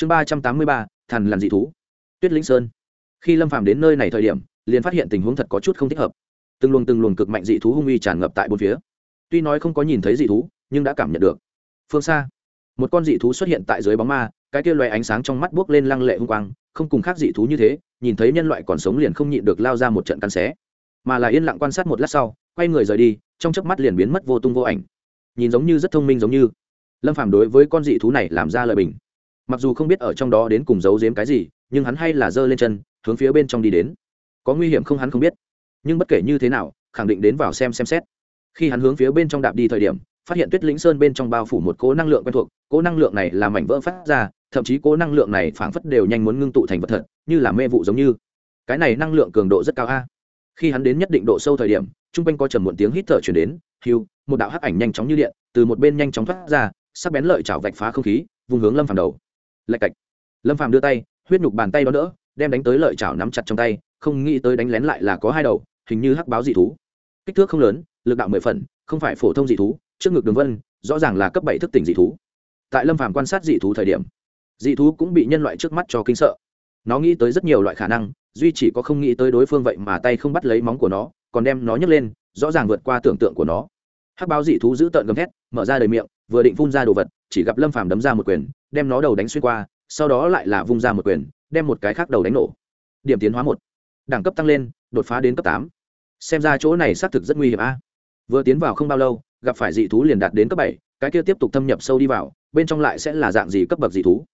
chương ba trăm tám mươi ba, thần làm dị thú. Tuyết lĩnh sơn. Khi lâm phàm đến nơi này thời điểm, liền phát hiện tình huống thật có chút không thích hợp. Từng luồng từng luồng cực mạnh dị thú hung uy tràn ngập tại bốn phía. Tuy nói không có nhìn thấy dị thú, nhưng đã cảm nhận được. Phương xa, một con dị thú xuất hiện tại dưới bóng ma, cái kia loé ánh sáng trong mắt buốc lên lăng lệ hung quang, không cùng khác dị thú như thế, nhìn thấy nhân loại còn sống liền không nhịn được lao ra một trận căn xé. Mà là yên lặng quan sát một lát sau, quay người rời đi, trong chớp mắt liền biến mất vô tung vô ảnh. Nhìn giống như rất thông minh giống như. Lâm phàm đối với con dị thú này làm ra lời bình mặc dù không biết ở trong đó đến cùng giấu giếm cái gì, nhưng hắn hay là giơ lên chân, hướng phía bên trong đi đến. Có nguy hiểm không hắn không biết. Nhưng bất kể như thế nào, khẳng định đến vào xem xem xét. Khi hắn hướng phía bên trong đạp đi thời điểm, phát hiện tuyết lĩnh sơn bên trong bao phủ một cố năng lượng quen thuộc cố năng lượng này là mảnh vỡ phát ra, thậm chí cố năng lượng này phảng phất đều nhanh muốn ngưng tụ thành vật thật, như là mê vụ giống như. Cái này năng lượng cường độ rất cao a. Khi hắn đến nhất định độ sâu thời điểm t r u n g quanh có trầm muộn tiếng hít thở chuyển đến, hiu, một đạo hắc ảnh nhanh chóng như điện, từ một bên nhanh chóng thoát ra, sắc bén lợi chảo vạch phá không khí, vùng hướng lâm phản đầu lạch cạch. Lâm phàm đưa tay, huyết nhục bàn tay đó đỡ, đem đánh tới lợi chảo nắm chặt trong tay, không nghĩ tới đánh lén lại là có hai đầu, hình như hắc báo dị thú. Kích thước không lớn, lực đạo mười phần, không phải phổ thông dị thú, trước ngực đường vân, rõ ràng là cấp bảy thức tỉnh dị thú. Tại lâm phàm quan sát dị thú thời điểm, dị thú cũng bị nhân loại trước mắt cho kinh sợ. Nó nghĩ tới rất nhiều loại khả năng, duy chỉ có không nghĩ tới đối phương vậy mà tay không bắt lấy móng của nó, còn đem nó nhấc lên, rõ ràng vượt qua tưởng tượng của nó. Hắc báo dị thú giữ tợn gầm thét, mở ra đời miệng, vừa định phun ra đồ vật chỉ gặp lâm phàm đấm ra một quyền, đem nó đầu đánh xuyên qua, sau đó lại là vung ra một quyền, đem một cái khác đầu đánh nổ. Điểm tiến hóa một. Đẳng cấp tăng lên, đột phá đến cấp tám. Xem ra chỗ này xác thực rất nguy hiểm a. Vừa tiến vào không bao lâu, gặp phải dị thú liền đạt đến cấp bảy, cái kia tiếp tục thâm nhập sâu đi vào, bên trong lại sẽ là dạng gì cấp bậc dị thú?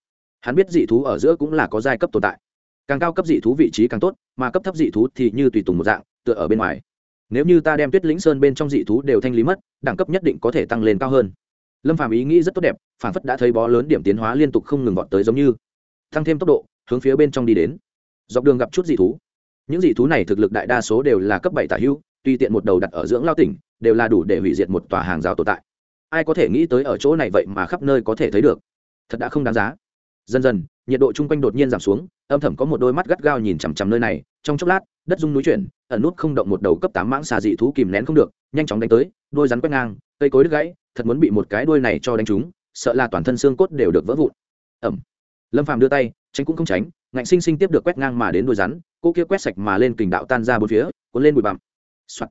Hắn biết dị thú ở giữa cũng là có giai cấp tồn tại. Càng cao cấp dị thú vị trí càng tốt, mà cấp thấp dị thú thì như tùy tùng một dạng, tựa ở bên ngoài. Nếu như ta đem tuyết lĩnh sơn bên trong dị thú đều thanh lý mất, đẳng cấp nhất định có thể tăng lên cao hơn lâm phạm ý nghĩ rất tốt đẹp phản phất đã thấy bó lớn điểm tiến hóa liên tục không ngừng vọt tới giống như. Tăng thêm tốc độ hướng phía bên trong đi đến. Dọc đường gặp chút dị thú. Những dị thú này thực lực đại đa số đều là cấp bảy tả hưu, tuy tiện một đầu đặt ở dưỡng lao tỉnh đều là đủ để hủy diệt một tòa hàng rào tồn tại. Ai có thể nghĩ tới ở chỗ này vậy mà khắp nơi có thể thấy được. Thật đã không đáng giá. Dần dần nhiệt độ chung quanh đột nhiên giảm xuống âm thầm có một đôi mắt gắt gao nhìn chằm chằm nơi này. Trong chốc lát đất rung núi chuyển ẩn nút không động một đầu cấp tám mãng xà dị thú kìm nén không được nhanh chóng đánh tới đôi rắn quét ngang cây cối đứt gãy thật muốn bị một cái đuôi này cho đánh trúng sợ là toàn thân xương cốt đều được vỡ vụn. Ẩm. Lâm phàm đưa tay tránh cũng không tránh ngạnh sinh sinh tiếp được quét ngang mà đến đuôi rắn cô kia quét sạch mà lên kình đạo tan ra bốn phía cuốn lên bụi bặm. Soạt.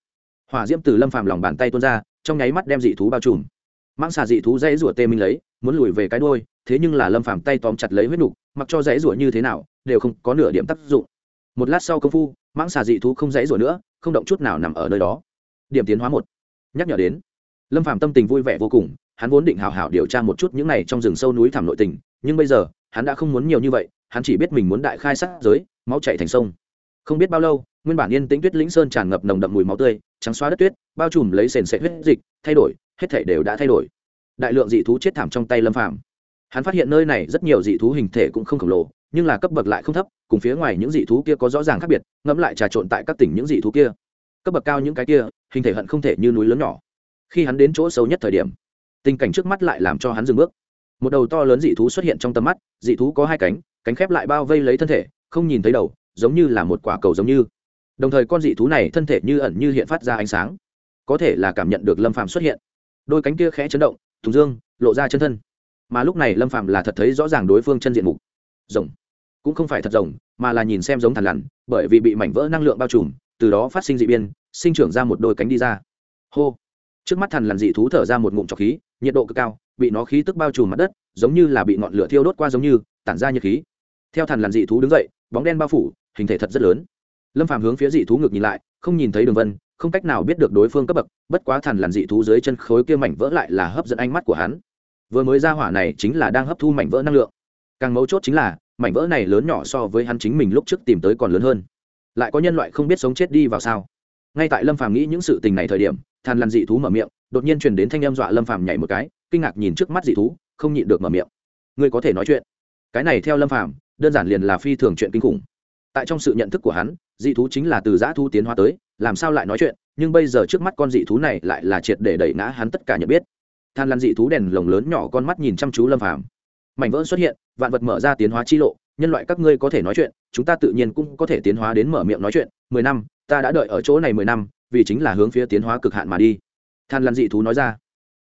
hỏa diễm từ lâm phàm lòng bàn tay tuôn ra trong nháy mắt đem dị thú bao trùm. Mãng xà dị thú dãy rủa tê minh lấy muốn lùi về cái đuôi, thế nhưng là lâm phàm tay tóm chặt lấy huyết nục mặc cho dãy rủa như thế nào đều không có nửa điểm tác dụng. Một lát sau công phu mãng xà dị thú không dãy rủa nữa không động chút nào nằm ở nơi đó. Điểm tiến hóa một. Nhắc nhở đến lâm phàm tâm tình vui vẻ vô cùng, hắn vốn định hào hảo điều tra một chút những này trong rừng sâu núi thảm nội tình, nhưng bây giờ, hắn đã không muốn nhiều như vậy, hắn chỉ biết mình muốn đại khai sát giới, máu chạy thành sông. Không biết bao lâu, nguyên bản yên tĩnh tuyết lĩnh sơn tràn ngập nồng đậm mùi máu tươi, trắng xóa đất tuyết, bao trùm lấy sền sệt huyết dịch, thay đổi, hết thể đều đã thay đổi. Đại lượng dị thú chết thảm trong tay lâm phàm. Hắn phát hiện nơi này rất nhiều dị thú hình thể cũng không khổng lồ, nhưng là cấp bậc lại không thấp, cùng phía ngoài những dị thú kia có rõ ràng khác biệt, ngẫm lại trà trộn tại các tỉnh những dị thú kia. Cấp bậc cao những cái kia, hình thể hận không thể như núi lớn nhỏ khi hắn đến chỗ sâu nhất thời điểm, tình cảnh trước mắt lại làm cho hắn dừng bước. Một đầu to lớn dị thú xuất hiện trong tầm mắt, dị thú có hai cánh cánh khép lại bao vây lấy thân thể, không nhìn thấy đầu, giống như là một quả cầu giống như. Đồng thời con dị thú này thân thể như ẩn như hiện phát ra ánh sáng, có thể là cảm nhận được lâm phàm xuất hiện. Đôi cánh kia khẽ chấn động, thùng dương, lộ ra chân thân. Mà lúc này lâm phàm là thật thấy rõ ràng đối phương chân diện mục. Rồng. Cũng không phải thật rồng, mà là nhìn xem giống thằn lằn, bởi vì bị mảnh vỡ năng lượng bao trùm, từ đó phát sinh dị biên sinh trưởng ra một đôi cánh đi ra. Hô trước mắt thằn lằn dị thú thở ra một ngụm trọc khí, nhiệt độ cực cao, bị nó khí tức bao trùm mặt đất, giống như là bị ngọn lửa thiêu đốt qua giống như, tản ra nhiệt khí. Theo thằn lằn dị thú đứng dậy, bóng đen bao phủ, hình thể thật rất lớn. Lâm phàm hướng phía dị thú ngược nhìn lại, không nhìn thấy đường vân, không cách nào biết được đối phương cấp bậc, bất quá thằn lằn dị thú dưới chân khối kia mảnh vỡ lại là hấp dẫn ánh mắt của hắn. Vừa mới ra hỏa này chính là đang hấp thu mảnh vỡ năng lượng. Càng mấu chốt chính là, mảnh vỡ này lớn nhỏ so với hắn chính mình lúc trước tìm tới còn lớn hơn. Lại có nhân loại không biết sống chết đi vào sao? Ngay tại lâm phàm nghĩ những sự tình này thời điểm thằn lằn dị thú mở miệng, đột nhiên truyền đến thanh âm dọa lâm phàm nhảy một cái, kinh ngạc nhìn trước mắt dị thú, không nhịn được mở miệng. Ngươi có thể nói chuyện. Cái này theo lâm phàm, đơn giản liền là phi thường chuyện kinh khủng. Tại trong sự nhận thức của hắn, dị thú chính là từ giã thu tiến hóa tới, làm sao lại nói chuyện, nhưng bây giờ trước mắt con dị thú này lại là triệt để đẩy ngã hắn tất cả nhận biết. Than lăn dị thú đèn lồng lớn nhỏ con mắt nhìn chăm chú lâm phàm. Mảnh vỡ xuất hiện, vạn vật mở ra tiến hóa chi lộ, nhân loại các ngươi có thể nói chuyện, chúng ta tự nhiên cũng có thể tiến hóa đến mở miệng nói chuyện. Mười năm, ta đã đợi ở chỗ này mười năm vì chính là hướng phía tiến hóa cực hạn mà đi. Than lăn dị thú nói ra.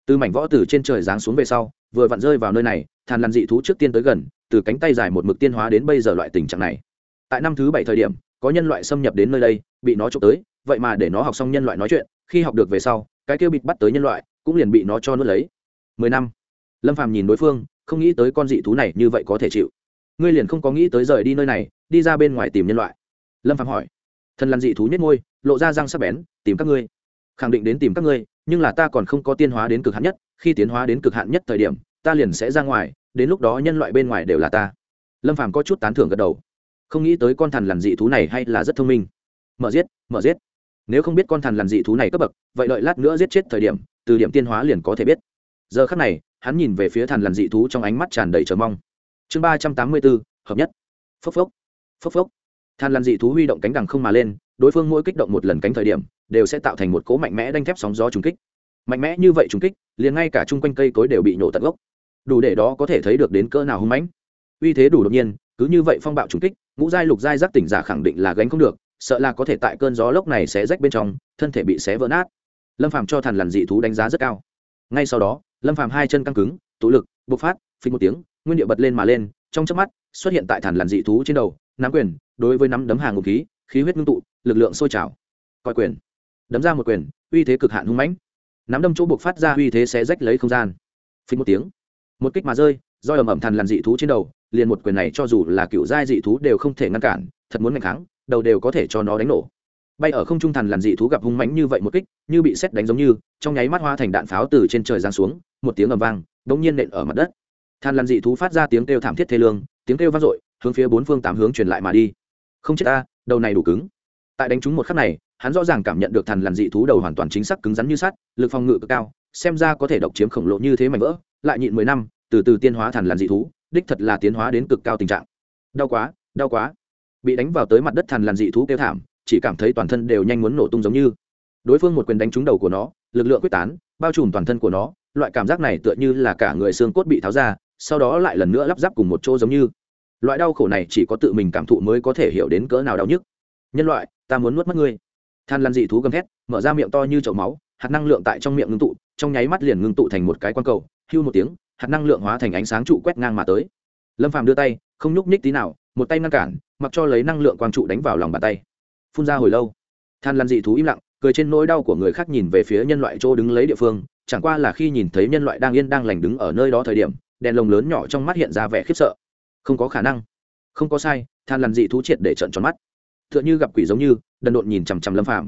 Từ mảnh võ từ trên trời giáng xuống về sau, vừa vặn rơi vào nơi này thàn lằn dị thú trước tiên tới gần, từ cánh tay dài một mực tiên hóa đến bây giờ loại tình trạng này. Tại năm thứ bảy thời điểm, có nhân loại xâm nhập đến nơi đây, bị nó trộm tới, vậy mà để nó học xong nhân loại nói chuyện, khi học được về sau, cái kêu bịt bắt tới nhân loại, cũng liền bị nó cho nuốt lấy. Mười năm. Lâm phàm nhìn đối phương, không nghĩ tới con dị thú này như vậy có thể chịu. Ngươi liền không có nghĩ tới rời đi nơi này, đi ra bên ngoài tìm nhân loại. Lâm phàm hỏi thần lằn dị thú nhất ngôi lộ ra răng sắc bén, tìm các ngươi. Khẳng định đến tìm các ngươi, nhưng là ta còn không có tiên hóa đến cực hạn nhất, khi tiến hóa đến cực hạn nhất thời điểm, ta liền sẽ ra ngoài, đến lúc đó nhân loại bên ngoài đều là ta. Lâm phàm có chút tán thưởng gật đầu. Không nghĩ tới con thần lằn dị thú này hay là rất thông minh. Mở giết mở giết. Nếu không biết con thần lằn dị thú này cấp bậc, vậy đợi lát nữa giết chết thời điểm, từ điểm tiên hóa liền có thể biết. Giờ khắc này, hắn nhìn về phía thần lằn dị thú trong ánh mắt tràn đầy chờ mong. Chương ba trăm tám mươi bốn, hợp nhất. Phốc phốc. Phốc phốc than lằn dị thú huy động cánh đằng không mà lên, đối phương mỗi kích động một lần cánh thời điểm, đều sẽ tạo thành một cỗ mạnh mẽ đanh thép sóng gió trùng kích. Mạnh mẽ như vậy trùng kích, liền ngay cả chung quanh cây cối đều bị nổ tận gốc. Đủ để đó có thể thấy được đến cỡ nào hung mãnh. Uy thế đủ đột nhiên, cứ như vậy phong bạo trùng kích, ngũ giai lục giai giác tỉnh giả khẳng định là gánh không được, sợ là có thể tại cơn gió lốc này sẽ rách bên trong, thân thể bị xé vỡ nát. Lâm phàm cho thằn lằn dị thú đánh giá rất cao. Ngay sau đó, lâm phàm hai chân căng cứng, tụ lực, bộc phát phình một tiếng, nguyên địa bật lên mà lên, trong chớp mắt, xuất hiện tại thằn lằn dị thú trên đầu, nắm quyền đối với nắm đấm hàng ngục khí khí huyết ngưng tụ, lực lượng sôi trào. Coi quyền. Đấm ra một quyền, uy thế cực hạn hung mãnh. Nắm đâm chỗ buộc phát ra uy thế sẽ rách lấy không gian. Phình một tiếng. Một kích mà rơi do ầm ẩm thằn lằn dị thú trên đầu, liền một quyền này cho dù là cựu giai dị thú đều không thể ngăn cản, thật muốn mạnh kháng, đầu đều có thể cho nó đánh nổ. Bay ở không trung thần làn dị thú gặp hung mãnh như vậy một kích, như bị xét đánh giống như, trong nháy mắt hoa thành đạn pháo từ trên trời giáng xuống, một tiếng ầm vang, đống nhiên nện ở mặt đất. Than làn dị thú phát ra tiếng kêu thảm thiết thê lương, tiếng kêu vang dội, hướng phía bốn phương tám hướng truyền lại mà đi không chết ta, đầu này đủ cứng. Tại đánh trúng một khắc này, hắn rõ ràng cảm nhận được thần lằn dị thú đầu hoàn toàn chính xác cứng rắn như sắt, lực phòng ngự cực cao, xem ra có thể độc chiếm khổng lồ như thế mảnh vỡ, lại nhịn mười năm, từ từ tiên hóa thần lằn dị thú, đích thật là tiến hóa đến cực cao tình trạng. Đau quá đau quá. Bị đánh vào tới mặt đất thần lằn dị thú kêu thảm, chỉ cảm thấy toàn thân đều nhanh muốn nổ tung giống như. Đối phương một quyền đánh trúng đầu của nó, lực lượng quyết tán, bao trùm toàn thân của nó, loại cảm giác này tựa như là cả người xương cốt bị tháo ra, sau đó lại lần nữa lắp ráp cùng một chỗ giống như loại đau khổ này chỉ có tự mình cảm thụ mới có thể hiểu đến cỡ nào đau nhức. Nhân loại, ta muốn nuốt mất ngươi. Than lăn dị thú gầm thét, mở ra miệng to như chậu máu, hạt năng lượng tại trong miệng ngưng tụ, trong nháy mắt liền ngưng tụ thành một cái quang cầu, hưu một tiếng, hạt năng lượng hóa thành ánh sáng trụ quét ngang mà tới. Lâm phàm đưa tay, không nhúc nhích tí nào, một tay ngăn cản, mặc cho lấy năng lượng quang trụ đánh vào lòng bàn tay. Phun ra hồi lâu, than lăn dị thú im lặng, cười trên nỗi đau của người khác nhìn về phía nhân loại chỗ đứng lấy địa phương, chẳng qua là khi nhìn thấy nhân loại đang yên đang lành đứng ở nơi đó thời điểm, đèn lồng lớn nhỏ trong mắt hiện ra vẻ khiếp sợ không có khả năng. Không có sai, than lăn dị thú triệt để trận tròn mắt. T h ư ợ n h ư gặp quỷ giống như, đần độn nhìn chằm chằm lâm phàm.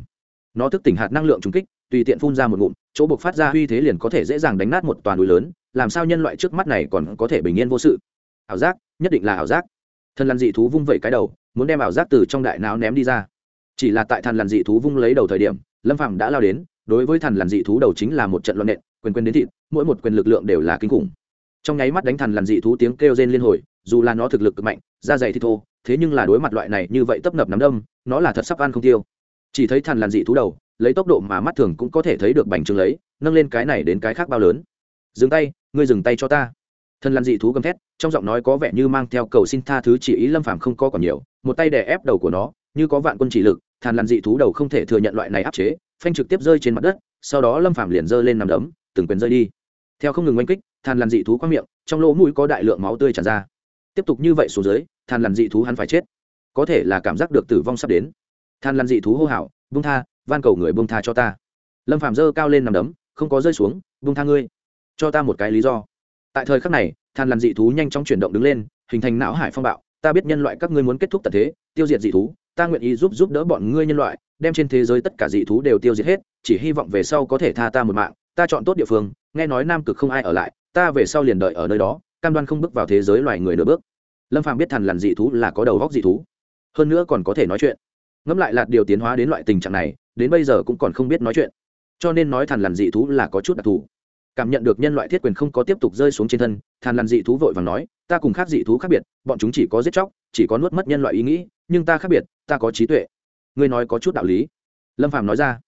Nó thức tỉnh hạt năng lượng trung kích, tùy tiện phun ra một ngụm, chỗ buộc phát ra uy thế liền có thể dễ dàng đánh nát một toàn núi lớn, làm sao nhân loại trước mắt này còn có thể bình yên vô sự. Ảo giác, nhất định là ảo giác. Thần lằn dị thú vung vẩy cái đầu, muốn đem ảo giác từ trong đại não ném đi ra. Chỉ là tại thần lằn dị thú vung lấy đầu thời điểm, lâm phàm đã lao đến, đối với thần lằn dị thú đầu chính là một trận loạn nện, quyền quyền đến thịt, mỗi một quyền lực lượng đều là kinh khủng. Trong nháy mắt đánh thần lằn dị thú tiếng kêu rên liên hồi dù là nó thực lực cực mạnh, da dày thì thô, thế nhưng là đối mặt loại này như vậy tấp nập nắm đâm, nó là thật sắp ăn không tiêu. Chỉ thấy thần lằn dị thú đầu, lấy tốc độ mà mắt thường cũng có thể thấy được bành trướng lấy, nâng lên cái này đến cái khác bao lớn. Dừng tay, ngươi dừng tay cho ta. Thần lằn dị thú gầm thét, trong giọng nói có vẻ như mang theo cầu xin tha thứ chỉ ý lâm phàm không có còn nhiều, một tay đè ép đầu của nó, như có vạn quân chỉ lực thàn lằn dị thú đầu không thể thừa nhận loại này áp chế, phanh trực tiếp rơi trên mặt đất, sau đó lâm phàm liền giơ lên nằm đấm, từng quyền rơi đi. Theo không ngừng oanh kích thàn lằn dị thú qua miệng, trong lỗ mũi có đại lượng máu tươi tràn ra tiếp tục như vậy xuống dưới, than lằn dị thú hắn phải chết. Có thể là cảm giác được tử vong sắp đến. Than lăn dị thú hô hào bung tha, van cầu người bung tha cho ta. Lâm phàm dơ cao lên nằm đấm, không có rơi xuống bung tha ngươi. Cho ta một cái lý do. Tại thời khắc này, than lăn dị thú nhanh chóng chuyển động đứng lên, hình thành não hải phong bạo, ta biết nhân loại các ngươi muốn kết thúc tận thế, tiêu diệt dị thú, ta nguyện ý giúp giúp đỡ bọn ngươi nhân loại, đem trên thế giới tất cả dị thú đều tiêu diệt hết, chỉ hy vọng về sau có thể tha ta một mạng, ta chọn tốt địa phương, nghe nói nam cực không ai ở lại, ta về sau liền đợi ở nơi đó cam đoan không bước vào thế giới loài người nửa bước. Lâm phàm biết thằn lằn dị thú là có đầu góc dị thú, hơn nữa còn có thể nói chuyện. Ngẫm lại là điều tiến hóa đến loại tình trạng này, đến bây giờ cũng còn không biết nói chuyện. Cho nên nói thằn lằn dị thú là có chút đặc thù. Cảm nhận được nhân loại thiết quyền không có tiếp tục rơi xuống trên thân, thần lằn dị thú vội và nói, ta cùng khác dị thú khác biệt, bọn chúng chỉ có giết chóc, chỉ có nuốt mất nhân loại ý nghĩ, nhưng ta khác biệt, ta có trí tuệ. Ngươi nói có chút đạo lý. Lâm phàm nói ra.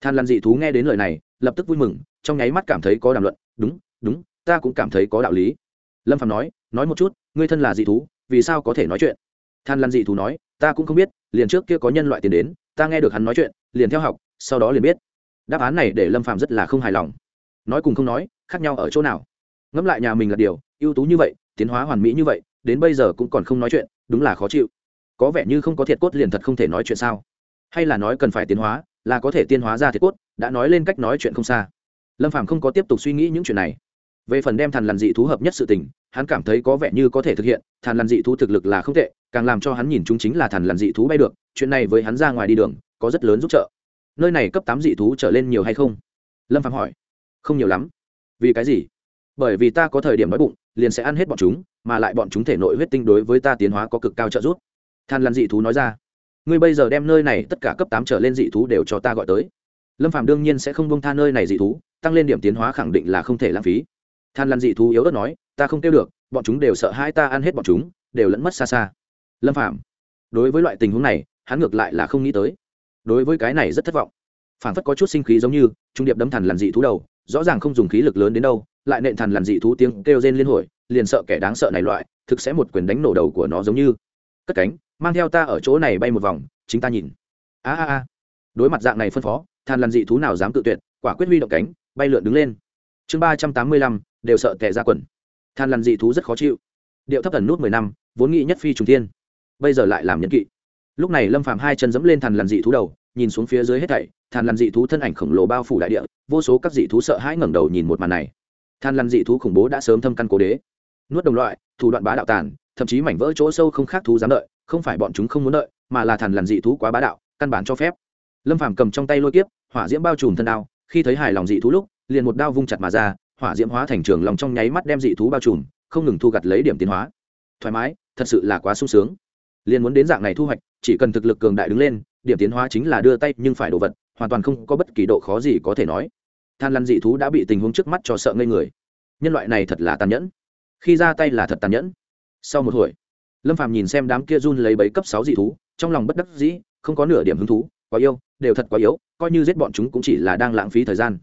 Thần lằn dị thú nghe đến lời này, lập tức vui mừng, trong nháy mắt cảm thấy có đàm luận. Đúng đúng, ta cũng cảm thấy có đạo lý lâm Phạm nói nói một chút, ngươi thân là dị thú, vì sao có thể nói chuyện? Than lăn dị thú nói, ta cũng không biết, liền trước kia có nhân loại tiền đến, ta nghe được hắn nói chuyện, liền theo học, sau đó liền biết. Đáp án này để lâm Phạm rất là không hài lòng. Nói cùng không nói, khác nhau ở chỗ nào? Ngẫm lại nhà mình là điều, ưu tú như vậy, tiến hóa hoàn mỹ như vậy, đến bây giờ cũng còn không nói chuyện, đúng là khó chịu. Có vẻ như không có thiệt cốt liền thật không thể nói chuyện sao? Hay là nói cần phải tiến hóa, là có thể tiên hóa ra thiệt cốt, đã nói lên cách nói chuyện không xa. Lâm Phạm không có tiếp tục suy nghĩ những chuyện này về phần đem thần lằn dị thú hợp nhất sự tình, hắn cảm thấy có vẻ như có thể thực hiện thần lằn dị thú thực lực là không tệ, càng làm cho hắn nhìn chúng chính là thần lằn dị thú bay được, chuyện này với hắn ra ngoài đi đường, có rất lớn giúp trợ. Nơi này cấp tám dị thú trở lên nhiều hay không? Lâm phạm hỏi. Không nhiều lắm. Vì cái gì? Bởi vì ta có thời điểm đói bụng, liền sẽ ăn hết bọn chúng, mà lại bọn chúng thể nội huyết tinh đối với ta tiến hóa có cực cao trợ giúp. Than lăn dị thú nói ra. Ngươi bây giờ đem nơi này tất cả cấp tám trở lên dị thú đều cho ta gọi tới. Lâm phạm đương nhiên sẽ không bông tha nơi này dị thú, tăng lên điểm tiến hóa khẳng định là không thể lãng phí than lăn dị thú yếu ớt nói, ta không kêu được, bọn chúng đều sợ hai ta ăn hết bọn chúng, đều lẫn mất xa xa. Lâm phạm đối với loại tình huống này, hắn ngược lại là không nghĩ tới. Đối với cái này rất thất vọng. Phản phất có chút sinh khí giống như, trung điệp đấm thằn lằn dị thú đầu, rõ ràng không dùng khí lực lớn đến đâu, lại nện thằn lằn dị thú tiếng kêu rên liên hồi, liền sợ kẻ đáng sợ này loại, thực sẽ một quyền đánh nổ đầu của nó giống như. Cất cánh, mang theo ta ở chỗ này bay một vòng, chính ta nhìn. A a a. Đối mặt dạng này phân phó thằn lằn dị thú nào dám tự tuyệt, quả quyết huy động cánh, bay lượn đứng lên. Chương ba trăm tám mươi lăm đều sợ tệ ra quần. Than lằn dị thú rất khó chịu. Điệu thấp thần nút mười năm, vốn nghĩ nhất phi trùng thiên. Bây giờ lại làm nhân kỵ. Lúc này lâm phàm hai chân dẫm lên thằn lằn dị thú đầu, nhìn xuống phía dưới hết thảy thàn lằn dị thú thân ảnh khổng lồ bao phủ đại địa, vô số các dị thú sợ hãi ngẩng đầu nhìn một màn này. Thằn lằn dị thú khủng bố đã sớm thâm căn cố đế. Nuốt đồng loại, thủ đoạn bá đạo tàn, thậm chí mảnh vỡ chỗ sâu không khác thú dám đợi, không phải bọn chúng không muốn đợi, mà là thàn lằn dị thú quá bá đạo, căn bản cho phép. Lâm phàm cầm trong tay lôi kiếp, hỏa diễm bao trùm thân đao, khi thấy hài lòng dị thú lúc, liền một đao vung chặt mà ra hỏa diễm hóa thành trường lòng trong nháy mắt đem dị thú bao trùm, không ngừng thu gặt lấy điểm tiến hóa. Thoải mái, thật sự là quá sung sướng. Liền muốn đến dạng này thu hoạch, chỉ cần thực lực cường đại đứng lên, điểm tiến hóa chính là đưa tay, nhưng phải đồ vật, hoàn toàn không có bất kỳ độ khó gì có thể nói. Than lăn dị thú đã bị tình huống trước mắt cho sợ ngây người. Nhân loại này thật là tàn nhẫn. Khi ra tay là thật tàn nhẫn. Sau một hồi, lâm phàm nhìn xem đám kia run lấy bấy cấp sáu dị thú, trong lòng bất đắc dĩ, không có nửa điểm hứng thú, quá yêu đều thật quá yếu, coi như giết bọn chúng cũng chỉ là đang lãng phí thời gian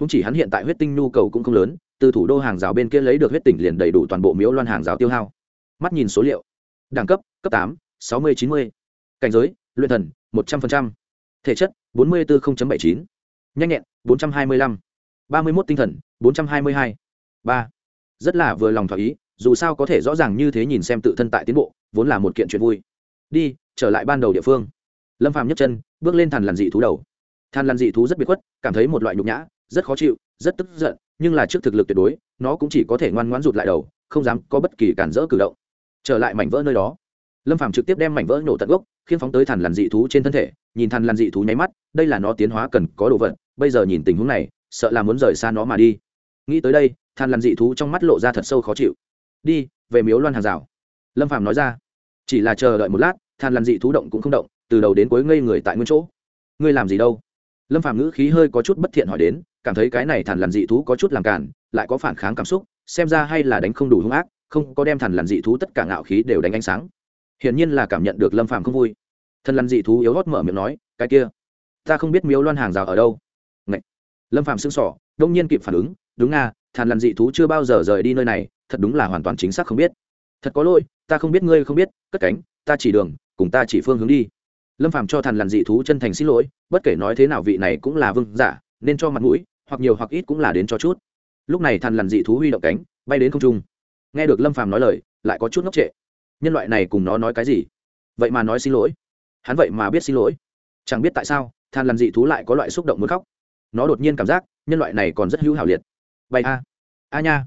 không chỉ hắn hiện tại huyết tinh nhu cầu cũng không lớn, từ thủ đô hàng rào bên kia lấy được huyết tỉnh liền đầy đủ toàn bộ miếu loan hàng rào tiêu hao. Mắt nhìn số liệu. Đẳng cấp cấp tám, sáu mươi, chín mươi. Cảnh giới, luyện thần, một trăm linh thể chất, bốn mươi bốn bảy chín. Nhanh nhẹn, bốn trăm hai mươi lăm. Ba mươi một tinh thần, bốn trăm hai mươi hai. Ba. Rất là vừa lòng thỏa ý, dù sao có thể rõ ràng như thế nhìn xem tự thân tại tiến bộ, vốn là một kiện chuyện vui. Đi, trở lại ban đầu địa phương. Lâm phàm nhấc chân, bước lên thằn lằn dị thú đầu. Than lằn dị thú rất biệt khuất, cảm thấy một loại nhục nhã rất khó chịu, rất tức giận, nhưng là trước thực lực tuyệt đối, nó cũng chỉ có thể ngoan ngoãn rụt lại đầu, không dám có bất kỳ cản rỡ cử động. Trở lại mảnh vỡ nơi đó, lâm phàm trực tiếp đem mảnh vỡ nổ tận gốc khiến phóng tới thằn lằn dị thú trên thân thể, nhìn thằn lằn dị thú nháy mắt, đây là nó tiến hóa cần có đồ vật, bây giờ nhìn tình huống này, sợ là muốn rời xa nó mà đi. Nghĩ tới đây, thằn lằn dị thú trong mắt lộ ra thật sâu khó chịu. Đi, về miếu loan hàng rào. Lâm phàm nói ra. Chỉ là chờ đợi một lát, thằn lằn dị thú động cũng không động, từ đầu đến cuối ngây người tại nguyên chỗ. Ngươi làm gì đâu? Lâm phàm ngữ khí hơi có chút bất thiện hỏi đến, cảm thấy cái này thản lằn dị thú có chút làm cản lại có phản kháng cảm xúc, xem ra hay là đánh không đủ hung ác, không có đem thản lằn dị thú tất cả ngạo khí đều đánh ánh sáng. Hiển nhiên là cảm nhận được lâm phàm không vui. Thần lằn dị thú yếu hót mở miệng nói, cái kia, ta không biết miếu loan hàng rào ở đâu. Ngậy. lâm phàm sững sỏ đông nhiên kịp phản ứng, đúng nga thản lằn dị thú chưa bao giờ rời đi nơi này, thật đúng là hoàn toàn chính xác không biết. Thật có lỗi, ta không biết, ngươi không biết, cất cánh, ta chỉ đường, cùng ta chỉ phương hướng đi lâm phàm cho thàn lằn dị thú chân thành xin lỗi, bất kể nói thế nào vị này cũng là vương giả, nên cho mặt mũi, hoặc nhiều hoặc ít cũng là đến cho chút. Lúc này thàn lằn dị thú huy động cánh, bay đến không trung. Nghe được lâm phàm nói lời, lại có chút ngốc trệ. Nhân loại này cùng nó nói cái gì? Vậy mà nói xin lỗi. Hắn vậy mà biết xin lỗi. Chẳng biết tại sao than Làn dị thú lại có loại xúc động muốn khóc. Nó đột nhiên cảm giác, nhân loại này còn rất hữu hảo liệt. Bay a. A nha.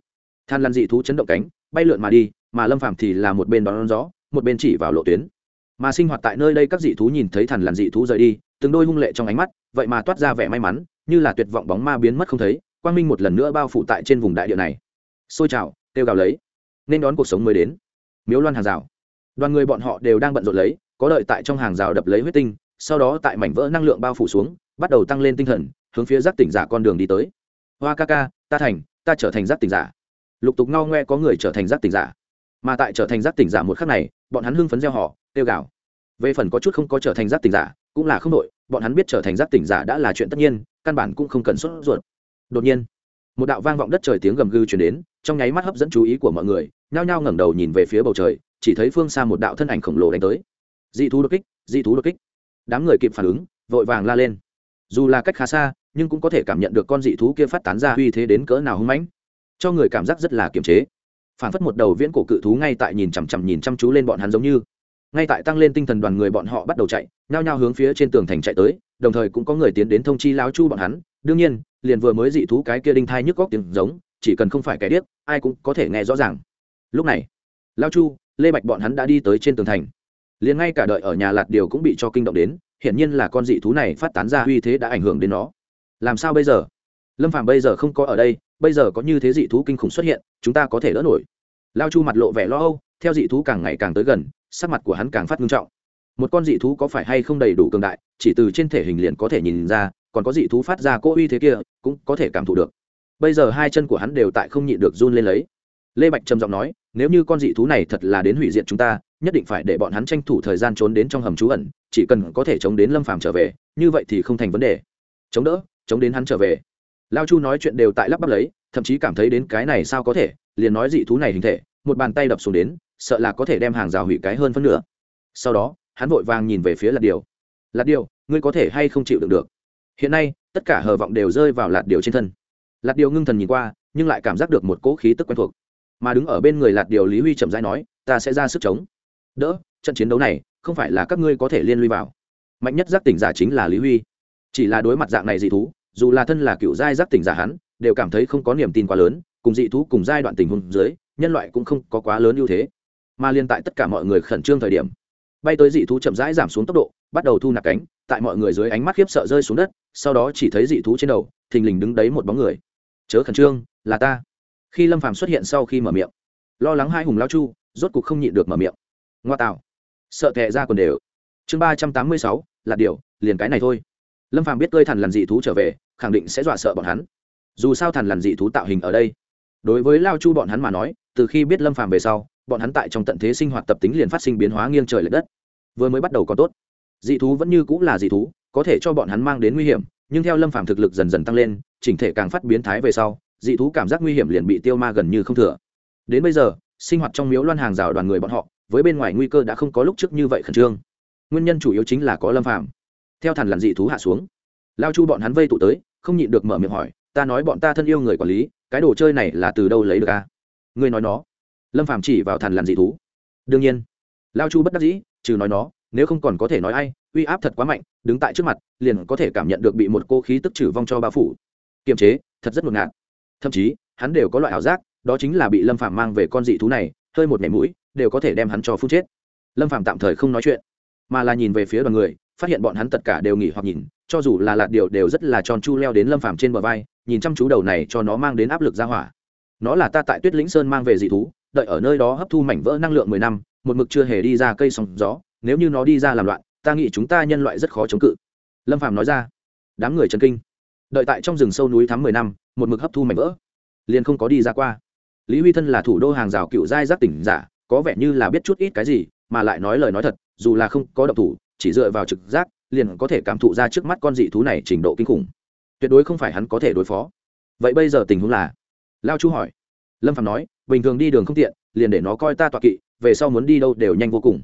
Than Làn dị thú chấn động cánh, bay lượn mà đi, mà lâm phàm thì là một bên đón gió, một bên chỉ vào lộ tuyến mà sinh hoạt tại nơi đây các dị thú nhìn thấy thần lằn dị thú rời đi, từng đôi hung lệ trong ánh mắt, vậy mà toát ra vẻ may mắn, như là tuyệt vọng bóng ma biến mất không thấy, quang minh một lần nữa bao phủ tại trên vùng đại địa này. Xôi trào kêu gào lấy. Nên đón cuộc sống mới đến. Miếu loan hàng rào. Đoàn người bọn họ đều đang bận rộn lấy, có đợi tại trong hàng rào đập lấy huyết tinh, sau đó tại mảnh vỡ năng lượng bao phủ xuống, bắt đầu tăng lên tinh thần, hướng phía giác tỉnh giả con đường đi tới. Hoa ca ca, ta thành, ta trở thành giác tỉnh giả. Lục tục ngao ngoe có người trở thành giác tỉnh giả. Mà tại trở thành giác tỉnh giả một khắc này, bọn hắn hưng phấn gieo họ tiêu gạo về phần có chút không có trở thành giác tỉnh giả, cũng là không đội bọn hắn biết trở thành giác tỉnh giả đã là chuyện tất nhiên, căn bản cũng không cần sốt ruột. Đột nhiên, một đạo vang vọng đất trời tiếng gầm gừ chuyển đến, trong nháy mắt hấp dẫn chú ý của mọi người, nhao nhao ngẩng đầu nhìn về phía bầu trời, chỉ thấy phương xa một đạo thân ảnh khổng lồ đánh tới. Dị thú đột kích, dị thú đột kích. Đám người kịp phản ứng, vội vàng la lên. Dù là cách khá xa, nhưng cũng có thể cảm nhận được con dị thú kia phát tán ra uy thế đến cỡ nào hung mãnh, cho người cảm giác rất là kiềm chế. Phản phất một đầu viễn cổ cự thú ngay tại nhìn chằm chằm nhìn chăm chú lên bọn hắn giống như ngay tại tăng lên tinh thần đoàn người bọn họ bắt đầu chạy, nhao nhao hướng phía trên tường thành chạy tới, đồng thời cũng có người tiến đến thông chi lao chu bọn hắn. Đương nhiên, liền vừa mới dị thú cái kia đinh thai nhức góc tiếng giống, chỉ cần không phải kẻ điếc, ai cũng có thể nghe rõ ràng. Lúc này lao chu, lê bạch bọn hắn đã đi tới trên tường thành. Liền ngay cả đợi ở nhà lạt điều cũng bị cho kinh động đến, hiển nhiên là con dị thú này phát tán ra uy thế đã ảnh hưởng đến nó. Làm sao bây giờ? Lâm phạm bây giờ không có ở đây, bây giờ có như thế dị thú kinh khủng xuất hiện, chúng ta có thể đỡ nổi. Lao chu mặt lộ vẻ lo âu, theo dị thú càng ngày càng tới gần sắc mặt của hắn càng phát nghiêm trọng. Một con dị thú có phải hay không đầy đủ cường đại, chỉ từ trên thể hình liền có thể nhìn ra, còn có dị thú phát ra cỗ uy thế kia, cũng có thể cảm thụ được. Bây giờ hai chân của hắn đều tại không nhịn được run lên lấy. Lê bạch trầm giọng nói, nếu như con dị thú này thật là đến hủy diệt chúng ta, nhất định phải để bọn hắn tranh thủ thời gian trốn đến trong hầm trú ẩn, chỉ cần có thể chống đến lâm phàm trở về, như vậy thì không thành vấn đề. Chống đỡ, chống đến hắn trở về. Lao chu nói chuyện đều tại lắp bắp lấy, thậm chí cảm thấy đến cái này sao có thể, liền nói dị thú này hình thể, một bàn tay đập xuống đến sợ là có thể đem hàng rào hủy cái hơn phân nửa. Sau đó, hắn vội vàng nhìn về phía lạt điều. Lạt điều, ngươi có thể hay không chịu đựng được? Hiện nay, tất cả hờ vọng đều rơi vào lạt điều trên thân. Lạt điều ngưng thần nhìn qua, nhưng lại cảm giác được một cỗ khí tức quen thuộc. Mà đứng ở bên người lạt điều lý huy chậm rãi nói, ta sẽ ra sức chống. Đỡ, trận chiến đấu này, không phải là các ngươi có thể liên lụy vào. Mạnh nhất giác tỉnh giả chính là lý huy. Chỉ là đối mặt dạng này dị thú, dù là thân là cựu giai giác tỉnh giả hắn, đều cảm thấy không có niềm tin quá lớn, cùng dị thú cùng giai đoạn tình huống dưới, nhân loại cũng không có quá lớn ưu thế mà liên tại tất cả mọi người khẩn trương thời điểm, bay tới dị thú chậm rãi giảm xuống tốc độ, bắt đầu thu nạp cánh, tại mọi người dưới ánh mắt khiếp sợ rơi xuống đất, sau đó chỉ thấy dị thú trên đầu, thình lình đứng đấy một bóng người. Chớ khẩn trương, là ta. Khi lâm phàm xuất hiện sau khi mở miệng, lo lắng hai hùng lao chu, rốt cục không nhịn được mở miệng. Ngoa tạo, sợ tệ ra còn đều. Chương ba trăm tám mươi sáu, là điều, liền cái này thôi. Lâm phàm biết cơi thằn lằn dị thú trở về, khẳng định sẽ dọa sợ bọn hắn. Dù sao thằn lằn dị thú tạo hình ở đây đối với lao chu bọn hắn mà nói, từ khi biết lâm phàm về sau, bọn hắn tại trong tận thế sinh hoạt tập tính liền phát sinh biến hóa nghiêng trời l ệ đất. Vừa mới bắt đầu có tốt. Dị thú vẫn như cũng là dị thú, có thể cho bọn hắn mang đến nguy hiểm, nhưng theo lâm phàm thực lực dần dần tăng lên, chỉnh thể càng phát biến thái về sau, dị thú cảm giác nguy hiểm liền bị tiêu ma gần như không thừa. Đến bây giờ, sinh hoạt trong miếu loan hàng rào đoàn người bọn họ, với bên ngoài nguy cơ đã không có lúc trước như vậy khẩn trương. Nguyên nhân chủ yếu chính là có lâm phàm. Theo thằn lằn dị thú hạ xuống, lao chu bọn hắn vây tụ tới, không nhịn được mở miệng hỏi ta nói bọn ta thân yêu người quản lý, cái đồ chơi này là từ đâu lấy được a? À? ngươi nói nó. Lâm phàm chỉ vào thằn lằn dị thú. Đương nhiên. Lao chu bất đắc dĩ, trừ nói nó, nếu không còn có thể nói ai, uy áp thật quá mạnh, đứng tại trước mặt, liền có thể cảm nhận được bị một cô khí tức trừ vong cho bao phủ. Kiềm chế, thật rất ngột ngạt. Thậm chí, hắn đều có loại ảo giác, đó chính là bị lâm phàm mang về con dị thú này, hơi một nhảy mũi, đều có thể đem hắn cho phun chết. Lâm phàm tạm thời không nói chuyện, mà là nhìn về phía đoàn người phát hiện bọn hắn tất cả đều nghỉ hoặc nhìn, cho dù là lạt điều đều rất là tròn chu leo đến lâm phàm trên bờ vai, nhìn chăm chú đầu này cho nó mang đến áp lực ra hỏa. Nó là ta tại tuyết lĩnh sơn mang về dị thú, đợi ở nơi đó hấp thu mảnh vỡ năng lượng mười năm, một mực chưa hề đi ra cây sóng gió, nếu như nó đi ra làm loạn, ta nghĩ chúng ta nhân loại rất khó chống cự. Lâm phàm nói ra. Đám người chấn kinh. Đợi tại trong rừng sâu núi thắm mười năm, một mực hấp thu mảnh vỡ, liền không có đi ra qua. Lý huy thân là thủ đô hàng rào cựu giai giác tỉnh giả, có vẻ như là biết chút ít cái gì, mà lại nói lời nói thật, dù là không có động thủ chỉ dựa vào trực giác, liền có thể cảm thụ ra trước mắt con dị thú này trình độ kinh khủng. Tuyệt đối không phải hắn có thể đối phó. Vậy bây giờ tình huống là? Lao chu hỏi. Lâm phạm nói, bình thường đi đường không tiện, liền để nó coi ta tọa kỵ, về sau muốn đi đâu đều nhanh vô cùng.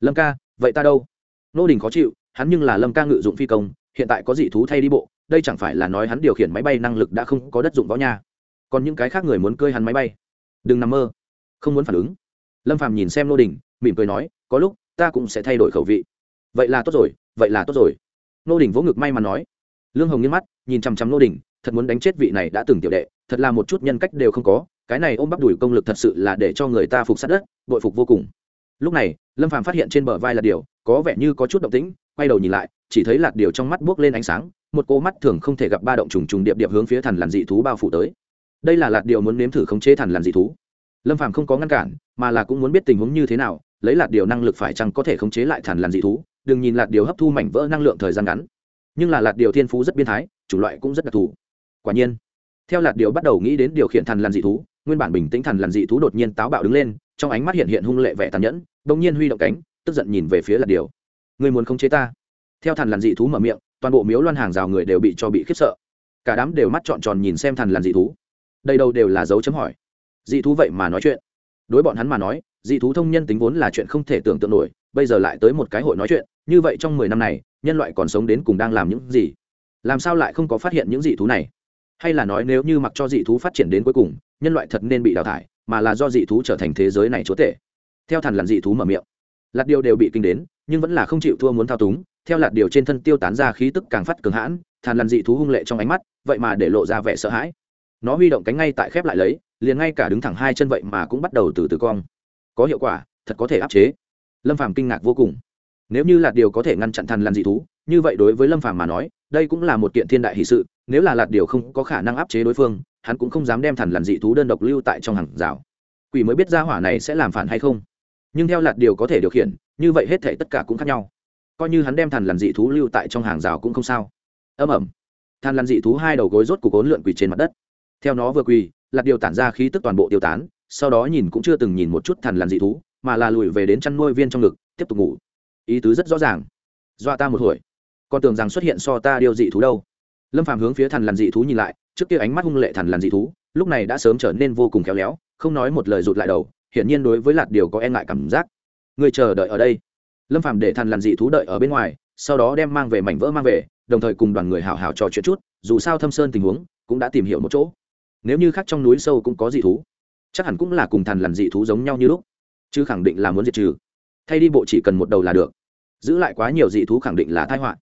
Lâm ca, vậy ta đâu? Nô đình khó chịu, hắn nhưng là lâm ca ngự dụng phi công, hiện tại có dị thú thay đi bộ, đây chẳng phải là nói hắn điều khiển máy bay năng lực đã không có đất dụng võ nha. Còn những cái khác người muốn cơi hắn máy bay. Đừng nằm mơ. Không muốn phản ứng. Lâm phàm nhìn xem nô đình, mỉm cười nói, có lúc, ta cũng sẽ thay đổi khẩu vị vậy là tốt rồi, vậy là tốt rồi. Nô đình vỗ ngực may mà nói. Lương hồng nghiêng mắt, nhìn chằm chằm nô đình, thật muốn đánh chết vị này đã từng tiểu đệ, thật là một chút nhân cách đều không có, cái này ôm bắp đùi công lực thật sự là để cho người ta phục sát đất, bội phục vô cùng. Lúc này, lâm phàm phát hiện trên bờ vai là điều, có vẻ như có chút động tĩnh, quay đầu nhìn lại, chỉ thấy lạt điều trong mắt buốc lên ánh sáng, một cô mắt thường không thể gặp ba động trùng trùng điệp điệp hướng phía thần làn dị thú bao phủ tới. Đây là lạt điều muốn nếm thử khống chế thần làn dị thú. Lâm phàm không có ngăn cản, mà là cũng muốn biết tình huống như thế nào, lấy lạt điều năng lực phải chăng có thể khống chế lại thần làn dị thú đừng nhìn lạt điều hấp thu mảnh vỡ năng lượng thời gian ngắn, nhưng là lạt điều thiên phú rất biên thái chủ loại cũng rất đặc thù. Quả nhiên, theo lạt điều bắt đầu nghĩ đến điều khiển thần làn dị thú, nguyên bản bình tĩnh thần làn dị thú đột nhiên táo bạo đứng lên, trong ánh mắt hiện hiện hung lệ vẻ tàn nhẫn, bỗng nhiên huy động cánh, tức giận nhìn về phía lạt điều. Người muốn khống chế ta? Theo thần làn dị thú mở miệng, toàn bộ miếu loan hàng rào người đều bị cho bị khiếp sợ. Cả đám đều mắt trọn tròn nhìn xem thần làn dị thú. Đây đâu đều là dấu chấm hỏi. Dị thú vậy mà nói chuyện. Đối bọn hắn mà nói, dị thú thông nhân tính vốn là chuyện không thể tưởng tượng nổi bây giờ lại tới một cái hội nói chuyện, như vậy trong mười năm này, nhân loại còn sống đến cùng đang làm những gì? Làm sao lại không có phát hiện những dị thú này? Hay là nói nếu như mặc cho dị thú phát triển đến cuối cùng, nhân loại thật nên bị đào thải, mà là do dị thú trở thành thế giới này chúa tể? Theo thằn lằn dị thú mở miệng, lạt điều đều bị kinh đến, nhưng vẫn là không chịu thua muốn thao túng. Theo lạt điều trên thân tiêu tán ra khí tức càng phát cường hãn, thằn lằn dị thú hung lệ trong ánh mắt, vậy mà để lộ ra vẻ sợ hãi. Nó huy động cánh ngay tại khép lại lấy, liền ngay cả đứng thẳng hai chân vậy mà cũng bắt đầu từ từ cong. Có hiệu quả, thật có thể áp chế lâm phàm kinh ngạc vô cùng. Nếu như lạt điều có thể ngăn chặn thần lằn dị thú, như vậy đối với lâm phàm mà nói, đây cũng là một kiện thiên đại hỷ sự, nếu là lạt điều không có khả năng áp chế đối phương, hắn cũng không dám đem thần lằn dị thú đơn độc lưu tại trong hàng rào. Quỷ mới biết ra hỏa này sẽ làm phản hay không. Nhưng theo lạt điều có thể điều khiển, như vậy hết thể tất cả cũng khác nhau. Coi như hắn đem thần lằn dị thú lưu tại trong hàng rào cũng không sao. Âm ẩm thần lằn dị thú hai đầu gối rốt cục ốn lượn quỳ trên mặt đất. Theo nó vừa quỳ, lạt điều tản ra khí tức toàn bộ tiêu tán, sau đó nhìn cũng chưa từng nhìn một chút thần lằn dị thú mà là lùi về đến chăn nuôi viên trong ngực, tiếp tục ngủ. Ý tứ rất rõ ràng. Dọa ta một hồi. Con tưởng rằng xuất hiện so ta điều dị thú đâu. Lâm phàm hướng phía thằn lằn dị thú nhìn lại, trước kia ánh mắt hung lệ thằn lằn dị thú, lúc này đã sớm trở nên vô cùng khéo léo, không nói một lời rụt lại đầu, hiển nhiên đối với lạt điều có e ngại cảm giác. Người chờ đợi ở đây. Lâm phàm để thằn lằn dị thú đợi ở bên ngoài, sau đó đem mang về mảnh vỡ mang về, đồng thời cùng đoàn người hào hào trò chuyện chút, dù sao thâm sơn tình huống, cũng đã tìm hiểu một chỗ. Nếu như khác trong núi sâu cũng có dị thú, chắc hẳn cũng là cùng thằn lằn dị thú giống nhau như lúc chứ khẳng định là muốn diệt trừ. Thay đi bộ chỉ cần một đầu là được. Giữ lại quá nhiều dị thú khẳng định là tai họa.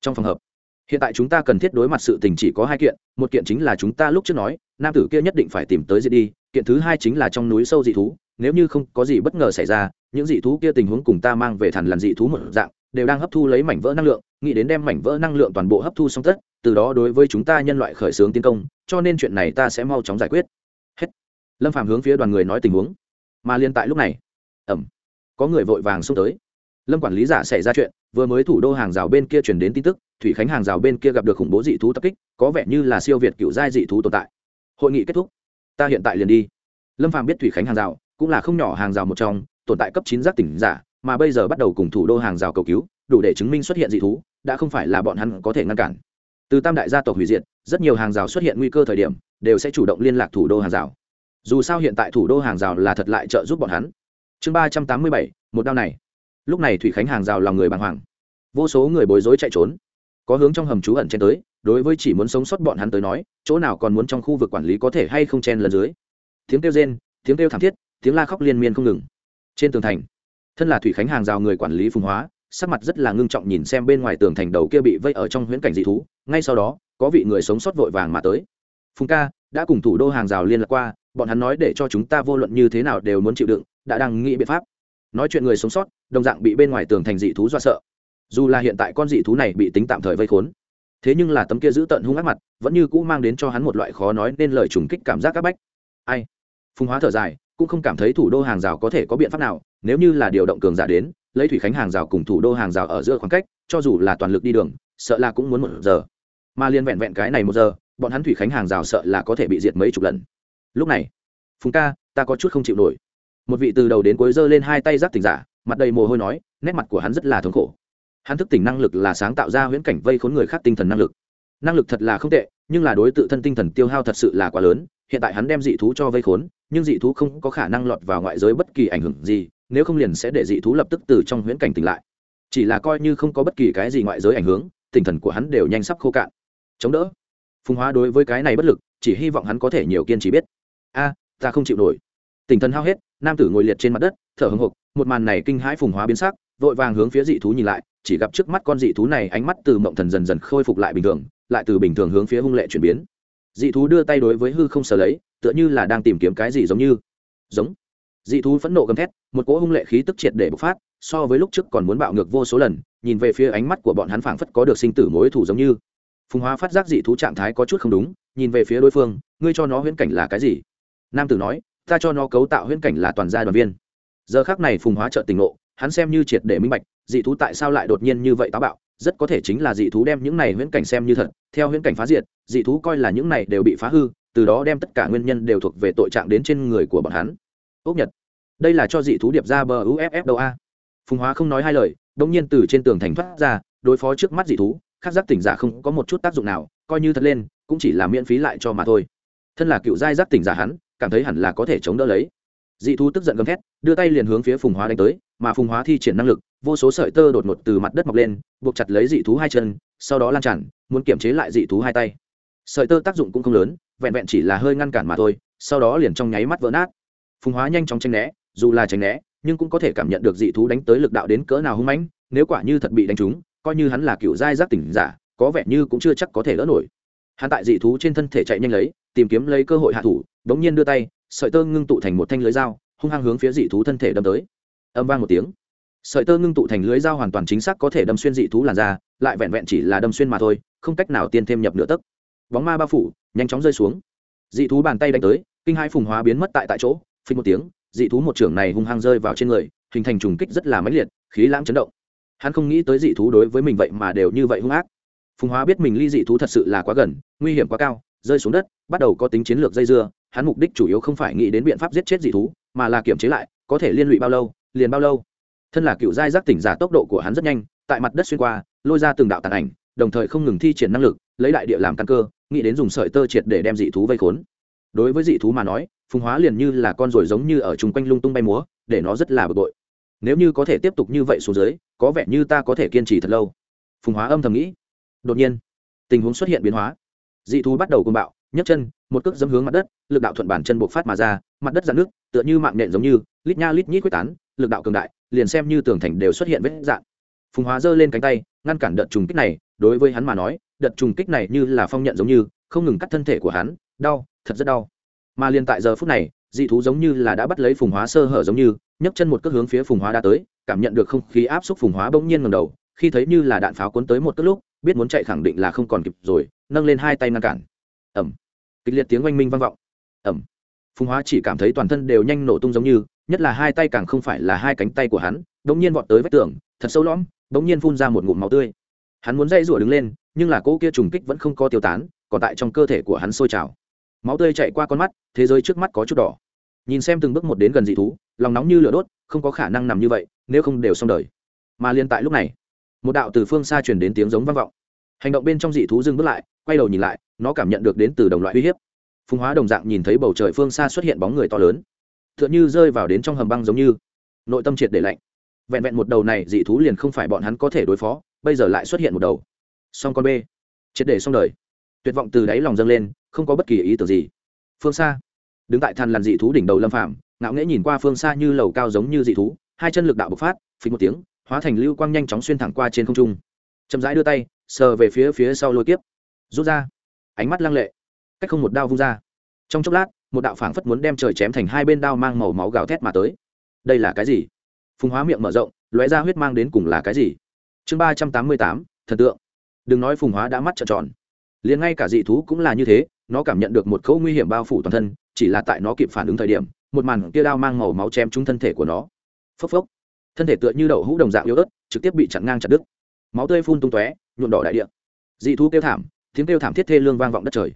Trong phòng hợp, hiện tại chúng ta cần thiết đối mặt sự tình chỉ có hai kiện, một kiện chính là chúng ta lúc trước nói, nam tử kia nhất định phải tìm tới diệt đi, kiện thứ hai chính là trong núi sâu dị thú, nếu như không có gì bất ngờ xảy ra, những dị thú kia tình huống cùng ta mang về thằn lằn dị thú một dạng, đều đang hấp thu lấy mảnh vỡ năng lượng, nghĩ đến đem mảnh vỡ năng lượng toàn bộ hấp thu xong tất, từ đó đối với chúng ta nhân loại khởi xướng tiến công, cho nên chuyện này ta sẽ mau chóng giải quyết. Hết. Lâm phàm hướng phía đoàn người nói tình huống. Mà liên tại lúc này ẩm. Có người vội vàng xông tới. Lâm quản lý giả xảy ra chuyện, vừa mới thủ đô hàng rào bên kia chuyển đến tin tức, thủy khánh hàng rào bên kia gặp được khủng bố dị thú tập kích, có vẻ như là siêu việt cựu giai dị thú tồn tại. Hội nghị kết thúc. Ta hiện tại liền đi. Lâm phàm biết thủy khánh hàng rào cũng là không nhỏ hàng rào một trong, tồn tại cấp chín giác tỉnh giả, mà bây giờ bắt đầu cùng thủ đô hàng rào cầu cứu, đủ để chứng minh xuất hiện dị thú, đã không phải là bọn hắn có thể ngăn cản. Từ tam đại gia tộc hủy diệt, rất nhiều hàng rào xuất hiện nguy cơ thời điểm, đều sẽ chủ động liên lạc thủ đô hàng rào. Dù sao hiện tại thủ đô hàng rào là thật lại trợ giúp bọn hắn chương ba trăm tám mươi bảy, một đao này. Lúc này thủy khánh hàng rào lòng người bàng hoàng. Vô số người bối rối chạy trốn. Có hướng trong hầm trú ẩn chen tới, đối với chỉ muốn sống sót bọn hắn tới nói, chỗ nào còn muốn trong khu vực quản lý có thể hay không chen lần dưới. Tiếng kêu rên, tiếng kêu thảm thiết, tiếng la khóc liên miên không ngừng. Trên tường thành, thân là thủy khánh hàng rào người quản lý phùng hóa, sắc mặt rất là ngưng trọng nhìn xem bên ngoài tường thành đầu kia bị vây ở trong huyễn cảnh dị thú, ngay sau đó, có vị người sống sót vội vàng mà tới. Phùng ca, đã cùng thủ đô hàng rào liên lạc qua, bọn hắn nói để cho chúng ta vô luận như thế nào đều muốn chịu đựng đã đang nghĩ biện pháp. Nói chuyện người sống sót, đồng dạng bị bên ngoài tường thành dị thú do sợ. Dù là hiện tại con dị thú này bị tính tạm thời vây khốn, thế nhưng là tấm kia giữ tận hung ác mặt, vẫn như cũ mang đến cho hắn một loại khó nói nên lời trùng kích cảm giác áp bách. Ai? Phùng hóa thở dài, cũng không cảm thấy thủ đô hàng rào có thể có biện pháp nào, nếu như là điều động cường giả đến, lấy thủy khánh hàng rào cùng thủ đô hàng rào ở giữa khoảng cách, cho dù là toàn lực đi đường, sợ là cũng muốn một giờ. Mà liên vẹn vẹn cái này một giờ, bọn hắn thủy khánh hàng rào sợ là có thể bị diệt mấy chục lần. Lúc này, phùng ca, ta có chút không chịu nổi một vị từ đầu đến cuối giơ lên hai tay giác tỉnh giả, mặt đầy mồ hôi nói, nét mặt của hắn rất là thống khổ. Hắn thức tỉnh năng lực là sáng tạo ra huyễn cảnh vây khốn người khác tinh thần năng lực. Năng lực thật là không tệ, nhưng là đối tự thân tinh thần tiêu hao thật sự là quá lớn, hiện tại hắn đem dị thú cho vây khốn, nhưng dị thú không có khả năng lọt vào ngoại giới bất kỳ ảnh hưởng gì, nếu không liền sẽ để dị thú lập tức từ trong huyễn cảnh tỉnh lại. Chỉ là coi như không có bất kỳ cái gì ngoại giới ảnh hưởng, tinh thần của hắn đều nhanh sắp khô cạn. Chống đỡ. Phùng hóa đối với cái này bất lực, chỉ hy vọng hắn có thể nhiều kiên trì biết. A, ta không chịu nổi. Tinh thần hao hết nam tử ngồi liệt trên mặt đất, thở hồng hộc một màn này kinh hãi phùng hóa biến sắc, vội vàng hướng phía dị thú nhìn lại, chỉ gặp trước mắt con dị thú này ánh mắt từ mộng thần dần dần khôi phục lại bình thường, lại từ bình thường hướng phía hung lệ chuyển biến. Dị thú đưa tay đối với hư không sờ lấy, tựa như là đang tìm kiếm cái gì giống như. Giống. Dị thú phẫn nộ gầm thét, một cỗ hung lệ khí tức triệt để bộc phát, so với lúc trước còn muốn bạo ngược vô số lần, nhìn về phía ánh mắt của bọn hắn phảng phất có được sinh tử mối thủ giống như. Phùng hóa phát giác dị thú trạng thái có chút không đúng, nhìn về phía đối phương, ngươi cho nó huyễn cảnh là cái gì? Nam tử nói ta cho nó cấu tạo huyễn cảnh là toàn gia đoàn viên. Giờ khác này phùng hóa trợ tình ngộ, hắn xem như triệt để minh bạch, dị thú tại sao lại đột nhiên như vậy táo bạo, rất có thể chính là dị thú đem những này huyễn cảnh xem như thật. Theo huyễn cảnh phá diệt, dị thú coi là những này đều bị phá hư, từ đó đem tất cả nguyên nhân đều thuộc về tội trạng đến trên người của bọn hắn. Ốc nhật, đây là cho dị thú điệp ra bờ uff đâu a? Phùng hóa không nói hai lời đông nhiên từ trên tường thành thoát ra, đối phó trước mắt dị thú khắc giác tỉnh giả không có một chút tác dụng nào, coi như thật lên, cũng chỉ là miễn phí lại cho mà thôi. Thân là cựu giai giác tỉnh giả hắn cảm thấy hẳn là có thể chống đỡ lấy. Dị thú tức giận gầm thét, đưa tay liền hướng phía phùng hóa đánh tới, mà phùng hóa thi triển năng lực, vô số sợi tơ đột ngột từ mặt đất mọc lên, buộc chặt lấy dị thú hai chân, sau đó lan tràn, muốn kiểm chế lại dị thú hai tay. Sợi tơ tác dụng cũng không lớn, vẹn vẹn chỉ là hơi ngăn cản mà thôi, sau đó liền trong nháy mắt vỡ nát. Phùng hóa nhanh chóng tranh né, dù là tránh né, nhưng cũng có thể cảm nhận được dị thú đánh tới lực đạo đến cỡ nào hung mãnh, nếu quả như thật bị đánh trúng, coi như hắn là cựu giai giác tỉnh giả, có vẻ như cũng chưa chắc có thể lỡ nổi. Hắn tại dị thú trên thân thể chạy nhanh lấy tìm kiếm lấy cơ hội hạ thủ đ ố n g nhiên đưa tay, sợi tơ ngưng tụ thành một thanh lưới dao, hung hăng hướng phía dị thú thân thể đâm tới. Âm vang một tiếng. Sợi tơ ngưng tụ thành lưới dao hoàn toàn chính xác có thể đâm xuyên dị thú làn da, lại vẹn vẹn chỉ là đâm xuyên mà thôi, không cách nào tiên thêm nhập nửa tấc. Bóng ma bao phủ, nhanh chóng rơi xuống. Dị thú bàn tay đánh tới, kinh hai phùng hóa biến mất tại tại chỗ, phình một tiếng, dị thú một trưởng này hung hăng rơi vào trên người, hình thành trùng kích rất là mãnh liệt, khí lãng chấn động. Hắn không nghĩ tới dị thú đối với mình vậy mà đều như vậy hung ác. Phùng hóa biết mình ly dị thú thật sự là quá gần, nguy hiểm quá cao, rơi xuống đất bắt đầu có tính chiến lược dây dưa, hắn mục đích chủ yếu không phải nghĩ đến biện pháp giết chết dị thú, mà là kiểm chế lại, có thể liên lụy bao lâu, liền bao lâu. Thân là cựu giai giác tỉnh giả tốc độ của hắn rất nhanh, tại mặt đất xuyên qua, lôi ra từng đạo tàn ảnh, đồng thời không ngừng thi triển năng lực, lấy đại địa làm căn cơ, nghĩ đến dùng sợi tơ triệt để đem dị thú vây khốn. Đối với dị thú mà nói, phùng hóa liền như là con ruồi giống như ở chung quanh lung tung bay múa, để nó rất là bực bội. Nếu như có thể tiếp tục như vậy xuống dưới, có vẻ như ta có thể kiên trì thật lâu. Phùng hóa âm thầm nghĩ. Đột nhiên, tình huống xuất hiện biến hóa. Dị thú bắt đầu côn bạo nhấc chân, một cước dấm hướng mặt đất, lực đạo thuận bản chân buộc phát mà ra, mặt đất dạn nước tựa như mạng nện giống như, lít nha lít nhít quyết tán, lực đạo cường đại, liền xem như tường thành đều xuất hiện vết dạn phùng hóa giơ lên cánh tay, ngăn cản đợt trùng kích này, đối với hắn mà nói, đợt trùng kích này như là phong nhận giống như, không ngừng cắt thân thể của hắn, đau, thật rất đau. Mà liền tại giờ phút này, dị thú giống như là đã bắt lấy phùng hóa sơ hở giống như, nhấc chân một cước hướng phía phùng hóa đã tới, cảm nhận được không khí áp xúc phùng hóa bỗng nhiên ngầm đầu, khi thấy như là đạn pháo cuốn tới một cước lúc, biết muốn chạy khẳng định là không còn kịp rồi, nâng lên hai tay ngăn cản ẩm. Kịch liệt tiếng oanh minh vang vọng. Ẩm. Phùng hóa chỉ cảm thấy toàn thân đều nhanh nổ tung giống như, nhất là hai tay càng không phải là hai cánh tay của hắn bỗng nhiên vọt tới vách tường, thật sâu lõm bỗng nhiên phun ra một ngụm máu tươi. Hắn muốn dây rủa đứng lên, nhưng là cỗ kia trùng kích vẫn không có tiêu tán, còn tại trong cơ thể của hắn sôi trào. Máu tươi chạy qua con mắt, thế giới trước mắt có chút đỏ. Nhìn xem từng bước một đến gần dị thú, lòng nóng như lửa đốt, không có khả năng nằm như vậy, nếu không đều xong đời. Mà liên tại lúc này, một đạo từ phương xa truyền đến tiếng giống vang vọng. Hành động bên trong dị thú dừng bước lại quay đầu nhìn lại, nó cảm nhận được đến từ đồng loại uy hiếp. Phùng hóa đồng dạng nhìn thấy bầu trời phương xa xuất hiện bóng người to lớn. T h ư ợ n h ư rơi vào đến trong hầm băng giống như. Nội tâm triệt để lạnh. Vẹn vẹn một đầu này, dị thú liền không phải bọn hắn có thể đối phó, bây giờ lại xuất hiện một đầu. Song con b triệt để xong đời. Tuyệt vọng từ đáy lòng dâng lên, không có bất kỳ ý tưởng gì. Phương xa. Đứng tại thàn làn dị thú đỉnh đầu lâm phạm ngạo nghễ nhìn qua phương xa như lầu cao giống như dị thú, hai chân lực đạo bộc phát phí một tiếng, hóa thành lưu quang nhanh chóng xuyên thẳng qua trên không trung. Chậm rãi đưa tay, sờ về phía phía sau lôi kiếp rút ra. Ánh mắt lăng lệ, cách không một đao vung ra. Trong chốc lát, một đạo phảng phất muốn đem trời chém thành hai bên đao mang màu máu gào thét mà tới. Đây là cái gì? Phùng hóa miệng mở rộng, lóe ra huyết mang đến cùng là cái gì? Chương ba trăm tám mươi tám, thần tượng. Đừng nói phùng hóa đã mắt trợn tròn. Liền ngay cả dị thú cũng là như thế, nó cảm nhận được một khâu nguy hiểm bao phủ toàn thân, chỉ là tại nó kịp phản ứng thời điểm, một màn kia đao mang màu máu chém trúng thân thể của nó. Phốc phốc. Thân thể tựa như đậu hũ đồng dạng yếu ớt, trực tiếp bị chặn ngang chặt đứt. Máu tươi phun tung tóe, nhuộm đỏ đại địa. Dị thú kêu thảm tiếng kêu thảm thiết thê lương vang vọng đất trời.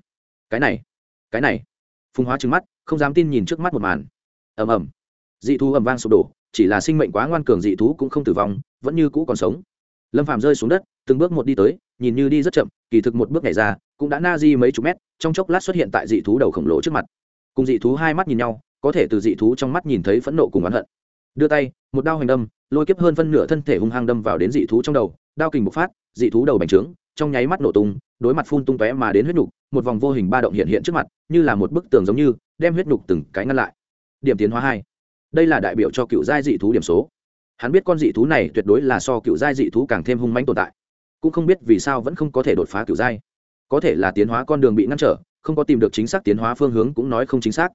Cái này cái này. Phùng hóa trừng mắt, không dám tin nhìn trước mắt một màn. Ầm ầm. Dị thú ầm vang sụp đổ, chỉ là sinh mệnh quá ngoan cường dị thú cũng không tử vong, vẫn như cũ còn sống. Lâm phàm rơi xuống đất, từng bước một đi tới, nhìn như đi rất chậm, kỳ thực một bước nhảy ra, cũng đã na di mấy chục mét, trong chốc lát xuất hiện tại dị thú đầu khổng lồ trước mặt. Cùng dị thú hai mắt nhìn nhau, có thể từ dị thú trong mắt nhìn thấy phẫn nộ cùng oán hận. Đưa tay, một đao hành đâm, lôi kiếp hơn phân nửa thân thể hung hăng đâm vào đến dị thú trong đầu, đao kình bộc phát, dị thú đầu bành trướng trong nháy mắt nổ tung, đối mặt phun tung tóe mà đến huyết nhục một vòng vô hình ba động hiện hiện trước mặt, như là một bức tường giống như, đem huyết nhục từng cái ngăn lại. Điểm tiến hóa hai. Đây là đại biểu cho cựu giai dị thú điểm số. Hắn biết con dị thú này tuyệt đối là so cựu giai dị thú càng thêm hung mãnh tồn tại. Cũng không biết vì sao vẫn không có thể đột phá cựu giai. Có thể là tiến hóa con đường bị ngăn trở, không có tìm được chính xác tiến hóa phương hướng cũng nói không chính xác.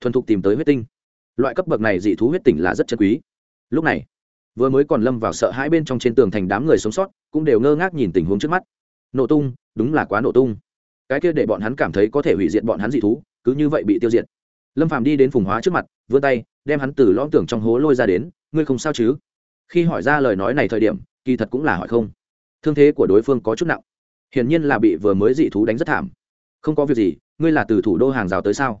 Thuần thục tìm tới huyết tinh. Loại cấp bậc này dị thú huyết tỉnh là rất chân quý. Lúc này, vừa mới còn lâm vào sợ hãi bên trong trên tường thành đám người sống sót, cũng đều ngơ ngác nhìn tình huống trước mắt nổ tung, đúng là quá nổ tung. Cái kia để bọn hắn cảm thấy có thể hủy diệt bọn hắn dị thú, cứ như vậy bị tiêu diệt. Lâm phàm đi đến phùng hóa trước mặt, vươn tay, đem hắn từ lõm tưởng trong hố lôi ra đến, ngươi không sao chứ? Khi hỏi ra lời nói này thời điểm, kỳ thật cũng là hỏi không. Thương thế của đối phương có chút nặng. Hiển nhiên là bị vừa mới dị thú đánh rất thảm. Không có việc gì, ngươi là từ thủ đô hàng rào tới sao?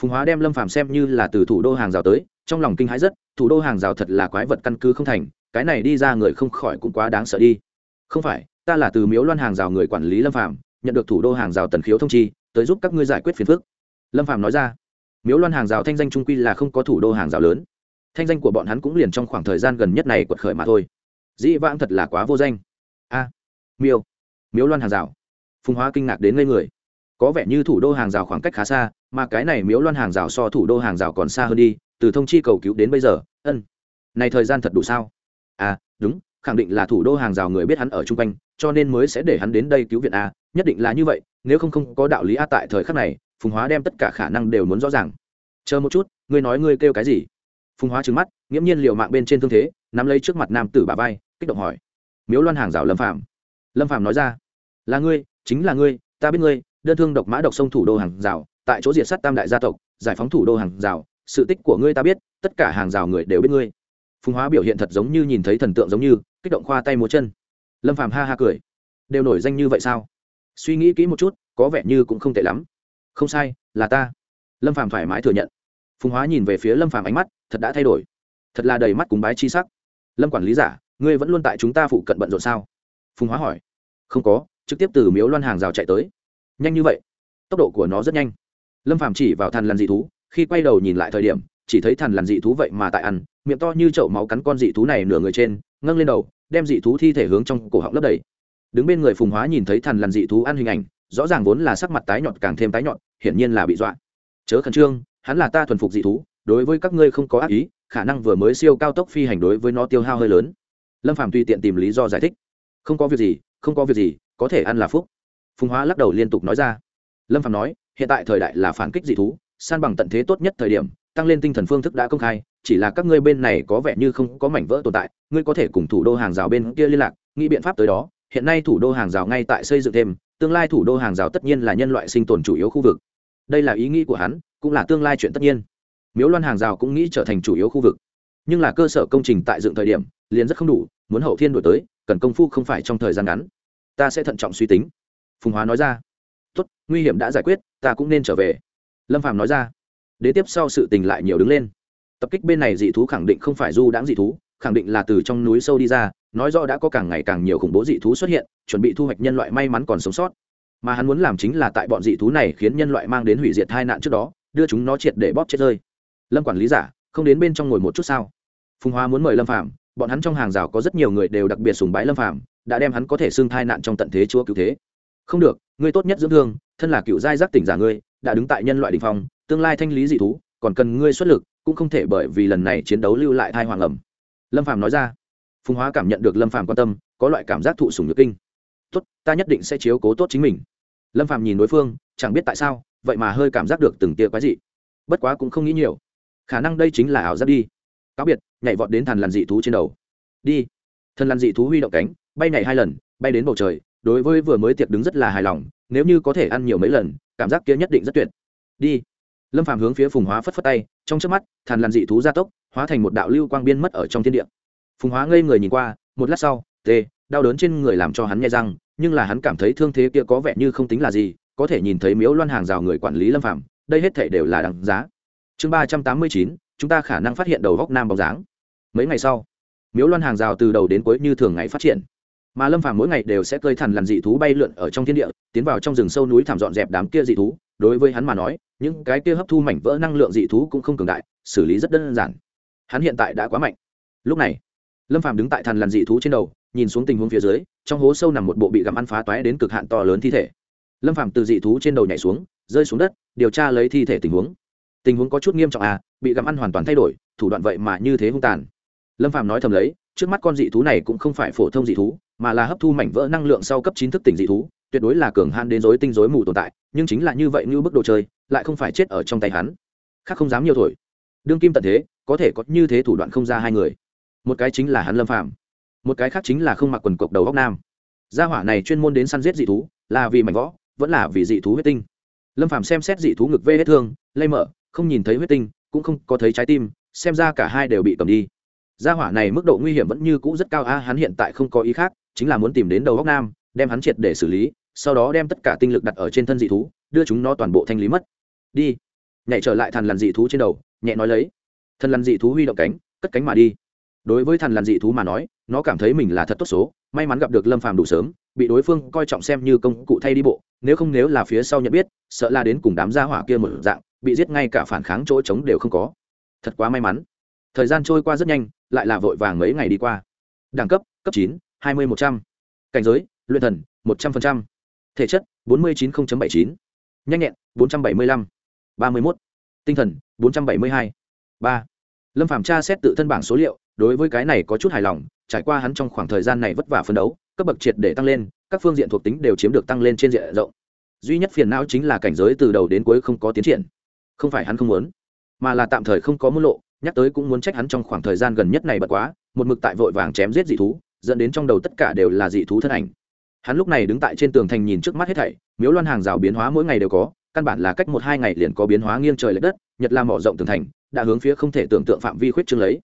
Phùng hóa đem lâm phàm xem như là từ thủ đô hàng rào tới, trong lòng kinh hãi rất, thủ đô hàng rào thật là quái vật căn cứ không thành, cái này đi ra người không khỏi cũng quá đáng sợ đi. Không phải ta là từ miếu loan hàng rào người quản lý lâm Phạm, nhận được thủ đô hàng rào tần khiếu thông chi tới giúp các ngươi giải quyết phiền phức. Lâm Phạm nói ra. Miếu loan hàng rào thanh danh trung quy là không có thủ đô hàng rào lớn. Thanh danh của bọn hắn cũng liền trong khoảng thời gian gần nhất này quật khởi mà thôi. Dĩ vãng thật là quá vô danh. A miêu miếu loan hàng rào. Phùng hóa kinh ngạc đến ngây người. Có vẻ như thủ đô hàng rào khoảng cách khá xa mà cái này miếu loan hàng rào so thủ đô hàng rào còn xa hơn đi từ thông chi cầu cứu đến bây giờ ân này thời gian thật đủ sao? À đúng khẳng định là thủ đô hàng rào người biết hắn ở chung quanh, cho nên mới sẽ để hắn đến đây cứu viện a, nhất định là như vậy, nếu không không có đạo lý a tại thời khắc này, phùng hóa đem tất cả khả năng đều muốn rõ ràng. Chờ một chút, ngươi nói ngươi kêu cái gì? Phùng hóa trứng mắt, nghiễm nhiên liều mạng bên trên thương thế, nắm lấy trước mặt nam tử bà vai, kích động hỏi. Miếu loan hàng rào lâm phạm lâm phạm nói ra, là ngươi, chính là ngươi, ta biết ngươi, đơn thương độc mã độc sông thủ đô hàng rào, tại chỗ diệt sát tam đại gia tộc, giải phóng thủ đô hàng rào, sự tích của ngươi ta biết, tất cả hàng rào người đều biết ngươi phùng hóa biểu hiện thật giống như nhìn thấy thần tượng giống như, kích động khoa tay múa chân. Lâm phàm ha ha cười. Đều nổi danh như vậy sao? Suy nghĩ kỹ một chút, có vẻ như cũng không tệ lắm. Không sai, là ta. Lâm phàm thoải mái thừa nhận. Phùng hóa nhìn về phía lâm phàm ánh mắt, thật đã thay đổi. Thật là đầy mắt cúng bái chi sắc. Lâm quản lý giả, ngươi vẫn luôn tại chúng ta phụ cận bận rộn sao? Phùng hóa hỏi. Không có, trực tiếp từ miếu loan hàng rào chạy tới. Nhanh như vậy. Tốc độ của nó rất nhanh. Lâm phàm chỉ vào thằn lằn dị thú, khi quay đầu nhìn lại thời điểm chỉ thấy thằn lằn dị thú vậy mà tại ăn, miệng to như chậu máu cắn con dị thú này nửa người trên, ngâng lên đầu, đem dị thú thi thể hướng trong cổ họng lấp đầy. Đứng bên người phùng hóa nhìn thấy thằn lằn dị thú ăn hình ảnh, rõ ràng vốn là sắc mặt tái nhọn càng thêm tái nhọn hiển nhiên là bị dọa. Chớ khẩn trương, hắn là ta thuần phục dị thú, đối với các ngươi không có ác ý, khả năng vừa mới siêu cao tốc phi hành đối với nó tiêu hao hơi lớn. Lâm phàm tùy tiện tìm lý do giải thích. Không có việc gì, không có việc gì, có thể ăn là phúc. Phùng hóa lắc đầu liên tục nói ra. Lâm phàm nói, hiện tại thời đại là phản kích dị thú, san bằng tận thế tốt nhất thời điểm tăng lên tinh thần phương thức đã công khai, chỉ là các ngươi bên này có vẻ như không có mảnh vỡ tồn tại, ngươi có thể cùng thủ đô hàng rào bên kia liên lạc, nghĩ biện pháp tới đó. Hiện nay thủ đô hàng rào ngay tại xây dựng thêm, tương lai thủ đô hàng rào tất nhiên là nhân loại sinh tồn chủ yếu khu vực. Đây là ý nghĩ của hắn, cũng là tương lai chuyện tất nhiên. Miếu loan hàng rào cũng nghĩ trở thành chủ yếu khu vực. Nhưng là cơ sở công trình tại dựng thời điểm, liền rất không đủ, muốn hậu thiên đổi tới, cần công phu không phải trong thời gian ngắn. Ta sẽ thận trọng suy tính. Phùng hóa nói ra. Tốt, nguy hiểm đã giải quyết, ta cũng nên trở về. Lâm phàm nói ra đế tiếp sau sự tình lại nhiều đứng lên. Tập kích bên này dị thú khẳng định không phải du đãng dị thú, khẳng định là từ trong núi sâu đi ra, nói rõ đã có càng ngày càng nhiều khủng bố dị thú xuất hiện, chuẩn bị thu hoạch nhân loại may mắn còn sống sót. Mà hắn muốn làm chính là tại bọn dị thú này khiến nhân loại mang đến hủy diệt hai nạn trước đó, đưa chúng nó triệt để bóp chết rơi. Lâm quản lý giả, không đến bên trong ngồi một chút sao? Phùng hoa muốn mời lâm phạm bọn hắn trong hàng rào có rất nhiều người đều đặc biệt sùng bái lâm phạm đã đem hắn có thể xưng thai nạn trong tận thế chúa cứu thế. Không được, ngươi tốt nhất dưỡng thương, thân là cựu giai giác tỉnh giả ngươi, đã đứng tại nhân loại đình phong tương lai thanh lý dị thú, còn cần ngươi xuất lực, cũng không thể bởi vì lần này chiến đấu lưu lại thai hoàng ẩm. Lâm phàm nói ra. Phùng hóa cảm nhận được lâm phàm quan tâm, có loại cảm giác thụ sùng nhược kinh. Tốt, ta nhất định sẽ chiếu cố tốt chính mình. Lâm phàm nhìn đối phương, chẳng biết tại sao, vậy mà hơi cảm giác được từng tia quái dị. Bất quá cũng không nghĩ nhiều. Khả năng đây chính là ảo giác đi. Cáo biệt, nhảy vọt đến thần làn dị thú trên đầu. Đi. Thần làn dị thú huy động cánh, bay nhảy hai lần, bay đến bầu trời, đối với vừa mới tiệc đứng rất là hài lòng, nếu như có thể ăn nhiều mấy lần, cảm giác kia nhất định rất tuyệt. Đi lâm phàm hướng phía phùng hóa phất phất tay, trong trước mắt, thàn làn dị thú gia tốc, hóa thành một đạo lưu quang biên mất ở trong thiên địa. Phùng hóa ngây người nhìn qua, một lát sau, tê, đau đớn trên người làm cho hắn nghe răng, nhưng là hắn cảm thấy thương thế kia có vẻ như không tính là gì, có thể nhìn thấy miếu loan hàng rào người quản lý lâm phàm, đây hết thể đều là đằng giá. Chương ba trăm tám mươi chín, chúng ta khả năng phát hiện đầu góc nam bóng dáng. Mấy ngày sau, miếu loan hàng rào từ đầu đến cuối như thường ngày phát triển. Mà lâm phàm mỗi ngày đều sẽ cơi thằn lằn dị thú bay lượn ở trong thiên địa, tiến vào trong rừng sâu núi thảm dọn dẹp đám kia dị thú đối với hắn mà nói, những cái kia hấp thu mảnh vỡ năng lượng dị thú cũng không cường đại, xử lý rất đơn giản. Hắn hiện tại đã quá mạnh. Lúc này, lâm phàm đứng tại thằn lằn dị thú trên đầu, nhìn xuống tình huống phía dưới, trong hố sâu nằm một bộ bị gặm ăn phá toái đến cực hạn to lớn thi thể. Lâm phàm từ dị thú trên đầu nhảy xuống, rơi xuống đất, điều tra lấy thi thể tình huống. Tình huống có chút nghiêm trọng à bị gặm ăn hoàn toàn thay đổi, thủ đoạn vậy mà như thế hung tàn. Lâm phàm nói thầm lấy, trước mắt con dị thú này cũng không phải phổ thông dị thú, mà là hấp thu mảnh vỡ năng lượng sau cấp chín thức tỉnh dị thú tuyệt đối là cường han đến dối tinh dối mù tồn tại, nhưng chính là như vậy như bức đồ chơi, lại không phải chết ở trong tay hắn. Khác không dám nhiều thổi. Đương kim tận thế, có thể có như thế thủ đoạn không ra hai người. Một cái chính là hắn lâm phạm một cái khác chính là không mặc quần cộc đầu góc nam. Gia hỏa này chuyên môn đến săn giết dị thú, là vì mảnh võ vẫn là vì dị thú huyết tinh. Lâm phạm xem xét dị thú ngực vê hết thương lây mở, không nhìn thấy huyết tinh, cũng không có thấy trái tim, xem ra cả hai đều bị cầm đi. Gia hỏa này mức độ nguy hiểm vẫn như cũ rất cao, a, hắn hiện tại không có ý khác, chính là muốn tìm đến đầu góc nam, đem hắn triệt để xử lý sau đó đem tất cả tinh lực đặt ở trên thân dị thú, đưa chúng nó toàn bộ thanh lý mất. Đi. Nhảy trở lại thần lằn dị thú trên đầu, nhẹ nói lấy. Thần lằn dị thú huy động cánh, cất cánh mà đi. Đối với thần lằn dị thú mà nói, nó cảm thấy mình là thật tốt số, may mắn gặp được lâm phàm đủ sớm, bị đối phương coi trọng xem như công cụ thay đi bộ, nếu không nếu là phía sau nhận biết, sợ là đến cùng đám gia hỏa kia một dạng, bị giết ngay cả phản kháng chỗ trống đều không có. Thật quá may mắn. Thời gian trôi qua rất nhanh, lại là vội vàng mấy ngày đi qua. Đẳng cấp cấp chín, hai mươi một trăm. Cảnh giới, luyện thần, một trăm linh thể chất bốn mươi chín bảy chín. Nhanh nhẹn 475, 31, tinh thần 472, 3. lâm phạm tra xét tự thân bảng số liệu đối với cái này có chút hài lòng trải qua hắn trong khoảng thời gian này vất vả phấn đấu cấp bậc triệt để tăng lên các phương diện thuộc tính đều chiếm được tăng lên trên diện rộng. Duy nhất phiền não chính là cảnh giới từ đầu đến cuối không có tiến triển. Không phải hắn không muốn mà là tạm thời không có môn lộ nhắc tới cũng muốn trách hắn trong khoảng thời gian gần nhất này bật quá một mực tại vội vàng chém giết dị thú dẫn đến trong đầu tất cả đều là dị thú thân ảnh hắn lúc này đứng tại trên tường thành nhìn trước mắt hết thảy, miếu loan hàng rào biến hóa mỗi ngày đều có, căn bản là cách một hai ngày liền có biến hóa nghiêng trời l ệ đất, nhật làm mỏ rộng tường thành, đã hướng phía không thể tưởng tượng phạm vi khuyết trương lấy.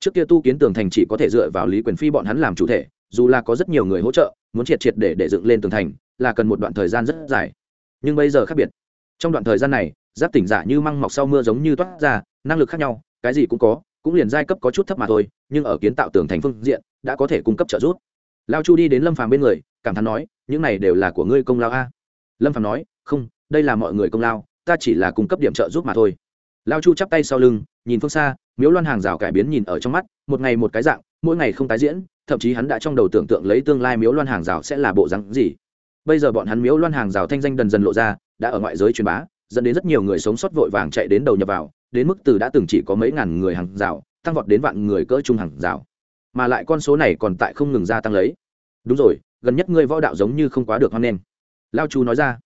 Trước kia tu kiến tường thành chỉ có thể dựa vào lý quyền phi bọn hắn làm chủ thể, dù là có rất nhiều người hỗ trợ, muốn triệt triệt để để dựng lên tường thành, là cần một đoạn thời gian rất dài. Nhưng bây giờ khác biệt. Trong đoạn thời gian này, giáp tỉnh giả như măng mọc sau mưa giống như toát ra, năng lực khác nhau, cái gì cũng có, cũng liền giai cấp có chút thấp mà thôi, nhưng ở kiến tạo tường thành phương diện, đã có thể cung cấp trợ giúp lao chu đi đến lâm phàm bên người, cảm thán nói, những này đều là của ngươi công lao a. Lâm phàm nói, không, đây là mọi người công lao, ta chỉ là cung cấp điểm trợ giúp mà thôi. Lao chu chắp tay sau lưng, nhìn phương xa, miếu loan hàng rào cải biến nhìn ở trong mắt, một ngày một cái dạng, mỗi ngày không tái diễn, thậm chí hắn đã trong đầu tưởng tượng lấy tương lai miếu loan hàng rào sẽ là bộ rắn gì. Bây giờ bọn hắn miếu loan hàng rào thanh danh dần dần lộ ra, đã ở ngoại giới truyền bá, dẫn đến rất nhiều người sống sót vội vàng chạy đến đầu nhập vào, đến mức từ đã từng chỉ có mấy ngàn người hàng rào, tăng vọt đến vạn người cỡ trung hàng rào mà lại con số này còn tại không ngừng gia tăng lấy. Đúng rồi, gần nhất ngươi võ đạo giống như không quá được hoan nghênh. Lao chu nói ra.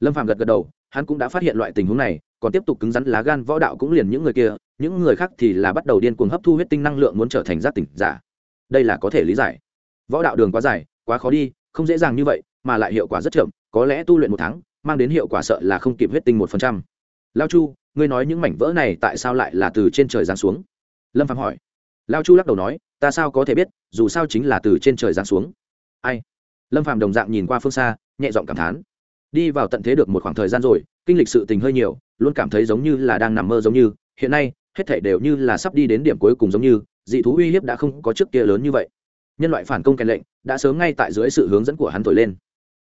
Lâm phạm gật gật đầu, hắn cũng đã phát hiện loại tình huống này, còn tiếp tục cứng rắn lá gan võ đạo cũng liền những người kia, những người khác thì là bắt đầu điên cuồng hấp thu huyết tinh năng lượng muốn trở thành giác tỉnh giả. Đây là có thể lý giải. Võ đạo đường quá dài, quá khó đi, không dễ dàng như vậy, mà lại hiệu quả rất chậm, có lẽ tu luyện một tháng, mang đến hiệu quả sợ là không kịp huyết tinh một phần trăm. Lao chu, ngươi nói những mảnh vỡ này tại sao lại là từ trên trời giáng xuống? Lâm phạm hỏi. Lao chu lắc đầu nói ta sao có thể biết, dù sao chính là từ trên trời giáng xuống. Ai? Lâm Phàm đồng dạng nhìn qua phương xa, nhẹ giọng cảm thán. Đi vào tận thế được một khoảng thời gian rồi, kinh lịch sự tình hơi nhiều, luôn cảm thấy giống như là đang nằm mơ giống như, hiện nay, hết thảy đều như là sắp đi đến điểm cuối cùng giống như, dị thú uy hiếp đã không có trước kia lớn như vậy. Nhân loại phản công kèn lệnh, đã sớm ngay tại dưới sự hướng dẫn của hắn thổi lên.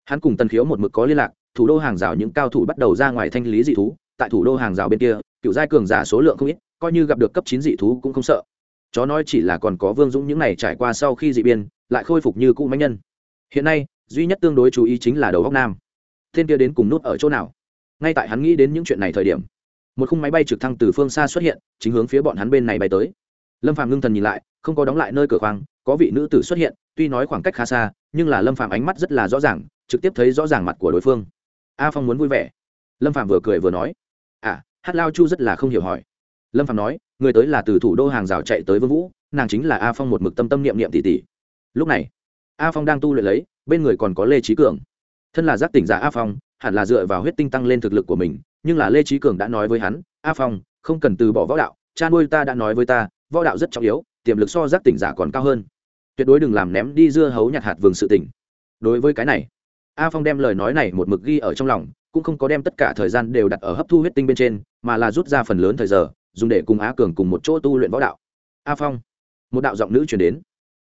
Hắn cùng tần khiếu một mực có liên lạc, thủ đô hàng rào những cao thủ bắt đầu ra ngoài thanh lý dị thú, tại thủ đô hàng rào bên kia, cựu giai cường giả số lượng không ít, coi như gặp được cấp chín dị thú cũng không sợ chó nói chỉ là còn có vương dũng những này trải qua sau khi dị biên, lại khôi phục như cũ máy nhân. Hiện nay, duy nhất tương đối chú ý chính là đầu góc nam. Thiên kia đến cùng nút ở chỗ nào? Ngay tại hắn nghĩ đến những chuyện này thời điểm, một khung máy bay trực thăng từ phương xa xuất hiện, chính hướng phía bọn hắn bên này bay tới. Lâm phạm ngưng thần nhìn lại, không có đóng lại nơi cửa khoang, có vị nữ tử xuất hiện, tuy nói khoảng cách khá xa, nhưng là lâm phạm ánh mắt rất là rõ ràng, trực tiếp thấy rõ ràng mặt của đối phương. A phong muốn vui vẻ. Lâm phạm vừa cười vừa nói à hát lao chu rất là không hiểu hỏi. Lâm phạm nói người tới là từ thủ đô hàng rào chạy tới vương vũ nàng chính là a phong một mực tâm tâm niệm niệm tỷ tỷ lúc này a phong đang tu luyện lấy bên người còn có lê trí cường thân là giác tỉnh giả a phong hẳn là dựa vào huyết tinh tăng lên thực lực của mình nhưng là lê trí cường đã nói với hắn a phong không cần từ bỏ võ đạo cha nuôi ta đã nói với ta võ đạo rất trọng yếu tiềm lực so giác tỉnh giả còn cao hơn tuyệt đối đừng làm ném đi dưa hấu nhặt hạt vườn sự tỉnh đối với cái này a phong đem lời nói này một mực ghi ở trong lòng cũng không có đem tất cả thời gian đều đặt ở hấp thu huyết tinh bên trên mà là rút ra phần lớn thời giờ dùng để cùng Á cường cùng một chỗ tu luyện võ đạo. A phong. Một đạo giọng nữ chuyển đến.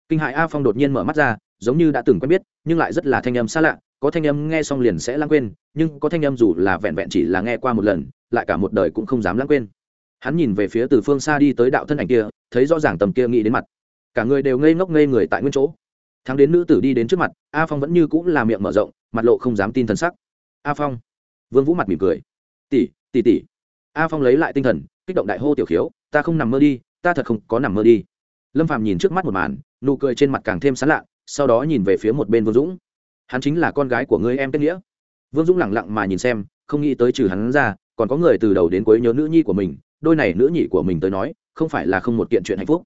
Kinh hại a phong đột nhiên mở mắt ra, giống như đã từng quen biết, nhưng lại rất là thanh âm xa lạ, có thanh âm nghe xong liền sẽ lãng quên, nhưng có thanh âm dù là vẹn vẹn chỉ là nghe qua một lần, lại cả một đời cũng không dám lãng quên. Hắn nhìn về phía từ phương xa đi tới đạo thân ảnh kia, thấy rõ ràng tầm kia nghĩ đến mặt. Cả người đều ngây ngốc ngây người tại nguyên chỗ. Thắng đến nữ tử đi đến trước mặt, a phong vẫn như cũng là miệng mở rộng, mặt lộ không dám tin thần sắc. A phong. Vương vũ mặt mỉm cười. Tỷ tỷ tỷ. A phong lấy lại tinh thần kích động đại hô tiểu khiếu, ta không nằm mơ đi, ta thật không có nằm mơ đi. Lâm phàm nhìn trước mắt một màn, nụ cười trên mặt càng thêm sán lạ, sau đó nhìn về phía một bên vương dũng. Hắn chính là con gái của ngươi em kết nghĩa. Vương dũng lẳng lặng mà nhìn xem, không nghĩ tới trừ hắn ra, còn có người từ đầu đến cuối nhớ nữ nhi của mình, đôi này nữ nhị của mình tới nói, không phải là không một kiện chuyện hạnh phúc.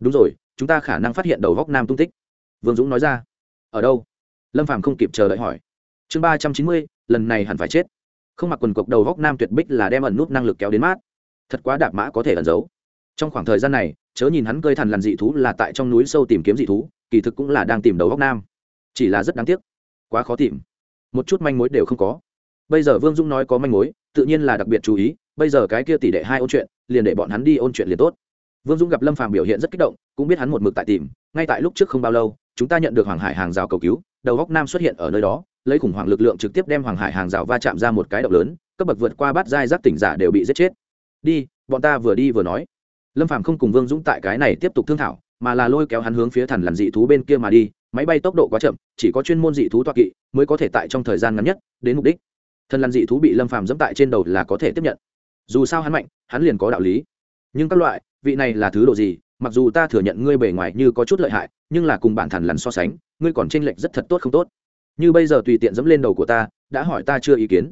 Đúng rồi, chúng ta khả năng phát hiện đầu góc nam tung tích. Vương dũng nói ra. Ở đâu? Lâm phàm không kịp chờ đợi hỏi. Chương ba trăm chín mươi, lần này hẳn phải chết. Không mặc quần cộc đầu góc nam tuyệt bích là đem ẩn nút năng lực kéo đến mát thật quá đạp mã có thể ẩn giấu. Trong khoảng thời gian này, chớ nhìn hắn cơi thần lằn dị thú là tại trong núi sâu tìm kiếm dị thú, kỳ thực cũng là đang tìm đầu góc nam. Chỉ là rất đáng tiếc. Quá khó tìm. Một chút manh mối đều không có. Bây giờ vương dung nói có manh mối, tự nhiên là đặc biệt chú ý, bây giờ cái kia tỷ đệ hai ôn chuyện, liền để bọn hắn đi ôn chuyện liền tốt. Vương dung gặp lâm phàm biểu hiện rất kích động, cũng biết hắn một mực tại tìm, ngay tại lúc trước không bao lâu, chúng ta nhận được hoàng hải hàng rào cầu cứu, đầu góc nam xuất hiện ở nơi đó, lấy khủng hoảng lực lượng trực tiếp đem hoàng hải hàng rào va chạm ra một cái động lớn, cấp bậc vượt qua bát giai giác tỉnh giả đều bị giết chết đi, bọn ta vừa đi vừa nói. Lâm phàm không cùng vương dũng tại cái này tiếp tục thương thảo, mà là lôi kéo hắn hướng phía thần lằn dị thú bên kia mà đi. Máy bay tốc độ quá chậm, chỉ có chuyên môn dị thú toa kỵ mới có thể tại trong thời gian ngắn nhất đến mục đích. Thần lằn dị thú bị lâm phàm dẫm tại trên đầu là có thể tiếp nhận. Dù sao hắn mạnh, hắn liền có đạo lý. Nhưng các loại, vị này là thứ độ gì? Mặc dù ta thừa nhận ngươi bề ngoài như có chút lợi hại, nhưng là cùng bản thần lằn so sánh, ngươi còn tranh lệch rất thật tốt không tốt. Như bây giờ tùy tiện dẫm lên đầu của ta, đã hỏi ta chưa ý kiến.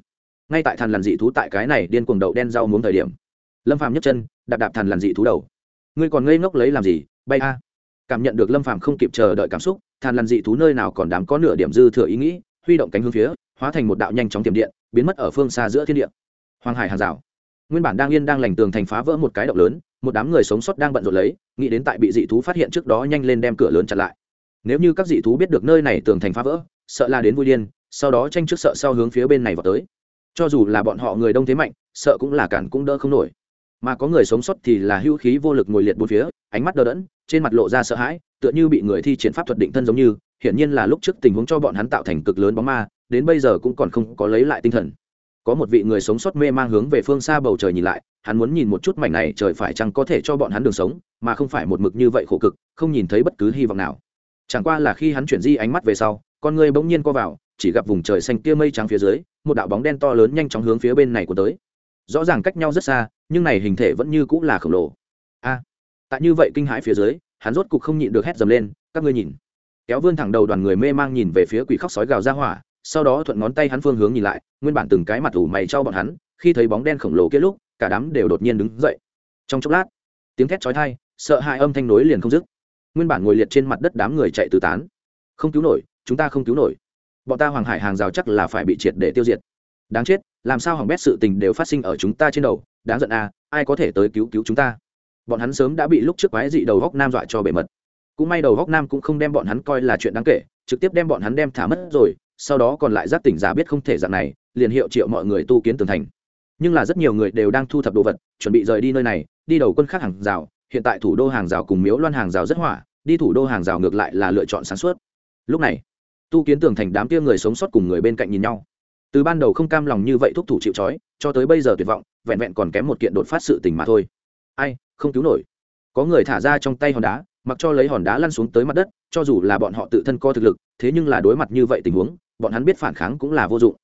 Ngay tại thần lằn dị thú tại cái này điên cuồng đậu đen rau muốn thời điểm lâm phàm nhấc chân, đạp đạp thằn lằn dị thú đầu. Ngươi còn ngây ngốc lấy làm gì? Bay a. Cảm nhận được lâm phàm không kịp chờ đợi cảm xúc, thằn lằn dị thú nơi nào còn đám có nửa điểm dư thừa ý nghĩ, huy động cánh hướng phía, hóa thành một đạo nhanh chóng tiềm điện, biến mất ở phương xa giữa thiên địa. Hoàng hải hàng rào. Nguyên bản đang yên đang lành tường thành phá vỡ một cái động lớn, một đám người sống sót đang bận rộn lấy, nghĩ đến tại bị dị thú phát hiện trước đó nhanh lên đem cửa lớn chặn lại. Nếu như các dị thú biết được nơi này tường thành phá vỡ, sợ là đến vui điên, sau đó tranh trước sợ sau hướng phía bên này vào tới. Cho dù là bọn họ người đông thế mạnh, sợ cũng là cản cũng đỡ không nổi mà có người sống sót thì là hữu khí vô lực ngồi liệt bốn phía, ánh mắt đờ đẫn, trên mặt lộ ra sợ hãi, tựa như bị người thi triển pháp thuật định thân giống như, hiển nhiên là lúc trước tình huống cho bọn hắn tạo thành cực lớn bóng ma, đến bây giờ cũng còn không có lấy lại tinh thần. Có một vị người sống sót mê mang hướng về phương xa bầu trời nhìn lại, hắn muốn nhìn một chút mảnh này trời phải chăng có thể cho bọn hắn đường sống, mà không phải một mực như vậy khổ cực, không nhìn thấy bất cứ hy vọng nào. Chẳng qua là khi hắn chuyển di ánh mắt về sau, con người bỗng nhiên co vào, chỉ gặp vùng trời xanh kia mây trắng phía dưới, một đạo bóng đen to lớn nhanh chóng hướng phía bên này của tới rõ ràng cách nhau rất xa, nhưng này hình thể vẫn như cũng là khổng lồ. A, tại như vậy kinh hãi phía dưới, hắn rốt cục không nhịn được hét dầm lên, các ngươi nhìn. Kéo vươn thẳng đầu đoàn người mê mang nhìn về phía quỷ khóc sói gào ra hỏa, sau đó thuận ngón tay hắn phương hướng nhìn lại, nguyên bản từng cái mặt ủ mày cho bọn hắn, khi thấy bóng đen khổng lồ kia lúc, cả đám đều đột nhiên đứng dậy. Trong chốc lát, tiếng thét chói tai, sợ hãi âm thanh nối liền không dứt. Nguyên bản ngồi liệt trên mặt đất đám người chạy tứ tán. Không cứu nổi, chúng ta không cứu nổi. Bọn ta hoàng hải hàng rào chắc là phải bị triệt để tiêu diệt đáng chết, làm sao hỏng bét sự tình đều phát sinh ở chúng ta trên đầu, đáng giận à ai có thể tới cứu cứu chúng ta? Bọn hắn sớm đã bị lúc trước quái dị đầu góc nam dọa cho bề mật. Cũng may đầu góc nam cũng không đem bọn hắn coi là chuyện đáng kể, trực tiếp đem bọn hắn đem thả mất rồi, sau đó còn lại giác tỉnh giả biết không thể dạng này, liền hiệu triệu mọi người tu kiến tường thành. Nhưng là rất nhiều người đều đang thu thập đồ vật, chuẩn bị rời đi nơi này, đi đầu quân khác hàng rào, hiện tại thủ đô hàng rào cùng miếu loan hàng rào rất hỏa, đi thủ đô hàng rào ngược lại là lựa chọn sáng suốt. Lúc này, tu kiến tường thành đám kia người sống sót cùng người bên cạnh nhìn nhau từ ban đầu không cam lòng như vậy thúc thủ chịu trói, cho tới bây giờ tuyệt vọng, vẹn vẹn còn kém một kiện đột phát sự tình mà thôi. Ai, không cứu nổi. Có người thả ra trong tay hòn đá, mặc cho lấy hòn đá lăn xuống tới mặt đất, cho dù là bọn họ tự thân co thực lực, thế nhưng là đối mặt như vậy tình huống, bọn hắn biết phản kháng cũng là vô dụng.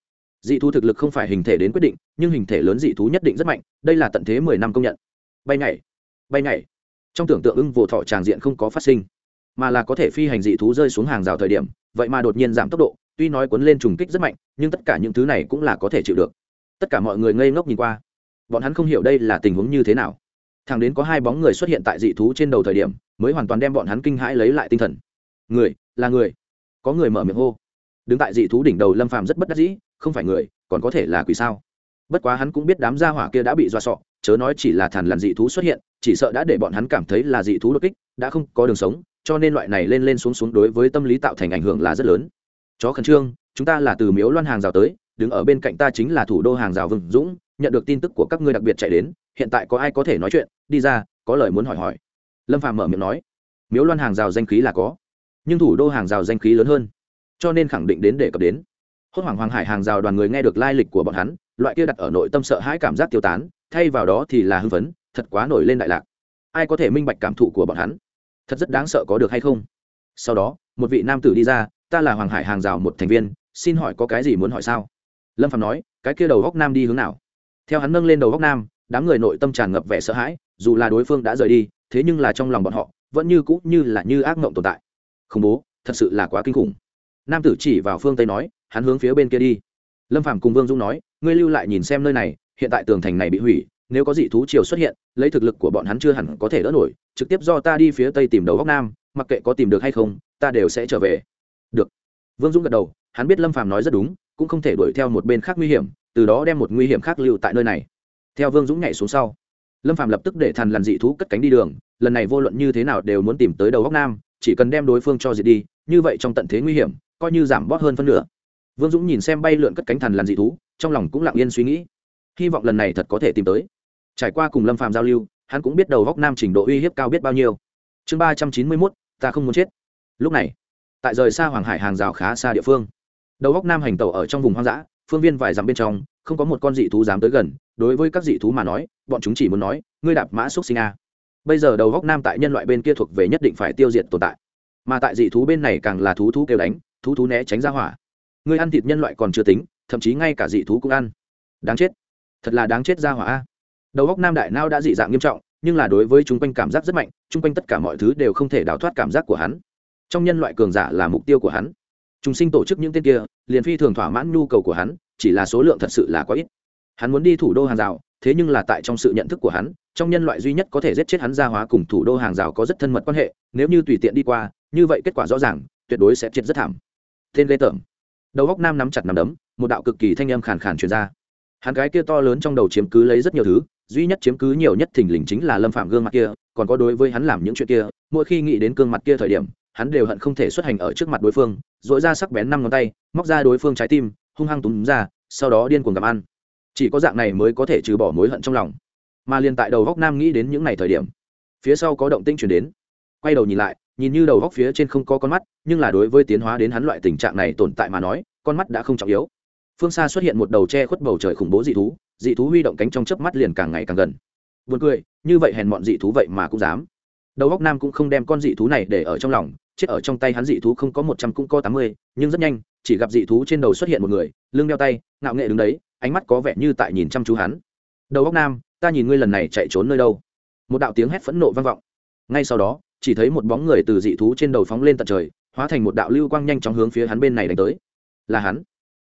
Dị thú thực lực không phải hình thể đến quyết định, nhưng hình thể lớn dị thú nhất định rất mạnh, đây là tận thế mười năm công nhận. Bay nhảy bay nhảy. Trong tưởng tượng ưng vô thọ tràng diện không có phát sinh, mà là có thể phi hành dị thú rơi xuống hàng rào thời điểm, vậy mà đột nhiên giảm tốc độ tuy nói cuốn lên trùng kích rất mạnh, nhưng tất cả những thứ này cũng là có thể chịu được. Tất cả mọi người ngây ngốc nhìn qua. Bọn hắn không hiểu đây là tình huống như thế nào. Thằng đến có hai bóng người xuất hiện tại dị thú trên đầu thời điểm, mới hoàn toàn đem bọn hắn kinh hãi lấy lại tinh thần. Người, là người. Có người mở miệng hô. Đứng tại dị thú đỉnh đầu lâm phàm rất bất đắc dĩ, không phải người, còn có thể là quỷ sao? Bất quá hắn cũng biết đám gia hỏa kia đã bị dọa sọ, chớ nói chỉ là thằn lằn dị thú xuất hiện, chỉ sợ đã để bọn hắn cảm thấy là dị thú đột kích, đã không có đường sống, cho nên loại này lên lên xuống xuống đối với tâm lý tạo thành ảnh hưởng là rất lớn chó khẩn trương, chúng ta là từ miếu loan hàng rào tới, đứng ở bên cạnh ta chính là thủ đô hàng rào vừng dũng, nhận được tin tức của các ngươi đặc biệt chạy đến, hiện tại có ai có thể nói chuyện? Đi ra, có lời muốn hỏi hỏi. Lâm phàm mở miệng nói, miếu loan hàng rào danh khí là có, nhưng thủ đô hàng rào danh khí lớn hơn, cho nên khẳng định đến để cập đến. Hốt hoảng hoàng hải hàng rào đoàn người nghe được lai lịch của bọn hắn, loại kia đặt ở nội tâm sợ hãi cảm giác tiêu tán, thay vào đó thì là hưng phấn, thật quá nổi lên đại lạc. Ai có thể minh bạch cảm thụ của bọn hắn? Thật rất đáng sợ có được hay không? Sau đó, một vị nam tử đi ra ta là hoàng hải hàng rào một thành viên, xin hỏi có cái gì muốn hỏi sao? Lâm phạm nói, cái kia đầu góc nam đi hướng nào? Theo hắn nâng lên đầu góc nam, đám người nội tâm tràn ngập vẻ sợ hãi, dù là đối phương đã rời đi, thế nhưng là trong lòng bọn họ, vẫn như cũ như là như ác mộng tồn tại. Khủng bố, thật sự là quá kinh khủng. Nam tử chỉ vào phương tây nói, hắn hướng phía bên kia đi. Lâm phạm cùng vương dung nói, ngươi lưu lại nhìn xem nơi này, hiện tại tường thành này bị hủy, nếu có dị thú triều xuất hiện, lấy thực lực của bọn hắn chưa hẳn có thể đỡ nổi, trực tiếp do ta đi phía tây tìm đầu góc nam, mặc kệ có tìm được hay không, ta đều sẽ trở về được. Vương dung gật đầu, hắn biết lâm phàm nói rất đúng, cũng không thể đuổi theo một bên khác nguy hiểm, từ đó đem một nguy hiểm khác lưu tại nơi này. Theo vương dũng nhảy xuống sau, lâm phàm lập tức để thằn lằn dị thú cất cánh đi đường, lần này vô luận như thế nào đều muốn tìm tới đầu góc nam, chỉ cần đem đối phương cho diệt đi, như vậy trong tận thế nguy hiểm, coi như giảm bót hơn phân nửa. Vương dũng nhìn xem bay lượn cất cánh thằn lằn dị thú, trong lòng cũng lặng yên suy nghĩ, hy vọng lần này thật có thể tìm tới. Trải qua cùng lâm phàm giao lưu, hắn cũng biết đầu góc nam trình độ uy hiếp cao biết bao nhiêu. Chương ba trăm chín mươi mốt, ta không muốn chết. Lúc này tại rời xa hoàng hải hàng rào khá xa địa phương. Đầu góc nam hành tàu ở trong vùng hoang dã, phương viên vài dặm bên trong, không có một con dị thú dám tới gần, đối với các dị thú mà nói, bọn chúng chỉ muốn nói, ngươi đạp mã xúc sinh a. Bây giờ đầu góc nam tại nhân loại bên kia thuộc về nhất định phải tiêu diệt tồn tại. Mà tại dị thú bên này càng là thú thú kêu đánh, thú thú né tránh ra hỏa. Ngươi ăn thịt nhân loại còn chưa tính, thậm chí ngay cả dị thú cũng ăn. Đáng chết. Thật là đáng chết ra hỏa a. Đầu góc nam đại nao đã dị dạng nghiêm trọng, nhưng là đối với chúng quanh cảm giác rất mạnh chung quanh tất cả mọi thứ đều không thể đào thoát cảm giác của hắn trong nhân loại cường giả là mục tiêu của hắn. Chúng sinh tổ chức những tên kia, liền phi thường thỏa mãn nhu cầu của hắn, chỉ là số lượng thật sự là quá ít. Hắn muốn đi thủ đô hàng rào, thế nhưng là tại trong sự nhận thức của hắn, trong nhân loại duy nhất có thể giết chết hắn gia hóa cùng thủ đô hàng rào có rất thân mật quan hệ, nếu như tùy tiện đi qua, như vậy kết quả rõ ràng, tuyệt đối sẽ chết rất thảm. Tên lê tởm. Đầu góc nam nắm chặt nắm đấm, một đạo cực kỳ thanh âm khàn khàn truyền ra. Hắn cái kia to lớn trong đầu chiếm cứ lấy rất nhiều thứ, duy nhất chiếm cứ nhiều nhất thình lình chính là lâm phạm gương mặt kia, còn có đối với hắn làm những chuyện kia, mỗi khi nghĩ đến gương mặt kia thời điểm hắn đều hận không thể xuất hành ở trước mặt đối phương dội ra sắc bén năm ngón tay, móc ra đối phương trái tim, hung hăng túm ra, sau đó điên cuồng gặm ăn. Chỉ có dạng này mới có thể trừ bỏ mối hận trong lòng. Mà liền tại đầu góc nam nghĩ đến những ngày thời điểm, phía sau có động tinh chuyển đến. Quay đầu nhìn lại, nhìn như đầu góc phía trên không có con mắt, nhưng là đối với tiến hóa đến hắn loại tình trạng này tồn tại mà nói, con mắt đã không trọng yếu. Phương xa xuất hiện một đầu che khuất bầu trời khủng bố dị thú dị thú huy động cánh trong chớp mắt liền càng ngày càng gần. Buồn cười, như vậy hèn mọn dị thú vậy mà cũng dám đầu góc nam cũng không đem con dị thú này để ở trong lòng, chết ở trong tay hắn dị thú không có một trăm cũng có tám mươi, nhưng rất nhanh, chỉ gặp dị thú trên đầu xuất hiện một người, lưng đeo tay, ngạo nghệ đứng đấy, ánh mắt có vẻ như tại nhìn chăm chú hắn. Đầu góc nam, ta nhìn ngươi lần này chạy trốn nơi đâu? Một đạo tiếng hét phẫn nộ vang vọng. Ngay sau đó, chỉ thấy một bóng người từ dị thú trên đầu phóng lên tận trời, hóa thành một đạo lưu quang nhanh chóng hướng phía hắn bên này đánh tới. Là hắn.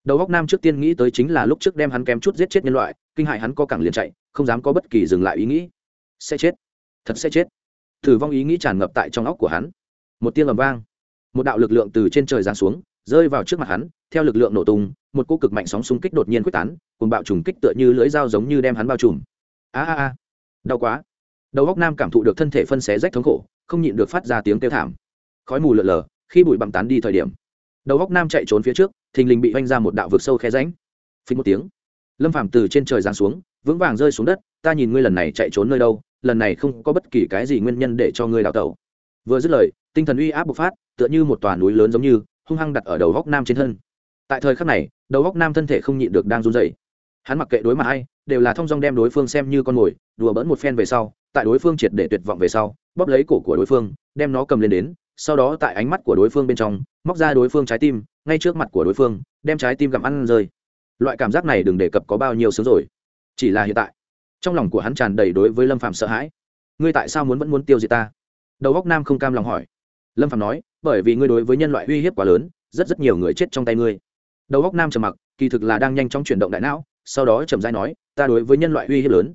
Đầu góc nam trước tiên nghĩ tới chính là lúc trước đem hắn kém chút giết chết nhân loại, kinh hại hắn co cẳng liền chạy, không dám có bất kỳ dừng lại ý nghĩ. Sẽ chết. Thật sẽ chết thử vong ý nghĩ tràn ngập tại trong óc của hắn. Một tiếng ầm vang. Một đạo lực lượng từ trên trời giáng xuống, rơi vào trước mặt hắn, theo lực lượng nổ tung, một cô cực mạnh sóng xung kích đột nhiên quyết tán cùng bạo trùng kích tựa như lưỡi dao giống như đem hắn bao trùm. A a a. Đau quá. Đầu góc nam cảm thụ được thân thể phân xé rách thống khổ, không nhịn được phát ra tiếng kêu thảm. Khói mù lợn lờ khi bụi bặm tán đi thời điểm, đầu góc nam chạy trốn phía trước, thình lình bị oanh ra một đạo vực sâu khe ránh phí một tiếng, lâm phàm từ trên trời giáng xuống, vững vàng rơi xuống đất, ta nhìn ngươi lần này chạy trốn nơi đâu lần này không có bất kỳ cái gì nguyên nhân để cho ngươi đào tẩu. Vừa dứt lời, tinh thần uy áp bộc phát, tựa như một tòa núi lớn giống như, hung hăng đặt ở đầu góc nam trên thân. Tại thời khắc này, đầu góc nam thân thể không nhịn được đang run dậy hắn mặc kệ đối mặt hay đều là thông dong đem đối phương xem như con mồi, đùa bỡn một phen về sau, tại đối phương triệt để tuyệt vọng về sau, bóp lấy cổ của đối phương, đem nó cầm lên đến, sau đó tại ánh mắt của đối phương bên trong, móc ra đối phương trái tim, ngay trước mặt của đối phương, đem trái tim gặm ăn rơi. Loại cảm giác này đừng đề cập có bao nhiêu sướng rồi. Chỉ là hiện tại trong lòng của hắn tràn đầy đối với lâm phạm sợ hãi. Ngươi tại sao muốn vẫn muốn tiêu diệt ta? Đầu góc nam không cam lòng hỏi. Lâm phạm nói, bởi vì ngươi đối với nhân loại uy hiếp quá lớn, rất rất nhiều người chết trong tay ngươi. Đầu góc nam trầm mặc, kỳ thực là đang nhanh chóng chuyển động đại não, sau đó trầm dai nói, ta đối với nhân loại uy hiếp lớn.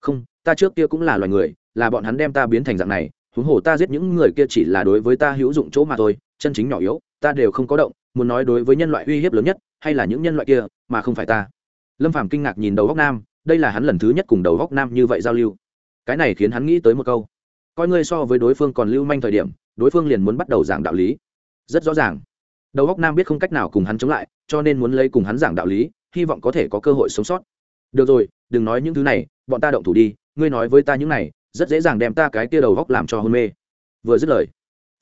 Không, ta trước kia cũng là loài người, là bọn hắn đem ta biến thành dạng này, huống hồ ta giết những người kia chỉ là đối với ta hữu dụng chỗ mà thôi, chân chính nhỏ yếu, ta đều không có động, muốn nói đối với nhân loại uy hiếp lớn nhất, hay là những nhân loại kia, mà không phải ta. Lâm phàm kinh ngạc nhìn đầu góc nam đây là hắn lần thứ nhất cùng đầu góc nam như vậy giao lưu. Cái này khiến hắn nghĩ tới một câu. Coi ngươi so với đối phương còn lưu manh thời điểm, đối phương liền muốn bắt đầu giảng đạo lý. Rất rõ ràng. Đầu góc nam biết không cách nào cùng hắn chống lại, cho nên muốn lấy cùng hắn giảng đạo lý, hy vọng có thể có cơ hội sống sót. Được rồi, đừng nói những thứ này, bọn ta động thủ đi, ngươi nói với ta những này, rất dễ dàng đem ta cái tia đầu góc làm cho hôn mê. Vừa dứt lời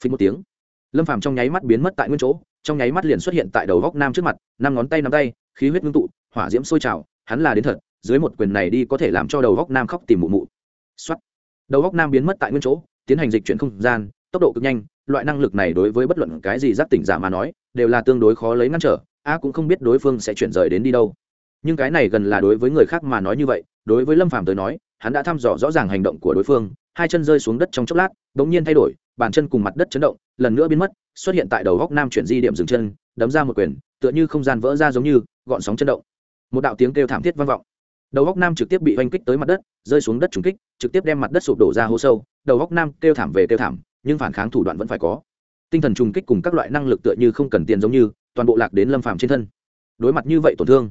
phí một tiếng, lâm phàm trong nháy mắt biến mất tại nguyên chỗ, trong nháy mắt liền xuất hiện tại đầu góc nam trước mặt, năm ngón tay nắm tay, khí huyết ngưng tụ, hỏa diễm sôi trào, hắn là đến thật dưới một quyền này đi có thể làm cho đầu góc nam khóc tìm mụ mụ. Xuất đầu góc nam biến mất tại nguyên chỗ, tiến hành dịch chuyển không gian, tốc độ cực nhanh, loại năng lực này đối với bất luận cái gì giác tỉnh giả mà nói, đều là tương đối khó lấy ngăn trở, a cũng không biết đối phương sẽ chuyển rời đến đi đâu. Nhưng cái này gần là đối với người khác mà nói như vậy, đối với lâm phàm tới nói, hắn đã thăm dò rõ ràng hành động của đối phương, hai chân rơi xuống đất trong chốc lát đ ỗ n g nhiên thay đổi, bàn chân cùng mặt đất chấn động, lần nữa biến mất, xuất hiện tại đầu góc nam chuyển di điểm dừng chân, đấm ra một quyền, tựa như không gian vỡ ra giống như, gọn sóng chấn động. Một đạo tiếng kêu thảm thiết vang vọng đầu góc nam trực tiếp bị oanh kích tới mặt đất, rơi xuống đất trúng kích, trực tiếp đem mặt đất sụp đổ ra hố sâu. Đầu góc nam kêu thảm về kêu thảm, nhưng phản kháng thủ đoạn vẫn phải có. Tinh thần trùng kích cùng các loại năng lực tựa như không cần tiền giống như, toàn bộ lạc đến lâm phàm trên thân. Đối mặt như vậy tổn thương,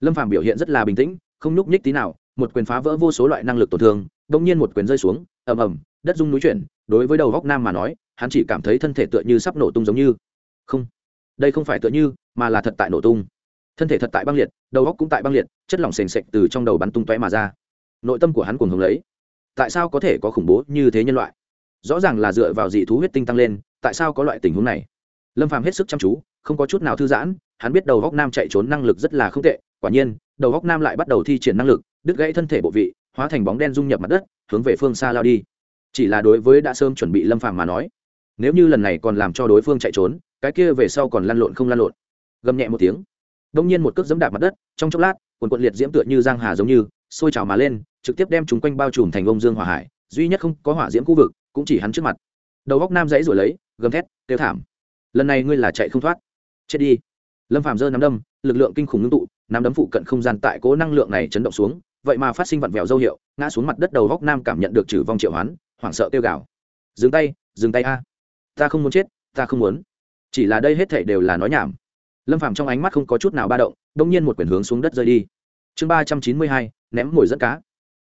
lâm phàm biểu hiện rất là bình tĩnh, không nhúc nhích tí nào, một quyền phá vỡ vô số loại năng lực tổn thương đông nhiên một quyền rơi xuống, ầm ầm, đất rung núi chuyển. Đối với đầu góc nam mà nói, hắn chỉ cảm thấy thân thể tựa như sắp nổ tung giống như. Không, đây không phải tựa như, mà là thật tại nổ tung thân thể thật tại băng liệt, đầu óc cũng tại băng liệt, chất lỏng sền sệt từ trong đầu bắn tung tóe mà ra. Nội tâm của hắn cuồng hồng lấy. Tại sao có thể có khủng bố như thế nhân loại? Rõ ràng là dựa vào dị thú huyết tinh tăng lên, tại sao có loại tình huống này? Lâm phàm hết sức chăm chú, không có chút nào thư giãn, hắn biết đầu góc nam chạy trốn năng lực rất là không tệ, quả nhiên, đầu góc nam lại bắt đầu thi triển năng lực, đứt gãy thân thể bộ vị, hóa thành bóng đen dung nhập mặt đất, hướng về phương xa lao đi. Chỉ là đối với đã sớm chuẩn bị lâm phàm mà nói, nếu như lần này còn làm cho đối phương chạy trốn, cái kia về sau còn lăn lộn không lăn lộn. Gầm nhẹ một tiếng đông nhiên một cước dẫm đạp mặt đất, trong chốc lát, quần quận liệt diễm tựa như giang hà giống như, sôi trào mà lên, trực tiếp đem chúng quanh bao trùm thành ông dương hỏa hải, duy nhất không có hỏa diễm khu vực, cũng chỉ hắn trước mặt. Đầu góc nam dãy rồi lấy, gầm thét tiêu thảm. Lần này ngươi là chạy không thoát. Chết đi. Lâm phạm giơ nắm đâm, lực lượng kinh khủng ngưng tụ, nắm đấm phụ cận không gian tại cố năng lượng này chấn động xuống, vậy mà phát sinh vặn vẹo dấu hiệu, ngã xuống mặt đất đầu góc nam cảm nhận được trừ vong triệu hoán, hoảng sợ tiêu gạo dừng tay dừng tay a. Ta không muốn chết, ta không muốn. Chỉ là đây hết thảy đều là nói nhảm lâm phạm trong ánh mắt không có chút nào ba động đông nhiên một quyển hướng xuống đất rơi đi. Chương ba trăm chín mươi hai, ném mồi dẫn cá.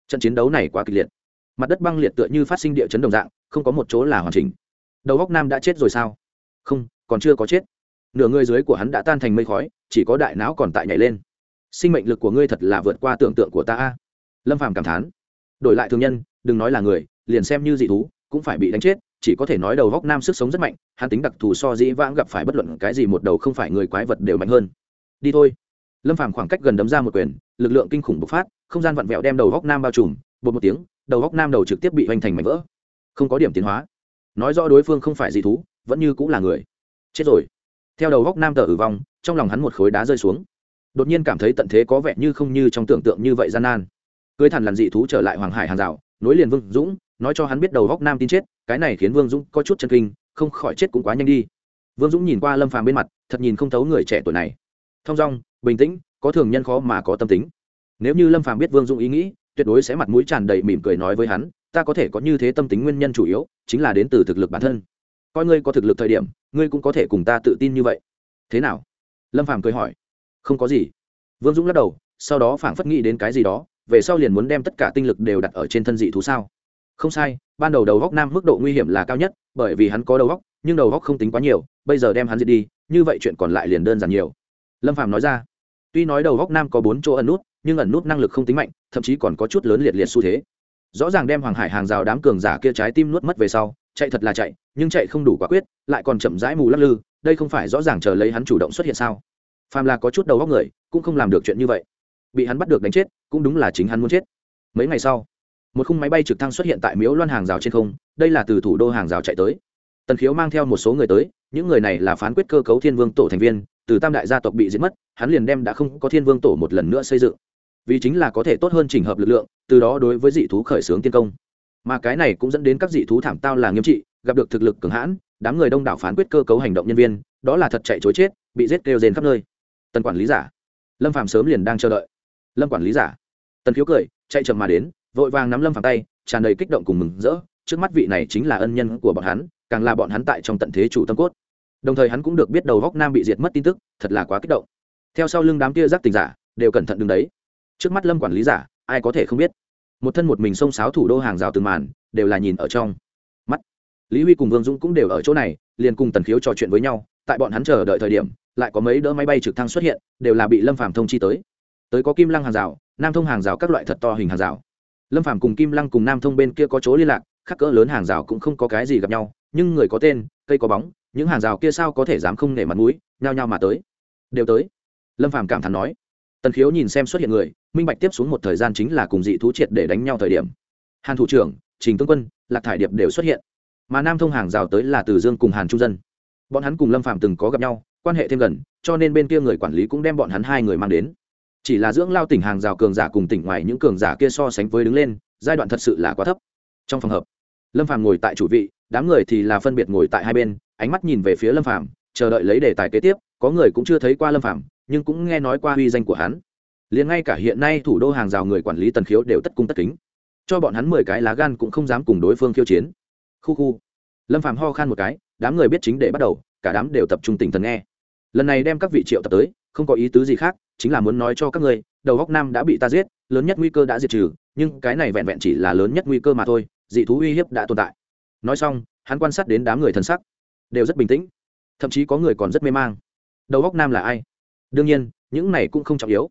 Trận chiến đấu này quá kịch liệt. Mặt đất băng liệt tựa như phát sinh địa chấn đồng dạng, không có một chỗ là hoàn chỉnh. Đầu góc nam đã chết rồi sao? Không, còn chưa có chết. Nửa người dưới của hắn đã tan thành mây khói, chỉ có đại não còn tại nhảy lên. Sinh mệnh lực của ngươi thật là vượt qua tưởng tượng của ta lâm phàm cảm thán. Đổi lại thường nhân, đừng nói là người, liền xem như dị thú, cũng phải bị đánh chết chỉ có thể nói đầu góc nam sức sống rất mạnh, hắn tính đặc thù so dĩ vãng gặp phải bất luận cái gì một đầu không phải người quái vật đều mạnh hơn. Đi thôi. Lâm phàm khoảng cách gần đấm ra một quyền, lực lượng kinh khủng bộc phát, không gian vặn vẹo đem đầu góc nam bao trùm, bột một tiếng, đầu góc nam đầu trực tiếp bị hoành thành mảnh vỡ. Không có điểm tiến hóa. Nói rõ đối phương không phải dị thú, vẫn như cũng là người. Chết rồi. Theo đầu góc nam tờ tử vong, trong lòng hắn một khối đá rơi xuống. Đột nhiên cảm thấy tận thế có vẻ như không như trong tưởng tượng như vậy gian nan. Cưới thần lằn dị thú trở lại hoàng hải hàng rào, nối liền vương dũng nói cho hắn biết đầu góc nam tin chết, cái này khiến vương dũng có chút chân kinh, không khỏi chết cũng quá nhanh đi. Vương dũng nhìn qua lâm phàm bên mặt, thật nhìn không thấu người trẻ tuổi này. Thong dong, bình tĩnh, có thường nhân khó mà có tâm tính. Nếu như lâm phàm biết vương dũng ý nghĩ, tuyệt đối sẽ mặt mũi tràn đầy mỉm cười nói với hắn, ta có thể có như thế tâm tính nguyên nhân chủ yếu, chính là đến từ thực lực bản thân. Coi ngươi có thực lực thời điểm, ngươi cũng có thể cùng ta tự tin như vậy. Thế nào? Lâm phàm cười hỏi. Không có gì. Vương dũng lắc đầu, sau đó phảng phất nghĩ đến cái gì đó, về sau liền muốn đem tất cả tinh lực đều đặt ở trên thân dị thú sao không sai, ban đầu đầu góc nam mức độ nguy hiểm là cao nhất, bởi vì hắn có đầu góc, nhưng đầu góc không tính quá nhiều, bây giờ đem hắn diệt đi, như vậy chuyện còn lại liền đơn giản nhiều. Lâm phàm nói ra, tuy nói đầu góc nam có bốn chỗ ẩn nút, nhưng ẩn nút năng lực không tính mạnh, thậm chí còn có chút lớn liệt liệt xu thế. Rõ ràng đem hoàng hải hàng rào đám cường giả kia trái tim nuốt mất về sau, chạy thật là chạy, nhưng chạy không đủ quả quyết, lại còn chậm rãi mù lắc lư, đây không phải rõ ràng chờ lấy hắn chủ động xuất hiện sao? Phàm là có chút đầu góc người, cũng không làm được chuyện như vậy. Bị hắn bắt được đánh chết, cũng đúng là chính hắn muốn chết. Mấy ngày sau một khung máy bay trực thăng xuất hiện tại miếu loan hàng rào trên không, đây là từ thủ đô hàng rào chạy tới. Tần khiếu mang theo một số người tới, những người này là phán quyết cơ cấu thiên vương tổ thành viên, từ tam đại gia tộc bị giết mất, hắn liền đem đã không có thiên vương tổ một lần nữa xây dựng. Vì chính là có thể tốt hơn chỉnh hợp lực lượng, từ đó đối với dị thú khởi xướng tiên công. Mà cái này cũng dẫn đến các dị thú thảm tao là nghiêm trị, gặp được thực lực cường hãn, đám người đông đảo phán quyết cơ cấu hành động nhân viên, đó là thật chạy chối chết, bị giết kêu rên khắp nơi. Tần quản lý giả. Lâm phạm sớm liền đang chờ đợi. Lâm quản lý giả. Tần khiếu cười, chạy chậm mà đến vội vàng nắm lâm phạm tay, tràn đầy kích động cùng mừng rỡ, trước mắt vị này chính là ân nhân của bọn hắn, càng là bọn hắn tại trong tận thế chủ tâm cốt. Đồng thời hắn cũng được biết đầu góc nam bị diệt mất tin tức, thật là quá kích động. Theo sau lưng đám kia giác tình giả, đều cẩn thận đứng đấy. Trước mắt lâm quản lý giả, ai có thể không biết? Một thân một mình xông sáo thủ đô hàng rào từng màn, đều là nhìn ở trong. Mắt. Lý huy cùng vương dũng cũng đều ở chỗ này, liền cùng tần khiếu trò chuyện với nhau, tại bọn hắn chờ đợi thời điểm, lại có mấy đỡ máy bay trực thăng xuất hiện, đều là bị lâm phàm thông chi tới. Tới có kim lăng hàng rào, nam thông hàng rào các loại thật to hình hàng rào lâm phàm cùng kim lăng cùng nam thông bên kia có chỗ liên lạc, khắc cỡ lớn hàng rào cũng không có cái gì gặp nhau, nhưng người có tên, cây có bóng, những hàng rào kia sao có thể dám không nể mặt mũi, nhao nhao mà tới. Đều tới. Lâm phàm cảm thán nói. Tần khiếu nhìn xem xuất hiện người, minh bạch tiếp xuống một thời gian chính là cùng dị thú triệt để đánh nhau thời điểm. Hàn thủ trưởng, trình tướng quân, lạc thải điệp đều xuất hiện. Mà nam thông hàng rào tới là từ dương cùng hàn trung dân. Bọn hắn cùng lâm phạm từng có gặp nhau, quan hệ thêm gần, cho nên bên kia người quản lý cũng đem bọn hắn hai người mang đến chỉ là dưỡng lao tỉnh hàng rào cường giả cùng tỉnh ngoài những cường giả kia so sánh với đứng lên, giai đoạn thật sự là quá thấp. Trong phòng hợp, lâm phàm ngồi tại chủ vị, đám người thì là phân biệt ngồi tại hai bên, ánh mắt nhìn về phía lâm phàm, chờ đợi lấy đề tài kế tiếp, có người cũng chưa thấy qua lâm phàm, nhưng cũng nghe nói qua uy danh của hắn. Liền ngay cả hiện nay thủ đô hàng rào người quản lý tần khiếu đều tất cung tất kính. Cho bọn hắn mười cái lá gan cũng không dám cùng đối phương khiêu chiến. Khu khu. Lâm phàm ho khan một cái, đám người biết chính để bắt đầu, cả đám đều tập trung tỉnh thần nghe. Lần này đem các vị triệu tập tới không có ý tứ gì khác, chính là muốn nói cho các ngươi, đầu góc nam đã bị ta giết, lớn nhất nguy cơ đã diệt trừ, nhưng cái này vẹn vẹn chỉ là lớn nhất nguy cơ mà thôi, dị thú uy hiếp đã tồn tại. Nói xong, hắn quan sát đến đám người thân sắc, đều rất bình tĩnh, thậm chí có người còn rất mê mang. Đầu góc nam là ai? Đương nhiên, những này cũng không trọng yếu.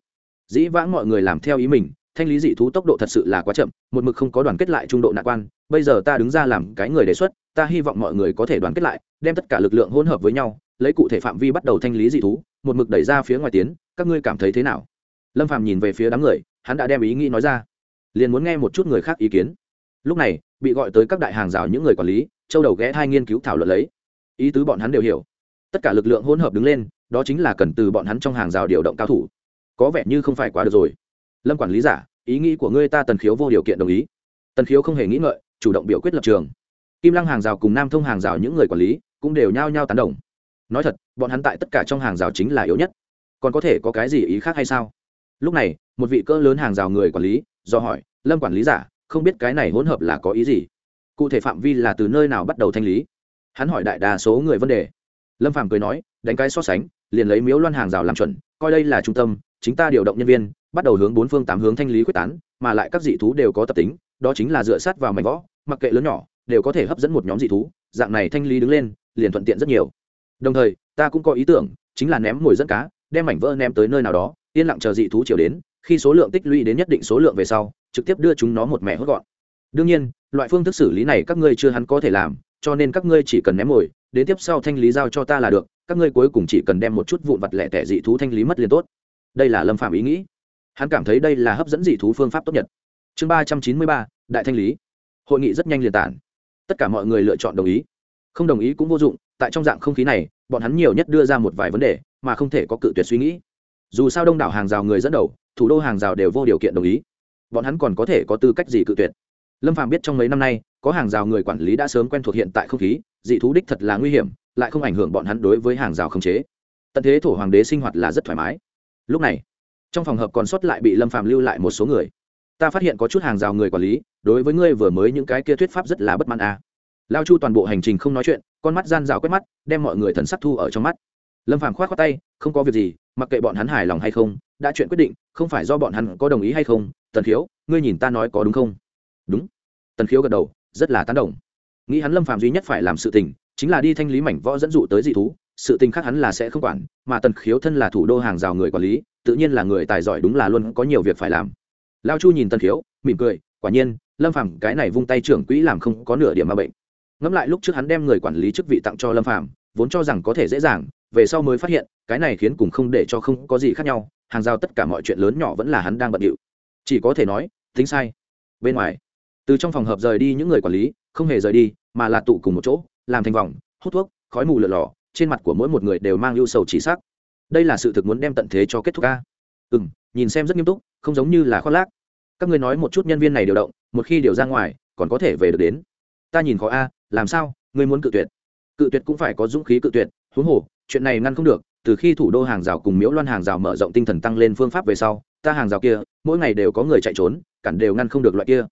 Dĩ vãng mọi người làm theo ý mình, thanh lý dị thú tốc độ thật sự là quá chậm, một mực không có đoàn kết lại trung độ nạn quan, bây giờ ta đứng ra làm cái người đề xuất, ta hy vọng mọi người có thể đoàn kết lại, đem tất cả lực lượng hỗn hợp với nhau lấy cụ thể phạm vi bắt đầu thanh lý dị thú, một mực đẩy ra phía ngoài tiến, các ngươi cảm thấy thế nào? Lâm phàm nhìn về phía đám người, hắn đã đem ý nghĩ nói ra, liền muốn nghe một chút người khác ý kiến. Lúc này, bị gọi tới các đại hàng rào những người quản lý, châu đầu ghé thai nghiên cứu thảo luận lấy. Ý tứ bọn hắn đều hiểu. Tất cả lực lượng hỗn hợp đứng lên, đó chính là cần từ bọn hắn trong hàng rào điều động cao thủ. Có vẻ như không phải quá được rồi. Lâm quản lý giả, ý nghĩ của ngươi ta tần khiếu vô điều kiện đồng ý. Tần khiếu không hề nghĩ ngợi, chủ động biểu quyết lập trường. Kim lăng hàng rào cùng nam thông hàng rào những người quản lý cũng đều nhao nhao tán đồng nói thật, bọn hắn tại tất cả trong hàng rào chính là yếu nhất. Còn có thể có cái gì ý khác hay sao? Lúc này, một vị cỡ lớn hàng rào người quản lý, do hỏi, lâm quản lý giả, không biết cái này hỗn hợp là có ý gì? Cụ thể phạm vi là từ nơi nào bắt đầu thanh lý? Hắn hỏi đại đa số người vấn đề. Lâm phạm cười nói, đánh cái so sánh, liền lấy miếu loan hàng rào làm chuẩn, coi đây là trung tâm, chính ta điều động nhân viên, bắt đầu hướng bốn phương tám hướng thanh lý quyết tán, mà lại các dị thú đều có tập tính, đó chính là dựa sát vào mảnh võ mặc kệ lớn nhỏ, đều có thể hấp dẫn một nhóm dị thú, dạng này thanh lý đứng lên, liền thuận tiện rất nhiều đồng thời, ta cũng có ý tưởng, chính là ném mồi dẫn cá, đem mảnh vỡ ném tới nơi nào đó, yên lặng chờ dị thú chiều đến, khi số lượng tích lũy đến nhất định số lượng về sau, trực tiếp đưa chúng nó một mẻ hốt gọn. Đương nhiên, loại phương thức xử lý này các ngươi chưa hắn có thể làm, cho nên các ngươi chỉ cần ném mồi, đến tiếp sau thanh lý giao cho ta là được, các ngươi cuối cùng chỉ cần đem một chút vụn vặt lẻ tẻ dị thú thanh lý mất liền tốt. Đây là lâm phạm ý nghĩ. Hắn cảm thấy đây là hấp dẫn dị thú phương pháp tốt nhất. Chương ba trăm chín mươi ba, đại thanh lý. Hội nghị rất nhanh liền tản. Tất cả mọi người lựa chọn đồng ý. Không đồng ý cũng vô dụng tại trong dạng không khí này, bọn hắn nhiều nhất đưa ra một vài vấn đề, mà không thể có cự tuyệt suy nghĩ. Dù sao đông đảo hàng rào người dẫn đầu, thủ đô hàng rào đều vô điều kiện đồng ý. Bọn hắn còn có thể có tư cách gì cự tuyệt? Lâm Phàm biết trong mấy năm nay, có hàng rào người quản lý đã sớm quen thuộc hiện tại không khí, dị thú đích thật là nguy hiểm, lại không ảnh hưởng bọn hắn đối với hàng rào khống chế. Tận thế thổ hoàng đế sinh hoạt là rất thoải mái. Lúc này, trong phòng hợp còn sót lại bị lâm Phàm lưu lại một số người. Ta phát hiện có chút hàng rào người quản lý, đối với ngươi vừa mới những cái kia thuyết pháp rất là bất mãn a. À. lao chu toàn bộ hành trình không nói chuyện con mắt gian rào quét mắt, đem mọi người thần sắc thu ở trong mắt. Lâm phàm khoát khoát tay, không có việc gì, mặc kệ bọn hắn hài lòng hay không, đã chuyện quyết định, không phải do bọn hắn có đồng ý hay không, tần khiếu, ngươi nhìn ta nói có đúng không? Đúng. Tần khiếu gật đầu, rất là tán đồng. Nghĩ hắn lâm phàm duy nhất phải làm sự tình, chính là đi thanh lý mảnh võ dẫn dụ tới dị thú, sự tình khác hắn là sẽ không quản, mà tần khiếu thân là thủ đô hàng rào người quản lý, tự nhiên là người tài giỏi đúng là luôn có nhiều việc phải làm. Lao chu nhìn tần khiếu, mỉm cười, quả nhiên, lâm phàm cái này vung tay trưởng quỹ làm không có nửa điểm ma bệnh ngẫm lại lúc trước hắn đem người quản lý chức vị tặng cho lâm phàm, vốn cho rằng có thể dễ dàng, về sau mới phát hiện, cái này khiến cùng không để cho không có gì khác nhau, hàng giao tất cả mọi chuyện lớn nhỏ vẫn là hắn đang bận điệu. Chỉ có thể nói, tính sai. Bên ngoài, từ trong phòng hợp rời đi những người quản lý, không hề rời đi, mà là tụ cùng một chỗ, làm thành vòng, hút thuốc, khói mù lửa lò, trên mặt của mỗi một người đều mang ưu sầu chỉ sắc. Đây là sự thực muốn đem tận thế cho kết thúc ca ừ m nhìn xem rất nghiêm túc, không giống như là khoác lác. Các ngươi nói một chút nhân viên này điều động, một khi điều ra ngoài, còn có thể về được đến. Ta nhìn khó a làm sao, ngươi muốn cự tuyệt? Cự tuyệt cũng phải có dũng khí cự tuyệt, huống hồ, chuyện này ngăn không được, từ khi thủ đô hàng rào cùng miễu loan hàng rào mở rộng tinh thần tăng lên phương pháp về sau, ta hàng rào kia, mỗi ngày đều có người chạy trốn, cản đều ngăn không được loại kia.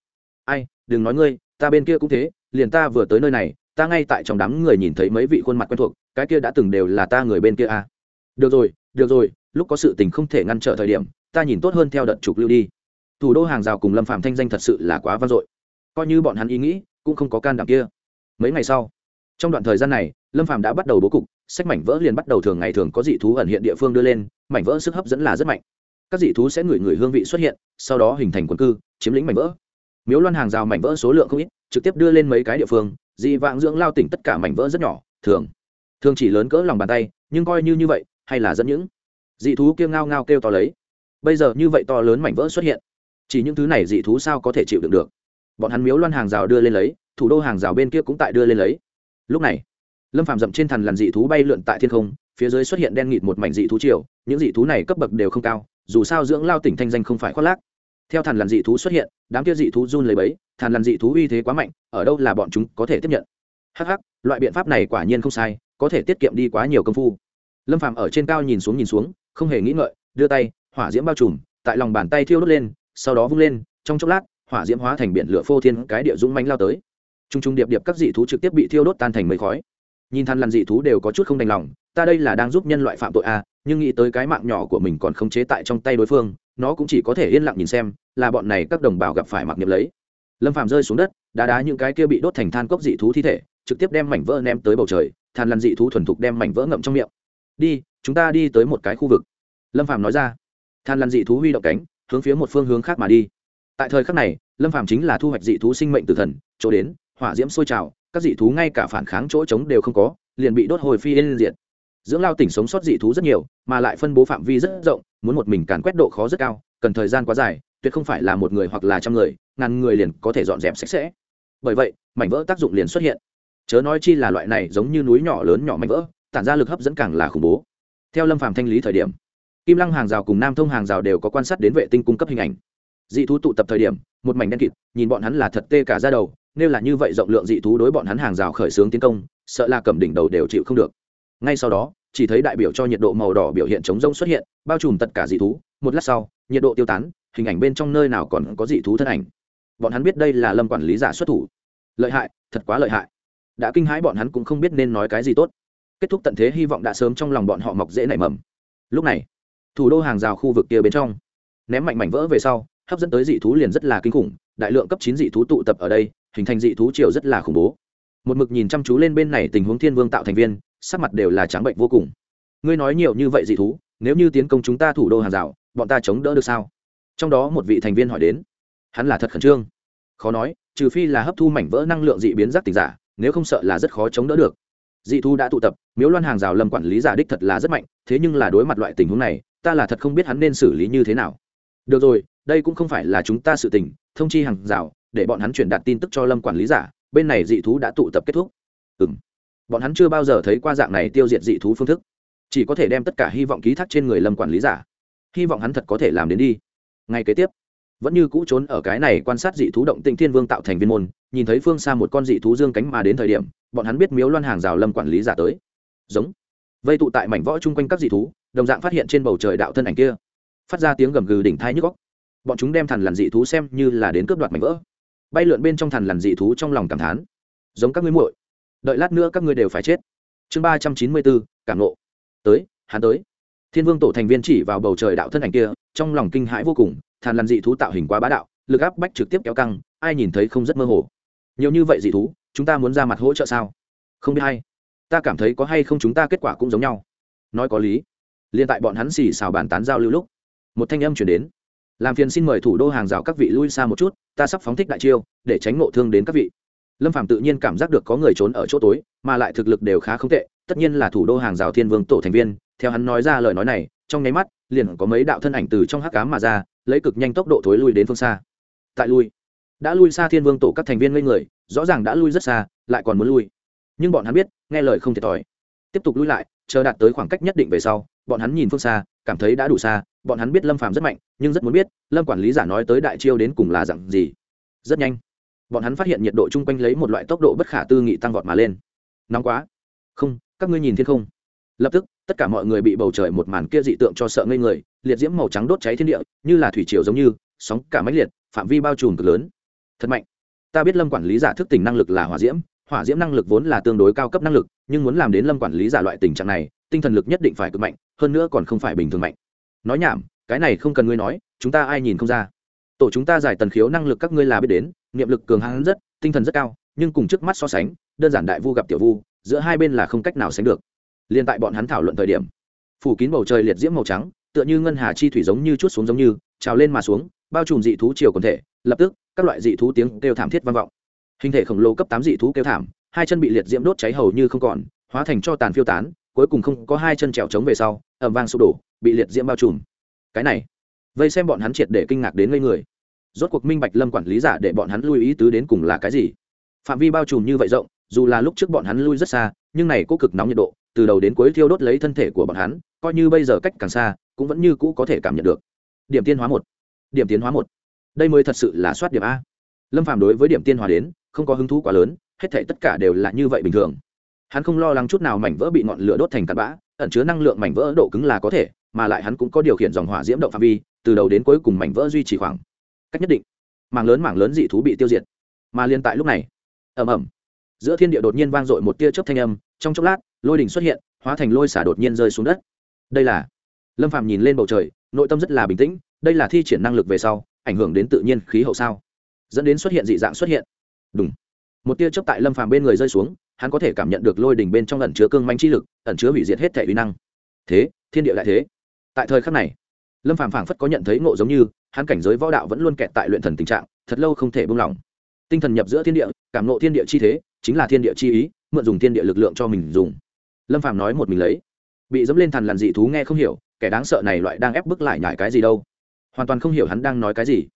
Ai, đừng nói ngươi, ta bên kia cũng thế, liền ta vừa tới nơi này, ta ngay tại trong đám người nhìn thấy mấy vị khuôn mặt quen thuộc, cái kia đã từng đều là ta người bên kia à. được rồi được rồi, lúc có sự tình không thể ngăn trở thời điểm, ta nhìn tốt hơn theo đợt trục lưu đi. Thủ đô hàng rào cùng lâm phạm thanh danh thật sự là quá vang dội. Coi như bọn hắn ý nghĩ, cũng không có can đảm kia mấy ngày sau, trong đoạn thời gian này, lâm phàm đã bắt đầu bố cục, sách mảnh vỡ liền bắt đầu thường ngày thường có dị thú ẩn hiện địa phương đưa lên, mảnh vỡ sức hấp dẫn là rất mạnh. Các dị thú sẽ ngửi ngửi hương vị xuất hiện, sau đó hình thành quần cư, chiếm lĩnh mảnh vỡ. Miếu loan hàng rào mảnh vỡ số lượng không ít, trực tiếp đưa lên mấy cái địa phương, dị vạng dưỡng lao tỉnh tất cả mảnh vỡ rất nhỏ, thường. Thường chỉ lớn cỡ lòng bàn tay, nhưng coi như như vậy, hay là dẫn những dị thú kia ngao ngao kêu to lấy. Bây giờ như vậy to lớn mảnh vỡ xuất hiện, chỉ những thứ này dị thú sao có thể chịu đựng được? Bọn hắn miếu loan hàng rào đưa lên lấy thủ đô hàng rào bên kia cũng tại đưa lên lấy. Lúc này, lâm phạm dậm trên thằn lằn dị thú bay lượn tại thiên không, phía dưới xuất hiện đen nghịt một mảnh dị thú triều, những dị thú này cấp bậc đều không cao, dù sao dưỡng lao tỉnh thanh danh không phải khoác lác. Theo thằn lằn dị thú xuất hiện, đám kia dị thú run lấy bấy thằn lằn dị thú uy thế quá mạnh, ở đâu là bọn chúng có thể tiếp nhận? Hh loại biện pháp này quả nhiên không sai, có thể tiết kiệm đi quá nhiều công phu. Lâm phạm ở trên cao nhìn xuống nhìn xuống, không hề nghĩ ngợi, đưa tay, hỏa diễm bao trùm, tại lòng bàn tay thiêu đốt lên, sau đó vung lên, trong chốc lát, hỏa diễm hóa thành biển lửa phô thiên cái địa dũng mánh lao tới t r u n g t r u n g điệp điệp các dị thú trực tiếp bị thiêu đốt tan thành mấy khói. Nhìn than lằn dị thú đều có chút không đành lòng ta đây là đang giúp nhân loại phạm tội à, nhưng nghĩ tới cái mạng nhỏ của mình còn không chế tại trong tay đối phương nó cũng chỉ có thể yên lặng nhìn xem là bọn này các đồng bào gặp phải mặc nghiệp lấy. Lâm phạm rơi xuống đất đá đá những cái kia bị đốt thành than cốc dị thú thi thể trực tiếp đem mảnh vỡ ném tới bầu trời than lằn dị thú thuần thục đem mảnh vỡ ngậm trong miệng. Đi chúng ta đi tới một cái khu vực. Lâm phạm nói ra. Than lằn dị thú huy động cánh hướng phía một phương hướng khác mà đi. Tại thời khắc này lâm phàm chính là thu hoạch dị thú sinh mệnh từ thần chỗ đến hỏa diễm sôi trào, các dị thú ngay cả phản kháng chỗ trống đều không có, liền bị đốt hồi phi lên diện dưỡng lao tỉnh sống sót dị thú rất nhiều, mà lại phân bố phạm vi rất rộng, muốn một mình càn quét độ khó rất cao, cần thời gian quá dài, tuyệt không phải là một người hoặc là trăm người, ngàn người liền có thể dọn dẹp sạch sẽ. Bởi vậy, mảnh vỡ tác dụng liền xuất hiện. Chớ nói chi là loại này giống như núi nhỏ lớn nhỏ mảnh vỡ, tản ra lực hấp dẫn càng là khủng bố. Theo lâm phàm thanh lý thời điểm, kim lăng hàng rào cùng nam thông hàng rào đều có quan sát đến vệ tinh cung cấp hình ảnh. Dị thú tụ tập thời điểm, một mảnh đen kịt, nhìn bọn hắn là thật tê cả ra đầu nếu là như vậy rộng lượng dị thú đối bọn hắn hàng rào khởi xướng tiến công, sợ là cầm đỉnh đầu đều chịu không được. Ngay sau đó, chỉ thấy đại biểu cho nhiệt độ màu đỏ biểu hiện chống rông xuất hiện, bao trùm tất cả dị thú. Một lát sau, nhiệt độ tiêu tán, hình ảnh bên trong nơi nào còn có dị thú thân ảnh. Bọn hắn biết đây là lâm quản lý giả xuất thủ. Lợi hại, thật quá lợi hại. Đã kinh hãi bọn hắn cũng không biết nên nói cái gì tốt. Kết thúc tận thế, hy vọng đã sớm trong lòng bọn họ mọc dễ nảy mầm. Lúc này, thủ đô hàng rào khu vực kia bên trong, ném mạnh mảnh vỡ về sau, hấp dẫn tới dị thú liền rất là kinh khủng. Đại lượng cấp chín dị thú tụ tập ở đây hình thành dị thú triều rất là khủng bố. Một mực nhìn chăm chú lên bên này tình huống thiên vương tạo thành viên, sắc mặt đều là trắng bệnh vô cùng. Ngươi nói nhiều như vậy dị thú, nếu như tiến công chúng ta thủ đô hàng rào bọn ta chống đỡ được sao? Trong đó một vị thành viên hỏi đến. Hắn là thật khẩn trương. Khó nói, trừ phi là hấp thu mảnh vỡ năng lượng dị biến giác tình giả, nếu không sợ là rất khó chống đỡ được. Dị thú đã tụ tập, miếu loan hàng rào lâm quản lý giả đích thật là rất mạnh, thế nhưng là đối mặt loại tình huống này, ta là thật không biết hắn nên xử lý như thế nào. Được rồi, đây cũng không phải là chúng ta sự tình, thông chi hàng rào để bọn hắn truyền đạt tin tức cho lâm quản lý giả, bên này dị thú đã tụ tập kết thúc. Ừ m bọn hắn chưa bao giờ thấy qua dạng này tiêu diệt dị thú phương thức. Chỉ có thể đem tất cả hy vọng ký thác trên người lâm quản lý giả. Hy vọng hắn thật có thể làm đến đi. Ngay kế tiếp, vẫn như cũ trốn ở cái này quan sát dị thú động tĩnh thiên vương tạo thành viên môn, nhìn thấy phương xa một con dị thú dương cánh mà đến thời điểm, bọn hắn biết miếu loan hàng rào lâm quản lý giả tới. Giống. Vây tụ tại mảnh võ chung quanh các dị thú, đồng dạng phát hiện trên bầu trời đạo thân ảnh kia. Phát ra tiếng gầm gừ đỉnh thai nhức góc bọn chúng đem thằn lằn dị thú xem như là đến cướp đoạt mảnh vỡ bay lượn bên trong thằn lằn dị thú trong lòng cảm thán. Giống các ngươi muội. Đợi lát nữa các ngươi đều phải chết. Chương ba trăm chín mươi bốn, cảm nộ tới, hắn tới. Thiên vương tổ thành viên chỉ vào bầu trời đạo thân ảnh kia, trong lòng kinh hãi vô cùng thàn lằn dị thú tạo hình quá bá đạo, lực áp bách trực tiếp kéo căng, ai nhìn thấy không rất mơ hồ. Nhiều như vậy dị thú, chúng ta muốn ra mặt hỗ trợ sao? Không biết hay. Ta cảm thấy có hay không chúng ta kết quả cũng giống nhau. Nói có lý. Liên tại bọn hắn xì xào bàn tán giao lưu lúc, một thanh âm chuyển đến. Làm phiền xin mời thủ đô hàng rào các vị lui xa một chút ta sắp phóng thích đại chiêu, để tránh ngộ thương đến các vị. Lâm phạm tự nhiên cảm giác được có người trốn ở chỗ tối, mà lại thực lực đều khá không tệ, tất nhiên là thủ đô hàng rào thiên vương tổ thành viên. Theo hắn nói ra lời nói này, trong nháy mắt, liền có mấy đạo thân ảnh từ trong hắc cám mà ra, lấy cực nhanh tốc độ thối lui đến phương xa. Tại lui, đã lui xa thiên vương tổ các thành viên ngây người, rõ ràng đã lui rất xa, lại còn muốn lui. Nhưng bọn hắn biết, nghe lời không thiệt thòi. Tiếp tục lui lại, chờ đạt tới khoảng cách nhất định về sau, bọn hắn nhìn phương xa, cảm thấy đã đủ xa bọn hắn biết lâm phàm rất mạnh, nhưng rất muốn biết, lâm quản lý giả nói tới đại chiêu đến cùng là dặn gì. Rất nhanh, bọn hắn phát hiện nhiệt độ chung quanh lấy một loại tốc độ bất khả tư nghị tăng vọt mà lên. Nóng quá. Không, các ngươi nhìn thiên không. Lập tức, tất cả mọi người bị bầu trời một màn kia dị tượng cho sợ ngây người, liệt diễm màu trắng đốt cháy thiên địa, như là thủy triều giống như, sóng cả máy liệt, phạm vi bao trùm cực lớn. Thật mạnh. Ta biết lâm quản lý giả thức tỉnh năng lực là hỏa diễm hỏa diễm năng lực vốn là tương đối cao cấp năng lực, nhưng muốn làm đến lâm quản lý giả loại tình trạng này, tinh thần lực nhất định phải cực mạnh, hơn nữa còn không phải bình thường mạnh nói nhảm, cái này không cần ngươi nói, chúng ta ai nhìn không ra. Tổ chúng ta giải tần khiếu năng lực các ngươi là biết đến, niệm lực cường hãn rất, tinh thần rất cao, nhưng cùng trước mắt so sánh, đơn giản đại vu gặp tiểu vu, giữa hai bên là không cách nào sánh được. Liên tại bọn hắn thảo luận thời điểm, phủ kín bầu trời liệt diễm màu trắng, tựa như ngân hà chi thủy giống như chút xuống giống như, trào lên mà xuống, bao trùm dị thú chiều quần thể, lập tức, các loại dị thú tiếng kêu thảm thiết vang vọng. Hình thể khổng lồ cấp tám dị thú kêu thảm, hai chân bị liệt diễm đốt cháy hầu như không còn, hóa thành cho tàn phiêu tán, cuối cùng không có hai chân trèo trống về sau ẩm vang sụp đổ bị liệt diễm bao trùm. Cái này, vây xem bọn hắn triệt để kinh ngạc đến ngây người. Rốt cuộc minh bạch lâm quản lý giả để bọn hắn lui ý tứ đến cùng là cái gì? Phạm vi bao trùm như vậy rộng, dù là lúc trước bọn hắn lui rất xa, nhưng này có cực nóng nhiệt độ, từ đầu đến cuối thiêu đốt lấy thân thể của bọn hắn, coi như bây giờ cách càng xa, cũng vẫn như cũ có thể cảm nhận được. Điểm tiên hóa một. Điểm tiến hóa một. Đây mới thật sự là soát điểm a. Lâm phạm đối với điểm tiên hóa đến, không có hứng thú quá lớn, hết thể tất cả đều là như vậy bình thường. Hắn không lo lắng chút nào mảnh vỡ bị ngọn lửa đốt thành cặn bã, ẩn chứa năng lượng mảnh vỡ độ cứng là có thể mà lại hắn cũng có điều khiển dòng hỏa diễm động phạm vi, từ đầu đến cuối cùng mảnh vỡ duy trì khoảng cách nhất định. Mảng lớn mảng lớn dị thú bị tiêu diệt. Mà liên tại lúc này, ầm ầm, giữa thiên địa đột nhiên vang dội một tia chớp thanh âm, trong chốc lát, lôi đỉnh xuất hiện, hóa thành lôi xả đột nhiên rơi xuống đất. Đây là, lâm phàm nhìn lên bầu trời, nội tâm rất là bình tĩnh, đây là thi triển năng lực về sau, ảnh hưởng đến tự nhiên khí hậu sao? Dẫn đến xuất hiện dị dạng xuất hiện. Đúng một tia chớp tại lâm phàm bên người rơi xuống, hắn có thể cảm nhận được lôi đỉnh bên trong ẩn chứa cương manh chi lực, ẩn chứa hủy diệt hết thể uy năng. Thế, thiên địa lại thế tại thời khắc này, lâm phàm phảng phất có nhận thấy ngộ giống như, hắn cảnh giới võ đạo vẫn luôn kẹt tại luyện thần tình trạng, thật lâu không thể buông lỏng. Tinh thần nhập giữa thiên địa, cảm nộ thiên địa chi thế, chính là thiên địa chi ý, mượn dùng thiên địa lực lượng cho mình dùng. Lâm phàm nói một mình lấy, bị dẫm lên thằn lằn dị thú nghe không hiểu, kẻ đáng sợ này loại đang ép bức lại nhải cái gì đâu. Hoàn toàn không hiểu hắn đang nói cái gì.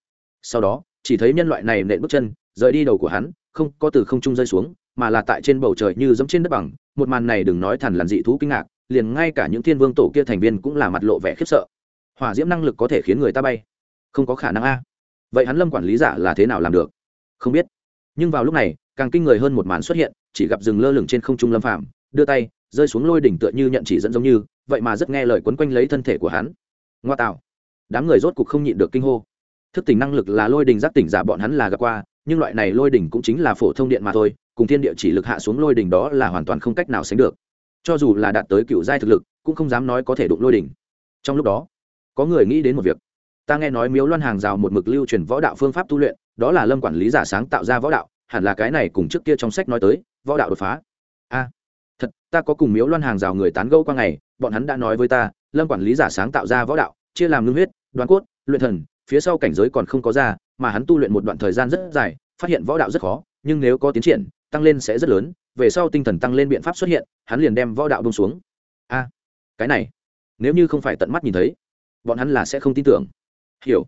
Sau đó, chỉ thấy nhân loại này nện bước chân, rời đi đầu của hắn, không có từ không trung rơi xuống, mà là tại trên bầu trời như dẫm trên đất bằng, một màn này đừng nói thằn lằn dị thú kinh ngạc liền ngay cả những thiên vương tổ kia thành viên cũng là mặt lộ vẻ khiếp sợ. Hỏa diễm năng lực có thể khiến người ta bay? Không có khả năng a. Vậy hắn lâm quản lý giả là thế nào làm được? Không biết. Nhưng vào lúc này, càng kinh người hơn một màn xuất hiện, chỉ gặp rừng lơ lửng trên không trung lâm phạm đưa tay, rơi xuống lôi đỉnh tựa như nhận chỉ dẫn giống như, vậy mà rất nghe lời quấn quanh lấy thân thể của hắn. Ngoa tạo. Đám người rốt cục không nhịn được kinh hô. Thức tỉnh năng lực là lôi đình giác tỉnh giả bọn hắn là gặp qua, nhưng loại này lôi đỉnh cũng chính là phổ thông điện mà thôi, cùng thiên địa chỉ lực hạ xuống lôi đỉnh đó là hoàn toàn không cách nào sánh được cho dù là đạt tới cựu giai thực lực, cũng không dám nói có thể đụng lôi đỉnh. Trong lúc đó, có người nghĩ đến một việc. Ta nghe nói miếu loan hàng rào một mực lưu truyền võ đạo phương pháp tu luyện, đó là lâm quản lý giả sáng tạo ra võ đạo, hẳn là cái này cùng trước kia trong sách nói tới, võ đạo đột phá. A, thật, ta có cùng miếu loan hàng rào người tán gẫu qua ngày, bọn hắn đã nói với ta, lâm quản lý giả sáng tạo ra võ đạo, chia làm ngưng huyết, đoán cốt, luyện thần, phía sau cảnh giới còn không có ra, mà hắn tu luyện một đoạn thời gian rất dài, phát hiện võ đạo rất khó, nhưng nếu có tiến triển, tăng lên sẽ rất lớn về sau tinh thần tăng lên biện pháp xuất hiện, hắn liền đem võ đạo bông xuống. A, cái này, nếu như không phải tận mắt nhìn thấy, bọn hắn là sẽ không tin tưởng. Hiểu.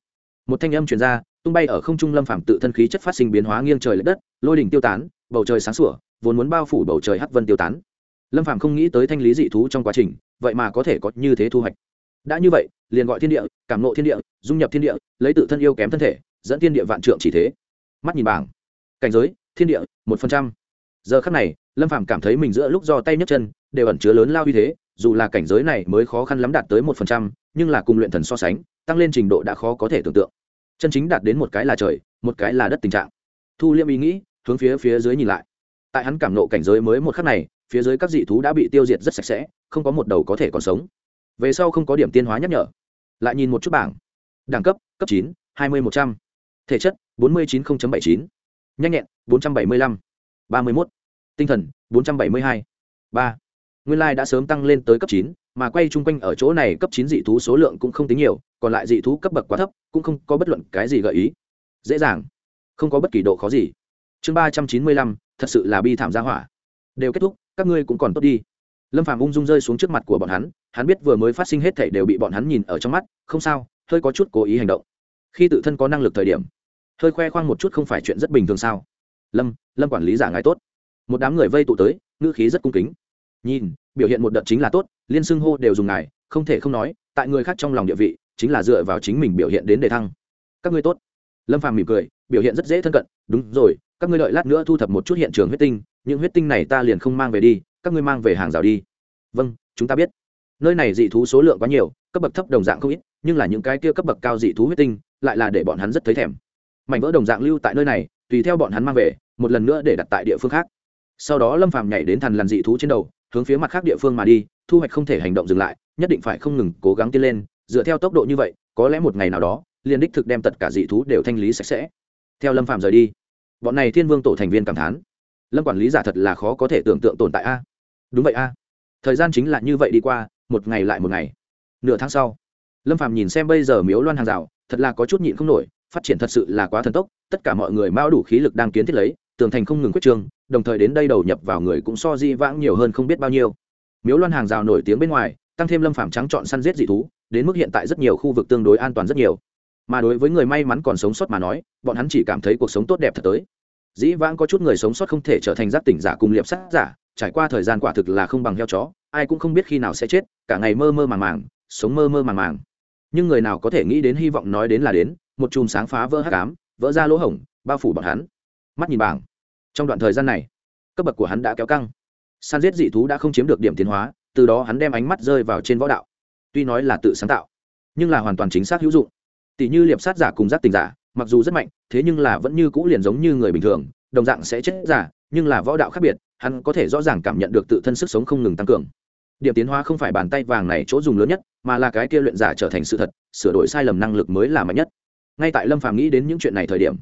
Một thanh âm truyền ra, tung bay ở không trung lâm phạm tự thân khí chất phát sinh biến hóa nghiêng trời l ệ đất, lôi đỉnh tiêu tán, bầu trời sáng sủa, vốn muốn bao phủ bầu trời hắc vân tiêu tán. Lâm phạm không nghĩ tới thanh lý dị thú trong quá trình, vậy mà có thể có như thế thu hoạch. Đã như vậy, liền gọi thiên địa, cảm nộ thiên địa, dung nhập thiên địa, lấy tự thân yêu kém thân thể, dẫn thiên địa vạn trượng chỉ thế. Mắt nhìn bảng. Cảnh giới, thiên địa, một phần trăm giờ khắc này, lâm phàm cảm thấy mình giữa lúc do tay nhấc chân, đều ẩn chứa lớn lao uy thế, dù là cảnh giới này mới khó khăn lắm đạt tới một phần trăm, nhưng là cùng luyện thần so sánh, tăng lên trình độ đã khó có thể tưởng tượng. Chân chính đạt đến một cái là trời, một cái là đất tình trạng. Thu liêm ý nghĩ, hướng phía phía dưới nhìn lại. Tại hắn cảm nộ cảnh giới mới một khắc này, phía dưới các dị thú đã bị tiêu diệt rất sạch sẽ, không có một đầu có thể còn sống. Về sau không có điểm tiên hóa nhắc nhở. Lại nhìn một chút bảng. Đẳng cấp cấp chín, hai mươi một trăm. Thể chất, bốn mươi chín bảy chín. Nhanh nhẹn, bốn trăm bảy mươi lăm. ba mươi một tinh thần, bốn trăm bảy mươi hai. Ba. Nguyên lai đã sớm tăng lên tới cấp chín, mà quay chung quanh ở chỗ này cấp chín dị thú số lượng cũng không tính nhiều, còn lại dị thú cấp bậc quá thấp, cũng không có bất luận cái gì gợi ý. Dễ dàng. Không có bất kỳ độ khó gì. Chương ba trăm chín mươi lăm, thật sự là bi thảm gia hỏa. Đều kết thúc, các ngươi cũng còn tốt đi. Lâm phàm ung dung rơi xuống trước mặt của bọn hắn hắn biết vừa mới phát sinh hết thảy đều bị bọn hắn nhìn ở trong mắt, không sao, hơi có chút cố ý hành động. Khi tự thân có năng lực thời điểm, hơi khoe khoang một chút không phải chuyện rất bình thường sao? Lâm lâm quản lý giả ngài tốt một đám người vây tụ tới, ngữ khí rất cung kính. Nhìn, biểu hiện một đợt chính là tốt, liên xưng hô đều dùng ngài, không thể không nói, tại người khác trong lòng địa vị, chính là dựa vào chính mình biểu hiện đến đề thăng. Các ngươi tốt. Lâm phàm mỉm cười, biểu hiện rất dễ thân cận, đúng rồi, các ngươi đợi lát nữa thu thập một chút hiện trường huyết tinh, những huyết tinh này ta liền không mang về đi, các ngươi mang về hàng rào đi. Vâng chúng ta biết. Nơi này dị thú số lượng quá nhiều, cấp bậc thấp đồng dạng không ít, nhưng là những cái kia cấp bậc cao dị thú huyết tinh, lại là để bọn hắn rất thấy thèm. Mảnh vỡ đồng dạng lưu tại nơi này, tùy theo bọn hắn mang về, một lần nữa để đặt tại địa phương khác sau đó lâm phàm nhảy đến thằn làn dị thú trên đầu, hướng phía mặt khác địa phương mà đi, thu hoạch không thể hành động dừng lại, nhất định phải không ngừng cố gắng tiến lên, dựa theo tốc độ như vậy, có lẽ một ngày nào đó liên đích thực đem tất cả dị thú đều thanh lý sạch sẽ. Theo lâm phàm rời đi, bọn này thiên vương tổ thành viên cảm thán, lâm quản lý giả thật là khó có thể tưởng tượng tồn tại a. Đúng vậy a. Thời gian chính là như vậy đi qua, một ngày lại một ngày. Nửa tháng sau, lâm phàm nhìn xem bây giờ miếu loan hàng rào, thật là có chút nhịn không nổi, phát triển thật sự là quá thần tốc, tất cả mọi người mao đủ khí lực đang kiến thiết lấy tường thành không ngừng quyết trương đồng thời đến đây đầu nhập vào người cũng so di vãng nhiều hơn không biết bao nhiêu. Miếu loan hàng rào nổi tiếng bên ngoài, tăng thêm lâm phàm trắng chọn săn giết dị thú, đến mức hiện tại rất nhiều khu vực tương đối an toàn rất nhiều. Mà đối với người may mắn còn sống sót mà nói, bọn hắn chỉ cảm thấy cuộc sống tốt đẹp thật tới. Dĩ vãng có chút người sống sót không thể trở thành giác tỉnh giả cùng liệp sát giả, trải qua thời gian quả thực là không bằng heo chó, ai cũng không biết khi nào sẽ chết, cả ngày mơ mơ màng màng, sống mơ mơ màng màng. Nhưng người nào có thể nghĩ đến hy vọng nói đến là đến, một chùm sáng phá vỡ hắc ám, vỡ ra lỗ hổng, bao phủ bọn hắn mắt nhìn bảng. Trong đoạn thời gian này, cấp bậc của hắn đã kéo căng. San giết dị thú đã không chiếm được điểm tiến hóa, từ đó hắn đem ánh mắt rơi vào trên võ đạo. Tuy nói là tự sáng tạo, nhưng là hoàn toàn chính xác hữu dụng. Tỷ như liệp sát giả cùng giác tình giả, mặc dù rất mạnh, thế nhưng là vẫn như cũ liền giống như người bình thường, đồng dạng sẽ chết giả, nhưng là võ đạo khác biệt, hắn có thể rõ ràng cảm nhận được tự thân sức sống không ngừng tăng cường. Điểm tiến hóa không phải bàn tay vàng này chỗ dùng lớn nhất, mà là cái kia luyện giả trở thành sự thật, sửa đổi sai lầm năng lực mới là mạnh nhất. Ngay tại lâm phàm nghĩ đến những chuyện này thời điểm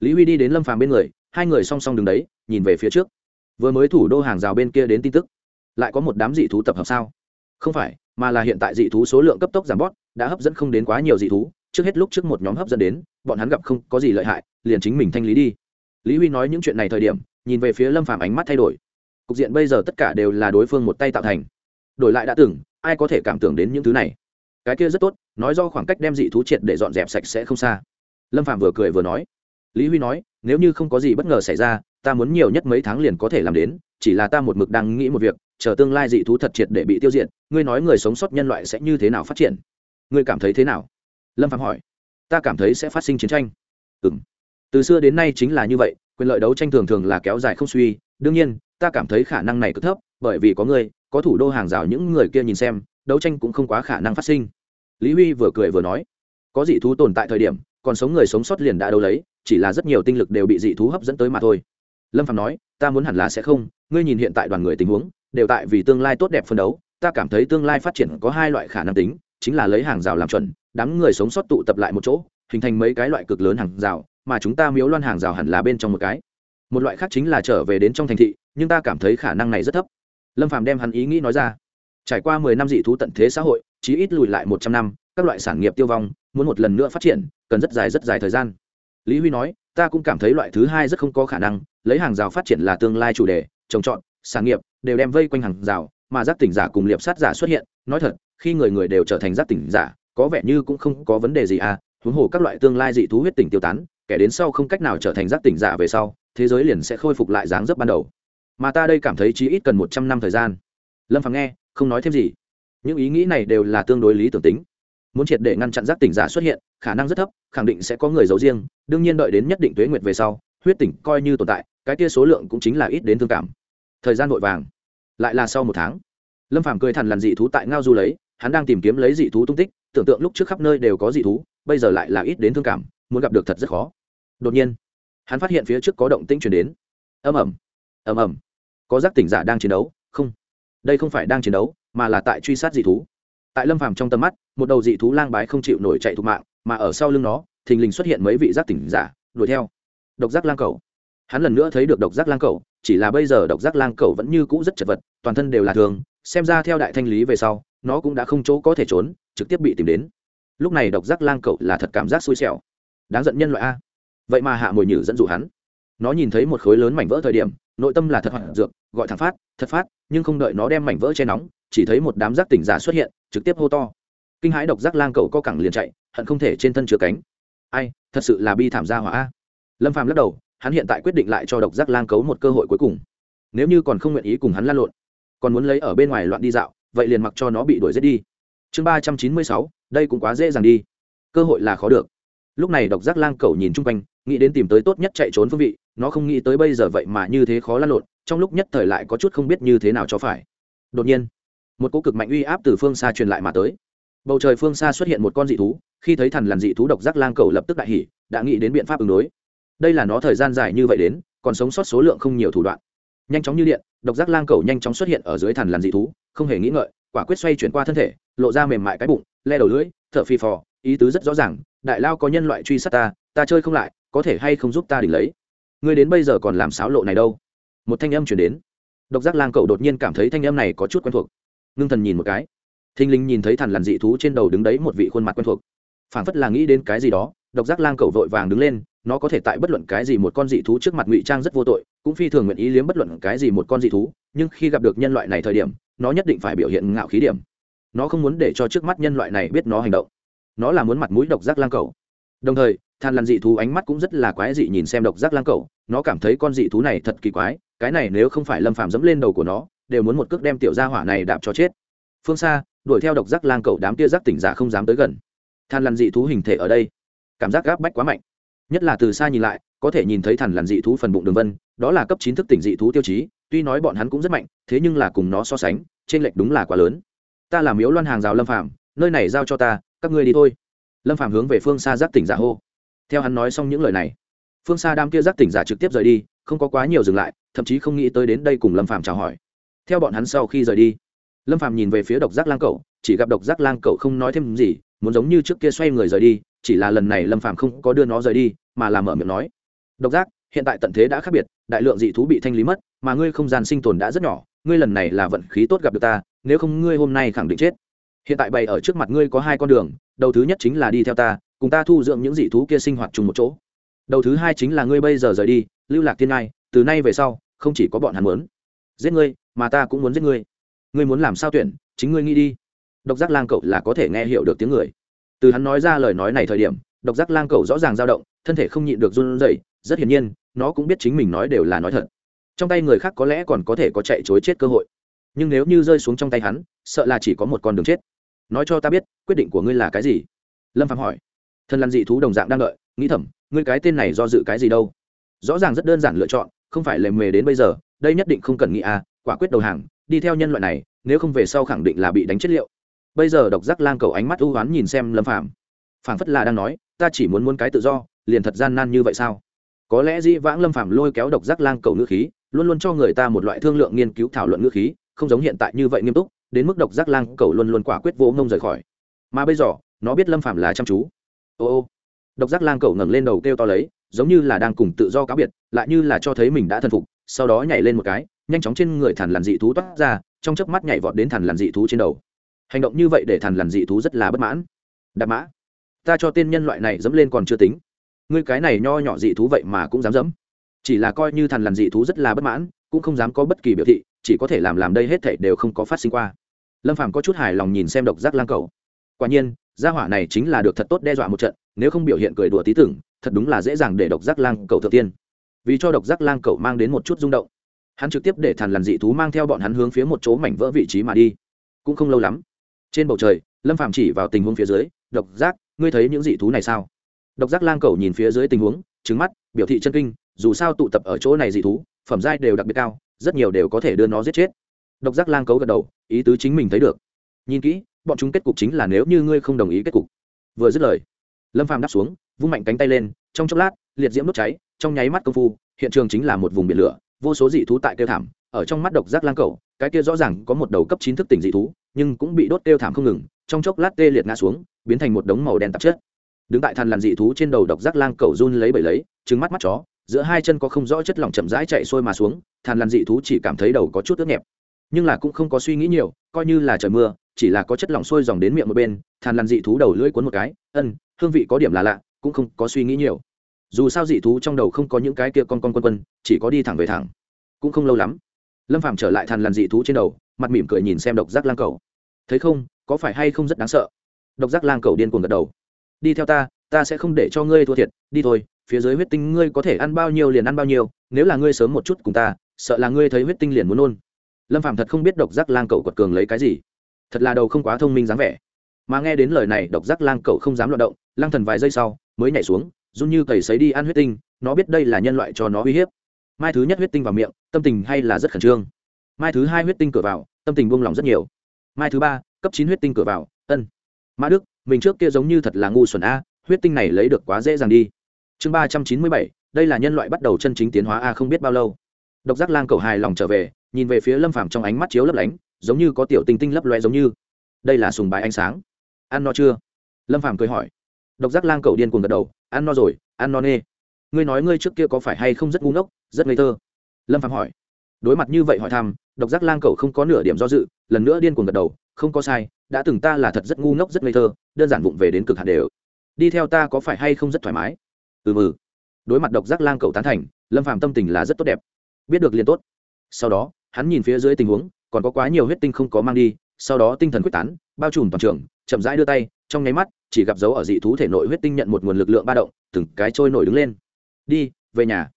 lý huy đi đến lâm phàm bên người, hai người song song đứng đấy, nhìn về phía trước. Vừa mới thủ đô hàng rào bên kia đến tin tức, lại có một đám dị thú tập hợp sao? Không phải, mà là hiện tại dị thú số lượng cấp tốc giảm bót đã hấp dẫn không đến quá nhiều dị thú. Trước hết lúc trước một nhóm hấp dẫn đến, bọn hắn gặp không có gì lợi hại, liền chính mình thanh lý đi. Lý huy nói những chuyện này thời điểm, nhìn về phía lâm phàm ánh mắt thay đổi. Cục diện bây giờ tất cả đều là đối phương một tay tạo thành. Đổi lại đã từng, ai có thể cảm tưởng đến những thứ này? Cái kia rất tốt, nói do khoảng cách đem dị thú triệt để dọn dẹp sạch sẽ không xa. Lâm phạm vừa cười vừa nói lý huy nói, nếu như không có gì bất ngờ xảy ra, ta muốn nhiều nhất mấy tháng liền có thể làm đến, chỉ là ta một mực đang nghĩ một việc, chờ tương lai dị thú thật triệt để bị tiêu diệt, ngươi nói người sống sót nhân loại sẽ như thế nào phát triển? Ngươi cảm thấy thế nào? Lâm phạm hỏi. Ta cảm thấy sẽ phát sinh chiến tranh. Ừ m từ xưa đến nay chính là như vậy, quyền lợi đấu tranh thường thường là kéo dài không suy, đương nhiên, ta cảm thấy khả năng này cực thấp, bởi vì có ngươi, có thủ đô hàng rào những người kia nhìn xem, đấu tranh cũng không quá khả năng phát sinh. Lý huy vừa cười vừa nói. Có dị thú tồn tại thời điểm, còn sống người sống sót liền đã đâu lấy chỉ là rất nhiều tinh lực đều bị dị thú hấp dẫn tới mà thôi. Lâm phạm nói, ta muốn hẳn là sẽ không, ngươi nhìn hiện tại đoàn người tình huống, đều tại vì tương lai tốt đẹp phân đấu, ta cảm thấy tương lai phát triển có hai loại khả năng tính, chính là lấy hàng rào làm chuẩn, đám người sống sót tụ tập lại một chỗ, hình thành mấy cái loại cực lớn hàng rào, mà chúng ta miếu loan hàng rào hẳn là bên trong một cái. Một loại khác chính là trở về đến trong thành thị, nhưng ta cảm thấy khả năng này rất thấp. Lâm phạm đem hắn ý nghĩ nói ra. Trải qua mười năm dị thú tận thế xã hội, chí ít lùi lại một trăm năm, các loại sản nghiệp tiêu vong, muốn một lần nữa phát triển, cần rất dài rất dài thời gian lý huy nói, ta cũng cảm thấy loại thứ hai rất không có khả năng, lấy hàng rào phát triển là tương lai chủ đề, trồng trọt, sản nghiệp, đều đem vây quanh hàng rào, mà giác tỉnh giả cùng liệp sát giả xuất hiện, nói thật, khi người người đều trở thành giác tỉnh giả, có vẻ như cũng không có vấn đề gì à huống hồ các loại tương lai dị thú huyết tỉnh tiêu tán, kẻ đến sau không cách nào trở thành giác tỉnh giả về sau, thế giới liền sẽ khôi phục lại dáng dấp ban đầu. Mà ta đây cảm thấy chí ít cần một trăm năm thời gian. Lâm phàm nghe, không nói thêm gì. Những ý nghĩ này đều là tương đối lý tưởng tính muốn triệt để ngăn chặn giác tỉnh giả xuất hiện, khả năng rất thấp, khẳng định sẽ có người giấu riêng, đương nhiên đợi đến nhất định tuế nguyệt về sau, huyết tỉnh coi như tồn tại, cái kia số lượng cũng chính là ít đến thương cảm. Thời gian vội vàng, lại là sau một tháng. Lâm phàm cười thằn lằn dị thú tại ngao du lấy, hắn đang tìm kiếm lấy dị thú tung tích, tưởng tượng lúc trước khắp nơi đều có dị thú, bây giờ lại là ít đến thương cảm, muốn gặp được thật rất khó. Đột nhiên, hắn phát hiện phía trước có động tĩnh chuyển đến. Ầm ầm ầm ầm. Có giác tỉnh giả đang chiến đấu? Không. Đây không phải đang chiến đấu, mà là tại truy sát dị thú tại lâm phàm trong tầm mắt, một đầu dị thú lang bái không chịu nổi chạy thục mạng, mà ở sau lưng nó, thình lình xuất hiện mấy vị giác tỉnh giả, đuổi theo. Độc giác lang cầu. Hắn lần nữa thấy được độc giác lang cầu, chỉ là bây giờ độc giác lang cầu vẫn như cũ rất chật vật, toàn thân đều là thường, xem ra theo đại thanh lý về sau, nó cũng đã không chỗ có thể trốn, trực tiếp bị tìm đến. Lúc này độc giác lang cầu là thật cảm giác xui xẻo. Đáng giận nhân loại a. Vậy mà hạ mồi nhử dẫn dụ hắn. Nó nhìn thấy một khối lớn mảnh vỡ thời điểm, nội tâm là thật hoạt dược, gọi thẳng phát, thật phát, nhưng không đợi nó đem mảnh vỡ che nóng chỉ thấy một đám giác tỉnh giả xuất hiện, trực tiếp hô to. Kinh hãi độc giác lang cậu co cẳng liền chạy, hận không thể trên thân chứa cánh. Ai, thật sự là bi thảm gia hỏa a. Lâm phàm lắc đầu, hắn hiện tại quyết định lại cho độc giác lang cấu một cơ hội cuối cùng. Nếu như còn không nguyện ý cùng hắn lan lộn, còn muốn lấy ở bên ngoài loạn đi dạo, vậy liền mặc cho nó bị đuổi giết đi. Chương ba trăm chín mươi sáu, đây cũng quá dễ dàng đi. Cơ hội là khó được. Lúc này độc giác lang cầu nhìn chung quanh, nghĩ đến tìm tới tốt nhất chạy trốn phương vị, nó không nghĩ tới bây giờ vậy mà như thế khó lăn lộn, trong lúc nhất thời lại có chút không biết như thế nào cho phải. Đột nhiên một cỗ cực mạnh uy áp từ phương xa truyền lại mà tới. Bầu trời phương xa xuất hiện một con dị thú, khi thấy thần lằn dị thú độc giác lang cầu lập tức đại hỉ, đã nghĩ đến biện pháp ứng đối. Đây là nó thời gian dài như vậy đến, còn sống sót số lượng không nhiều thủ đoạn. Nhanh chóng như điện, độc giác lang cầu nhanh chóng xuất hiện ở dưới thần lằn dị thú, không hề nghĩ ngợi, quả quyết xoay chuyển qua thân thể, lộ ra mềm mại cái bụng, le đầu lưỡi, thở phi phò, ý tứ rất rõ ràng, đại lao có nhân loại truy sát ta ta chơi không lại, có thể hay không giúp ta đỉnh lấy. Ngươi đến bây giờ còn làm sáo lộ này đâu? Một thanh âm chuyển đến. Độc giác lang cậu đột nhiên cảm thấy thanh âm này có chút quen thuộc ngưng thần nhìn một cái. Thình linh nhìn thấy thằn lằn dị thú trên đầu đứng đấy một vị khuôn mặt quen thuộc. Phảng phất là nghĩ đến cái gì đó, độc giác lang cầu vội vàng đứng lên, nó có thể tại bất luận cái gì một con dị thú trước mặt ngụy trang rất vô tội, cũng phi thường nguyện ý liếm bất luận cái gì một con dị thú, nhưng khi gặp được nhân loại này thời điểm, nó nhất định phải biểu hiện ngạo khí điểm. Nó không muốn để cho trước mắt nhân loại này biết nó hành động. Nó là muốn mặt mũi độc giác lang cầu. Đồng thời than lằn dị thú ánh mắt cũng rất là quái dị nhìn xem độc giác lang cầu, nó cảm thấy con dị thú này thật kỳ quái, cái này nếu không phải lâm phàm dẫm lên đầu của nó đều muốn một cước đem tiểu gia hỏa này đạp cho chết. Phương xa, đuổi theo độc giác lang cầu đám tia giác tỉnh giả không dám tới gần. Than lằn dị thú hình thể ở đây, cảm giác gáp bách quá mạnh. Nhất là từ xa nhìn lại, có thể nhìn thấy thằn lằn dị thú phần bụng đường vân, đó là cấp chín thức tỉnh dị thú tiêu chí, tuy nói bọn hắn cũng rất mạnh, thế nhưng là cùng nó so sánh trên lệch đúng là quá lớn. Ta làm miếu loan hàng rào lâm phạm nơi này giao cho ta, các ngươi đi thôi. Lâm phạm hướng về phương xa giác tỉnh giả hô. Theo hắn nói xong những lời này, phương xa đám kia giác tỉnh giả trực tiếp rời đi, không có quá nhiều dừng lại, thậm chí không nghĩ tới đến đây cùng lâm phạm chào hỏi theo bọn hắn sau khi rời đi. Lâm phạm nhìn về phía độc giác lang cậu chỉ gặp độc giác lang cậu không nói thêm gì, muốn giống như trước kia xoay người rời đi, chỉ là lần này lâm phạm không có đưa nó rời đi, mà làm mở miệng nói. Độc giác, hiện tại tận thế đã khác biệt, đại lượng dị thú bị thanh lý mất, mà ngươi không gian sinh tồn đã rất nhỏ, ngươi lần này là vận khí tốt gặp được ta, nếu không ngươi hôm nay khẳng định chết. Hiện tại bày ở trước mặt ngươi có hai con đường, đầu thứ nhất chính là đi theo ta, cùng ta thu dưỡng những dị thú kia sinh hoạt chung một chỗ. Đầu thứ hai chính là ngươi bây giờ rời đi, lưu lạc thiên ngai, từ nay về sau, không chỉ có bọn hắn muốn giết ngươi mà ta cũng muốn giết ngươi. Ngươi muốn làm sao tuyển, chính ngươi nghĩ đi. Độc giác lang cậu là có thể nghe hiểu được tiếng người. Từ hắn nói ra lời nói này thời điểm, độc giác lang cậu rõ ràng dao động, thân thể không nhịn được run rẩy, rất hiển nhiên, nó cũng biết chính mình nói đều là nói thật. Trong tay người khác có lẽ còn có thể có chạy chối chết cơ hội. Nhưng nếu như rơi xuống trong tay hắn, sợ là chỉ có một con đường chết. Nói cho ta biết, quyết định của ngươi là cái gì? Lâm phạm hỏi. Thần lăn dị thú đồng dạng đang đợi, nghĩ thầm, ngươi cái tên này do dự cái gì đâu? Rõ ràng rất đơn giản lựa chọn, không phải lề mề đến bây giờ, đây nhất định không cần nghĩ à quả quyết đầu hàng đi theo nhân loại này nếu không về sau khẳng định là bị đánh chết liệu. Bây giờ độc giác lang cầu ánh mắt ưu oán nhìn xem lâm phàm, phảng phất là đang nói ta chỉ muốn muốn cái tự do liền thật gian nan như vậy sao? Có lẽ dĩ vãng lâm phàm lôi kéo độc giác lang cầu ngữ khí luôn luôn cho người ta một loại thương lượng nghiên cứu thảo luận ngữ khí không giống hiện tại như vậy nghiêm túc đến mức độc giác lang cầu luôn luôn quả quyết vỗ ngông rời khỏi. Mà bây giờ nó biết lâm phàm là chăm chú. Ô ô. Độc giác lang cầu ngẩng lên đầu kêu to lấy giống như là đang cùng tự do cáo biệt lại như là cho thấy mình đã thần phục sau đó nhảy lên một cái nhanh chóng trên người thằn lằn dị thú toát ra, trong chớp mắt nhảy vọt đến thằn lằn dị thú trên đầu. Hành động như vậy để thằn lằn dị thú rất là bất mãn. Đạp mã, ta cho tên nhân loại này dẫm lên còn chưa tính. Ngươi cái này nho nhỏ dị thú vậy mà cũng dám dẫm. Chỉ là coi như thằn lằn dị thú rất là bất mãn, cũng không dám có bất kỳ biểu thị, chỉ có thể làm làm đây hết thảy đều không có phát sinh qua. Lâm phàm có chút hài lòng nhìn xem độc giác lang cầu. Quả nhiên, gia hỏa này chính là được thật tốt đe dọa một trận, nếu không biểu hiện cười đùa tí tưởng, thật đúng là dễ dàng để độc giác lang cầu thượng tiên. Vì cho độc giác lang cầu mang đến một chút rung động hắn trực tiếp để thằn lằn dị thú mang theo bọn hắn hướng phía một chỗ mảnh vỡ vị trí mà đi. Cũng không lâu lắm, trên bầu trời, lâm phàm chỉ vào tình huống phía dưới, độc giác, ngươi thấy những dị thú này sao? Độc giác lang cầu nhìn phía dưới tình huống trứng mắt, biểu thị chân kinh, dù sao tụ tập ở chỗ này dị thú, phẩm giai đều đặc biệt cao, rất nhiều đều có thể đưa nó giết chết. Độc giác lang cấu gật đầu, ý tứ chính mình thấy được. Nhìn kỹ, bọn chúng kết cục chính là nếu như ngươi không đồng ý kết cục. Vừa dứt lời, lâm phàm đáp xuống, vung mạnh cánh tay lên, trong chốc lát, liệt diễm đốt cháy, trong nháy mắt công phu, hiện trường chính là một vùng biển lửa vô số dị thú tại kêu thảm, ở trong mắt độc giác lang cầu, cái kia rõ ràng có một đầu cấp chín thức tỉnh dị thú, nhưng cũng bị đốt kêu thảm không ngừng, trong chốc lát tê liệt ngã xuống, biến thành một đống màu đen tạp chất. Đứng tại thằn lằn dị thú trên đầu độc giác lang cầu run lấy bẩy lấy trứng mắt mắt chó, giữa hai chân có không rõ chất lỏng chậm rãi chạy sôi mà xuống, thằn lằn dị thú chỉ cảm thấy đầu có chút ướt nhẹp. Nhưng là cũng không có suy nghĩ nhiều, coi như là trời mưa, chỉ là có chất lỏng sôi dòng đến miệng một bên, thằn lằn dị thú đầu lưỡi cuốn một cái, ân, hương vị có điểm là lạ, cũng không có suy nghĩ nhiều dù sao dị thú trong đầu không có những cái kia con con quân quân, chỉ có đi thẳng về thẳng. Cũng không lâu lắm, lâm phạm trở lại thằn lằn dị thú trên đầu, mặt mỉm cười nhìn xem độc giác lang cầu. Thấy không, có phải hay không rất đáng sợ? Độc giác lang cầu điên cuồng gật đầu. Đi theo ta ta sẽ không để cho ngươi thua thiệt, đi thôi, phía dưới huyết tinh ngươi có thể ăn bao nhiêu liền ăn bao nhiêu, nếu là ngươi sớm một chút cùng ta, sợ là ngươi thấy huyết tinh liền muốn nôn. Lâm phạm thật không biết độc giác lang cầu quật cường lấy cái gì. Thật là đầu không quá thông minh dáng vẻ. Mà nghe đến lời này, độc giác lang cầu không dám loạt động lang thần vài giây sau, mới nhảy xuống run như cầy sấy đi ăn huyết tinh, nó biết đây là nhân loại cho nó uy hiếp. Mai thứ nhất huyết tinh vào miệng, tâm tình hay là rất khẩn trương. Mai thứ hai huyết tinh cửa vào, tâm tình buông lỏng rất nhiều. Mai thứ ba, cấp chín huyết tinh cửa vào, ân. Mã đức, mình trước kia giống như thật là ngu xuẩn a, huyết tinh này lấy được quá dễ dàng đi. Chương ba trăm chín mươi bảy, đây là nhân loại bắt đầu chân chính tiến hóa a không biết bao lâu. Độc giác lang cầu hài lòng trở về, nhìn về phía lâm phàm trong ánh mắt chiếu lấp lánh, giống như có tiểu tinh tinh lấp loe giống như. Đây là sùng bài ánh sáng. Ăn no chưa? Lâm phàm cười hỏi độc giác lang cầu điên cuồng gật đầu, ăn no rồi, ăn no nê. Ngươi nói ngươi trước kia có phải hay không rất ngu ngốc, rất ngây thơ? Lâm phàm hỏi. Đối mặt như vậy hỏi thăm, độc giác lang cầu không có nửa điểm do dự, lần nữa điên cuồng gật đầu, không có sai, đã từng ta là thật rất ngu ngốc, rất ngây thơ, đơn giản vụng về đến cực hạt đều. Đi theo ta có phải hay không rất thoải mái? Ừ mừ đối mặt độc giác lang cầu tán thành, lâm phàm tâm tình là rất tốt đẹp. Biết được liền tốt. Sau đó, hắn nhìn phía dưới tình huống, còn có quá nhiều huyết tinh không có mang đi, sau đó tinh thần quyết tán, bao trùm toàn trường, chậm rãi đưa tay, trong nháy mắt chỉ gặp dấu ở dị thú thể nội huyết tinh nhận một nguồn lực lượng ba động, từng cái trôi nổi đứng lên. Đi, về nhà.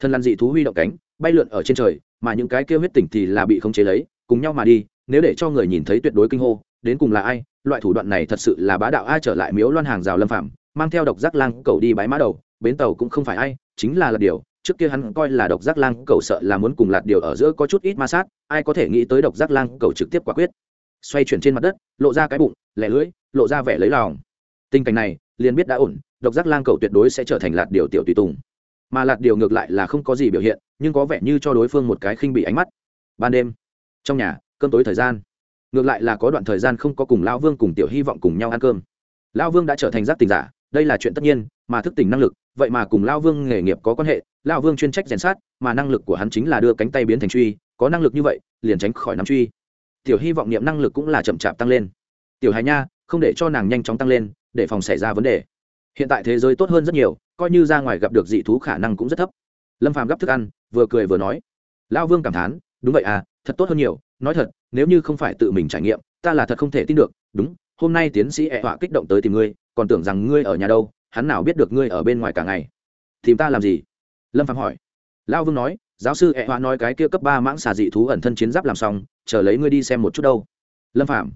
Thân lăn dị thú huy động cánh, bay lượn ở trên trời, mà những cái kêu huyết tỉnh thì là bị khống chế lấy, cùng nhau mà đi, nếu để cho người nhìn thấy tuyệt đối kinh hô, đến cùng là ai, loại thủ đoạn này thật sự là bá đạo ai trở lại miếu loan hàng rào lâm phạm mang theo độc giác lang cầu đi bãi mã đầu, bến tàu cũng không phải ai, chính là lạt điều trước kia hắn coi là độc giác lang cầu sợ là muốn cùng lạt điều ở giữa có chút ít ma sát, ai có thể nghĩ tới độc giác lang cầu trực tiếp quả quyết. Xoay chuyển trên mặt đất, lộ ra cái bụng, lẻ lưỡi, lộ ra vẻ lấy lòng tình cảnh này, liền biết đã ổn, độc giác lang cầu tuyệt đối sẽ trở thành lạt điều tiểu tùy tùng. Mà lạt điều ngược lại là không có gì biểu hiện, nhưng có vẻ như cho đối phương một cái khinh bị ánh mắt. Ban đêm, trong nhà, cơm tối thời gian. Ngược lại là có đoạn thời gian không có cùng lão vương cùng tiểu hy vọng cùng nhau ăn cơm. Lão vương đã trở thành giác tình giả, đây là chuyện tất nhiên, mà thức tỉnh năng lực, vậy mà cùng lão vương nghề nghiệp có quan hệ, lão vương chuyên trách rèn sát, mà năng lực của hắn chính là đưa cánh tay biến thành truy, có năng lực như vậy, liền tránh khỏi nắm truy. Tiểu hy vọng niệm năng lực cũng là chậm chạp tăng lên. Tiểu hài nha, không để cho nàng nhanh chóng tăng lên để phòng xảy ra vấn đề. Hiện tại thế giới tốt hơn rất nhiều, coi như ra ngoài gặp được dị thú khả năng cũng rất thấp. Lâm phàm gấp thức ăn, vừa cười vừa nói, lão vương cảm thán, đúng vậy à thật tốt hơn nhiều. Nói thật, nếu như không phải tự mình trải nghiệm, ta là thật không thể tin được. Đúng, hôm nay tiến sĩ ẹ họa kích động tới tìm ngươi, còn tưởng rằng ngươi ở nhà đâu, hắn nào biết được ngươi ở bên ngoài cả ngày. Tìm ta làm gì? Lâm phạm hỏi. Lão vương nói, giáo sư ẹ họa nói cái kia cấp ba mãng xà dị thú ẩn thân chiến giáp làm xong, chờ lấy ngươi đi xem một chút đâu. Lâm phạm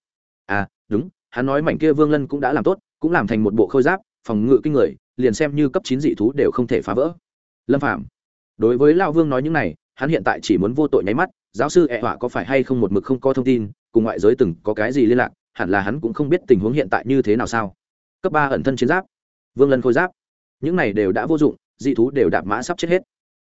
à đúng, hắn nói mảnh kia vương lân cũng đã làm tốt cũng làm thành một bộ khôi giáp, phòng ngự kinh người, liền xem như cấp chín dị thú đều không thể phá vỡ. Lâm phạm đối với lao vương nói những này, hắn hiện tại chỉ muốn vô tội nháy mắt, giáo sư ẹ họa có phải hay không một mực không có thông tin, cùng ngoại giới từng có cái gì liên lạc, hẳn là hắn cũng không biết tình huống hiện tại như thế nào sao. Cấp ba ẩn thân chiến giáp, vương lân khôi giáp, những này đều đã vô dụng, dị thú đều đạp mã sắp chết hết.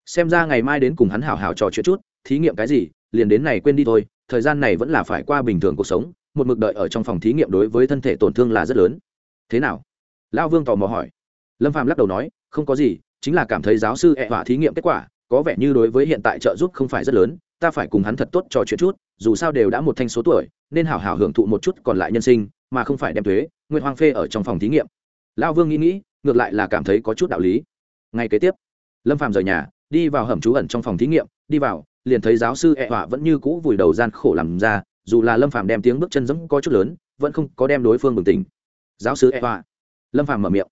Xem ra ngày mai đến cùng hắn hảo hảo trò chuyện chút, thí nghiệm cái gì, liền đến này quên đi thôi, thời gian này vẫn là phải qua bình thường cuộc sống, một mực đợi ở trong phòng thí nghiệm đối với thân thể tổn thương là rất lớn thế nào? Lão vương tò mò hỏi. Lâm phạm lắc đầu nói, không có gì, chính là cảm thấy giáo sư ẹ họa thí nghiệm kết quả, có vẻ như đối với hiện tại trợ giúp không phải rất lớn, ta phải cùng hắn thật tốt trò chuyện chút, dù sao đều đã một thanh số tuổi, nên hảo hảo hưởng thụ một chút còn lại nhân sinh, mà không phải đem thuế nguyên hoang phê ở trong phòng thí nghiệm. Lão vương nghĩ nghĩ, ngược lại là cảm thấy có chút đạo lý. Ngay kế tiếp, lâm phạm rời nhà, đi vào hầm trú ẩn trong phòng thí nghiệm, đi vào, liền thấy giáo sư ẹ họa vẫn như cũ vùi đầu gian khổ làm ra, dù là lâm phạm đem tiếng bước chân dẫm có chút lớn, vẫn không có đem đối phương bừng tỉnh giáo sư e họa lâm phàm mở miệng.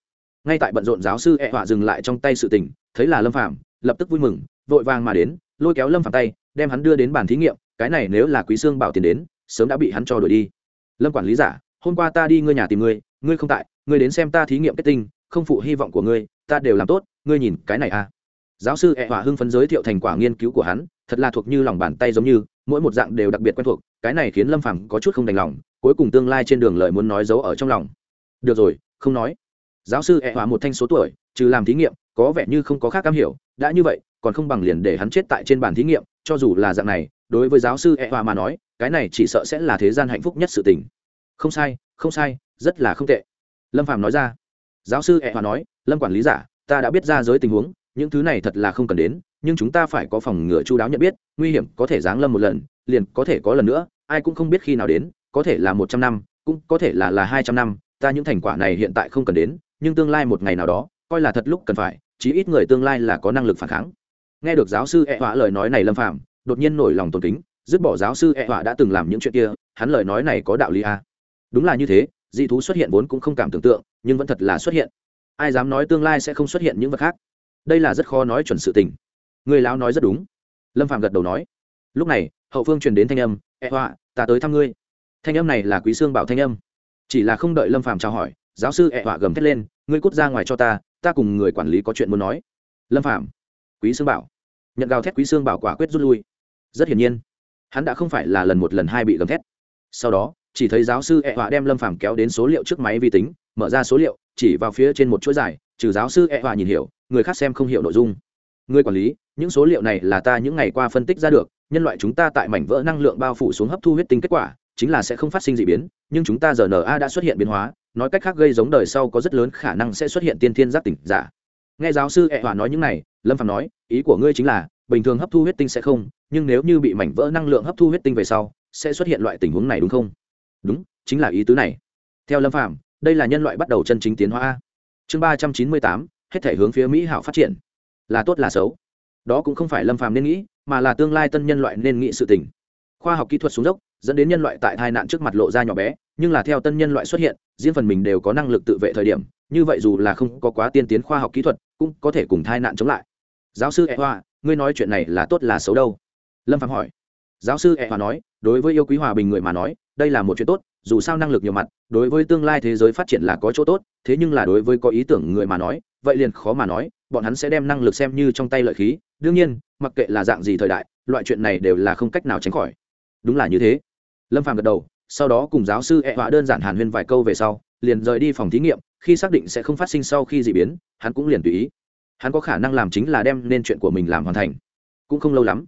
Ngay tại bận rộn giáo sư e họa dừng lại trong tay sự tình, thấy là lâm phàm, lập tức vui mừng, vội vàng mà đến, lôi kéo lâm phàm tay, đem hắn đưa đến bàn thí nghiệm, cái này nếu là quý sương bảo tiền đến, sớm đã bị hắn cho đuổi đi. Lâm quản lý giả, hôm qua ta đi ngươi nhà tìm ngươi ngươi không tại, ngươi đến xem ta thí nghiệm kết tinh, không phụ hy vọng của ngươi, ta đều làm tốt, ngươi nhìn cái này à. Giáo sư e hỏa hưng phấn giới thiệu thành quả nghiên cứu của hắn, thật là thuộc như lòng bàn tay giống như, mỗi một dạng đều đặc biệt quen thuộc, cái này khiến lâm phàm có chút không đành lòng, cuối cùng tương lai trên đường lời muốn nói giấu ở trong lòng được rồi, không nói. Giáo sư ẹ hòa một thanh số tuổi, trừ làm thí nghiệm, có vẻ như không có khác cam hiểu. Đã như vậy, còn không bằng liền để hắn chết tại trên bàn thí nghiệm, cho dù là dạng này, đối với giáo sư ẹ hòa mà nói, cái này chỉ sợ sẽ là thế gian hạnh phúc nhất sự tình. Không sai không sai, rất là không tệ. Lâm phàm nói ra. Giáo sư ẹ hòa nói, lâm quản lý giả, ta đã biết ra giới tình huống, những thứ này thật là không cần đến, nhưng chúng ta phải có phòng ngừa chu đáo nhận biết, nguy hiểm có thể giáng lâm một lần, liền có thể có lần nữa, ai cũng không biết khi nào đến, có thể là một trăm năm, cũng có thể là là hai trăm năm ta những thành quả này hiện tại không cần đến, nhưng tương lai một ngày nào đó, coi là thật lúc cần phải, chí ít người tương lai là có năng lực phản kháng. Nghe được giáo sư e họa lời nói này lâm phạm đột nhiên nổi lòng tôn kính, dứt bỏ giáo sư e họa đã từng làm những chuyện kia, hắn lời nói này có đạo lý à. đúng là như thế, dị thú xuất hiện vốn cũng không cảm tưởng tượng, nhưng vẫn thật là xuất hiện. Ai dám nói tương lai sẽ không xuất hiện những vật khác? Đây là rất khó nói chuẩn sự tình. Người lão nói rất đúng. Lâm phạm gật đầu nói. Lúc này, hậu phương truyền đến thanh âm e họa, ta tới thăm ngươi. Thanh âm này là quý sương bảo thanh âm chỉ là không đợi lâm Phàm chào hỏi giáo sư ẹ họa gầm thét lên ngươi cút ra ngoài cho ta ta cùng người quản lý có chuyện muốn nói. Lâm Phàm, quý sương bảo. Nhận gào thét quý sương bảo quả quyết rút lui. Rất hiển nhiên hắn đã không phải là lần một lần hai bị gầm thét. Sau đó chỉ thấy giáo sư ẹ họa đem lâm Phàm kéo đến số liệu trước máy vi tính mở ra số liệu chỉ vào phía trên một chuỗi dài trừ giáo sư ẹ họa nhìn hiểu người khác xem không hiểu nội dung. Người quản lý những số liệu này là ta những ngày qua phân tích ra được nhân loại chúng ta tại mảnh vỡ năng lượng bao phủ xuống hấp thu huyết tinh kết quả chính là sẽ không phát sinh d ị biến, nhưng chúng ta giờ na đã xuất hiện biến hóa, nói cách khác gây giống đời sau có rất lớn khả năng sẽ xuất hiện tiên thiên giác tỉnh giả. Nghe giáo sư ẹ hòa nói những này, lâm phạm nói, ý của ngươi chính là, bình thường hấp thu huyết tinh sẽ không, nhưng nếu như bị mảnh vỡ năng lượng hấp thu huyết tinh về sau, sẽ xuất hiện loại tình huống này đúng không? Đúng, chính là ý tứ này. Theo lâm phạm đây là nhân loại bắt đầu chân chính tiến hóa chương ba trăm chín mươi tám, hết thể hướng phía mỹ hảo phát triển. Là tốt là xấu. Đó cũng không phải lâm phàm nên nghĩ, mà là tương lai tân nhân loại nên nghĩ sự tình khoa học kỹ thuật xuống dốc, dẫn đến nhân loại tại tai nạn trước mặt lộ ra nhỏ bé, nhưng là theo tân nhân loại xuất hiện, riêng phần mình đều có năng lực tự vệ thời điểm, như vậy dù là không có quá tiên tiến khoa học kỹ thuật, cũng có thể cùng tai nạn chống lại. Giáo sư e hoa ngươi nói chuyện này là tốt là xấu đâu? Lâm phạm hỏi. Giáo sư e hoa nói, đối với yêu quý hòa bình người mà nói, đây là một chuyện tốt, dù sao năng lực nhiều mặt, đối với tương lai thế giới phát triển là có chỗ tốt, thế nhưng là đối với có ý tưởng người mà nói, vậy liền khó mà nói, bọn hắn sẽ đem năng lực xem như trong tay lợi khí. Đương nhiên, mặc kệ là dạng gì thời đại, loại chuyện này đều là không cách nào tránh khỏi đúng là như thế. Lâm phàm gật đầu, sau đó cùng giáo sư e họa đơn giản hàn huyên vài câu về sau, liền rời đi phòng thí nghiệm, khi xác định sẽ không phát sinh sau khi d ị biến, hắn cũng liền tùy ý. Hắn có khả năng làm chính là đem nên chuyện của mình làm hoàn thành. Cũng không lâu lắm,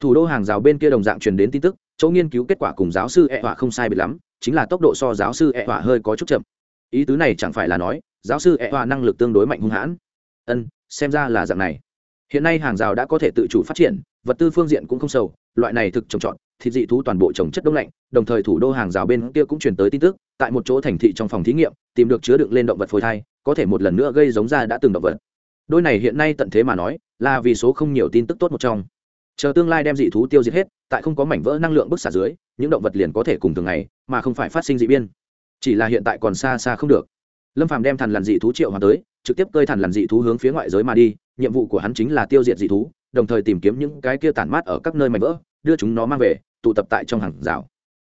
thủ đô hàng rào bên kia đồng dạng truyền đến tin tức, chỗ nghiên cứu kết quả cùng giáo sư e họa không sai biệt lắm, chính là tốc độ so giáo sư e họa hơi có chút chậm. Ý tứ này chẳng phải là nói, giáo sư e họa năng lực tương đối mạnh hung hãn. Ân, xem ra là dạng này. Hiện nay hàng rào đã có thể tự chủ phát triển, vật tư phương diện cũng không sâu loại này thực trồng trọt, thịt dị thú toàn bộ trồng chất đông lạnh, đồng thời thủ đô hàng rào bên kia cũng truyền tới tin tức, tại một chỗ thành thị trong phòng thí nghiệm, tìm được chứa đựng lên động vật phôi thai, có thể một lần nữa gây giống ra đã từng động vật. Đôi này hiện nay tận thế mà nói, là vì số không nhiều tin tức tốt một trong. Chờ tương lai đem dị thú tiêu diệt hết, tại không có mảnh vỡ năng lượng bức xả dưới, những động vật liền có thể cùng thường ngày, mà không phải phát sinh dị biên chỉ là hiện tại còn xa xa không được. Lâm phàm đem thằn lằn dị thú triệu hòa tới, trực tiếp cơi thằn lằn dị thú hướng phía ngoại giới mà đi, nhiệm vụ của hắn chính là tiêu diệt dị thú đồng thời tìm kiếm những cái kia tản mát ở các nơi mảnh vỡ, đưa chúng nó mang về, tụ tập tại trong hàng rào.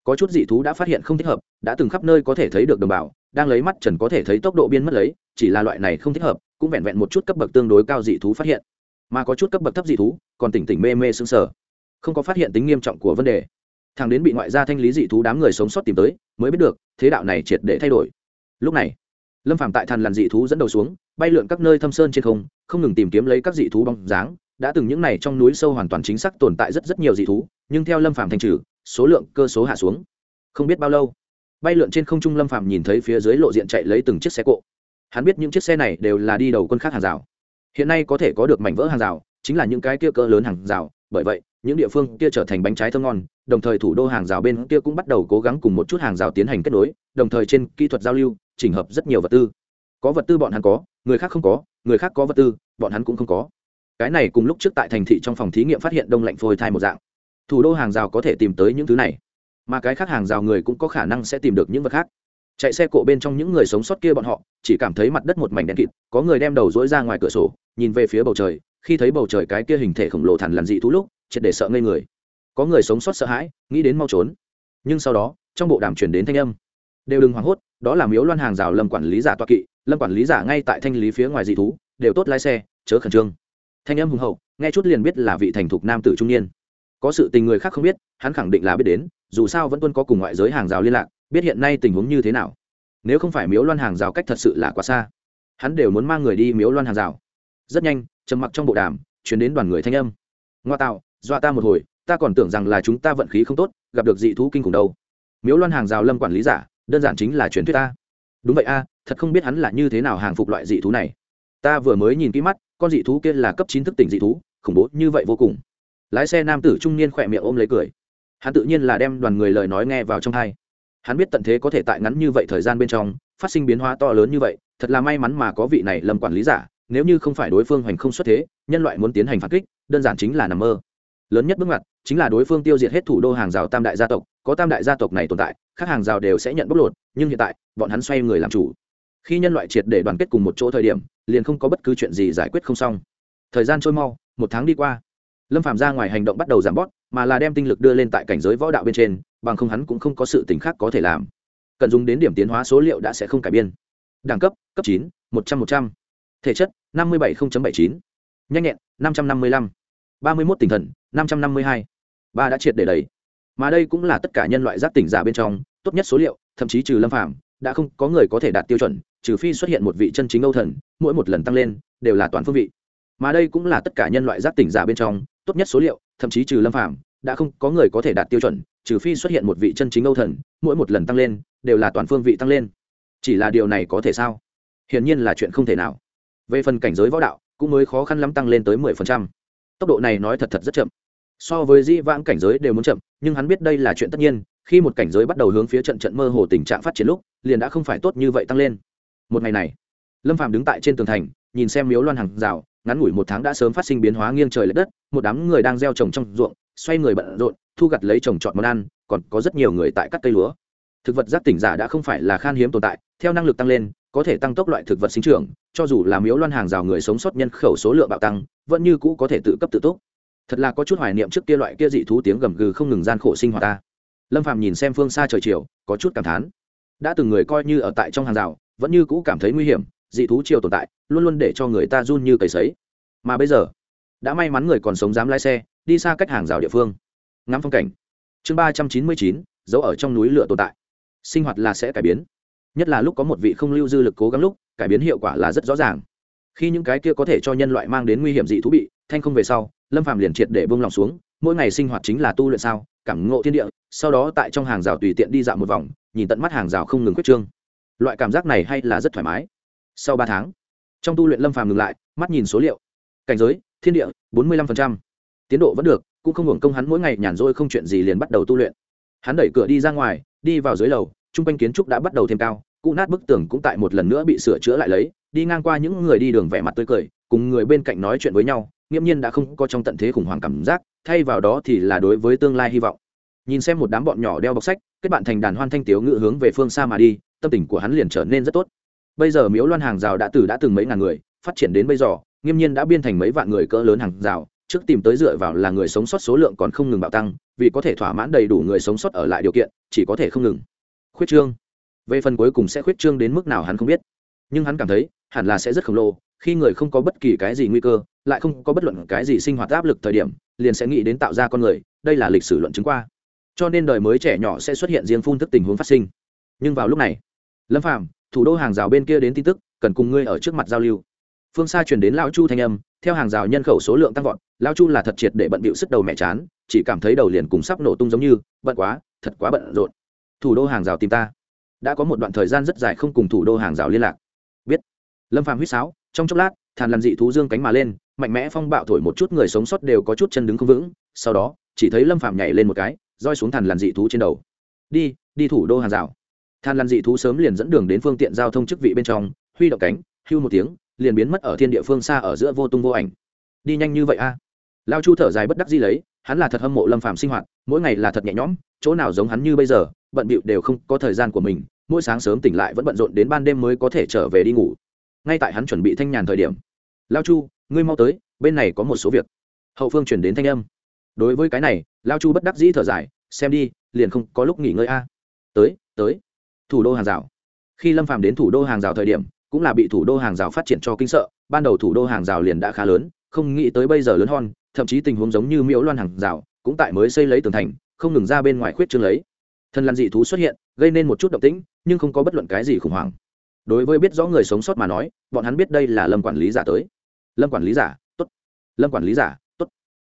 Có chút dị thú đã phát hiện không thích hợp, đã từng khắp nơi có thể thấy được đồng bào, đang lấy mắt trần có thể thấy tốc độ biên mất lấy, chỉ là loại này không thích hợp, cũng vẹn vẹn một chút cấp bậc tương đối cao dị thú phát hiện. Mà có chút cấp bậc thấp dị thú, còn tỉnh tỉnh mê mê sững sờ. Không có phát hiện tính nghiêm trọng của vấn đề. Thằng đến bị ngoại gia thanh lý dị thú đám người sống sót tìm tới, mới biết được, thế đạo này triệt để thay đổi. Lúc này, lâm phạm tại thần làn dị thú dẫn đầu xuống, bay lượn các nơi thâm sơn trên không không ngừng tìm kiếm lấy các dị thú bóng dáng đã từng những này trong núi sâu hoàn toàn chính xác tồn tại rất rất nhiều dị thú, nhưng theo lâm phạm thành trừ, số lượng, cơ số hạ xuống. Không biết bao lâu, bay lượn trên không trung lâm phạm nhìn thấy phía dưới lộ diện chạy lấy từng chiếc xe cộ. Hắn biết những chiếc xe này đều là đi đầu quân khác hàng rào. Hiện nay có thể có được mảnh vỡ hàng rào, chính là những cái kia cỡ lớn hàng rào, bởi vậy, những địa phương kia trở thành bánh trái thơm ngon, đồng thời thủ đô hàng rào bên kia cũng bắt đầu cố gắng cùng một chút hàng rào tiến hành kết nối, đồng thời trên kỹ thuật giao lưu, chỉnh hợp rất nhiều vật tư. Có vật tư bọn hắn có, người khác không có, người khác có vật tư, bọn hắn cũng không có cái này cùng lúc trước tại thành thị trong phòng thí nghiệm phát hiện đông lạnh phôi thai một dạng. Thủ đô hàng rào có thể tìm tới những thứ này, mà cái khác hàng rào người cũng có khả năng sẽ tìm được những vật khác. Chạy xe cộ bên trong những người sống sót kia bọn họ, chỉ cảm thấy mặt đất một mảnh đen kịt, có người đem đầu dỗi ra ngoài cửa sổ, nhìn về phía bầu trời, khi thấy bầu trời cái kia hình thể khổng lồ thằn lằn dị thú lúc, triệt để sợ ngây người. Có người sống sót sợ hãi, nghĩ đến mau trốn. Nhưng sau đó, trong bộ đàm chuyển đến thanh âm. Đều đừng hoảng hốt, đó là miếu loan hàng rào lâm quản lý giả toa kỵ, lâm quản lý giả ngay tại thanh lý phía ngoài dị thú, đều tốt lái xe, chớ khẩn trương thanh âm hùng hậu, nghe chút liền biết là vị thành thục nam tử trung niên. Có sự tình người khác không biết, hắn khẳng định là biết đến, dù sao vẫn tuân có cùng ngoại giới hàng rào liên lạc, biết hiện nay tình huống như thế nào. Nếu không phải miếu loan hàng rào cách thật sự là quá xa, hắn đều muốn mang người đi miếu loan hàng rào. Rất nhanh, trầm mặc trong bộ đàm, chuyển đến đoàn người thanh âm. Ngoa tạo, dọa ta một hồi, ta còn tưởng rằng là chúng ta vận khí không tốt, gặp được dị thú kinh khủng đâu. Miếu loan hàng rào lâm quản lý giả, đơn giản chính là truyền thuyết ta. Đúng vậy a, thật không biết hắn là như thế nào hàng phục loại dị thú này ta vừa mới nhìn kỹ mắt, con dị thú kia là cấp chín thức tỉnh dị thú, khủng bố như vậy vô cùng. Lái xe nam tử trung niên khỏe miệng ôm lấy cười. Hắn tự nhiên là đem đoàn người lời nói nghe vào trong hai hắn biết tận thế có thể tại ngắn như vậy thời gian bên trong, phát sinh biến hóa to lớn như vậy, thật là may mắn mà có vị này lâm quản lý giả, nếu như không phải đối phương hoành không xuất thế, nhân loại muốn tiến hành phản kích, đơn giản chính là nằm mơ. Lớn nhất bước ngoặt, chính là đối phương tiêu diệt hết thủ đô hàng rào tam đại gia tộc, có tam đại gia tộc này tồn tại các hàng rào đều sẽ nhận bóc lột, nhưng hiện tại, bọn hắn xoay người làm chủ khi nhân loại triệt để đoàn kết cùng một chỗ thời điểm, liền không có bất cứ chuyện gì giải quyết không xong. Thời gian trôi mau, một tháng đi qua. Lâm phạm ra ngoài hành động bắt đầu giảm bót, mà là đem tinh lực đưa lên tại cảnh giới võ đạo bên trên, bằng không hắn cũng không có sự t khác có thể làm. Cần dùng đến điểm tiến hóa số liệu đã sẽ không cải biên. Đẳng cấp cấp chín, một trăm một trăm. Thể chất, năm mươi bảy bảy chín. Nhanh nhẹn, năm trăm năm mươi lăm. ba mươi một tinh thần, năm trăm năm mươi hai. Ba đã triệt để đầy. Mà đây cũng là tất cả nhân loại giác tỉnh giả bên trong, tốt nhất số liệu, thậm chí trừ lâm phạm đã không có người có thể đạt tiêu chuẩn trừ phi xuất hiện một vị chân chính âu thần, mỗi một lần tăng lên, đều là toàn phương vị. Mà đây cũng là tất cả nhân loại giác tỉnh giả bên trong, tốt nhất số liệu, thậm chí trừ lâm phạm đã không có người có thể đạt tiêu chuẩn, trừ phi xuất hiện một vị chân chính âu thần, mỗi một lần tăng lên, đều là toàn phương vị tăng lên. Chỉ là điều này có thể sao? Hiển nhiên là chuyện không thể nào. Về phần cảnh giới võ đạo, cũng mới khó khăn lắm tăng lên tới mười phần trăm. Tốc độ này nói thật thật rất chậm. So với di vãng cảnh giới đều muốn chậm, nhưng hắn biết đây là chuyện tất nhiên, khi một cảnh giới bắt đầu hướng phía trận trận mơ hồ tình trạng phát triển lúc, liền đã không phải tốt như vậy tăng lên một ngày này, lâm phạm đứng tại trên tường thành, nhìn xem miếu loan hàng rào, ngắn ngủi một tháng đã sớm phát sinh biến hóa nghiêng trời l ệ đất, một đám người đang gieo trồng trong ruộng, xoay người bận rộn, thu gặt lấy trồng trọt món ăn, còn có rất nhiều người tại cắt cây lúa. Thực vật giác tỉnh giả đã không phải là khan hiếm tồn tại, theo năng lực tăng lên, có thể tăng tốc loại thực vật sinh trưởng, cho dù là miếu loan hàng rào người sống sót nhân khẩu số lượng bạo tăng, vẫn như cũ có thể tự cấp tự túc. Thật là có chút hoài niệm trước kia loại kia dị thú tiếng gầm gừ không ngừng gian khổ sinh hoạt ta. Lâm phàm nhìn xem phương xa trời chiều, có chút cảm thán. Đã từng người coi như ở tại trong hàng rào vẫn như cũ cảm thấy nguy hiểm, dị thú chiều tồn tại, luôn luôn để cho người ta run như cầy sấy. Mà bây giờ, đã may mắn người còn sống dám lái xe, đi xa cách hàng rào địa phương. Ngắm phong cảnh. Chương ba trăm chín mươi chín giấu ở trong núi lửa tồn tại. Sinh hoạt là sẽ cải biến. Nhất là lúc có một vị không lưu dư lực cố gắng lúc, cải biến hiệu quả là rất rõ ràng. Khi những cái kia có thể cho nhân loại mang đến nguy hiểm dị thú bị thanh không về sau, lâm phàm liền triệt để bông lòng xuống, mỗi ngày sinh hoạt chính là tu luyện sao, cảm ngộ thiên địa, sau đó tại trong hàng rào tùy tiện đi dạo một vòng, nhìn tận mắt hàng rào không ngừng quyết trương loại cảm giác này hay là rất thoải mái. Sau ba tháng, trong tu luyện lâm phàm ngừng lại, mắt nhìn số liệu. Cảnh giới, thiên địa, bốn mươi lăm tiến độ vẫn được, cũng không hưởng công hắn mỗi ngày nhàn rỗi không chuyện gì liền bắt đầu tu luyện. Hắn đẩy cửa đi ra ngoài, đi vào dưới lầu, trung quanh kiến trúc đã bắt đầu thêm cao cụ nát bức tường cũng tại một lần nữa bị sửa chữa lại lấy, đi ngang qua những người đi đường vẻ mặt tươi cười, cùng người bên cạnh nói chuyện với nhau, nghiễm nhiên đã không có trong tận thế khủng hoảng cảm giác, thay vào đó thì là đối với tương lai hy vọng. Nhìn xem một đám bọn nhỏ đeo bọc sách, kết bạn thành đàn hoan thanh tiếu ngự hướng về phương xa mà đi tâm tình của hắn liền trở nên rất tốt. Bây giờ miếu loan hàng rào đã từ đã từng mấy ngàn người, phát triển đến bây giờ, nghiêm nhiên đã biên thành mấy vạn người cỡ lớn hàng rào, trước tìm tới dựa vào là người sống sót số lượng còn không ngừng bạo tăng, vì có thể thỏa mãn đầy đủ người sống sót ở lại điều kiện, chỉ có thể không ngừng. Khuyết trương. Về phần cuối cùng sẽ khuyết trương đến mức nào hắn không biết. Nhưng hắn cảm thấy, hẳn là sẽ rất khổng lồ, khi người không có bất kỳ cái gì nguy cơ, lại không có bất luận cái gì sinh hoạt áp lực thời điểm, liền sẽ nghĩ đến tạo ra con người, đây là lịch sử luận chứng qua. Cho nên đời mới trẻ nhỏ sẽ xuất hiện riêng phun thức tình huống phát sinh. Nhưng vào lúc này lâm phạm thủ đô hàng rào bên kia đến tin tức, cần cùng ngươi ở trước mặt giao lưu. Phương xa chuyển đến lão chu thanh âm, theo hàng rào nhân khẩu số lượng tăng vọt, lão chu là thật triệt để bận bịu sức đầu mẹ chán, chỉ cảm thấy đầu liền cùng sắp nổ tung giống như, bận quá, thật quá bận rộn. Thủ đô hàng rào tìm ta. Đã có một đoạn thời gian rất dài không cùng thủ đô hàng rào liên lạc. Biết. Lâm Phạm huýt sáo, trong chốc lát, thàn làm dị thú dương cánh mà lên, mạnh mẽ phong bạo thổi một chút người sống sót đều có chút chân đứng không vững, sau đó, chỉ thấy lâm Phạm nhảy lên một cái, roi xuống thàn làm dị thú trên đầu. Đi đi thủ đô hàng rào than lăn dị thú sớm liền dẫn đường đến phương tiện giao thông chức vị bên trong, huy động cánh, hưu một tiếng, liền biến mất ở thiên địa phương xa ở giữa vô tung vô ảnh. Đi nhanh như vậy a? Lao chu thở dài bất đắc di lấy, hắn là thật hâm mộ lâm phàm sinh hoạt, mỗi ngày là thật nhẹ nhõm, chỗ nào giống hắn như bây giờ, bận bịu đều không có thời gian của mình, mỗi sáng sớm tỉnh lại vẫn bận rộn đến ban đêm mới có thể trở về đi ngủ. Ngay tại hắn chuẩn bị thanh nhàn thời điểm, lao chu, ngươi mau tới, bên này có một số việc. Hậu phương chuyển đến thanh âm. Đối với cái này, lao chu bất đắc dĩ thở dài, xem đi, liền không có lúc nghỉ ngơi a. Tới tới thủ đô hàng rào. Khi lâm phàm đến thủ đô hàng rào thời điểm, cũng là bị thủ đô hàng rào phát triển cho kinh sợ, ban đầu thủ đô hàng rào liền đã khá lớn, không nghĩ tới bây giờ lớn hon thậm chí tình huống giống như miễu loan hàng rào, cũng tại mới xây lấy tường thành, không ngừng ra bên ngoài khuyết trương lấy. Thần lăn dị thú xuất hiện, gây nên một chút động tĩnh, nhưng không có bất luận cái gì khủng hoảng. Đối với biết rõ người sống sót mà nói, bọn hắn biết đây là lâm quản lý giả tới. Lâm quản lý giả t ố t lâm quản lý giả t ố t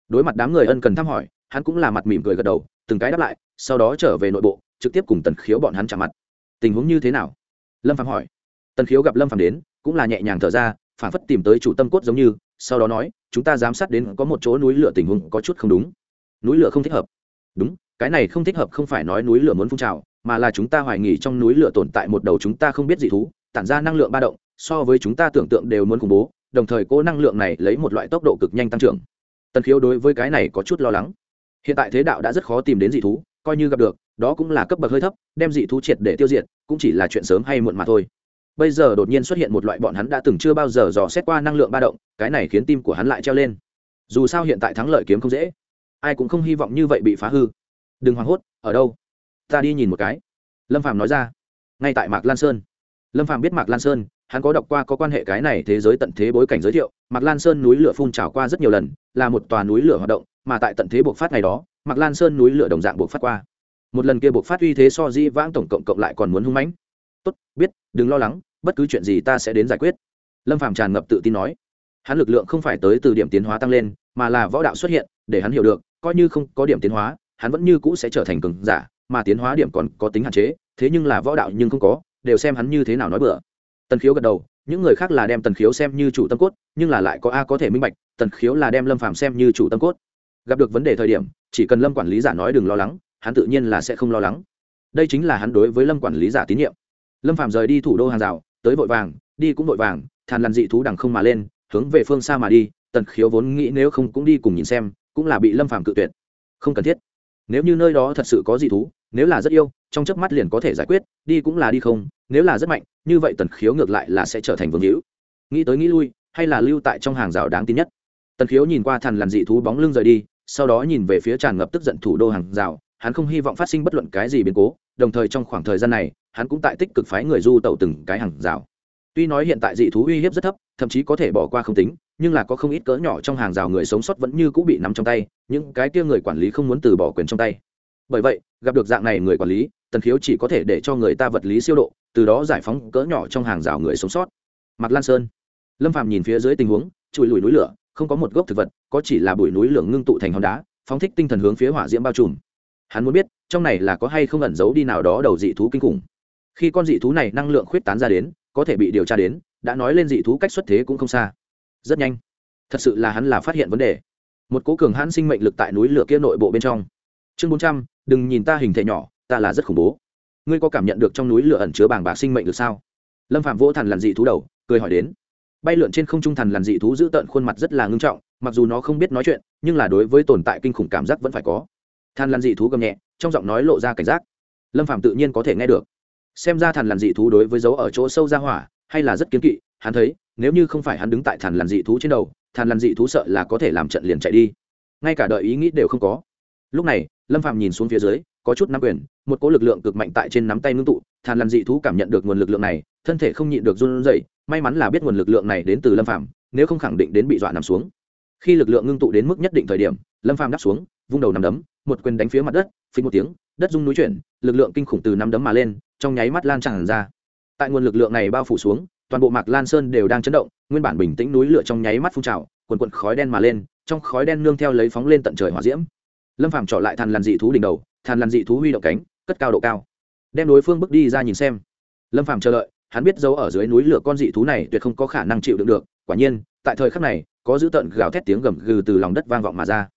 đối mặt đám người ân cần thăm hỏi, hắn cũng là mặt mỉm cười gật đầu, từng cái đáp lại, sau đó trở về nội bộ, trực tiếp cùng tần khiếu bọn hắn chạm mặt tình huống như thế nào? Lâm phạm hỏi. Tần khiếu gặp lâm phạm đến, cũng là nhẹ nhàng thở ra, phản phất tìm tới chủ tâm cốt giống như, sau đó nói, chúng ta giám sát đến có một chỗ núi lửa tình huống có chút không đúng. Núi lửa không thích hợp. Đúng, cái này không thích hợp không phải nói núi lửa muốn phun trào, mà là chúng ta hoài nghi trong núi lửa tồn tại một đầu chúng ta không biết gì thú, tản ra năng lượng ba động, so với chúng ta tưởng tượng đều muốn khủng bố, đồng thời cố năng lượng này lấy một loại tốc độ cực nhanh tăng trưởng. Tần khiếu đối với cái này có chút lo lắng. Hiện tại thế đạo đã rất khó tìm đến dị thú, coi như gặp được, đó cũng là cấp bậc hơi thấp, đem dị thú triệt để tiêu diệt cũng chỉ là chuyện sớm hay muộn mà thôi. Bây giờ đột nhiên xuất hiện một loại bọn hắn đã từng chưa bao giờ dò xét qua năng lượng ba động, cái này khiến tim của hắn lại treo lên. Dù sao hiện tại thắng lợi kiếm không dễ. Ai cũng không hy vọng như vậy bị phá hư. Đừng hoảng hốt, ở đâu? Ta đi nhìn một cái. Lâm phạm nói ra. Ngay tại mạc lan sơn. Lâm phạm biết mạc lan sơn, hắn có đọc qua có quan hệ cái này thế giới tận thế bối cảnh giới thiệu. Mạc lan sơn núi lửa phun trào qua rất nhiều lần, là một tòa núi lửa hoạt động, mà tại tận thế buộc phát ngày đó, mạc lan sơn núi lửa đồng dạng buộc phát qua một lần kia buộc phát uy thế so di vãng tổng cộng cộng lại còn muốn hung mãnh. Tốt, biết, đừng lo lắng, bất cứ chuyện gì ta sẽ đến giải quyết. Lâm Phàm tràn ngập tự tin nói. Hắn lực lượng không phải tới từ điểm tiến hóa tăng lên, mà là võ đạo xuất hiện, để hắn hiểu được, coi như không có điểm tiến hóa, hắn vẫn như cũ sẽ trở thành cường giả, mà tiến hóa điểm còn có tính hạn chế, thế nhưng là võ đạo nhưng không có, đều xem hắn như thế nào nói bừa. Tần khiếu gật đầu, những người khác là đem tần khiếu xem như chủ tâm cốt, nhưng là lại có a có thể minh bạch, tần khiếu là đem lâm phàm xem như chủ tâm cốt. Gặp được vấn đề thời điểm, chỉ cần lâm quản lý giả nói đừng lo lắng hắn tự nhiên là sẽ không lo lắng. Đây chính là hắn đối với lâm quản lý giả tín nhiệm. Lâm phàm rời đi thủ đô hàng rào, tới vội vàng, đi cũng vội vàng, thàn lằn dị thú đằng không mà lên, hướng về phương xa mà đi, tần khiếu vốn nghĩ nếu không cũng đi cùng nhìn xem, cũng là bị lâm phàm cự tuyệt. Không cần thiết. Nếu như nơi đó thật sự có dị thú, nếu là rất yêu, trong chớp mắt liền có thể giải quyết, đi cũng là đi không, nếu là rất mạnh, như vậy tần khiếu ngược lại là sẽ trở thành vương hữu. Nghĩ tới nghĩ lui, hay là lưu tại trong hàng rào đáng tin nhất? Tần khiếu nhìn qua thằn lằn dị thú bóng lưng rời đi, sau đó nhìn về phía tràn ngập tức giận thủ đô hàng rào hắn không hy vọng phát sinh bất luận cái gì biến cố, đồng thời trong khoảng thời gian này, hắn cũng tại tích cực phái người du tẩu từng cái hàng rào. Tuy nói hiện tại dị thú uy hiếp rất thấp, thậm chí có thể bỏ qua không tính, nhưng là có không ít cỡ nhỏ trong hàng rào người sống sót vẫn như cũng bị nắm trong tay, những cái kia người quản lý không muốn từ bỏ quyền trong tay. Bởi vậy, gặp được dạng này người quản lý, tần khiếu chỉ có thể để cho người ta vật lý siêu độ, từ đó giải phóng cỡ nhỏ trong hàng rào người sống sót. Mặc lan sơn. Lâm phạm nhìn phía dưới tình huống, chùi lùi núi lửa, không có một gốc thực vật, có chỉ là bụi núi lửa ngưng tụ thành hòn đá, phóng thích tinh thần hướng phía hỏa diễm bao trùm hắn muốn biết, trong này là có hay không ẩn giấu đi nào đó đầu dị thú kinh khủng. Khi con dị thú này năng lượng khuyết tán ra đến, có thể bị điều tra đến, đã nói lên dị thú cách xuất thế cũng không xa. Rất nhanh. Thật sự là hắn là phát hiện vấn đề. Một cố cường hãn sinh mệnh lực tại núi lửa kia nội bộ bên trong. Chương bốn trăm, đừng nhìn ta hình thể nhỏ, ta là rất khủng bố. Ngươi có cảm nhận được trong núi lửa ẩn chứa bảng bạc sinh mệnh được sao? Lâm phạm vỗ thằn làn dị thú đầu, cười hỏi đến. Bay lượn trên không trung thần làn dị thú giữ tợn khuôn mặt rất là ngưng trọng, mặc dù nó không biết nói chuyện, nhưng là đối với tồn tại kinh khủng cảm giác vẫn phải có than lằn dị thú gầm nhẹ, trong giọng nói lộ ra cảnh giác. Lâm phạm tự nhiên có thể nghe được. Xem ra thằn lằn dị thú đối với dấu ở chỗ sâu ra hỏa, hay là rất kiếm kỵ, hắn thấy, nếu như không phải hắn đứng tại thằn lằn dị thú trên đầu, thàn lằn dị thú sợ là có thể làm trận liền chạy đi. Ngay cả đợi ý nghĩ đều không có. Lúc này, lâm phạm nhìn xuống phía dưới, có chút nắm quyền, một cỗ lực lượng cực mạnh tại trên nắm tay ngưng tụ, thàn lằn dị thú cảm nhận được nguồn lực lượng này, thân thể không nhịn được run rẩy, may mắn là biết nguồn lực lượng này đến từ lâm phạm nếu không khẳng định đến bị dọa nằm xuống. Khi lực lượng ngưng tụ đến mức nhất định thời điểm, lâm phạm đáp xuống vung đầu nằm đấm, một quyền đánh phía mặt đất phình một tiếng, đất rung núi chuyển, lực lượng kinh khủng từ nắm đấm mà lên, trong nháy mắt lan tràn ra. Tại nguồn lực lượng này bao phủ xuống, toàn bộ mạc lan sơn đều đang chấn động, nguyên bản bình tĩnh núi lửa trong nháy mắt phun trào quần quần khói đen mà lên, trong khói đen nương theo lấy phóng lên tận trời hỏa diễm. Lâm phàm trọ lại thàn lằn dị thú đỉnh đầu, thàn lằn dị thú huy động cánh, cất cao độ cao. Đem đối phương bước đi ra nhìn xem. Lâm phàm chờ đợi, hắn biết dấu ở dưới núi lửa con dị thú này tuyệt không có khả năng chịu đựng được, quả nhiên, tại thời khắc này, có dữ tợn gào thét tiếng gầm gừ từ lòng đất vang vọng mà ra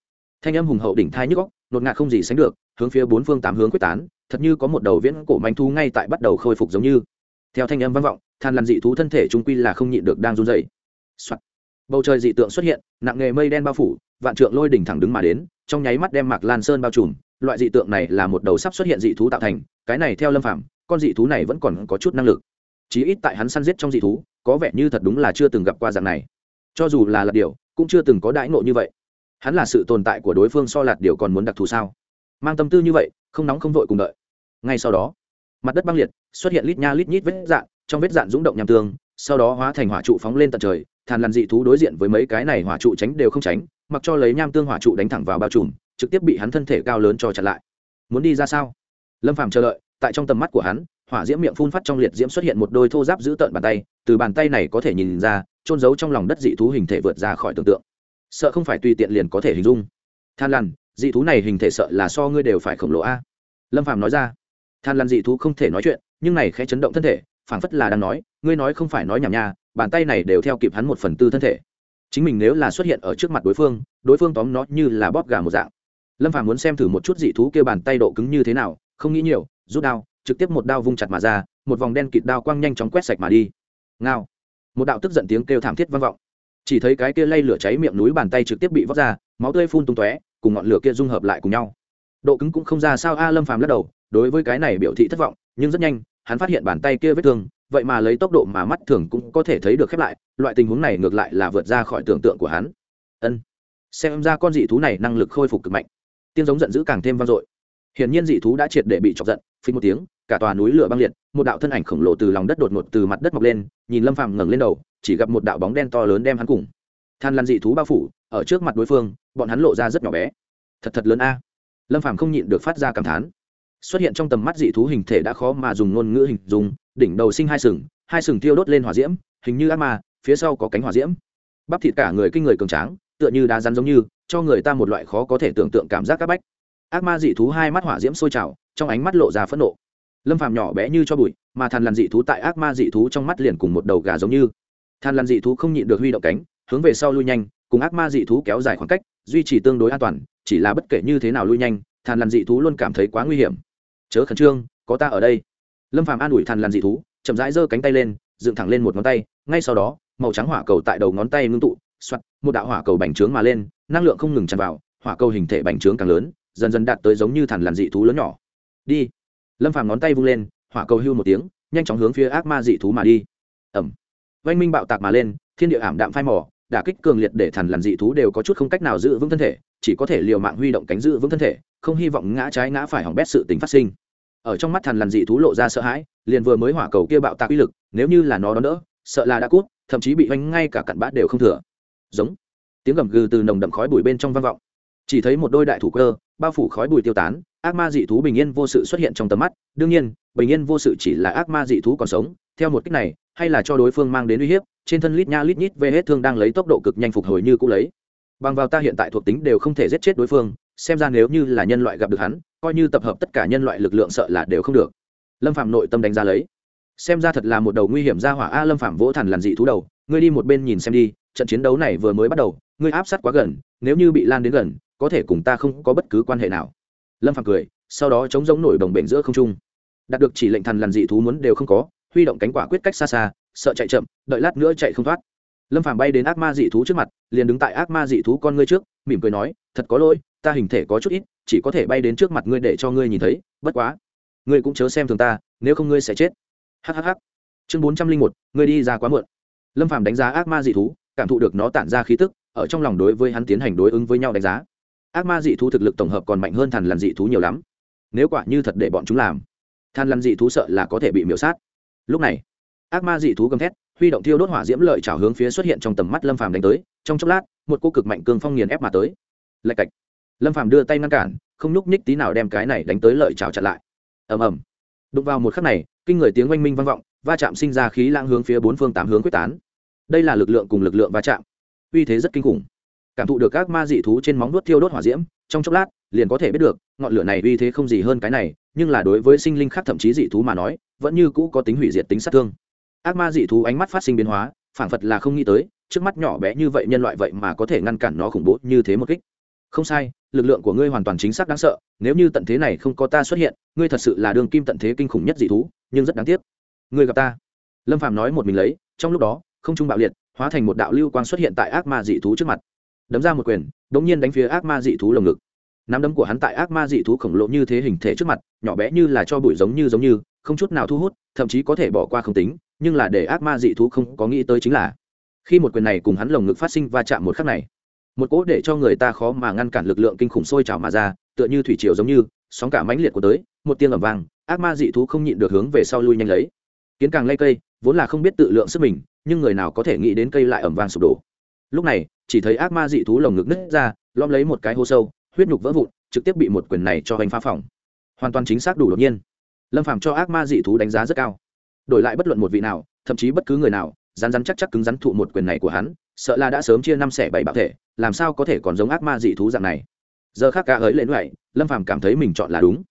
thanh âm hùng hậu đỉnh thai nhức góc, nột ngạt không gì sánh được, hướng phía bốn phương tám hướng quyết tán, thật như có một đầu viễn cổ manh thú ngay tại bắt đầu khôi phục giống như. Theo thanh âm vang vọng, than lằn dị thú thân thể trung quy là không nhịn được đang run dày、Soạn. bầu trời dị tượng xuất hiện, nặng nghề mây đen bao phủ, vạn trượng lôi đỉnh thẳng đứng mà đến, trong nháy mắt đem mạc lan sơn bao trùm, loại dị tượng này là một đầu sắp xuất hiện dị thú tạo thành, cái này theo lâm phạm con dị thú này vẫn còn có chút năng lực. Chí ít tại hắn săn giết trong dị thú, có vẻ như thật đúng là chưa từng gặp qua dạng này. Cho dù là lật điều cũng chưa từng có đãi nộ như vậy hắn là sự tồn tại của đối phương so lạt điều còn muốn đặc thù sao? Mang tâm tư như vậy, không nóng không vội cùng đợi. Ngay sau đó, mặt đất băng liệt, xuất hiện lít nha lít nhít vết dạn, trong vết dạn rúng động nham tương, sau đó hóa thành hỏa trụ phóng lên tận trời, thàn lằn dị thú đối diện với mấy cái này hỏa trụ tránh đều không tránh, mặc cho lấy nham tương hỏa trụ đánh thẳng vào bao trùm, trực tiếp bị hắn thân thể cao lớn cho chặn lại. Muốn đi ra sao? Lâm phàm chờ đợi, tại trong tầm mắt của hắn, hỏa diễm miệng phun phát trong liệt diễm xuất hiện một đôi thô giáp giữ tợn bàn tay, từ bàn tay này có thể nhìn ra trôn giấu trong lòng đất dị thú hình thể vượt ra khỏi tưởng tượng sợ không phải tùy tiện liền có thể hình dung. Than lằn, dị thú này hình thể sợ là so ngươi đều phải khổng lồ a. Lâm phàm nói ra. Than lằn dị thú không thể nói chuyện, nhưng này khẽ chấn động thân thể, phảng phất là đang nói, ngươi nói không phải nói nhảm nha, bàn tay này đều theo kịp hắn một phần tư thân thể. Chính mình nếu là xuất hiện ở trước mặt đối phương đối phương tóm nó như là bóp gà một dạng. Lâm phàm muốn xem thử một chút dị thú kêu bàn tay độ cứng như thế nào, không nghĩ nhiều, rút đao, trực tiếp một đao vung chặt mà ra, một vòng đen kịt đao quang nhanh chóng quét sạch mà đi. Ngao. Một đạo tức giận tiếng kêu thảm thiết vang vọng chỉ thấy cái kia lay lửa cháy miệng núi bàn tay trực tiếp bị vóc ra, máu tươi phun tung tóe, cùng ngọn lửa kia dung hợp lại cùng nhau. Độ cứng cũng không ra sao a lâm phàm lắc đầu, đối với cái này biểu thị thất vọng, nhưng rất nhanh, hắn phát hiện bàn tay kia vết thương, vậy mà lấy tốc độ mà mắt thường cũng có thể thấy được khép lại, loại tình huống này ngược lại là vượt ra khỏi tưởng tượng của hắn. Ân. Xem ra con dị thú này năng lực khôi phục cực mạnh. Tiên giống giận dữ càng thêm vang dội. Hiển nhiên dị thú đã triệt để bị chọc giận phí một tiếng, cả tòa núi lửa băng liệt một đạo thân ảnh khổng lồ từ lòng đất đột ngột từ mặt đất mọc lên, nhìn lâm phàm ngẩng lên đầu, chỉ gặp một đạo bóng đen to lớn đem hắn cùng. Than lăn dị thú bao phủ, ở trước mặt đối phương, bọn hắn lộ ra rất nhỏ bé. Thật thật lớn a. Lâm phàm không nhịn được phát ra cảm thán. Xuất hiện trong tầm mắt dị thú hình thể đã khó mà dùng ngôn ngữ hình dung, đỉnh đầu sinh hai sừng hai sừng tiêu đốt lên hỏa diễm, hình như ác ma, phía sau có cánh hỏa diễm. Bắp thịt cả người kinh người cường tráng, tựa như đá rắn giống như, cho người ta một loại khó có thể tưởng tượng cảm giác các bách. Ác ma dị thú hai mắt hỏa diễm sôi trào, trong ánh mắt lộ ra phẫn nộ lâm phàm nhỏ bé như cho bụi, mà thàn lằn dị thú tại ác ma dị thú trong mắt liền cùng một đầu gà giống như. Thàn lằn dị thú không nhịn được huy động cánh, hướng về sau lui nhanh, cùng ác ma dị thú kéo dài khoảng cách, duy trì tương đối an toàn, chỉ là bất kể như thế nào lui nhanh, thàn lằn dị thú luôn cảm thấy quá nguy hiểm. Chớ khẩn trương, có ta ở đây. Lâm phàm an ủi thàn lằn dị thú, chậm rãi giơ cánh tay lên, dựng thẳng lên một ngón tay, ngay sau đó, màu trắng hỏa cầu tại đầu ngón tay ngưng tụ, soạt, một đạo hỏa cầu bành trướng mà lên, năng lượng không ngừng tràn vào, hỏa cầu hình thể bành trướng càng lớn, dần dần đạt tới giống như thằn lằn dị thú lớn nhỏ. Đi lâm phàm ngón tay vung lên, hỏa cầu hưu một tiếng, nhanh chóng hướng phía ác ma dị thú mà đi. Ẩm vanh minh bạo tạc mà lên, thiên địa ảm đạm phai mỏ đả kích cường liệt để thần lằn dị thú đều có chút không cách nào giữ vững thân thể, chỉ có thể liều mạng huy động cánh giữ vững thân thể, không hy vọng ngã trái ngã phải hỏng bét sự tình phát sinh. Ở trong mắt thần lằn dị thú lộ ra sợ hãi, liền vừa mới hỏa cầu kia bạo tạc uy lực, nếu như là nó đón đỡ, sợ là đã cút, thậm chí bị vanh ngay cả cặn bát đều không thừa. Giống. Tiếng gầm gừ từ nồng đậm khói bụi bên trong vang vọng. Chỉ thấy một đôi đại thủ cơ, bao phủ khói bụi tiêu tán ác ma dị thú bình yên vô sự xuất hiện trong tầm mắt. Đương nhiên, bình yên vô sự chỉ là ác ma dị thú còn sống. Theo một cách này, hay là cho đối phương mang đến uy hiếp, trên thân lít nha lít nhít về hết thương đang lấy tốc độ cực nhanh phục hồi như cũ lấy. Bằng vào ta hiện tại thuộc tính đều không thể giết chết đối phương, xem ra nếu như là nhân loại gặp được hắn, coi như tập hợp tất cả nhân loại lực lượng sợ là đều không được. Lâm phạm nội tâm đánh giá lấy. Xem ra thật là một đầu nguy hiểm ra hỏa a lâm phạm vỗ thẳng làn dị thú đầu. Ngươi đi một bên nhìn xem đi, trận chiến đấu này vừa mới bắt đầu, ngươi áp sát quá gần, nếu như bị lan đến gần, có thể cùng ta không có bất cứ quan hệ nào lâm phạm cười, sau đó chống giống nổi đồng bể giữa không trung. Đạt được chỉ lệnh thần làn dị thú muốn đều không có, huy động cánh quả quyết cách xa xa, sợ chạy chậm, đợi lát nữa chạy không thoát. Lâm phạm bay đến ác ma dị thú trước mặt, liền đứng tại ác ma dị thú con ngươi trước, mỉm cười nói, thật có lỗi, ta hình thể có chút ít, chỉ có thể bay đến trước mặt ngươi để cho ngươi nhìn thấy, bất quá, ngươi cũng chớ xem thường ta, nếu không ngươi sẽ chết. Hhh chương bốn trăm linh một, ngươi đi ra quá muộn. Lâm phạm đánh giá ác ma dị thú, cảm thụ được nó tản ra khí tức, ở trong lòng đối với hắn tiến hành đối ứng với nhau đánh giá ác ma dị thú thực lực tổng hợp còn mạnh hơn thằn lằn dị thú nhiều lắm. Nếu quả như thật để bọn chúng làm than lằn dị thú sợ là có thể bị miễu sát. Lúc này, ác ma dị thú gầm thét, huy động thiêu đốt hỏa diễm lợi trào hướng phía xuất hiện trong tầm mắt lâm phàm đánh tới. Trong chốc lát, một cô cực mạnh cương phong nghiền ép mà tới. Lạch cạch. Lâm phàm đưa tay ngăn cản, không nhúc nhích tí nào đem cái này đánh tới lợi trào chặn lại. Ầm ầm. Đụng vào một khắc này, kinh người tiếng oanh minh vang vọng, va chạm sinh ra khí lãng hướng phía bốn phương tám hướng quyết tán. Đây là lực lượng cùng lực lượng va chạm. Uy thế rất kinh khủng cảm thụ được các ma dị thú trên móng nuốt thiêu đốt hỏa diễm, trong chốc lát, liền có thể biết được, ngọn lửa này uy thế không gì hơn cái này, nhưng là đối với sinh linh khác thậm chí dị thú mà nói, vẫn như cũ có tính hủy diệt tính sát thương. Ác ma dị thú ánh mắt phát sinh biến hóa, phảng phật là không nghĩ tới, trước mắt nhỏ bé như vậy nhân loại vậy mà có thể ngăn cản nó khủng bố như thế một kích. Không sai, lực lượng của ngươi hoàn toàn chính xác đáng sợ, nếu như tận thế này không có ta xuất hiện, ngươi thật sự là đường kim tận thế kinh khủng nhất dị thú, nhưng rất đáng tiếc. Ngươi gặp ta. Lâm phạm nói một mình lấy, trong lúc đó, không trung bạo liệt, hóa thành một đạo lưu quang xuất hiện tại ác ma dị thú trước mặt đấm ra một quyền đ ỗ n g nhiên đánh phía ác ma dị thú lồng ngực. Nắm đấm của hắn tại ác ma dị thú khổng lồ như thế hình thể trước mặt, nhỏ bé như là cho bụi giống như giống như, không chút nào thu hút, thậm chí có thể bỏ qua không tính, nhưng là để ác ma dị thú không có nghĩ tới chính là, khi một quyền này cùng hắn lồng ngực phát sinh va chạm một khắc này, một cỗ để cho người ta khó mà ngăn cản lực lượng kinh khủng sôi trào mà ra, tựa như thủy triều giống như, sóng cả mãnh liệt của tới, một tiếng ẩm vang, ác ma dị thú không nhịn được hướng về sau lui nhanh lấy. Kiến càng lây cây, vốn là không biết tự lượng sức mình, nhưng người nào có thể nghĩ đến cây lại ẩm vang sụp đổ. Lúc này chỉ thấy ác ma dị thú lồng ngực nứt ra lom lấy một cái hố sâu, huyết nhục vỡ vụn, trực tiếp bị một quyền này cho hành phá phòng. Hoàn toàn chính xác đủ đột nhiên. Lâm phàm cho ác ma dị thú đánh giá rất cao. Đổi lại bất luận một vị nào, thậm chí bất cứ người nào, rắn rắn chắc chắc cứng rắn thụ một quyền này của hắn, sợ là đã sớm chia năm xẻ bảy bạo thể, làm sao có thể còn giống ác ma dị thú dạng này. Giờ khác cả ấy lên vậy lâm phàm cảm thấy mình chọn là đúng.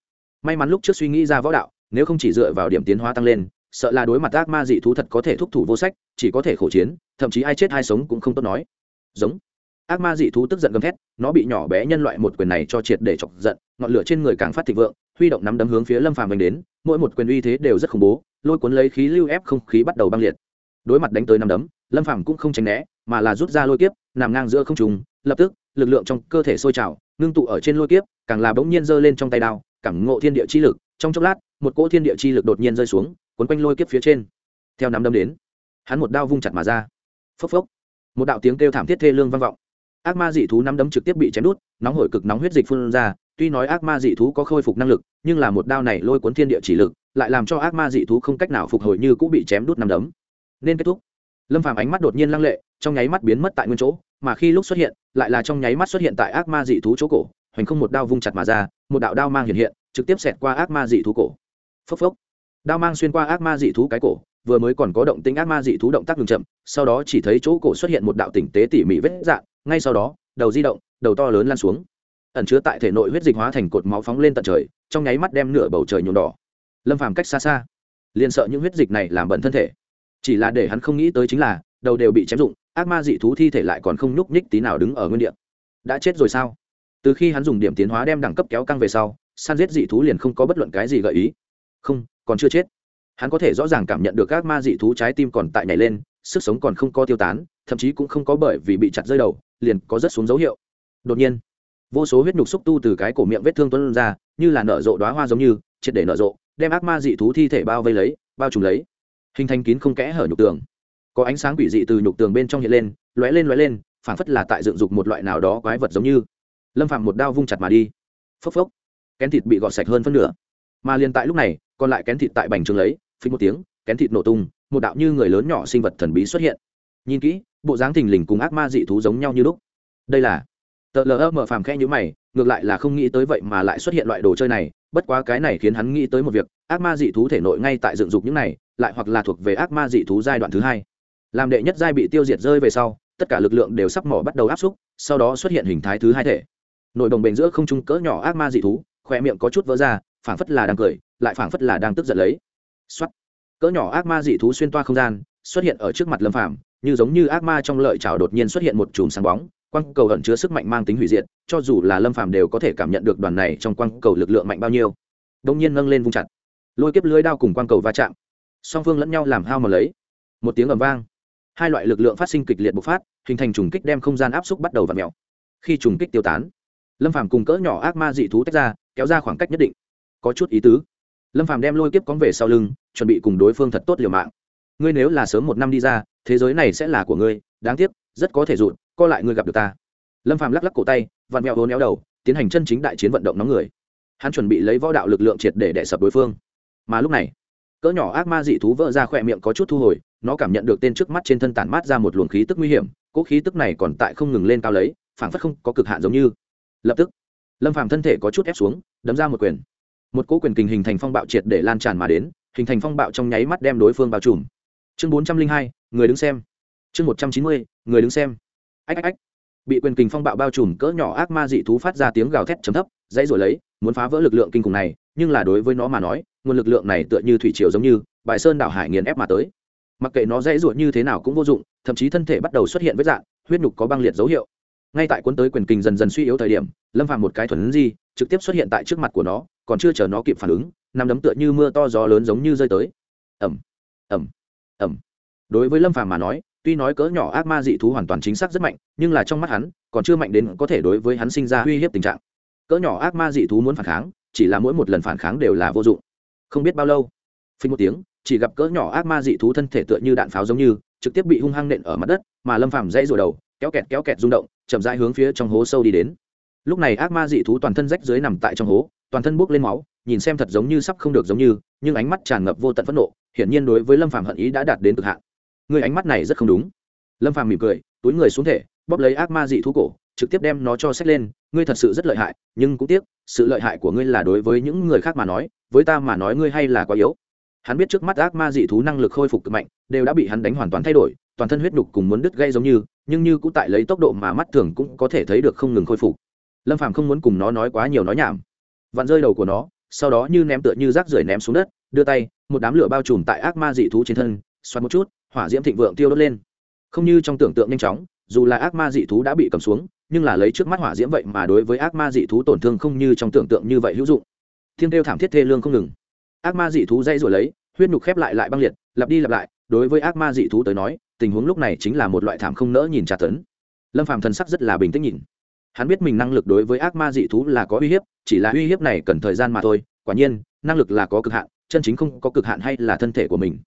May mắn lúc trước suy nghĩ ra võ đạo, nếu không chỉ dựa vào điểm tiến hóa tăng lên, sợ là đối mặt ác ma dị thú thật có thể thúc thủ vô sách, chỉ có thể khổ chiến, thậm chí ai chết ai sống cũng không tốt nói giống. Ác ma dị thú tức giận gầm thét, nó bị nhỏ bé nhân loại một quyền này cho triệt để chọc giận, ngọn lửa trên người càng phát thịnh vượng, huy động nắm đấm hướng phía lâm phàm đánh đến, mỗi một quyền uy thế đều rất khủng bố, lôi cuốn lấy khí lưu ép không khí bắt đầu băng liệt. Đối mặt đánh tới nắm đấm, lâm phàm cũng không tránh né, mà là rút ra lôi kiếp, nằm ngang giữa không trùng lập tức, lực lượng trong cơ thể sôi trào, ngưng tụ ở trên lôi kiếp, càng là bỗng nhiên giơ lên trong tay đao, cảm ngộ thiên địa chi lực, trong chốc lát, một cỗ thiên địa chi lực đột nhiên rơi xuống, cuốn quanh lôi kiếp phía trên. Theo nắm đấm đến, hắn một đao vung chặt mà ra. Phốc phốc một đạo tiếng kêu thảm thiết thê lương vang vọng. Ác ma dị thú nắm đấm trực tiếp bị chém đút, nóng hổi cực nóng huyết dịch phun ra, tuy nói ác ma dị thú có khôi phục năng lực, nhưng là một đao này lôi cuốn thiên địa chỉ lực, lại làm cho ác ma dị thú không cách nào phục hồi như cũng bị chém đút nắm đấm. Nên kết thúc. Lâm phàm ánh mắt đột nhiên lăng lệ, trong nháy mắt biến mất tại nguyên chỗ, mà khi lúc xuất hiện, lại là trong nháy mắt xuất hiện tại ác ma dị thú chỗ cổ, hoành không một đao vung chặt mà ra, một đạo đao mang hiện hiện, trực tiếp xẹt qua ác ma dị thú cổ. Phốc phốc. Đao mang xuyên qua ác ma dị thú cái cổ vừa mới còn có động tĩnh ác ma dị thú động tác ngừng chậm, sau đó chỉ thấy chỗ cổ xuất hiện một đạo tỉnh tế tỉ mỉ vết dạng, ngay sau đó, đầu di động, đầu to lớn lan xuống. Ẩn chứa tại thể nội huyết dịch hóa thành cột máu phóng lên tận trời, trong nháy mắt đem nửa bầu trời nhuộm đỏ. Lâm phàm cách xa xa, liền sợ những huyết dịch này làm bẩn thân thể. Chỉ là để hắn không nghĩ tới chính là, đầu đều bị chém dụng ác ma dị thú thi thể lại còn không nhúc nhích tí nào đứng ở nguyên địa. Đã chết rồi sao? Từ khi hắn dùng điểm tiến hóa đem đẳng cấp kéo căng về sau, săn giết dị thú liền không có bất luận cái gì gợi ý. Không, còn chưa chết hắn có thể rõ ràng cảm nhận được các ma dị thú trái tim còn tại nhảy lên, sức sống còn không có tiêu tán, thậm chí cũng không có bởi vì bị chặt rơi đầu, liền có rất xuống dấu hiệu. Đột nhiên, vô số huyết nhục xúc tu từ cái cổ miệng vết thương tuân ra, như là nở rộ đoá hoa giống như, triệt để nở rộ, đem ác ma dị thú thi thể bao vây lấy, bao trùm lấy. Hình thành kín không kẽ hở nhục tường. Có ánh sáng quỷ dị từ nhục tường bên trong hiện lên, lóe lên lóe lên, phảng phất là tại dựng dục một loại nào đó quái vật giống như. Lâm phạm một đao vung chặt mà đi. Phốc phốc. Kén thịt bị gọt sạch hơn phân nửa. Mà liền tại lúc này, còn lại kén thịt tại bành trường lấy phí một tiếng, kén thịt nổ tung, một đạo như người lớn nhỏ sinh vật thần bí xuất hiện. Nhìn kỹ, bộ dáng thình lình cùng ác ma dị thú giống nhau như lúc. Đây là, tờ lờ mở phàm khe nhữ mày, ngược lại là không nghĩ tới vậy mà lại xuất hiện loại đồ chơi này, bất quá cái này khiến hắn nghĩ tới một việc, ác ma dị thú thể nội ngay tại dựng dục những này, lại hoặc là thuộc về ác ma dị thú giai đoạn thứ hai. Làm đệ nhất giai bị tiêu diệt rơi về sau, tất cả lực lượng đều sắp mỏ bắt đầu áp xúc, sau đó xuất hiện hình thái thứ hai thể. Nội đồng bền giữa không trung cỡ nhỏ ác ma dị thú, khoe miệng có chút vỡ ra, phảng phất là đang cười, lại phảng phất là đang tức giận lấy xuất cỡ nhỏ ác ma dị thú xuyên toa không gian, xuất hiện ở trước mặt lâm phàm, như giống như ác ma trong lợi chảo đột nhiên xuất hiện một chùm sáng bóng, quang cầu ẩn chứa sức mạnh mang tính hủy diệt, cho dù là lâm phàm đều có thể cảm nhận được đoàn này trong quang cầu lực lượng mạnh bao nhiêu. Đông nhiên nâng lên vung chặt. Lôi kiếp lưới đao cùng quang cầu va chạm. Song phương lẫn nhau làm hao mà lấy. Một tiếng ầm vang. Hai loại lực lượng phát sinh kịch liệt bộc phát, hình thành trùng kích đem không gian áp xúc bắt đầu vặn mèo. Khi trùng kích tiêu tán, lâm phàm cùng cỡ nhỏ ác ma dị thú tách ra, kéo ra khoảng cách nhất định. Có chút ý tứ lâm phàm đem lôi kiếp cóng về sau lưng, chuẩn bị cùng đối phương thật tốt liều mạng. Ngươi nếu là sớm một năm đi ra, thế giới này sẽ là của ngươi, đáng tiếc, rất có thể rụt, co lại ngươi gặp được ta. Lâm phàm lắc lắc cổ tay, vặn mẹo hố néo đầu, tiến hành chân chính đại chiến vận động nóng người. Hắn chuẩn bị lấy võ đạo lực lượng triệt để đẻ sập đối phương. Mà lúc này, cỡ nhỏ ác ma dị thú vỡ ra khỏe miệng có chút thu hồi, nó cảm nhận được tên trước mắt trên thân tản mát ra một luồng khí tức nguy hiểm, cỗ khí tức này còn tại không ngừng lên cao lấy, phảng phất không có cực hạn giống như. Lập tức, lâm phàm thân thể có chút ép xuống, đấm ra một quyền một cỗ quyền kình hình thành phong bạo triệt để lan tràn mà đến, hình thành phong bạo trong nháy mắt đem đối phương bao trùm. Chương bốn trăm linh hai, người đứng xem. Chương một trăm chín mươi, người đứng xem. Ách ách ách. Bị quyền kình phong bạo bao trùm cỡ nhỏ ác ma dị thú phát ra tiếng gào thét chấm thấp, dãy rồi lấy, muốn phá vỡ lực lượng kinh khủng này, nhưng là đối với nó mà nói, nguồn lực lượng này tựa như thủy triều giống như, bài sơn đảo hải nghiền ép mà tới. Mặc kệ nó dãy ruột như thế nào cũng vô dụng, thậm chí thân thể bắt đầu xuất hiện vết dạng, huyết nhục có băng liệt dấu hiệu. Ngay tại cuốn tới quyền kình dần dần suy yếu thời điểm, lâm phàm một cái thuần di, trực tiếp xuất hiện tại trước mặt của nó còn chưa chờ nó kịp phản ứng nằm đấm tựa như mưa to gió lớn giống như rơi tới. Ẩm ẩm ẩm đối với lâm phàm mà nói, tuy nói cỡ nhỏ ác ma dị thú hoàn toàn chính xác rất mạnh, nhưng là trong mắt hắn, còn chưa mạnh đến có thể đối với hắn sinh ra uy hiếp tình trạng. Cỡ nhỏ ác ma dị thú muốn phản kháng, chỉ là mỗi một lần phản kháng đều là vô dụng. Không biết bao lâu, phình một tiếng, chỉ gặp cỡ nhỏ ác ma dị thú thân thể tựa như đạn pháo giống như, trực tiếp bị hung hăng nện ở mặt đất, mà lâm phàm dãy rồi đầu, kéo kẹt kéo kẹt rung động, chậm rãi hướng phía trong hố sâu đi đến. Lúc này ác ma dị thú toàn thân rách dưới nằm tại trong hố toàn thân bốc lên máu, nhìn xem thật giống như sắp không được giống như, nhưng ánh mắt tràn ngập vô tận phẫn nộ, hiển nhiên đối với lâm phàm hận ý đã đạt đến cực hạn. Người ánh mắt này rất không đúng. Lâm phàm mỉm cười, túi người xuống thể, bóp lấy ác ma dị thú cổ, trực tiếp đem nó cho xách lên, ngươi thật sự rất lợi hại, nhưng cũng tiếc, sự lợi hại của ngươi là đối với những người khác mà nói, với ta mà nói ngươi hay là quá yếu. Hắn biết trước mắt ác ma dị thú năng lực khôi phục cực mạnh, đều đã bị hắn đánh hoàn toàn thay đổi, toàn thân huyết đục cùng muốn đứt gây giống như, nhưng như cũng tại lấy tốc độ mà mắt thường cũng có thể thấy được không ngừng khôi phục. Lâm phàm không muốn cùng nó nói quá nhiều nói nhảm vặn rơi đầu của nó, sau đó như ném tựa như rác rưởi ném xuống đất, đưa tay, một đám lửa bao trùm tại ác ma dị thú trên thân xoắn một chút, hỏa diễm thịnh vượng tiêu đốt lên. Không như trong tưởng tượng nhanh chóng, dù là ác ma dị thú đã bị cầm xuống, nhưng là lấy trước mắt hỏa diễm vậy mà đối với ác ma dị thú tổn thương không như trong tưởng tượng như vậy hữu dụng. Thiên tiêu thảm thiết thê lương không ngừng. Ác ma dị thú dây rồi lấy, huyết nhục khép lại lại băng liệt, lặp đi lặp lại, đối với ác ma dị thú tới nói, tình huống lúc này chính là một loại thảm không nỡ nhìn tra tấn. Lâm phàm thần sắc rất là bình tĩnh nhìn hắn biết mình năng lực đối với ác ma dị thú là có uy hiếp, chỉ là uy hiếp này cần thời gian mà thôi, quả nhiên, năng lực là có cực hạn, chân chính không có cực hạn hay là thân thể của mình.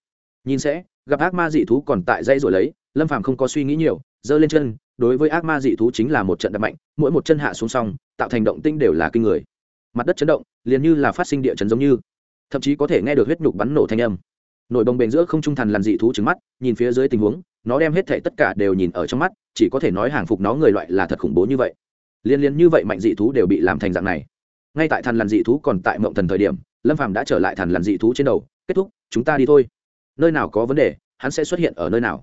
Nhìn sẽ, gặp ác ma dị thú còn tại dây rồi lấy, lâm phàm không có suy nghĩ nhiều, giơ lên chân, đối với ác ma dị thú chính là một trận đập mạnh, mỗi một chân hạ xuống xong, tạo thành động tinh đều là kinh người. Mặt đất chấn động, liền như là phát sinh địa chấn giống như. Thậm chí có thể nghe được huyết nhục bắn nổ thanh âm. Nổi bồng bềnh giữa không trung thần làn dị thú trứng mắt, nhìn phía dưới tình huống, nó đem hết thệ tất cả đều nhìn ở trong mắt, chỉ có thể nói hàng phục nó người loại là thật khủng bố như vậy liên liên như vậy mạnh dị thú đều bị làm thành dạng này. Ngay tại thần làn dị thú còn tại mộng thần thời điểm, lâm phàm đã trở lại thần làn dị thú trên đầu, kết thúc, chúng ta đi thôi. Nơi nào có vấn đề, hắn sẽ xuất hiện ở nơi nào.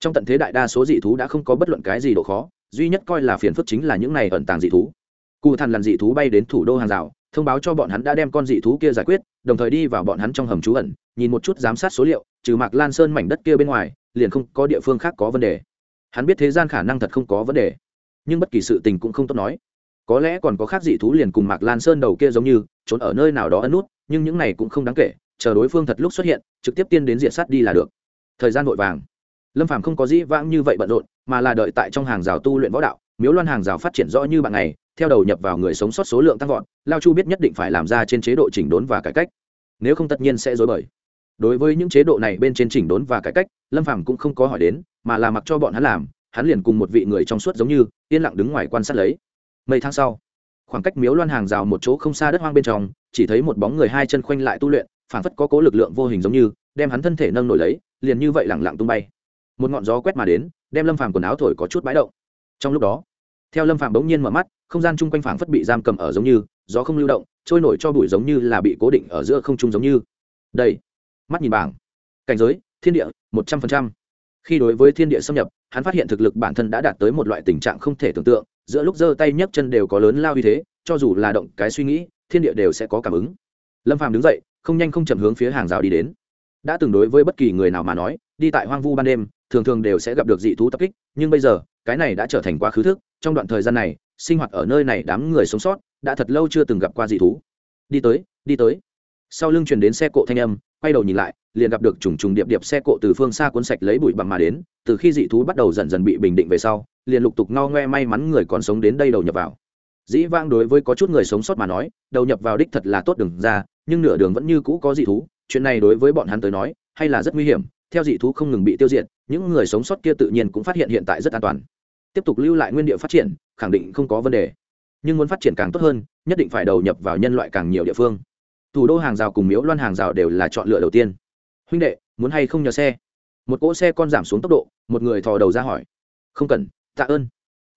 Trong tận thế đại đa số dị thú đã không có bất luận cái gì độ khó, duy nhất coi là phiền phức chính là những này ẩn tàng dị thú. Cụ thần làn dị thú bay đến thủ đô hàng rào, thông báo cho bọn hắn đã đem con dị thú kia giải quyết, đồng thời đi vào bọn hắn trong hầm trú ẩn, nhìn một chút giám sát số liệu, trừ mạc lan sơn mảnh đất kia bên ngoài, liền không có địa phương khác có vấn đề. Hắn biết thế gian khả năng thật không có vấn đề nhưng bất kỳ sự tình cũng không tốt nói. Có lẽ còn có khác dị thú liền cùng mạc lan sơn đầu kia giống như, trốn ở nơi nào đó ấn nút, nhưng những này cũng không đáng kể, chờ đối phương thật lúc xuất hiện, trực tiếp tiên đến diện sát đi là được. Thời gian vội vàng. Lâm phàm không có dĩ vãng như vậy bận rộn, mà là đợi tại trong hàng rào tu luyện võ đạo, miếu loan hàng rào phát triển rõ như bạn này theo đầu nhập vào người sống sót số lượng tăng vọt, lao chu biết nhất định phải làm ra trên chế độ chỉnh đốn và cải cách. Nếu không tất nhiên sẽ dối bời. Đối với những chế độ này bên trên chỉnh đốn và cải cách, lâm phàm cũng không có hỏi đến, mà là mặc cho bọn hắn làm hắn liền cùng một vị người trong suốt giống như, yên lặng đứng ngoài quan sát lấy. Mấy tháng sau, khoảng cách miếu loan hàng rào một chỗ không xa đất hoang bên trong, chỉ thấy một bóng người hai chân khoanh lại tu luyện phản phất có cố lực lượng vô hình giống như, đem hắn thân thể nâng nổi lấy, liền như vậy lẳng lặng tung bay. Một ngọn gió quét mà đến, đem lâm phàm quần áo thổi có chút bãi động trong lúc đó, theo lâm phàm bỗng nhiên mở mắt, không gian chung quanh phảng phất bị giam cầm ở giống như, gió không lưu động, trôi nổi cho bụi giống như là bị cố định ở giữa không trung giống như. Đây, mắt nhìn bảng. Cảnh giới, thiên địa, một trăm phần trăm khi đối với thiên địa xâm nhập, hắn phát hiện thực lực bản thân đã đạt tới một loại tình trạng không thể tưởng tượng, giữa lúc giơ tay nhấc chân đều có lớn lao như thế, cho dù là động cái suy nghĩ, thiên địa đều sẽ có cảm ứng. Lâm phàm đứng dậy, không nhanh không chậm hướng phía hàng rào đi đến. Đã từng đối với bất kỳ người nào mà nói, đi tại hoang vu ban đêm, thường thường đều sẽ gặp được dị thú tập kích, nhưng bây giờ, cái này đã trở thành quá khứ thức, trong đoạn thời gian này, sinh hoạt ở nơi này đám người sống sót đã thật lâu chưa từng gặp qua dị thú. Đi tới đi tới. Sau lưng truyền đến xe cộ thanh âm quay đầu nhìn lại, liền gặp được trùng trùng điệp điệp xe cộ từ phương xa cuốn sạch lấy bụi bặm mà đến, từ khi dị thú bắt đầu dần dần bị bình định về sau, liền lục tục no ngoe may mắn người còn sống đến đây đầu nhập vào. Dĩ vang đối với có chút người sống sót mà nói, đầu nhập vào đích thật là tốt đường ra, nhưng nửa đường vẫn như cũ có dị thú, chuyện này đối với bọn hắn tới nói, hay là rất nguy hiểm, theo dị thú không ngừng bị tiêu diệt, những người sống sót kia tự nhiên cũng phát hiện hiện tại rất an toàn. Tiếp tục lưu lại nguyên địa phát triển, khẳng định không có vấn đề. Nhưng muốn phát triển càng tốt hơn, nhất định phải đầu nhập vào nhân loại càng nhiều địa phương thủ đô hàng rào cùng miếu loan hàng rào đều là chọn lựa đầu tiên. Huynh đệ, muốn hay không nhờ xe? Một cỗ xe con giảm xuống tốc độ, một người thò đầu ra hỏi. Không cần, tạ ơn.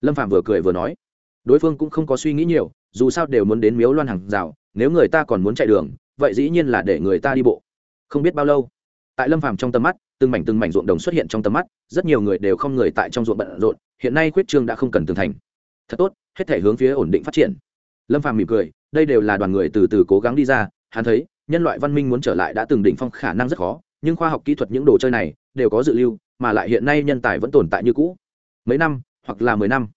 Lâm phạm vừa cười vừa nói. Đối phương cũng không có suy nghĩ nhiều, dù sao đều muốn đến miếu loan hàng rào, nếu người ta còn muốn chạy đường, vậy dĩ nhiên là để người ta đi bộ. Không biết bao lâu, tại lâm phàm trong tầm mắt, từng mảnh từng mảnh ruộng đồng xuất hiện trong tầm mắt, rất nhiều người đều không người tại trong ruộng bận rộn, hiện nay quyết trương đã không cần tường thành. Thật tốt, hết thể hướng phía ổn định phát triển. Lâm phàm mỉm cười, đây đều là đoàn người từ từ cố gắng đi ra hắn thấy, nhân loại văn minh muốn trở lại đã từng đỉnh phong khả năng rất khó, nhưng khoa học kỹ thuật những đồ chơi này đều có dự lưu, mà lại hiện nay nhân tài vẫn tồn tại như cũ. Mấy năm, hoặc là mười năm,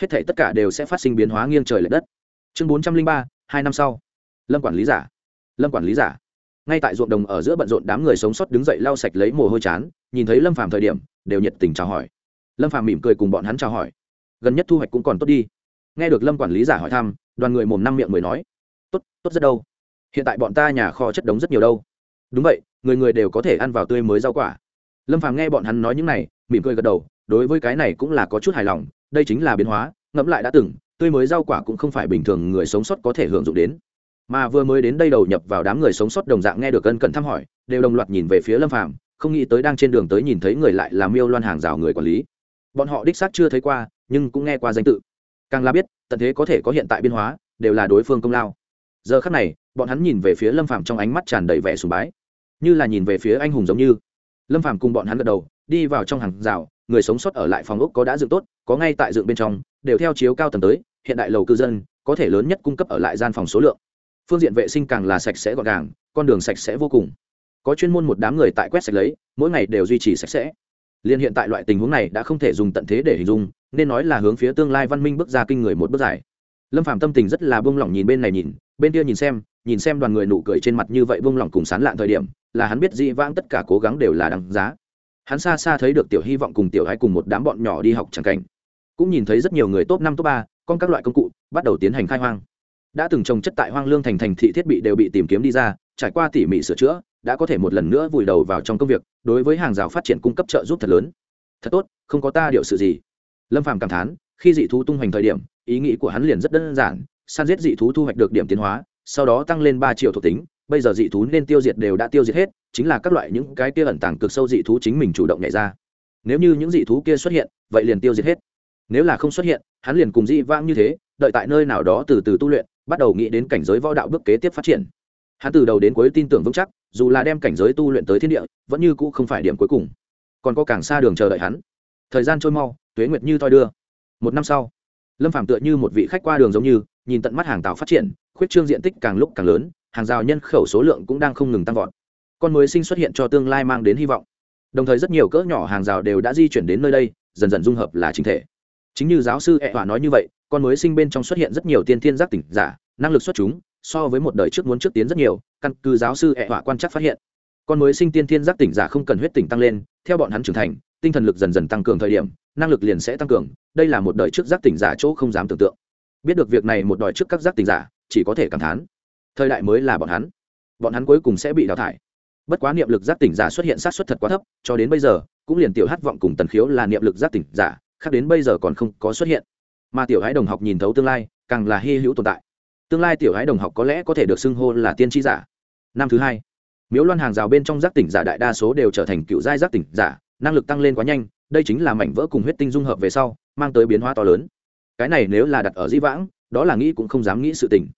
hết thể tất cả đều sẽ phát sinh biến hóa nghiêng trời l ệ đất. Chương bốn trăm linh ba, hai năm sau. Lâm quản lý giả. Lâm quản lý giả. Ngay tại ruộng đồng ở giữa bận rộn đám người sống sót đứng dậy lau sạch lấy mồ hôi chán, nhìn thấy lâm phàm thời điểm, đều nhiệt tình chào hỏi. Lâm phàm mỉm cười cùng bọn hắn chào hỏi. Gần nhất thu hoạch cũng còn tốt đi. Nghe được lâm quản lý giả hỏi thăm, đoàn người mồm năm miệng mới nói. Tốt tốt rất đâu hiện tại bọn ta nhà kho chất đống rất nhiều đâu. Đúng vậy, người người đều có thể ăn vào tươi mới rau quả. Lâm phàm nghe bọn hắn nói những này, mỉm cười gật đầu, đối với cái này cũng là có chút hài lòng, đây chính là biến hóa, ngẫm lại đã từng, tươi mới rau quả cũng không phải bình thường người sống sót có thể hưởng dụng đến. Mà vừa mới đến đây đầu nhập vào đám người sống sót đồng dạng nghe được ân cần thăm hỏi, đều đồng loạt nhìn về phía lâm phàm, không nghĩ tới đang trên đường tới nhìn thấy người lại là miêu loan hàng rào người quản lý. Bọn họ đích xác chưa thấy qua, nhưng cũng nghe qua danh tự. Càng là biết, tận thế có thể có hiện tại biên hóa, đều là đối phương công lao giờ khắc này, bọn hắn nhìn về phía lâm phàm trong ánh mắt tràn đầy vẻ sùng bái. Như là nhìn về phía anh hùng giống như. Lâm phàm cùng bọn hắn gật đầu, đi vào trong hàng rào, người sống sót ở lại phòng ốc có đã dựng tốt, có ngay tại dựng bên trong, đều theo chiếu cao tầng tới, hiện đại lầu cư dân, có thể lớn nhất cung cấp ở lại gian phòng số lượng. Phương diện vệ sinh càng là sạch sẽ gọn gàng, con đường sạch sẽ vô cùng. Có chuyên môn một đám người tại quét sạch lấy, mỗi ngày đều duy trì sạch sẽ. Liên hiện tại loại tình huống này đã không thể dùng tận thế để hình dung, nên nói là hướng phía tương lai văn minh bước ra kinh người một bước dài lâm Phạm tâm tình rất là bông lỏng nhìn bên này nhìn, bên kia nhìn xem nhìn xem đoàn người nụ cười trên mặt như vậy bông lỏng cùng sán lạn thời điểm, là hắn biết dĩ vãng tất cả cố gắng đều là đáng giá. Hắn xa xa thấy được tiểu hy vọng cùng tiểu hái cùng một đám bọn nhỏ đi học chẳng cảnh. Cũng nhìn thấy rất nhiều người top năm, top ba, con các loại công cụ, bắt đầu tiến hành khai hoang. Đã từng trồng chất tại hoang lương thành thành thị thiết bị đều bị tìm kiếm đi ra, trải qua tỉ mỉ sửa chữa, đã có thể một lần nữa vùi đầu vào trong công việc, đối với hàng rào phát triển cung cấp trợ giúp thật lớn. Thật tốt, không có ta điệu sự gì. Lâm phàm cảm thán khi dị thú tung hoành thời điểm, ý nghĩ của hắn liền rất đơn giản, săn giết dị thú thu hoạch được điểm tiến hóa, sau đó tăng lên ba triệu thuộc tính, bây giờ dị thú nên tiêu diệt đều đã tiêu diệt hết, chính là các loại những cái kia ẩn tàng cực sâu dị thú chính mình chủ động nhảy ra. Nếu như những dị thú kia xuất hiện, vậy liền tiêu diệt hết. Nếu là không xuất hiện, hắn liền cùng dị vãng như thế, đợi tại nơi nào đó từ từ tu luyện, bắt đầu nghĩ đến cảnh giới võ đạo bước kế tiếp phát triển. Hắn từ đầu đến cuối tin tưởng vững chắc, dù là đem cảnh giới tu luyện tới thiên địa, vẫn như cũ không phải điểm cuối cùng. Còn có càng xa đường chờ đợi hắn. Thời gian trôi mau, tuế nguyệt như toi đưa một năm sau, lâm phạm tựa như một vị khách qua đường giống như, nhìn tận mắt hàng tàu phát triển, khuyết trương diện tích càng lúc càng lớn, hàng rào nhân khẩu số lượng cũng đang không ngừng tăng vọt. Con mới sinh xuất hiện cho tương lai mang đến hy vọng. Đồng thời rất nhiều cỡ nhỏ hàng rào đều đã di chuyển đến nơi đây, dần dần dung hợp là chính thể. Chính như giáo sư ẹ họa nói như vậy, con mới sinh bên trong xuất hiện rất nhiều tiên thiên giác tỉnh giả, năng lực xuất chúng, so với một đời trước muốn trước tiến rất nhiều, căn cứ giáo sư ẹ họa quan chắc phát hiện, con mới sinh tiên thiên giác tỉnh giả không cần huyết tỉnh tăng lên, theo bọn hắn trưởng thành tinh thần lực dần dần tăng cường thời điểm, năng lực liền sẽ tăng cường, đây là một đời trước giác tỉnh giả chỗ không dám tưởng tượng. Biết được việc này một đời trước các giác tỉnh giả chỉ có thể cảm thán. Thời đại mới là bọn hắn. Bọn hắn cuối cùng sẽ bị đào thải. Bất quá niệm lực giác tỉnh giả xuất hiện sát xuất thật quá thấp, cho đến bây giờ, cũng liền tiểu hát vọng cùng tần khiếu là niệm lực giác tỉnh giả, khác đến bây giờ còn không có xuất hiện. Mà tiểu hái đồng học nhìn thấu tương lai, càng là hy hữu tồn tại. Tương lai tiểu hái đồng học có lẽ có thể được xưng hô là tiên tri giả. Năm thứ hai, miếu loan hàng rào bên trong giác tỉnh giả đại đa số đều trở thành cựu giai giác tỉnh giả năng lực tăng lên quá nhanh, đây chính là mảnh vỡ cùng huyết tinh dung hợp về sau, mang tới biến hóa to lớn. Cái này nếu là đặt ở di vãng, đó là nghĩ cũng không dám nghĩ sự tình.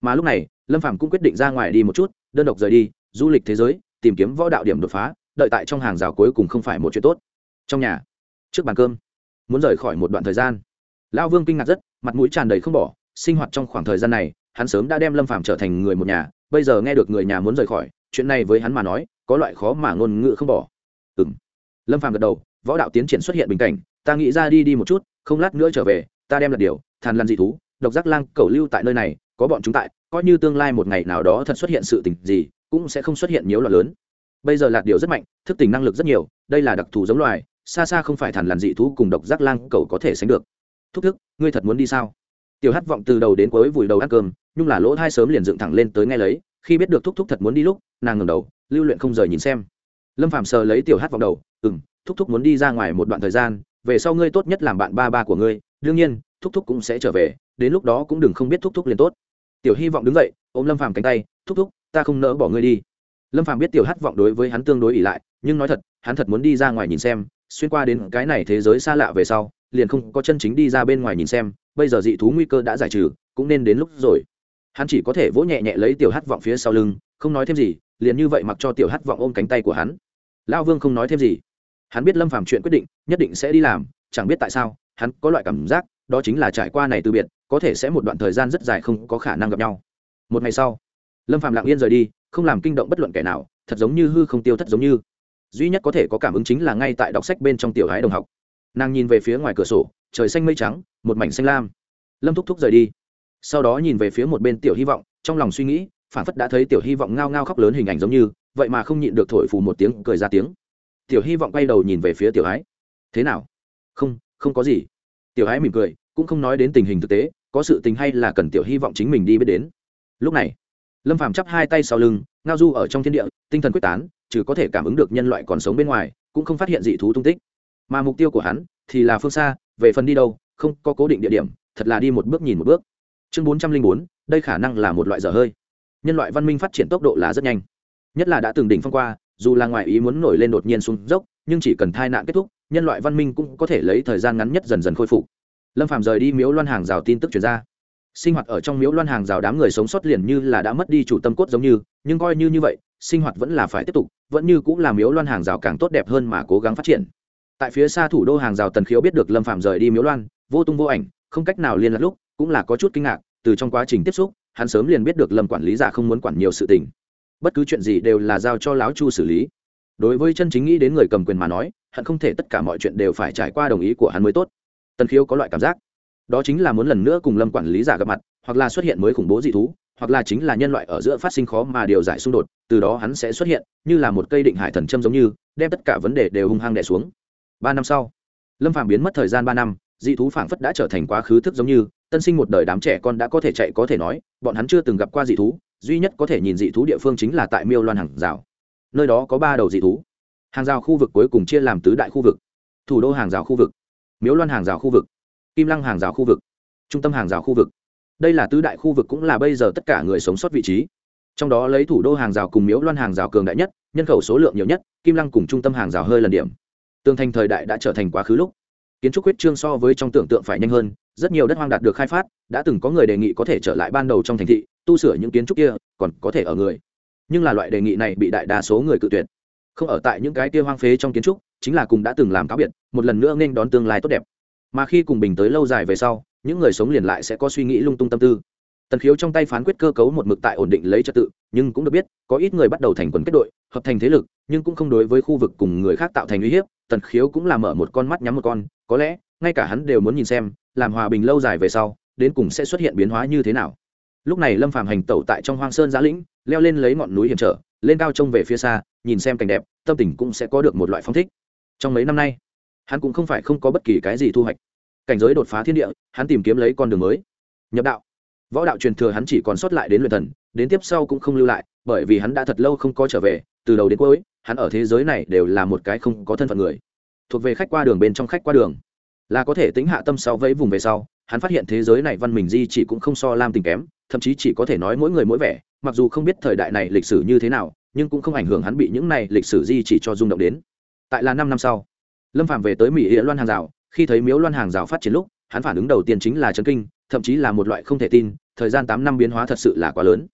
Mà lúc này, lâm phạm cũng quyết định ra ngoài đi một chút, đơn độc rời đi, du lịch thế giới, tìm kiếm võ đạo điểm đột phá, đợi tại trong hàng rào cuối cùng không phải một chuyện tốt. Trong nhà, trước bàn cơm, muốn rời khỏi một đoạn thời gian. Lão vương kinh ngạc rất, mặt mũi tràn đầy không bỏ, sinh hoạt trong khoảng thời gian này, hắn sớm đã đem lâm phàm trở thành người một nhà, bây giờ nghe được người nhà muốn rời khỏi, chuyện này với hắn mà nói, có loại khó mà ngôn ngữ không bỏ. Ừng lâm phàm gật đầu, võ đạo tiến triển xuất hiện bình cảnh, ta nghĩ ra đi đi một chút, không lát nữa trở về, ta đem lật điều, thàn lăn dị thú, độc giác lang cầu lưu tại nơi này, có bọn chúng tại, coi như tương lai một ngày nào đó thật xuất hiện sự tình gì, cũng sẽ không xuất hiện nhiều loạn lớn. Bây giờ lạt điều rất mạnh, thức tỉnh năng lực rất nhiều, đây là đặc thù giống loài, xa xa không phải thàn lằn dị thú cùng độc giác lang cầu có thể sánh được. Thúc thức, ngươi thật muốn đi sao? Tiểu hát vọng từ đầu đến cuối vùi đầu ăn cơm nhưng là lỗ thai sớm liền dựng thẳng lên tới nghe lấy, khi biết được thúc thúc thật muốn đi lúc, nàng ngừng đầu, lưu luyện không rời nhìn xem lâm phạm sờ lấy tiểu hát vọng đầu ừ m thúc thúc muốn đi ra ngoài một đoạn thời gian, về sau ngươi tốt nhất làm bạn ba ba của ngươi, đương nhiên, thúc thúc cũng sẽ trở về, đến lúc đó cũng đừng không biết thúc thúc liền tốt. Tiểu hy vọng đứng dậy, ôm lâm phàm cánh tay, thúc thúc, ta không nỡ bỏ ngươi đi. Lâm phàm biết tiểu hát vọng đối với hắn tương đối ỉ lại, nhưng nói thật, hắn thật muốn đi ra ngoài nhìn xem, xuyên qua đến cái này thế giới xa lạ về sau, liền không có chân chính đi ra bên ngoài nhìn xem, bây giờ dị thú nguy cơ đã giải trừ, cũng nên đến lúc rồi. Hắn chỉ có thể vỗ nhẹ nhẹ lấy tiểu hát vọng phía sau lưng, không nói thêm gì, liền như vậy mặc cho tiểu hát vọng ôm cánh tay của hắn lão vương không nói thêm gì. Hắn biết lâm phàm chuyện quyết định, nhất định sẽ đi làm, chẳng biết tại sao, hắn có loại cảm giác, đó chính là trải qua này từ biệt, có thể sẽ một đoạn thời gian rất dài không có khả năng gặp nhau. Một ngày sau, lâm phàm lặng yên rời đi, không làm kinh động bất luận kẻ nào, thật giống như hư không tiêu thất giống như. Duy nhất có thể có cảm ứng chính là ngay tại đọc sách bên trong tiểu hái đồng học. Nàng nhìn về phía ngoài cửa sổ, trời xanh mây trắng, một mảnh xanh lam. Lâm thúc thúc rời đi. Sau đó nhìn về phía một bên tiểu hy vọng, trong lòng suy nghĩ phản phất đã thấy tiểu hy vọng ngao ngao khóc lớn hình ảnh giống như, vậy mà không nhịn được thổi phù một tiếng, cười ra tiếng. Tiểu hy vọng quay đầu nhìn về phía tiểu ái. Thế nào? Không không có gì. Tiểu ái mỉm cười, cũng không nói đến tình hình thực tế, có sự tình hay là cần tiểu hy vọng chính mình đi biết đến. Lúc này, lâm phàm chắp hai tay sau lưng, ngao du ở trong thiên địa, tinh thần quyết tán, trừ có thể cảm ứng được nhân loại còn sống bên ngoài, cũng không phát hiện dị thú tung tích. Mà mục tiêu của hắn thì là phương xa, về phần đi đâu, không có cố định địa điểm, thật là đi một bước nhìn một bước. Chương bốn trăm linh bốn, đây khả năng là một loại dở hơi nhân loại văn minh phát triển tốc độ là rất nhanh. Nhất là đã từng đỉnh phong qua, dù là ngoài ý muốn nổi lên đột nhiên xuống dốc, nhưng chỉ cần thai nạn kết thúc, nhân loại văn minh cũng có thể lấy thời gian ngắn nhất dần dần khôi phục. Lâm phạm rời đi miếu loan hàng rào tin tức chuyển ra. Sinh hoạt ở trong miếu loan hàng rào đám người sống sót liền như là đã mất đi chủ tâm cốt giống như, nhưng coi như như vậy, sinh hoạt vẫn là phải tiếp tục, vẫn như cũng là miếu loan hàng rào càng tốt đẹp hơn mà cố gắng phát triển. Tại phía xa thủ đô hàng rào tần khiếu biết được lâm phạm rời đi miếu loan, vô tung vô ảnh, không cách nào liên lạc lúc, cũng là có chút kinh ngạc từ trong quá trình tiếp xúc, hắn sớm liền biết được lâm quản lý giả không muốn quản nhiều sự tình. Bất cứ chuyện gì đều là giao cho lão chu xử lý. Đối với chân chính nghĩ đến người cầm quyền mà nói, hắn không thể tất cả mọi chuyện đều phải trải qua đồng ý của hắn mới tốt. Tần khiếu có loại cảm giác. Đó chính là muốn lần nữa cùng lâm quản lý giả gặp mặt, hoặc là xuất hiện mới khủng bố dị thú, hoặc là chính là nhân loại ở giữa phát sinh khó mà điều giải xung đột, từ đó hắn sẽ xuất hiện, như là một cây định hải thần châm giống như, đem tất cả vấn đề đều hung hăng đẻ xuống. Ba năm sau, lâm phàm biến mất thời gian ba năm, dị thú phảng phất đã trở thành quá khứ thức giống như tân sinh một đời đám trẻ con đã có thể chạy có thể nói, bọn hắn chưa từng gặp qua dị thú, duy nhất có thể nhìn dị thú địa phương chính là tại miêu loan hàng rào. Nơi đó có ba đầu dị thú. Hàng rào khu vực cuối cùng chia làm tứ đại khu vực. Thủ đô hàng rào khu vực, miếu loan hàng rào khu vực, kim lăng hàng rào khu vực, trung tâm hàng rào khu vực. Đây là tứ đại khu vực cũng là bây giờ tất cả người sống sót vị trí. Trong đó lấy thủ đô hàng rào cùng miếu loan hàng rào cường đại nhất, nhân khẩu số lượng nhiều nhất, kim lăng cùng trung tâm hàng rào hơi lần điểm. Tương thành thời đại đã trở thành quá khứ lúc. Kiến trúc huyết trương so với trong tưởng tượng phải nhanh hơn rất nhiều đất hoang đạt được khai phát, đã từng có người đề nghị có thể trở lại ban đầu trong thành thị, tu sửa những kiến trúc kia, còn có thể ở người. Nhưng là loại đề nghị này bị đại đa số người cự tuyệt. Không ở tại những cái kia hoang phế trong kiến trúc, chính là cùng đã từng làm cáo biệt, một lần nữa nên đón tương lai tốt đẹp. Mà khi cùng bình tới lâu dài về sau, những người sống liền lại sẽ có suy nghĩ lung tung tâm tư. Tần khiếu trong tay phán quyết cơ cấu một mực tại ổn định lấy trật tự, nhưng cũng được biết, có ít người bắt đầu thành quần kết đội, hợp thành thế lực, nhưng cũng không đối với khu vực cùng người khác tạo thành uy hiếp. Tần khiếu cũng là mở một con mắt nhắm một con, có lẽ ngay cả hắn đều muốn nhìn xem, làm hòa bình lâu dài về sau, đến cùng sẽ xuất hiện biến hóa như thế nào. Lúc này lâm phàm hành tẩu tại trong hoang sơn giã lĩnh, leo lên lấy ngọn núi hiểm trở, lên cao trông về phía xa, nhìn xem cảnh đẹp, tâm tình cũng sẽ có được một loại phong thích. Trong mấy năm nay, hắn cũng không phải không có bất kỳ cái gì thu hoạch. Cảnh giới đột phá thiên địa, hắn tìm kiếm lấy con đường mới. Nhập đạo. Võ đạo truyền thừa hắn chỉ còn sót lại đến luyện thần, đến tiếp sau cũng không lưu lại, bởi vì hắn đã thật lâu không có trở về, từ đầu đến cuối, hắn ở thế giới này đều là một cái không có thân phận người. Thuộc về khách qua đường bên trong khách qua đường là có thể tính hạ tâm sau vẫy vùng về sau, hắn phát hiện thế giới này văn minh di chỉ cũng không so lam tình kém, thậm chí chỉ có thể nói mỗi người mỗi vẻ, mặc dù không biết thời đại này lịch sử như thế nào, nhưng cũng không ảnh hưởng hắn bị những này lịch sử di chỉ cho rung động đến. Tại là năm năm sau, lâm phạm về tới mỹ địa loan hàng rào, khi thấy miếu loan hàng rào phát triển lúc, hắn phản ứng đầu tiên chính là chấn kinh, thậm chí là một loại không thể tin, thời gian tám năm biến hóa thật sự là quá lớn.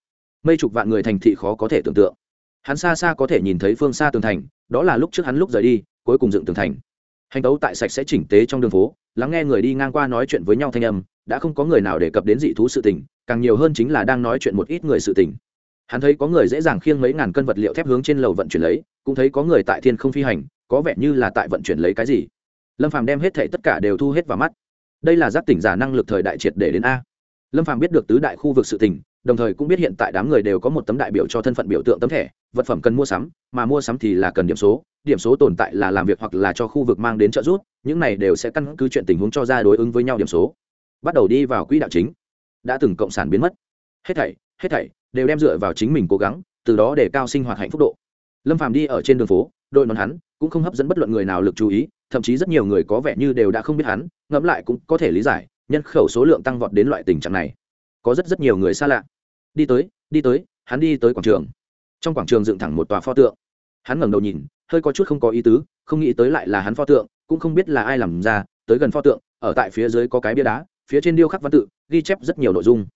Mây chục vạn người thành thị khó có thể tưởng tượng. Hắn xa xa có thể nhìn thấy phương xa tường thành, đó là lúc trước hắn lúc rời đi, cuối cùng dựng tường thành hành tấu tại sạch sẽ chỉnh tế trong đường phố, lắng nghe người đi ngang qua nói chuyện với nhau thanh âm, đã không có người nào đề cập đến dị thú sự tình, càng nhiều hơn chính là đang nói chuyện một ít người sự tình. Hắn thấy có người dễ dàng khiêng mấy ngàn cân vật liệu thép hướng trên lầu vận chuyển lấy, cũng thấy có người tại thiên không phi hành, có vẻ như là tại vận chuyển lấy cái gì. Lâm phàm đem hết thệ tất cả đều thu hết vào mắt. Đây là giác tỉnh giả năng lực thời đại triệt để đến a. Lâm phàm biết được tứ đại khu vực sự tỉnh đồng thời cũng biết hiện tại đám người đều có một tấm đại biểu cho thân phận biểu tượng tấm thẻ, vật phẩm cần mua sắm, mà mua sắm thì là cần điểm số điểm số tồn tại là làm việc hoặc là cho khu vực mang đến trợ giúp, những này đều sẽ căn cứ chuyện tình huống cho ra đối ứng với nhau điểm số. Bắt đầu đi vào quỹ đạo chính. Đã từng cộng sản biến mất. Hết thảy hết thảy đều đem dựa vào chính mình cố gắng, từ đó để cao sinh hoạt hạnh phúc độ. Lâm phàm đi ở trên đường phố, đội nón hắn cũng không hấp dẫn bất luận người nào lực chú ý, thậm chí rất nhiều người có vẻ như đều đã không biết hắn, ngẫm lại cũng có thể lý giải, nhân khẩu số lượng tăng vọt đến loại tình trạng này có rất rất nhiều người xa lạ. Đi tới đi tới, hắn đi tới quảng trường. Trong quảng trường dựng thẳng một tòa pho tượng. Hắn ngẩng đầu nhìn, hơi có chút không có ý tứ, không nghĩ tới lại là hắn pho tượng, cũng không biết là ai làm ra, tới gần pho tượng, ở tại phía dưới có cái bia đá, phía trên điêu khắc văn tự, ghi chép rất nhiều nội dung.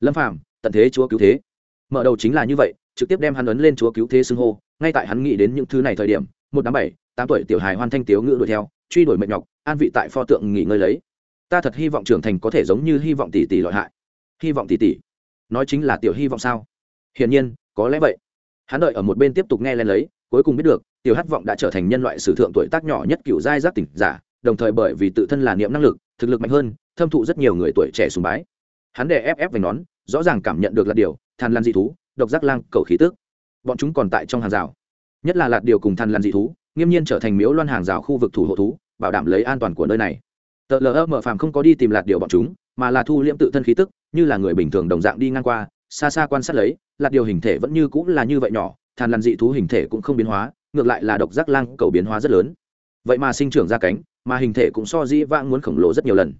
Lâm phàm, tận thế chúa cứu thế. Mở đầu chính là như vậy, trực tiếp đem hắn ấn lên chúa cứu thế xưng hô, ngay tại hắn nghĩ đến những thứ này thời điểm, một đám bảy, tám tuổi tiểu hài hoan thanh tiếu ngữ đuổi theo, truy đuổi mệt nhọc, an vị tại pho tượng nghỉ ngơi lấy. Ta thật hy vọng trưởng thành có thể giống như hy vọng tỷ tỷ lợi hại hy vọng tỷ tỷ nói chính là tiểu hy vọng sao? Hiển nhiên, có lẽ vậy. Hắn đợi ở một bên tiếp tục nghe lên lấy, cuối cùng biết được, tiểu hát vọng đã trở thành nhân loại sử thượng tuổi tác nhỏ nhất cựu giai giác tỉnh giả, đồng thời bởi vì tự thân là niệm năng lực, thực lực mạnh hơn, thâm thụ rất nhiều người tuổi trẻ sùng bái. Hắn đè ép ép về nón, rõ ràng cảm nhận được là điều than lan dị thú, độc giác lang, cầu khí tước bọn chúng còn tại trong hàng rào. Nhất là lạt điều cùng than lan dị thú, nghiêm nhiên trở thành miếu loan hàng rào khu vực thủ hộ thú, bảo đảm lấy an toàn của nơi này tờ lờ mở phàm không có đi tìm lạt điều bọn chúng, mà là thu liễm tự thân khí tức, như là người bình thường đồng dạng đi ngang qua, xa xa quan sát lấy, lạt điều hình thể vẫn như cũng là như vậy nhỏ than lan dị thú hình thể cũng không biến hóa, ngược lại là độc giác lang cầu biến hóa rất lớn. Vậy mà sinh trưởng ra cánh, mà hình thể cũng so dĩ vãng muốn khổng lồ rất nhiều lần.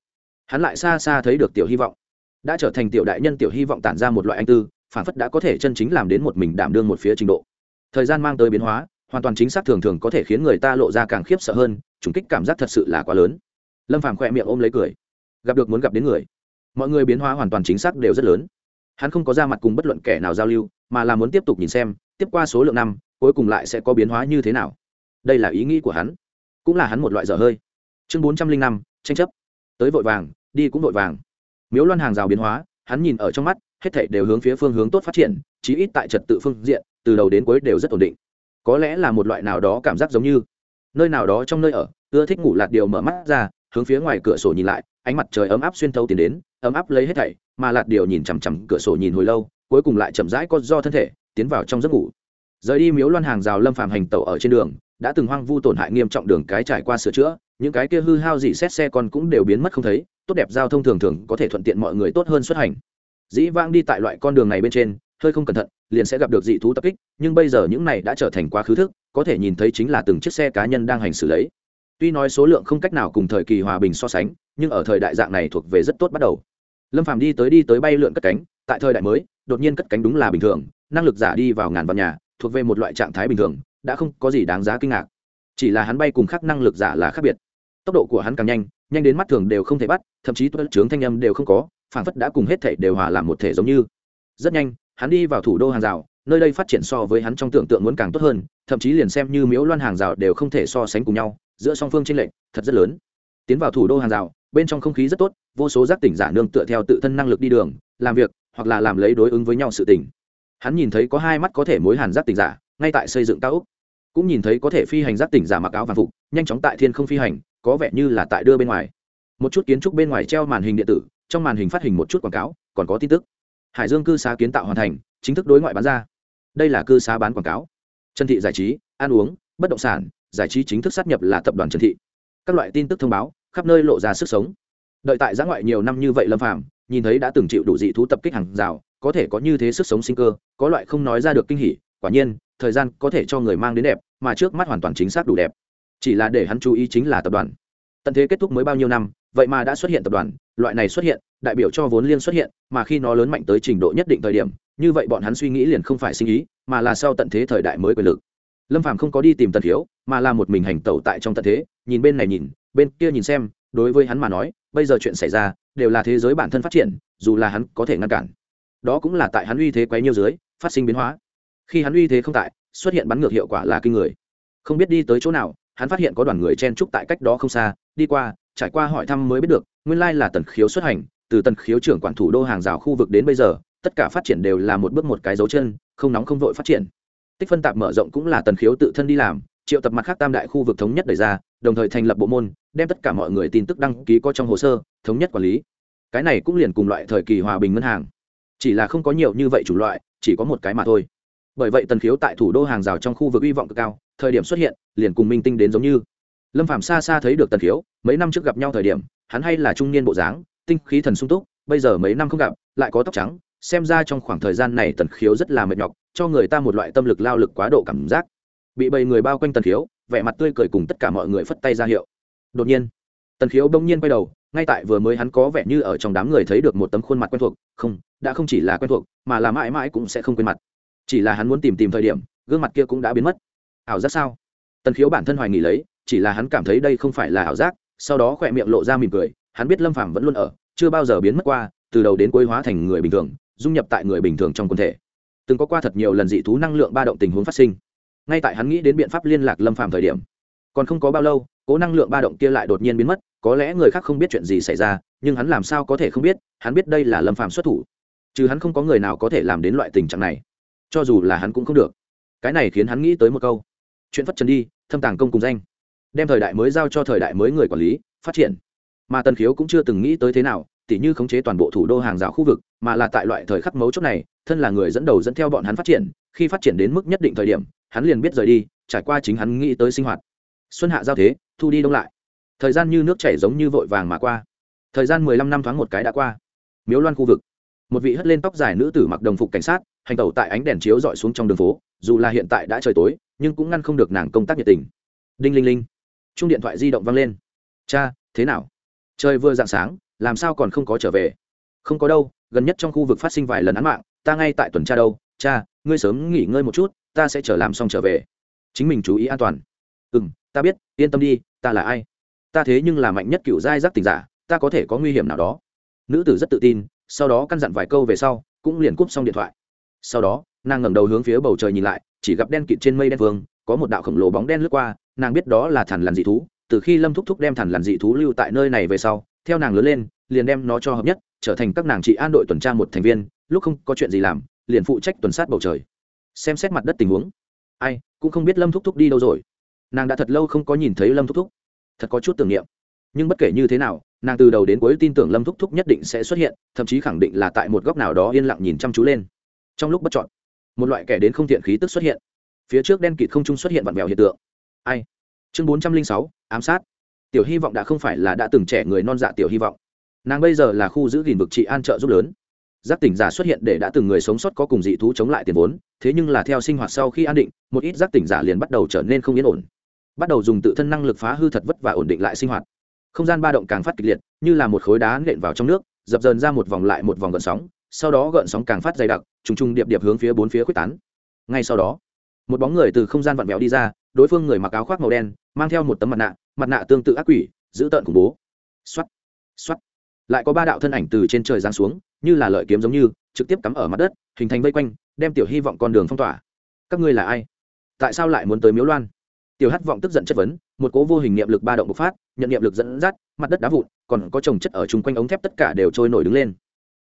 Hắn lại xa xa thấy được tiểu hy vọng. Đã trở thành tiểu đại nhân, tiểu hy vọng tản ra một loại anh tư phản phất đã có thể chân chính làm đến một mình đảm đương một phía trình độ. Thời gian mang tới biến hóa, hoàn toàn chính xác thường thường có thể khiến người ta lộ ra càng khiếp sợ hơn chủng kích cảm giác thật sự là quá lớn lâm phàm khỏe miệng ôm lấy cười gặp được muốn gặp đến người mọi người biến hóa hoàn toàn chính xác đều rất lớn hắn không có ra mặt cùng bất luận kẻ nào giao lưu mà là muốn tiếp tục nhìn xem tiếp qua số lượng năm cuối cùng lại sẽ có biến hóa như thế nào đây là ý nghĩ của hắn cũng là hắn một loại dở hơi chương bốn trăm linh năm tranh chấp tới vội vàng đi cũng vội vàng miếu loan hàng rào biến hóa hắn nhìn ở trong mắt hết thảy đều hướng phía phương hướng tốt phát triển chí ít tại trật tự phương diện từ đầu đến cuối đều rất ổn định có lẽ là một loại nào đó cảm giác giống như nơi nào đó trong nơi ở ưa thích ngủ lạt điều mở mắt ra hướng phía ngoài cửa sổ nhìn lại, ánh mặt trời ấm áp xuyên thấu tiến đến, ấm áp lấy hết thảy, mà lạt điều nhìn chằm chằm cửa sổ nhìn hồi lâu, cuối cùng lại chậm rãi có do thân thể, tiến vào trong giấc ngủ. Rời đi miếu loan hàng rào lâm phàm hành tẩu ở trên đường, đã từng hoang vu tổn hại nghiêm trọng đường cái trải qua sửa chữa, những cái kia hư hao dị xét xe con cũng đều biến mất không thấy, tốt đẹp giao thông thường thường có thể thuận tiện mọi người tốt hơn xuất hành. Dĩ vãng đi tại loại con đường này bên trên, hơi không cẩn thận, liền sẽ gặp được dị thú tập kích, nhưng bây giờ những này đã trở thành quá khứ thức, có thể nhìn thấy chính là từng chiếc xe cá nhân đang hành xử lấy tuy nói số lượng không cách nào cùng thời kỳ hòa bình so sánh, nhưng ở thời đại dạng này thuộc về rất tốt bắt đầu. Lâm phàm đi tới đi tới bay lượn cất cánh, tại thời đại mới, đột nhiên cất cánh đúng là bình thường, năng lực giả đi vào ngàn vạn nhà, thuộc về một loại trạng thái bình thường, đã không có gì đáng giá kinh ngạc. Chỉ là hắn bay cùng khác năng lực giả là khác biệt. Tốc độ của hắn càng nhanh nhanh đến mắt thường đều không thể bắt, thậm chí tuất trướng thanh âm đều không có phản phất đã cùng hết thể đều hòa làm một thể giống như. Rất nhanh, hắn đi vào thủ đô hàng rào, nơi đây phát triển so với hắn trong tưởng tượng muốn càng tốt hơn, thậm chí liền xem như miếu loan hàng rào đều không thể so sánh cùng nhau giữa song phương tranh lệch thật rất lớn. Tiến vào thủ đô hàng rào, bên trong không khí rất tốt, vô số giác tỉnh giả nương tựa theo tự thân năng lực đi đường, làm việc, hoặc là làm lấy đối ứng với nhau sự tỉnh hắn nhìn thấy có hai mắt có thể mối hàn giác tỉnh giả, ngay tại xây dựng cao úc cũng nhìn thấy có thể phi hành giác tỉnh giả mặc áo vàng phục, nhanh chóng tại thiên không phi hành, có vẻ như là tại đưa bên ngoài. Một chút kiến trúc bên ngoài treo màn hình điện tử, trong màn hình phát hình một chút quảng cáo, còn có tin tức. Hải dương cư xá kiến tạo hoàn thành, chính thức đối ngoại bán ra. Đây là cư xá bán quảng cáo. Trần thị giải trí, ăn uống, bất động sản giải trí chính thức sát nhập là tập đoàn trần thị. Các loại tin tức thông báo, khắp nơi lộ ra sức sống. Đợi tại giã ngoại nhiều năm như vậy lâm phàm, nhìn thấy đã từng chịu đủ dị thú tập kích hàng rào, có thể có như thế sức sống sinh cơ, có loại không nói ra được kinh hỉ, quả nhiên, thời gian có thể cho người mang đến đẹp, mà trước mắt hoàn toàn chính xác đủ đẹp. Chỉ là để hắn chú ý chính là tập đoàn. Tận thế kết thúc mới bao nhiêu năm, vậy mà đã xuất hiện tập đoàn, loại này xuất hiện, đại biểu cho vốn liên xuất hiện, mà khi nó lớn mạnh tới trình độ nhất định thời điểm, như vậy bọn hắn suy nghĩ liền không phải sinh ý, mà là sau tận thế thời đại mới quyền lực lâm phàm không có đi tìm tần thiếu mà là một mình hành tẩu tại trong tận thế, nhìn bên này nhìn, bên kia nhìn xem, đối với hắn mà nói, bây giờ chuyện xảy ra, đều là thế giới bản thân phát triển, dù là hắn có thể ngăn cản. Đó cũng là tại hắn uy thế quấy nhiêu dưới, phát sinh biến hóa. Khi hắn uy thế không tại, xuất hiện bắn ngược hiệu quả là kinh người. Không biết đi tới chỗ nào, hắn phát hiện có đoàn người chen trúc tại cách đó không xa, đi qua, trải qua hỏi thăm mới biết được, nguyên lai là tần khiếu xuất hành, từ tần khiếu trưởng quản thủ đô hàng rào khu vực đến bây giờ, tất cả phát triển đều là một bước một cái dấu chân, không nóng không vội phát triển tích phân tạp mở rộng cũng là tần khiếu tự thân đi làm, triệu tập mặt khác tam đại khu vực thống nhất đề ra, đồng thời thành lập bộ môn, đem tất cả mọi người tin tức đăng ký có trong hồ sơ, thống nhất quản lý. Cái này cũng liền cùng loại thời kỳ hòa bình ngân hàng. Chỉ là không có nhiều như vậy chủ loại, chỉ có một cái mà thôi. Bởi vậy tần khiếu tại thủ đô hàng rào trong khu vực hy vọng cực cao, thời điểm xuất hiện, liền cùng minh tinh đến giống như. Lâm phạm xa xa thấy được tần khiếu, mấy năm trước gặp nhau thời điểm, hắn hay là trung niên bộ dáng, tinh khí thần sung túc, bây giờ mấy năm không gặp, lại có tóc trắng, xem ra trong khoảng thời gian này tần khiếu rất là mệt nhọc cho người ta một loại tâm lực lao lực quá độ cảm giác. Bị bầy người bao quanh tần khiếu, vẻ mặt tươi cười cùng tất cả mọi người phất tay ra hiệu. Đột nhiên, tần khiếu đông nhiên quay đầu, ngay tại vừa mới hắn có vẻ như ở trong đám người thấy được một tấm khuôn mặt quen thuộc, không, đã không chỉ là quen thuộc, mà là mãi mãi cũng sẽ không quên mặt. Chỉ là hắn muốn tìm tìm thời điểm, gương mặt kia cũng đã biến mất. Ảo giác sao? Tần khiếu bản thân hoài nghỉ lấy, chỉ là hắn cảm thấy đây không phải là ảo giác, sau đó khỏe miệng lộ ra mỉm cười, hắn biết lâm phàm vẫn luôn ở, chưa bao giờ biến mất qua, từ đầu đến cuối hóa thành người bình thường, dung nhập tại người bình thường trong quân thể từng có qua thật nhiều lần dị thú năng lượng ba động tình huống phát sinh. Ngay tại hắn nghĩ đến biện pháp liên lạc lâm phàm thời điểm, còn không có bao lâu, cố năng lượng ba động kia lại đột nhiên biến mất, có lẽ người khác không biết chuyện gì xảy ra, nhưng hắn làm sao có thể không biết, hắn biết đây là lâm phàm xuất thủ, chứ hắn không có người nào có thể làm đến loại tình trạng này. Cho dù là hắn cũng không được. Cái này khiến hắn nghĩ tới một câu, chuyện phát trần đi, thâm tàng công cùng danh, đem thời đại mới giao cho thời đại mới người quản lý, phát triển. Mà tần khiếu cũng chưa từng nghĩ tới thế nào tỉ như khống chế toàn bộ thủ đô hàng rào khu vực, mà là tại loại thời khắc mấu chốt này, thân là người dẫn đầu dẫn theo bọn hắn phát triển, khi phát triển đến mức nhất định thời điểm, hắn liền biết rời đi, trải qua chính hắn nghĩ tới sinh hoạt. Xuân hạ giao thế, thu đi đông lại. Thời gian như nước chảy giống như vội vàng mà qua. Thời gian mười lăm năm thoáng một cái đã qua. Miếu loan khu vực. Một vị hất lên tóc dài nữ tử mặc đồng phục cảnh sát, hành tẩu tại ánh đèn chiếu dọi xuống trong đường phố, dù là hiện tại đã trời tối, nhưng cũng ngăn không được nàng công tác nhiệt tình. Đinh linh linh. Chung điện thoại di động vang lên. Cha, thế nào? Trời vừa dạng sáng làm sao còn không có trở về? Không có đâu, gần nhất trong khu vực phát sinh vài lần án mạng, ta ngay tại tuần tra đâu. Cha, ngươi sớm nghỉ ngơi một chút, ta sẽ chờ làm xong trở về. Chính mình chú ý an toàn. Ừ m ta biết, yên tâm đi, ta là ai? Ta thế nhưng là mạnh nhất cựu giai giác tình giả, ta có thể có nguy hiểm nào đó. Nữ tử rất tự tin, sau đó căn dặn vài câu về sau, cũng liền cúp xong điện thoại. Sau đó, nàng ngẩng đầu hướng phía bầu trời nhìn lại, chỉ gặp đen kịt trên mây đen vương, có một đạo khổng lồ bóng đen lướt qua, nàng biết đó là thằn lằn dị thú. Từ khi lâm thúc thúc đem thằn lằn dị thú lưu tại nơi này về sau theo nàng lớn lên, liền đem nó cho hợp nhất, trở thành các nàng trị an đội tuần tra một thành viên, lúc không có chuyện gì làm, liền phụ trách tuần sát bầu trời. Xem xét mặt đất tình huống. Ai, cũng không biết lâm thúc thúc đi đâu rồi. Nàng đã thật lâu không có nhìn thấy lâm thúc thúc. Thật có chút tưởng niệm. Nhưng bất kể như thế nào, nàng từ đầu đến cuối tin tưởng lâm thúc thúc nhất định sẽ xuất hiện, thậm chí khẳng định là tại một góc nào đó yên lặng nhìn chăm chú lên. Trong lúc bất chọn một loại kẻ đến không thiện khí tức xuất hiện. Phía trước đen kịt không trung xuất hiện vặn vẹo hiện tượng. Ai? Chương bốn trăm linh sáu, ám sát tiểu hy vọng đã không phải là đã từng trẻ người non dạ tiểu hy vọng. Nàng bây giờ là khu giữ gìn vực trị an trợ giúp lớn. Giác tỉnh giả xuất hiện để đã từng người sống sót có cùng dị thú chống lại tiền vốn, thế nhưng là theo sinh hoạt sau khi an định, một ít giác tỉnh giả liền bắt đầu trở nên không yên ổn. Bắt đầu dùng tự thân năng lực phá hư thật vất và ổn định lại sinh hoạt. Không gian ba động càng phát kịch liệt, như là một khối đá nện vào trong nước, dập dờn ra một vòng lại một vòng gợn sóng, sau đó gợn sóng càng phát dày đặc, trùng trùng điệp điệp hướng phía bốn phía quyết tán. Ngay sau đó, một bóng người từ không gian vặn vẹo đi ra, đối phương người mặc áo khoác màu đen, mang theo một tấm mặt nạ mặt nạ tương tự ác quỷ giữ tợn khủng bố. Xoắt xoắt lại có ba đạo thân ảnh từ trên trời giáng xuống, như là lợi kiếm giống như, trực tiếp cắm ở mặt đất, hình thành vây quanh, đem tiểu hy vọng con đường phong tỏa. Các ngươi là ai? Tại sao lại muốn tới miếu loan? Tiểu Hát vọng tức giận chất vấn, một cố vô hình niệm lực ba động bộc phát, nhận niệm lực dẫn dắt, mặt đất đá vụn, còn có trồng chất ở chung quanh ống thép tất cả đều trôi nổi đứng lên.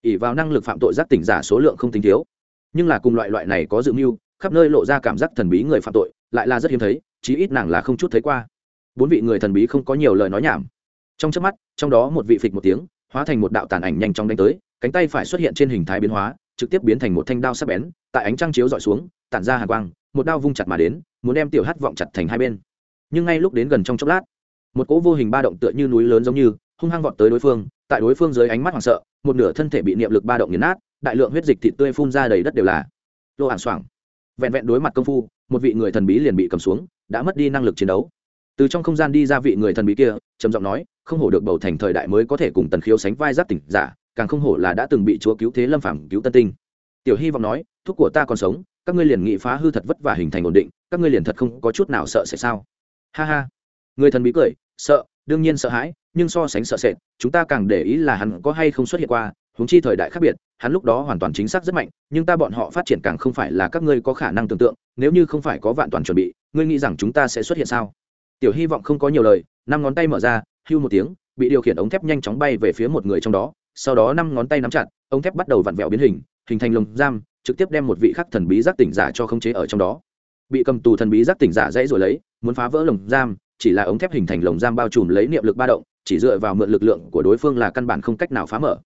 Ỉ vào năng lực phạm tội giác tỉnh giả số lượng không tính thiếu. Nhưng là cùng loại loại này có dự mưu, khắp nơi lộ ra cảm giác thần bí người phạm tội, lại là rất hiếm thấy, chí ít nàng là không chút thấy qua bốn vị người thần bí không có nhiều lời nói nhảm. Trong trước mắt, trong đó một vị phịch một tiếng, hóa thành một đạo tàn ảnh nhanh chóng đánh tới, cánh tay phải xuất hiện trên hình thái biến hóa, trực tiếp biến thành một thanh đao sắc bén, tại ánh trăng chiếu dọi xuống, tản ra hàng quang, một đao vung chặt mà đến, muốn đem tiểu hát vọng chặt thành hai bên. Nhưng ngay lúc đến gần trong chốc lát, một cỗ vô hình ba động tựa như núi lớn giống như, hung hăng vọt tới đối phương, tại đối phương dưới ánh mắt hoảng sợ, một nửa thân thể bị niệm lực ba động nghiền nát, đại lượng huyết dịch thịt tươi phun ra đầy đất đều là. Lô hàng xoảng. Vẹn vẹn đối mặt công phu, một vị người thần bí liền bị cầm xuống, đã mất đi năng lực chiến đấu từ trong không gian đi ra vị người thần bí kia, trầm giọng nói, không hổ được bầu thành thời đại mới có thể cùng tần khiếu sánh vai giáp tỉnh giả, càng không hổ là đã từng bị chúa cứu thế lâm phảm cứu tân tinh. Tiểu hy vọng nói thuốc của ta còn sống, các ngươi liền nghị phá hư thật vất vả hình thành ổn định, các ngươi liền thật không có chút nào sợ sẽ sao? Ha ha. Người thần bí cười, sợ, đương nhiên sợ hãi, nhưng so sánh sợ sệt, chúng ta càng để ý là hắn có hay không xuất hiện qua, huống chi thời đại khác biệt, hắn lúc đó hoàn toàn chính xác rất mạnh, nhưng ta bọn họ phát triển càng không phải là các ngươi có khả năng tưởng tượng, nếu như không phải có vạn toàn chuẩn bị, ngươi nghĩ rằng chúng ta sẽ xuất hiện sao? Tiểu hy vọng không có nhiều lời, năm ngón tay mở ra, hưu một tiếng, bị điều khiển ống thép nhanh chóng bay về phía một người trong đó, sau đó năm ngón tay nắm chặt, ống thép bắt đầu vặn vẹo biến hình hình thành lồng giam, trực tiếp đem một vị khắc thần bí giác tỉnh giả cho khống chế ở trong đó. Bị cầm tù thần bí giác tỉnh giả dãy rồi lấy, muốn phá vỡ lồng giam, chỉ là ống thép hình thành lồng giam bao trùm lấy niệm lực ba động, chỉ dựa vào mượn lực lượng của đối phương là căn bản không cách nào phá mở.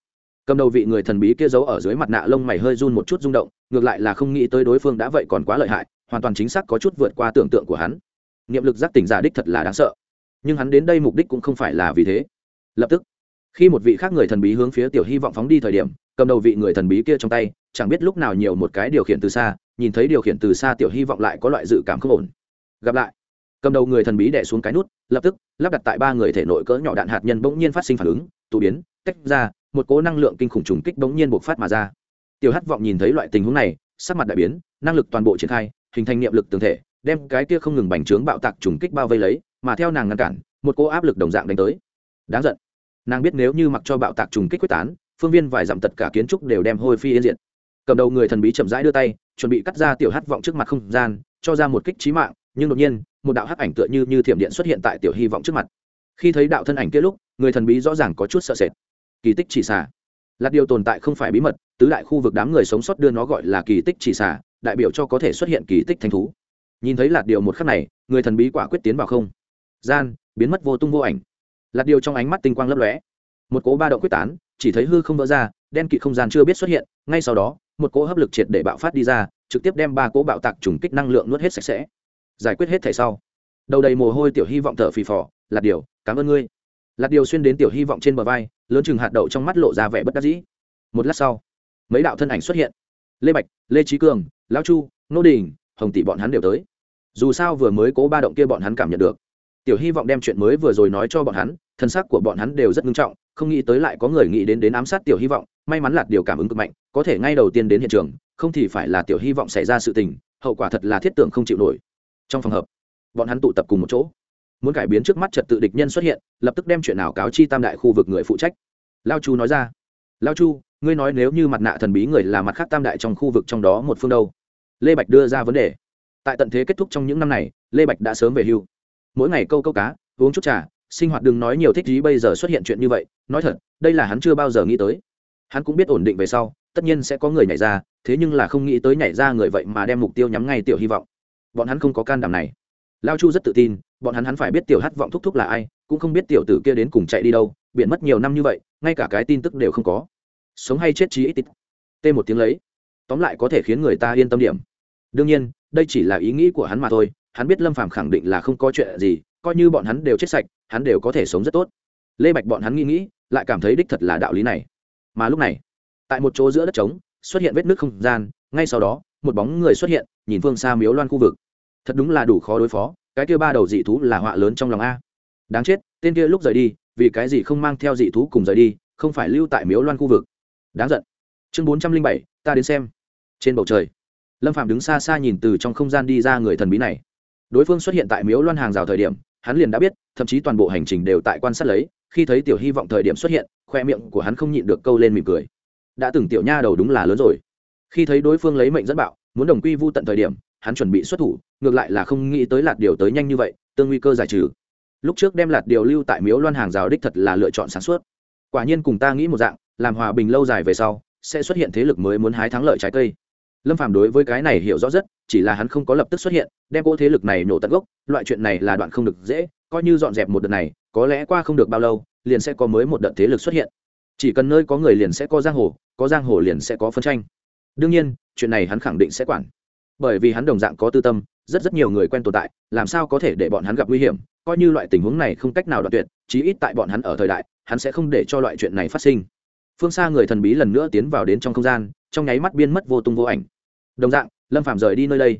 Cầm đầu vị người thần bí kia giấu ở dưới mặt nạ lông mày hơi run một chút rung động, ngược lại là không nghĩ tới đối phương đã vậy còn quá lợi hại, hoàn toàn chính xác có chút vượt qua tưởng tượng của hắn niệm lực giác tỉnh giả đích thật là đáng sợ. Nhưng hắn đến đây mục đích cũng không phải là vì thế. Lập tức, khi một vị khác người thần bí hướng phía tiểu hy vọng phóng đi thời điểm, cầm đầu vị người thần bí kia trong tay, chẳng biết lúc nào nhiều một cái điều khiển từ xa, nhìn thấy điều khiển từ xa tiểu hy vọng lại có loại dự cảm không ổn. Gặp lại, cầm đầu người thần bí đẻ xuống cái nút, lập tức, lắp đặt tại ba người thể nội cỡ nhỏ đạn hạt nhân bỗng nhiên phát sinh phản ứng, tụ biến, tách ra, một cố năng lượng kinh khủng trùng kích bỗng nhiên bộc phát mà ra. Tiểu hát vọng nhìn thấy loại tình huống này, sắc mặt đại biến, năng lực toàn bộ triển khai, hình thành niệm lực tường thể đem cái kia không ngừng bành trướng bạo tạc trùng kích bao vây lấy, mà theo nàng ngăn cản, một cô áp lực đồng dạng đánh tới. Đáng giận. Nàng biết nếu như mặc cho bạo tạc trùng kích quyết tán, phương viên vài dặm tất cả kiến trúc đều đem hôi phi yên diện cầm đầu người thần bí chậm rãi đưa tay, chuẩn bị cắt ra tiểu hát vọng trước mặt không gian, cho ra một kích trí mạng, nhưng đột nhiên, một đạo hát ảnh tựa như như thiểm điện xuất hiện tại tiểu hy vọng trước mặt. Khi thấy đạo thân ảnh kia lúc, người thần bí rõ ràng có chút sợ sệt. Kỳ tích chỉ xả là điều tồn tại không phải bí mật, tứ đại khu vực đám người sống sót đưa nó gọi là kỳ tích chỉ xả đại biểu cho có thể xuất hiện kỳ tích thanh thú nhìn thấy lạt điều một khắc này, người thần bí quả quyết tiến vào không. Gian, biến mất vô tung vô ảnh. Lạt điều trong ánh mắt tinh quang lấp lóe. Một cỗ ba động quyết tán, chỉ thấy hư không vỡ ra, đen kịt không gian chưa biết xuất hiện, ngay sau đó, một cỗ hấp lực triệt để bạo phát đi ra, trực tiếp đem ba cỗ bạo tạc trùng kích năng lượng nuốt hết sạch sẽ. Giải quyết hết thể sau. Đầu đầy mồ hôi tiểu hy vọng thở phì phò, lạt điều, cảm ơn ngươi. Lạt điều xuyên đến tiểu hy vọng trên bờ vai, lớn chừng hạt đậu trong mắt lộ ra vẻ bất đắc dĩ. Một lát sau, mấy đạo thân ảnh xuất hiện. Lê bạch, lê trí cường, lão chu, nô đình hồng tỷ bọn hắn đều tới. Dù sao vừa mới cố ba động kia bọn hắn cảm nhận được. Tiểu hy vọng đem chuyện mới vừa rồi nói cho bọn hắn, thân xác của bọn hắn đều rất nghiêm trọng, không nghĩ tới lại có người nghĩ đến đến ám sát tiểu hy vọng, may mắn là điều cảm ứng cực mạnh, có thể ngay đầu tiên đến hiện trường, không thì phải là tiểu hy vọng xảy ra sự tình, hậu quả thật là thiết tưởng không chịu nổi. Trong phòng hợp bọn hắn tụ tập cùng một chỗ. Muốn cải biến trước mắt trật tự địch nhân xuất hiện, lập tức đem chuyện nào cáo chi tam đại khu vực người phụ trách. Lao chu nói ra. Lao chu, ngươi nói nếu như mặt nạ thần bí người là mặt khác tam đại trong khu vực trong đó một phương đâu? Lê bạch đưa ra vấn đề. Tại tận thế kết thúc trong những năm này, lê bạch đã sớm về hưu. Mỗi ngày câu câu cá, uống chút trà, sinh hoạt đừng nói nhiều thích gì bây giờ xuất hiện chuyện như vậy, nói thật, đây là hắn chưa bao giờ nghĩ tới. Hắn cũng biết ổn định về sau, tất nhiên sẽ có người nhảy ra, thế nhưng là không nghĩ tới nhảy ra người vậy mà đem mục tiêu nhắm ngay tiểu hy vọng. Bọn hắn không có can đảm này. Lao chu rất tự tin, bọn hắn hắn phải biết tiểu hát vọng thúc thúc là ai, cũng không biết tiểu tử kia đến cùng chạy đi đâu biện mất nhiều năm như vậy, ngay cả cái tin tức đều không có. Sống hay chết chí ít ít. Tê một tiếng lấy tóm lại có thể khiến người ta yên tâm điểm. Đương nhiên, đây chỉ là ý nghĩ của hắn mà thôi, hắn biết lâm phàm khẳng định là không có chuyện gì, coi như bọn hắn đều chết sạch, hắn đều có thể sống rất tốt. Lê bạch bọn hắn nghĩ nghĩ, lại cảm thấy đích thật là đạo lý này. Mà lúc này, tại một chỗ giữa đất trống, xuất hiện vết nước không gian, ngay sau đó, một bóng người xuất hiện, nhìn phương xa miếu loan khu vực. Thật đúng là đủ khó đối phó, cái kia ba đầu dị thú là họa lớn trong lòng a. Đáng chết, tên kia lúc rời đi, vì cái gì không mang theo dị thú cùng rời đi, không phải lưu tại miếu loan khu vực? Đáng giận chương bốn trăm linh bảy, ta đến xem. Trên bầu trời, lâm phạm đứng xa xa nhìn từ trong không gian đi ra người thần bí này. Đối phương xuất hiện tại miếu loan hàng rào thời điểm, hắn liền đã biết, thậm chí toàn bộ hành trình đều tại quan sát lấy, khi thấy tiểu hy vọng thời điểm xuất hiện, khoe miệng của hắn không nhịn được câu lên mỉm cười. Đã từng tiểu nha đầu đúng là lớn rồi. Khi thấy đối phương lấy mệnh dẫn bạo, muốn đồng quy vu tận thời điểm, hắn chuẩn bị xuất thủ, ngược lại là không nghĩ tới lạt điều tới nhanh như vậy, tương nguy cơ giải trừ. Lúc trước đem lạt điều lưu tại miếu loan hàng rào đích thật là lựa chọn sáng suốt. Quả nhiên cùng ta nghĩ một dạng, làm hòa bình lâu dài về sau sẽ xuất hiện thế lực mới muốn hái thắng lợi trái cây. Lâm phàm đối với cái này hiểu rõ rất, chỉ là hắn không có lập tức xuất hiện, đem cỗ thế lực này nổ tận gốc, loại chuyện này là đoạn không được dễ, coi như dọn dẹp một đợt này, có lẽ qua không được bao lâu, liền sẽ có mới một đợt thế lực xuất hiện. Chỉ cần nơi có người liền sẽ có giang hồ, có giang hồ liền sẽ có phân tranh. Đương nhiên, chuyện này hắn khẳng định sẽ quản. Bởi vì hắn đồng dạng có tư tâm, rất rất nhiều người quen tồn tại, làm sao có thể để bọn hắn gặp nguy hiểm, coi như loại tình huống này không cách nào đoạn tuyệt, chí ít tại bọn hắn ở thời đại, hắn sẽ không để cho loại chuyện này phát sinh phương xa người thần bí lần nữa tiến vào đến trong không gian, trong nháy mắt biên mất vô tung vô ảnh. Đồng dạng, lâm phạm rời đi nơi đây.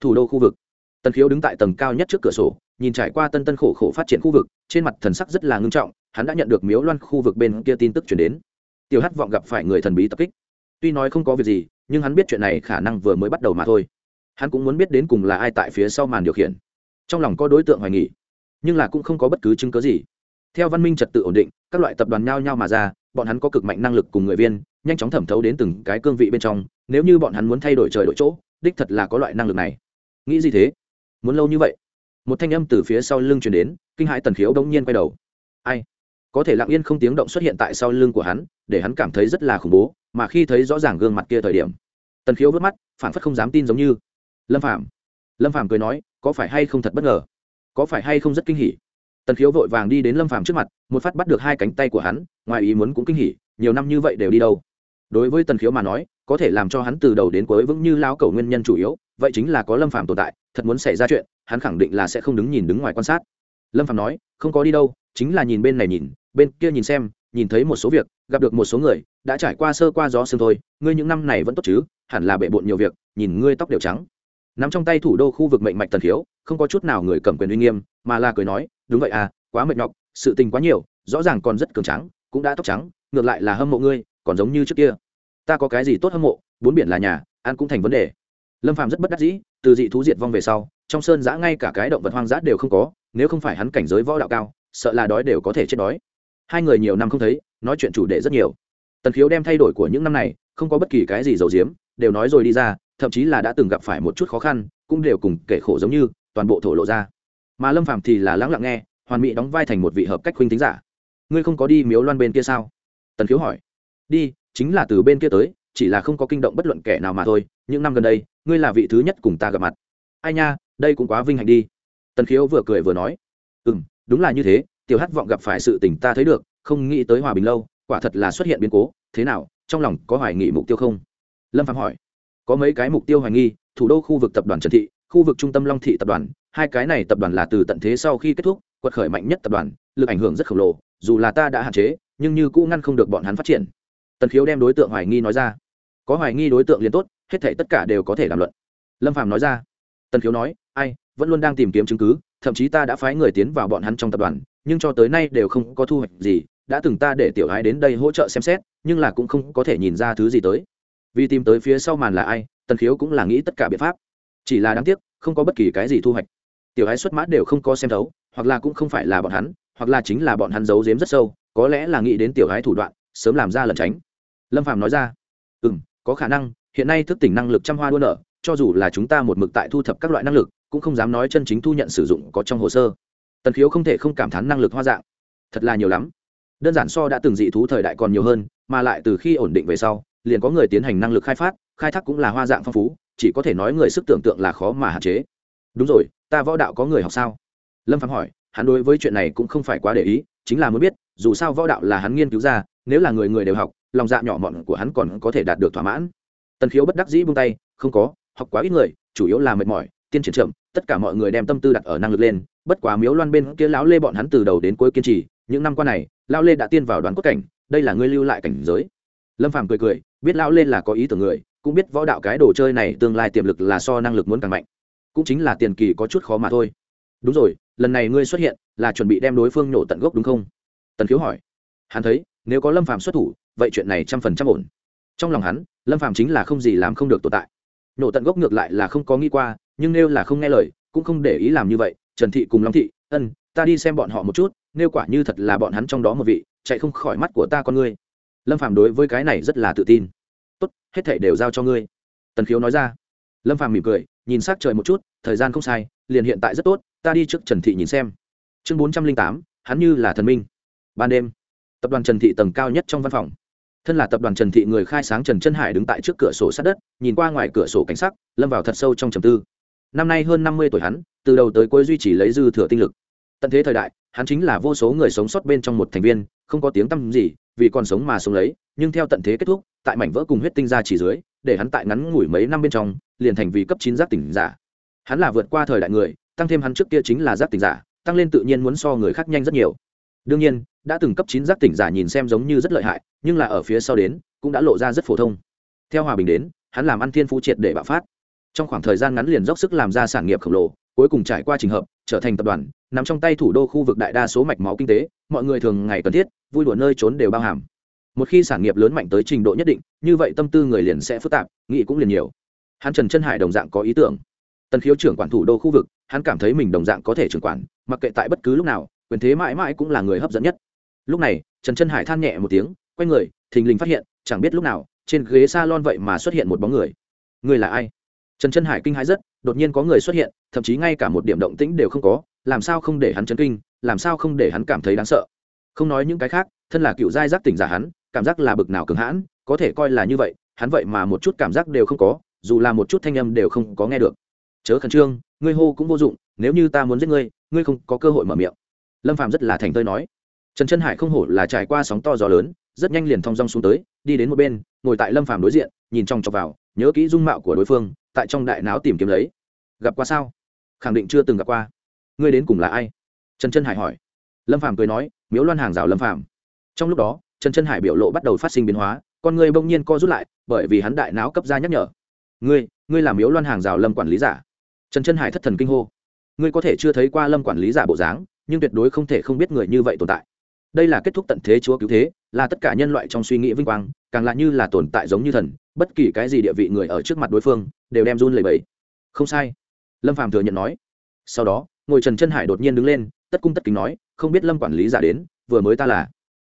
Thủ đô khu vực. Tần khiếu đứng tại tầng cao nhất trước cửa sổ, nhìn trải qua tân tân khổ khổ phát triển khu vực, trên mặt thần sắc rất là ngưng trọng, hắn đã nhận được miếu loan khu vực bên kia tin tức chuyển đến. Tiêu hát vọng gặp phải người thần bí tập kích. Tuy nói không có việc gì, nhưng hắn biết chuyện này khả năng vừa mới bắt đầu mà thôi. Hắn cũng muốn biết đến cùng là ai tại phía sau màn điều khiển. Trong lòng có đối tượng hoài nghỉ nhưng là cũng không có bất cứ chứng cớ gì. Theo văn minh trật tự ổn định các loại tập đoàn nhao nhao mà ra, bọn hắn có cực mạnh năng lực cùng người viên, nhanh chóng thẩm thấu đến từng cái cương vị bên trong, nếu như bọn hắn muốn thay đổi trời đổi chỗ, đích thật là có loại năng lực này. Nghĩ gì thế? Muốn lâu như vậy? Một thanh âm từ phía sau lưng chuyển đến, kinh hãi tần khiếu đông nhiên quay đầu. Ai? Có thể lặng yên không tiếng động xuất hiện tại sau lưng của hắn, để hắn cảm thấy rất là khủng bố, mà khi thấy rõ ràng gương mặt kia thời điểm, tần khiếu vớt mắt phản phất không dám tin giống như. Lâm phạm lâm phạm cười nói, có phải hay không thật bất ngờ? Có phải hay không rất kinh hỉ? Tần khiếu vội vàng đi đến lâm phạm trước mặt, một phát bắt được hai cánh tay của hắn, ngoài ý muốn cũng kinh hỉ, nhiều năm như vậy đều đi đâu. Đối với tần khiếu mà nói, có thể làm cho hắn từ đầu đến cuối vững như lao cầu nguyên nhân chủ yếu, vậy chính là có lâm phạm tồn tại, thật muốn xảy ra chuyện, hắn khẳng định là sẽ không đứng nhìn đứng ngoài quan sát. Lâm phạm nói, không có đi đâu, chính là nhìn bên này nhìn, bên kia nhìn xem, nhìn thấy một số việc, gặp được một số người, đã trải qua sơ qua gió sương thôi, ngươi những năm này vẫn tốt chứ, hẳn là bệ bộn nhiều việc, nhìn ngươi tóc đều trắng nắm trong tay thủ đô khu vực mệnh mạch tần khiếu không có chút nào người cầm quyền uy nghiêm mà là cười nói đúng vậy à quá mệt nhọc sự tình quá nhiều rõ ràng còn rất cường trắng cũng đã tóc trắng ngược lại là hâm mộ ngươi còn giống như trước kia. Ta có cái gì tốt hâm mộ bốn biển là nhà ăn cũng thành vấn đề. Lâm phạm rất bất đắc dĩ từ dị thú diệt vong về sau trong sơn giã ngay cả cái động vật hoang dã đều không có nếu không phải hắn cảnh giới võ đạo cao sợ là đói đều có thể chết đói. Hai người nhiều năm không thấy nói chuyện chủ đề rất nhiều. Tần khiếu đem thay đổi của những năm này không có bất kỳ cái gì giấu diếm, đều nói rồi đi ra thậm chí là đã từng gặp phải một chút khó khăn, cũng đều cùng kể khổ giống như, toàn bộ thổ lộ ra. Mà lâm phạm thì là lắng lặng nghe, hoàn mỹ đóng vai thành một vị hợp cách huynh tính giả. Ngươi không có đi miếu loan bên kia sao? Tần khiếu hỏi. Đi, chính là từ bên kia tới, chỉ là không có kinh động bất luận kẻ nào mà thôi. Những năm gần đây, ngươi là vị thứ nhất cùng ta gặp mặt. Ai nha, đây cũng quá vinh hạnh đi. Tần khiếu vừa cười vừa nói. Ừ m đúng là như thế, tiểu hát vọng gặp phải sự tình ta thấy được, không nghĩ tới hòa bình lâu, quả thật là xuất hiện biến cố. Thế nào, trong lòng có hoài nghị mục tiêu không? Lâm phạm hỏi có mấy cái mục tiêu hoài nghi, thủ đô khu vực tập đoàn trần thị, khu vực trung tâm long thị tập đoàn, hai cái này tập đoàn là từ tận thế sau khi kết thúc, quật khởi mạnh nhất tập đoàn, lực ảnh hưởng rất khổng lồ, dù là ta đã hạn chế, nhưng như cũ ngăn không được bọn hắn phát triển. Tần khiếu đem đối tượng hoài nghi nói ra. Có hoài nghi đối tượng liền tốt, hết thể tất cả đều có thể làm luận. Lâm phạm nói ra. Tần khiếu nói, ai, vẫn luôn đang tìm kiếm chứng cứ, thậm chí ta đã phái người tiến vào bọn hắn trong tập đoàn, nhưng cho tới nay đều không có thu hoạch gì, đã từng ta để tiểu ái đến đây hỗ trợ xem xét, nhưng là cũng không có thể nhìn ra thứ gì tới vì tìm tới phía sau màn là ai, tần khiếu cũng là nghĩ tất cả biện pháp. Chỉ là đáng tiếc, không có bất kỳ cái gì thu hoạch. Tiểu ái xuất mã đều không có xem thấu, hoặc là cũng không phải là bọn hắn, hoặc là chính là bọn hắn giấu giếm rất sâu, có lẽ là nghĩ đến tiểu ái thủ đoạn, sớm làm ra lẩn tránh. Lâm phạm nói ra ừ m có khả năng, hiện nay thức tỉnh năng lực trăm hoa đua nợ cho dù là chúng ta một mực tại thu thập các loại năng lực, cũng không dám nói chân chính thu nhận sử dụng có trong hồ sơ. Tần khiếu không thể không cảm thán năng lực hoa dạng. Thật là nhiều lắm. Đơn giản so đã từng dị thú thời đại còn nhiều hơn, mà lại từ khi ổn định về sau liền có người tiến hành năng lực khai phát, khai thác cũng là hoa dạng phong phú, chỉ có thể nói người sức tưởng tượng là khó mà hạn chế. Đúng rồi, ta võ đạo có người học sao? Lâm phạm hỏi, hắn đối với chuyện này cũng không phải quá để ý, chính là muốn biết, dù sao võ đạo là hắn nghiên cứu ra, nếu là người người đều học, lòng dạ nhỏ mọn của hắn còn có thể đạt được thỏa mãn. Tần khiếu bất đắc dĩ buông tay, không có, học quá ít người, chủ yếu là mệt mỏi, tiên triển chậm, tất cả mọi người đem tâm tư đặt ở năng lực lên, bất quá miếu loan bên kia lão lê bọn hắn từ đầu đến cuối kiên trì, những năm qua này, lão lê đã tiên vào đoàn cốt cảnh, đây là ngươi lưu lại cảnh giới. Lâm phàm cười cười biết lão lên là có ý tưởng người, cũng biết võ đạo cái đồ chơi này tương lai tiềm lực là so năng lực muốn càng mạnh, cũng chính là tiền kỳ có chút khó mà thôi. Đúng rồi, lần này ngươi xuất hiện là chuẩn bị đem đối phương nổ tận gốc đúng không? Tần khiếu hỏi. Hắn thấy, nếu có lâm phàm xuất thủ, vậy chuyện này trăm phần trăm ổn. Trong lòng hắn, lâm phàm chính là không gì làm không được tồn tại. Nổ tận gốc ngược lại là không có nghĩ qua, nhưng nếu là không nghe lời, cũng không để ý làm như vậy. Trần thị cùng long thị, ân, ta đi xem bọn họ một chút, nếu quả như thật là bọn hắn trong đó một vị, chạy không khỏi mắt của ta con ngươi lâm Phạm đối với cái này rất là tự tin. Tốt, hết thảy đều giao cho ngươi. Tần khiếu nói ra. Lâm Phạm mỉm cười, nhìn s trời một chút, thời gian không sai, liền hiện tại rất tốt, ta đi trước trần thị nhìn xem. Chương bốn trăm linh tám, hắn như là thần minh. Ban đêm, tập đoàn trần thị tầng cao nhất trong văn phòng. Thân là tập đoàn trần thị người khai sáng trần Trân hải đứng tại trước cửa sổ sát đất, nhìn qua ngoài cửa sổ cảnh sắc, lâm vào thật sâu trong trầm tư. Năm nay hơn năm mươi tuổi hắn, từ đầu tới cuối duy trì lấy dư thừa tinh lực. Tận thế thời đại, hắn chính là vô số người sống sót bên trong một thành viên, không có tiếng tăm gì vì còn sống mà sống lấy, nhưng theo tận thế kết thúc, tại mảnh vỡ cùng huyết tinh ra chỉ dưới, để hắn tại ngắn ngủi mấy năm bên trong, liền thành vì cấp chín giác tỉnh giả. Hắn là vượt qua thời đại người, tăng thêm hắn trước kia chính là giác tỉnh giả, tăng lên tự nhiên muốn so người khác nhanh rất nhiều. Đương nhiên, đã từng cấp chín giác tỉnh giả nhìn xem giống như rất lợi hại, nhưng là ở phía sau đến, cũng đã lộ ra rất phổ thông. Theo hòa bình đến, hắn làm ăn thiên phú triệt để bạo phát. Trong khoảng thời gian ngắn liền dốc sức làm ra sản nghiệp khổng lồ, cuối cùng trải qua trình hợp trở thành tập đoàn, nằm trong tay thủ đô khu vực đại đa số mạch máu kinh tế, mọi người thường ngày cần thiết, vui đùa nơi trốn đều bao hàm. Một khi sản nghiệp lớn mạnh tới trình độ nhất định, như vậy tâm tư người liền sẽ phức tạp, nghĩ cũng liền nhiều. Hắn trần chân hải đồng dạng có ý tưởng. Tần khiếu trưởng quản thủ đô khu vực, hắn cảm thấy mình đồng dạng có thể trưởng quản, mặc kệ tại bất cứ lúc nào, quyền thế mãi mãi cũng là người hấp dẫn nhất. Lúc này, trần chân hải than nhẹ một tiếng, quay người, thình lình phát hiện, chẳng biết lúc nào, trên ghế s a lon vậy mà xuất hiện một bóng người. Người là ai? Trần chân hải kinh hãi rất đột nhiên có người xuất hiện, thậm chí ngay cả một điểm động tĩnh đều không có, làm sao không để hắn chấn kinh, làm sao không để hắn cảm thấy đáng sợ. Không nói những cái khác, thân là cựu giai giác tỉnh giả hắn, cảm giác là bực nào cường hãn, có thể coi là như vậy, hắn vậy mà một chút cảm giác đều không có, dù là một chút thanh âm đều không có nghe được. Chớ khẩn trương, ngươi hô cũng vô dụng, nếu như ta muốn giết ngươi ngươi không có cơ hội mở miệng. Lâm phạm rất là thành tơi nói. Trần trân hải không hổ là trải qua sóng to gió lớn, rất nhanh liền thong dong xuống tới, đi đến một bên, ngồi tại lâm phạm đối diện, nhìn trong chọc vào, nhớ kỹ dung mạo của đối phương, tại trong đại não tìm kiếm lấy gặp qua sao? Khẳng định chưa từng gặp qua. Ngươi đến cùng là ai? Trần trân hải hỏi. Lâm phàm cười nói, miếu loan hàng rào lâm phàm. Trong lúc đó, trần trân hải biểu lộ bắt đầu phát sinh biến hóa, con ngươi bỗng nhiên co rút lại, bởi vì hắn đại não cấp ra nhắc nhở. Ngươi ngươi làm miếu loan hàng rào lâm quản lý giả. Trần Trân hải thất thần kinh hô. Ngươi có thể chưa thấy qua lâm quản lý giả bộ dáng, nhưng tuyệt đối không thể không biết người như vậy tồn tại. Đây là kết thúc tận thế chúa cứu thế, là tất cả nhân loại trong suy nghĩ vinh quang, càng là như là tồn tại giống như thần, bất kỳ cái gì địa vị người ở trước mặt đối phương, đều đem run lẩy bẩy. Không sai lâm phàm thừa nhận nói. Sau đó, ngồi trần chân hải đột nhiên đứng lên, tất cung tất kính nói, không biết lâm quản lý giả đến, vừa mới ta là.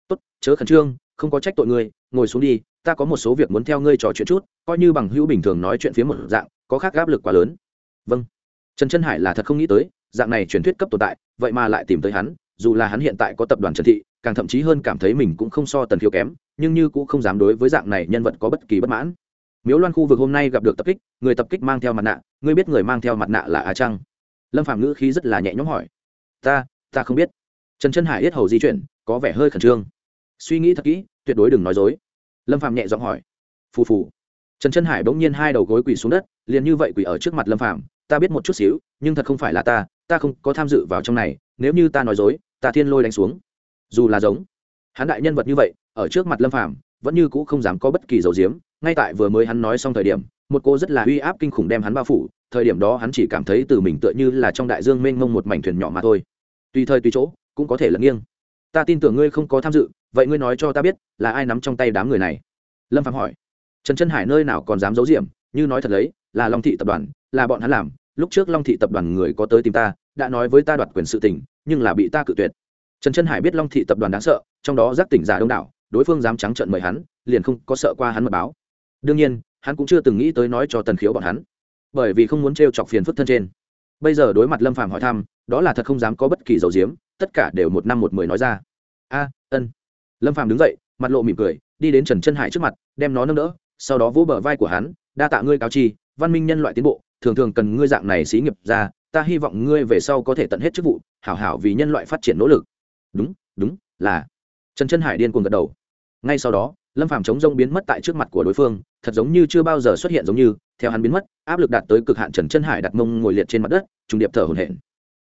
Tốt, chớ khẩn trương, không có trách tội ngươi, ngồi xuống đi, ta có một số việc muốn theo ngươi trò chuyện chút, coi như bằng hữu bình thường nói chuyện phía một dạng, có khác áp lực quá lớn. Vâng. Trần chân hải là thật không nghĩ tới, dạng này truyền thuyết cấp tồn tại, vậy mà lại tìm tới hắn, dù là hắn hiện tại có tập đoàn trần thị, càng thậm chí hơn cảm thấy mình cũng không so tần thiếu kém, nhưng như cũng không dám đối với dạng này nhân vật có bất kỳ bất mãn miếu loan khu vực hôm nay gặp được tập kích, người tập kích mang theo mặt nạ, ngươi biết người mang theo mặt nạ là a trăng. Lâm phạm ngữ khí rất là nhẹ nhõm hỏi. Ta ta không biết. Trần Trân hải yết hầu di chuyển, có vẻ hơi khẩn trương. Suy nghĩ thật kỹ, tuyệt đối đừng nói dối. Lâm phạm nhẹ giọng hỏi. Phù phù. Trần Trân hải bỗng nhiên hai đầu gối quỳ xuống đất, liền như vậy quỳ ở trước mặt lâm phạm ta biết một chút xíu, nhưng thật không phải là ta ta không có tham dự vào trong này, nếu như ta nói dối, ta thiên lôi đánh xuống. Dù là giống. Hắn đại nhân vật như vậy, ở trước mặt lâm phạm vẫn như cũ không dám có bất kỳ dầu diếm ngay tại vừa mới hắn nói xong thời điểm, một cô rất là uy áp kinh khủng đem hắn bao phủ, thời điểm đó hắn chỉ cảm thấy từ mình tựa như là trong đại dương mênh mông một mảnh thuyền nhỏ mà thôi. Tùy thời tùy chỗ, cũng có thể lẫn nghiêng. Ta tin tưởng ngươi không có tham dự, vậy ngươi nói cho ta biết, là ai nắm trong tay đám người này? Lâm phạm hỏi. Trần trân hải nơi nào còn dám giấu diệm như nói thật lấy, là long thị tập đoàn, là bọn hắn làm. Lúc trước long thị tập đoàn người có tới tìm ta, đã nói với ta đoạt quyền sự tình, nhưng là bị ta cự tuyệt. Trần trân hải biết long thị tập đoàn đáng sợ, trong đó giác tỉnh giả đông đảo, đối phương dám trắng trợn mời hắn, liền không có sợ qua hắn mật báo đương nhiên, hắn cũng chưa từng nghĩ tới nói cho tần khiếu bọn hắn. Bởi vì không muốn t chọc phiền phức thân trên. Bây giờ đối mặt lâm phàm hỏi thăm, đó là thật không dám có bất kỳ dầu diếm, tất cả đều một năm một mười nói ra. A, ân. Lâm phàm đứng dậy, mặt lộ mỉm cười, đi đến trần chân hải trước mặt, đem nó nâng đỡ, sau đó vỗ bờ vai của hắn, đa tạ ngươi cáo chi, văn minh nhân loại tiến bộ, thường thường cần ngươi dạng này xí nghiệp ra, ta hy vọng ngươi về sau có thể tận hết chức vụ, hảo hảo vì nhân loại phát triển nỗ lực. Đúng đúng, là. Trần chân hải điên cuồng gật đầu. Ngay sau đó lâm phàm chống rông biến mất tại trước mặt của đối phương, thật giống như chưa bao giờ xuất hiện giống như, theo hắn biến mất, áp lực đạt tới cực hạn trần chân hải đặt mông ngồi liệt trên mặt đất, trùng điệp thở hổn hển.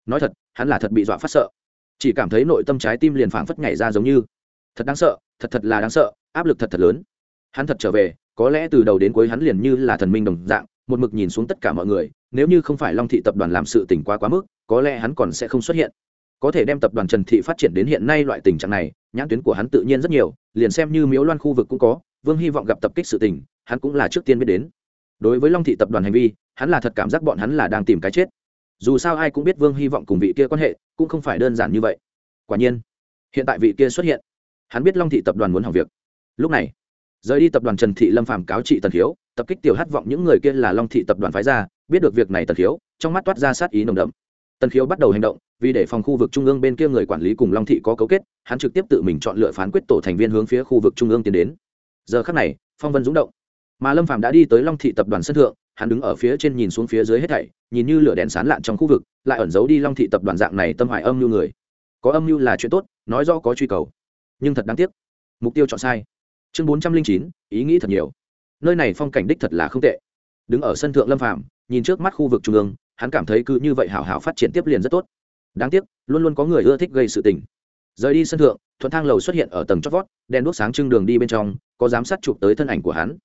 Nói thật, hắn là thật bị dọa phát sợ. Chỉ cảm thấy nội tâm trái tim liền phảng phất nhảy ra giống như. Thật đáng sợ, thật thật là đáng sợ, áp lực thật thật lớn. Hắn thật trở về, có lẽ từ đầu đến cuối hắn liền như là thần minh đồng dạng, một mực nhìn xuống tất cả mọi người, nếu như không phải long thị tập đoàn làm sự tỉnh quá quá mức, có lẽ hắn còn sẽ không xuất hiện có thể đem tập đoàn trần thị phát triển đến hiện nay loại tình trạng này, nhãn tuyến của hắn tự nhiên rất nhiều, liền xem như miếu loan khu vực cũng có, vương hy vọng gặp tập kích sự tình, hắn cũng là trước tiên biết đến. Đối với long thị tập đoàn hành vi, hắn là thật cảm giác bọn hắn là đang tìm cái chết. Dù sao ai cũng biết vương hy vọng cùng vị kia quan hệ, cũng không phải đơn giản như vậy. Quả nhiên, hiện tại vị kia xuất hiện, hắn biết long thị tập đoàn muốn hỏng việc. Lúc này, rời đi tập đoàn trần thị lâm phàm cáo trị tần hiếu tập kích tiểu hát vọng những người kia là long thị tập đoàn phái ra, biết được việc này tần hiếu trong mắt toát ra sát ý nồng đậm. Tần khiếu bắt đầu hành động vì để phòng khu vực trung ương bên kia người quản lý cùng long thị có cấu kết, hắn trực tiếp tự mình chọn lựa phán quyết tổ thành viên hướng phía khu vực trung ương tiến đến. Giờ khắc này, phong vân rúng động. Mà lâm phạm đã đi tới long thị tập đoàn sân thượng, hắn đứng ở phía trên nhìn xuống phía dưới hết thảy, nhìn như lửa đèn sán lạn trong khu vực, lại ẩn giấu đi long thị tập đoàn dạng này tâm hoài âm mưu người. Có âm mưu là chuyện tốt, nói do có truy cầu. Nhưng thật đáng tiếc. Mục tiêu chọn sai. Chương bốn trăm linh chín, ý nghĩ thật nhiều. Nơi này phong cảnh đích thật là không tệ. Đứng ở sân thượng lâm phạm nhìn trước mắt khu vực trung ương, hắn cảm thấy cứ như vậy hảo hảo phát triển tiếp liền rất tốt đáng tiếc, luôn luôn có người ưa thích gây sự tình. Rời đi sân thượng, thuận thang lầu xuất hiện ở tầng chót vót, đèn đuốc sáng trưng đường đi bên trong, có giám sát chụp tới thân ảnh của hắn.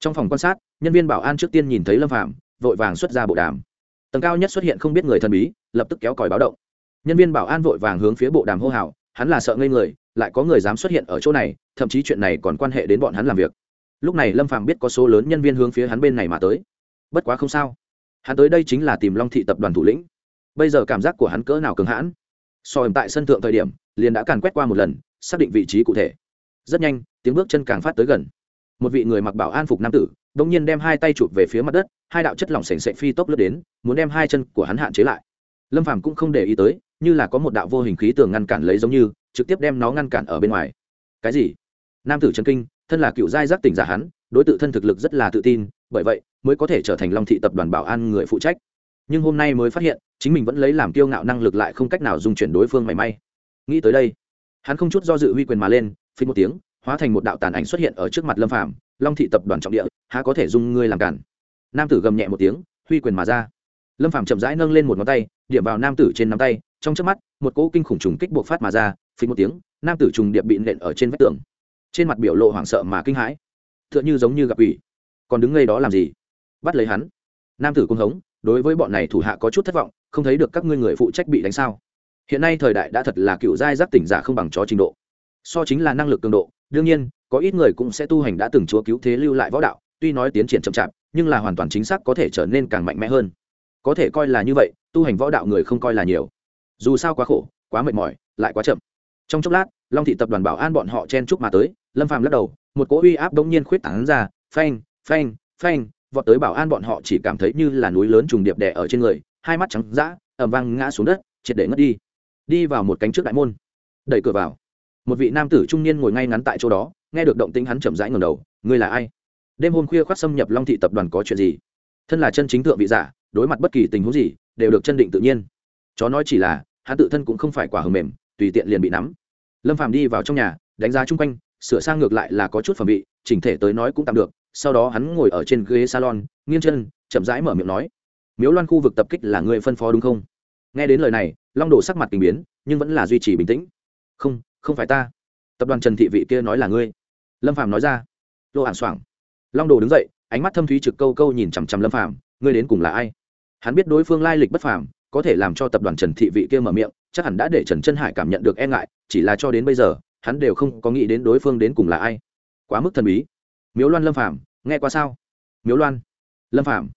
Trong phòng quan sát, nhân viên bảo an trước tiên nhìn thấy lâm phạm vội vàng xuất ra bộ đàm. Tầng cao nhất xuất hiện không biết người thần bí, lập tức kéo còi báo động. Nhân viên bảo an vội vàng hướng phía bộ đàm hô hào, hắn là sợ ngây người, lại có người dám xuất hiện ở chỗ này, thậm chí chuyện này còn quan hệ đến bọn hắn làm việc. Lúc này lâm phạm biết có số lớn nhân viên hướng phía hắn bên này mà tới. Bất quá không sao. Hắn tới đây chính là tìm long thị tập đoàn thủ lĩnh bây giờ cảm giác của hắn cỡ nào cứng hãn. So ẩm tại sân thượng thời điểm, liền đã càn quét qua một lần, xác định vị trí cụ thể. Rất nhanh, tiếng bước chân càng phát tới gần. Một vị người mặc bảo an phục nam tử đ ỗ n g nhiên đem hai tay chụp về phía mặt đất, hai đạo chất lỏng s ề n s ệ phi tốc lướt đến, muốn đem hai chân của hắn hạn chế lại. Lâm phàm cũng không để ý tới, như là có một đạo vô hình khí tường ngăn cản lấy giống như, trực tiếp đem nó ngăn cản ở bên ngoài. Cái gì? Nam tử trần kinh, thân là cựu giai giác tỉnh giả hắn, đối t thân thực lực rất là tự tin, bởi vậy, mới có thể trở thành long thị tập đoàn bảo an người phụ trách nhưng hôm nay mới phát hiện, chính mình vẫn lấy làm kiêu ngạo năng lực lại không cách nào dùng chuyển đối phương mảy may. Nghĩ tới đây, hắn không chút do dự huy quyền mà lên phí một tiếng, hóa thành một đạo tàn ảnh xuất hiện ở trước mặt lâm phạm long thị tập đoàn trọng địa, há có thể dung ngươi làm cản. Nam tử gầm nhẹ một tiếng, huy quyền mà ra. Lâm phạm chậm rãi nâng lên một ngón tay, điểm vào nam tử trên nắm tay, trong trước mắt, một cỗ kinh khủng trùng kích buộc phát mà ra phí một tiếng, nam tử trùng điệp bị nện ở trên vách tường. Trên mặt biểu lộ hoảng sợ mà kinh hãi. T h ư ợ n h ư giống như gặp ủy còn đứng ngay đó làm gì? Bắt lấy hắn. Nam tử cung hống đối với bọn này thủ hạ có chút thất vọng, không thấy được các ngươi người phụ trách bị đánh sao. Hiện nay thời đại đã thật là cựu giai giác tỉnh giả không bằng chó trình độ. So chính là năng lực cường độ, đương nhiên, có ít người cũng sẽ tu hành đã từng chúa cứu thế lưu lại võ đạo, tuy nói tiến triển chậm chạp, nhưng là hoàn toàn chính xác có thể trở nên càng mạnh mẽ hơn. Có thể coi là như vậy, tu hành võ đạo người không coi là nhiều. Dù sao quá khổ, quá mệt mỏi, lại quá chậm. Trong chốc lát, long thị tập đoàn bảo an bọn họ chen chúc mà tới, lâm phàm lắc đầu, một cỗ uy áp đống nhiên khuyết tảng ra, phanh phanh phanh vọt tới bảo an bọn họ chỉ cảm thấy như là núi lớn trùng điệp đè ở trên người, hai mắt trắng dã ẩm vang ngã xuống đất, triệt để ngất đi. Đi vào một cánh trước đại môn. Đẩy cửa vào. Một vị nam tử trung niên ngồi ngay ngắn tại chỗ đó, nghe được động tĩnh hắn chậm rãi ngầm đầu, ngươi là ai? Đêm hôm khuya khoác xâm nhập long thị tập đoàn có chuyện gì? Thân là chân chính thượng vị giả, đối mặt bất kỳ tình huống gì, đều được chân định tự nhiên. Chó nói chỉ là, hắn tự thân cũng không phải quả hầm mềm, tùy tiện liền bị nắm. Lâm phàm đi vào trong nhà, đánh giá chung quanh, sửa sang ngược lại là có chút phẩm vị, chỉnh thể tới nói cũng tạm được sau đó hắn ngồi ở trên ghế salon, nghiêng chân, chậm rãi mở miệng nói, miếu loan khu vực tập kích là người phân phó đúng không? Nghe đến lời này, long đồ sắc mặt tình biến, nhưng vẫn là duy trì bình tĩnh. Không không phải ta. Tập đoàn trần thị vị kia nói là ngươi. Lâm phàm nói ra. Lô ảng xoảng long đồ đứng dậy, ánh mắt thâm thúy trực câu câu nhìn chằm chằm lâm phàm, ngươi đến cùng là ai? Hắn biết đối phương lai lịch bất phàm, có thể làm cho tập đoàn trần thị vị kia mở miệng, chắc hẳn đã để trần Trân hải cảm nhận được e ngại, chỉ là cho đến bây giờ, hắn đều không có nghĩ đến đối phương đến cùng là ai. Quá mức thần bí miếu loan lâm phàm, nghe qua sao? Miếu loan? Lâm phàm.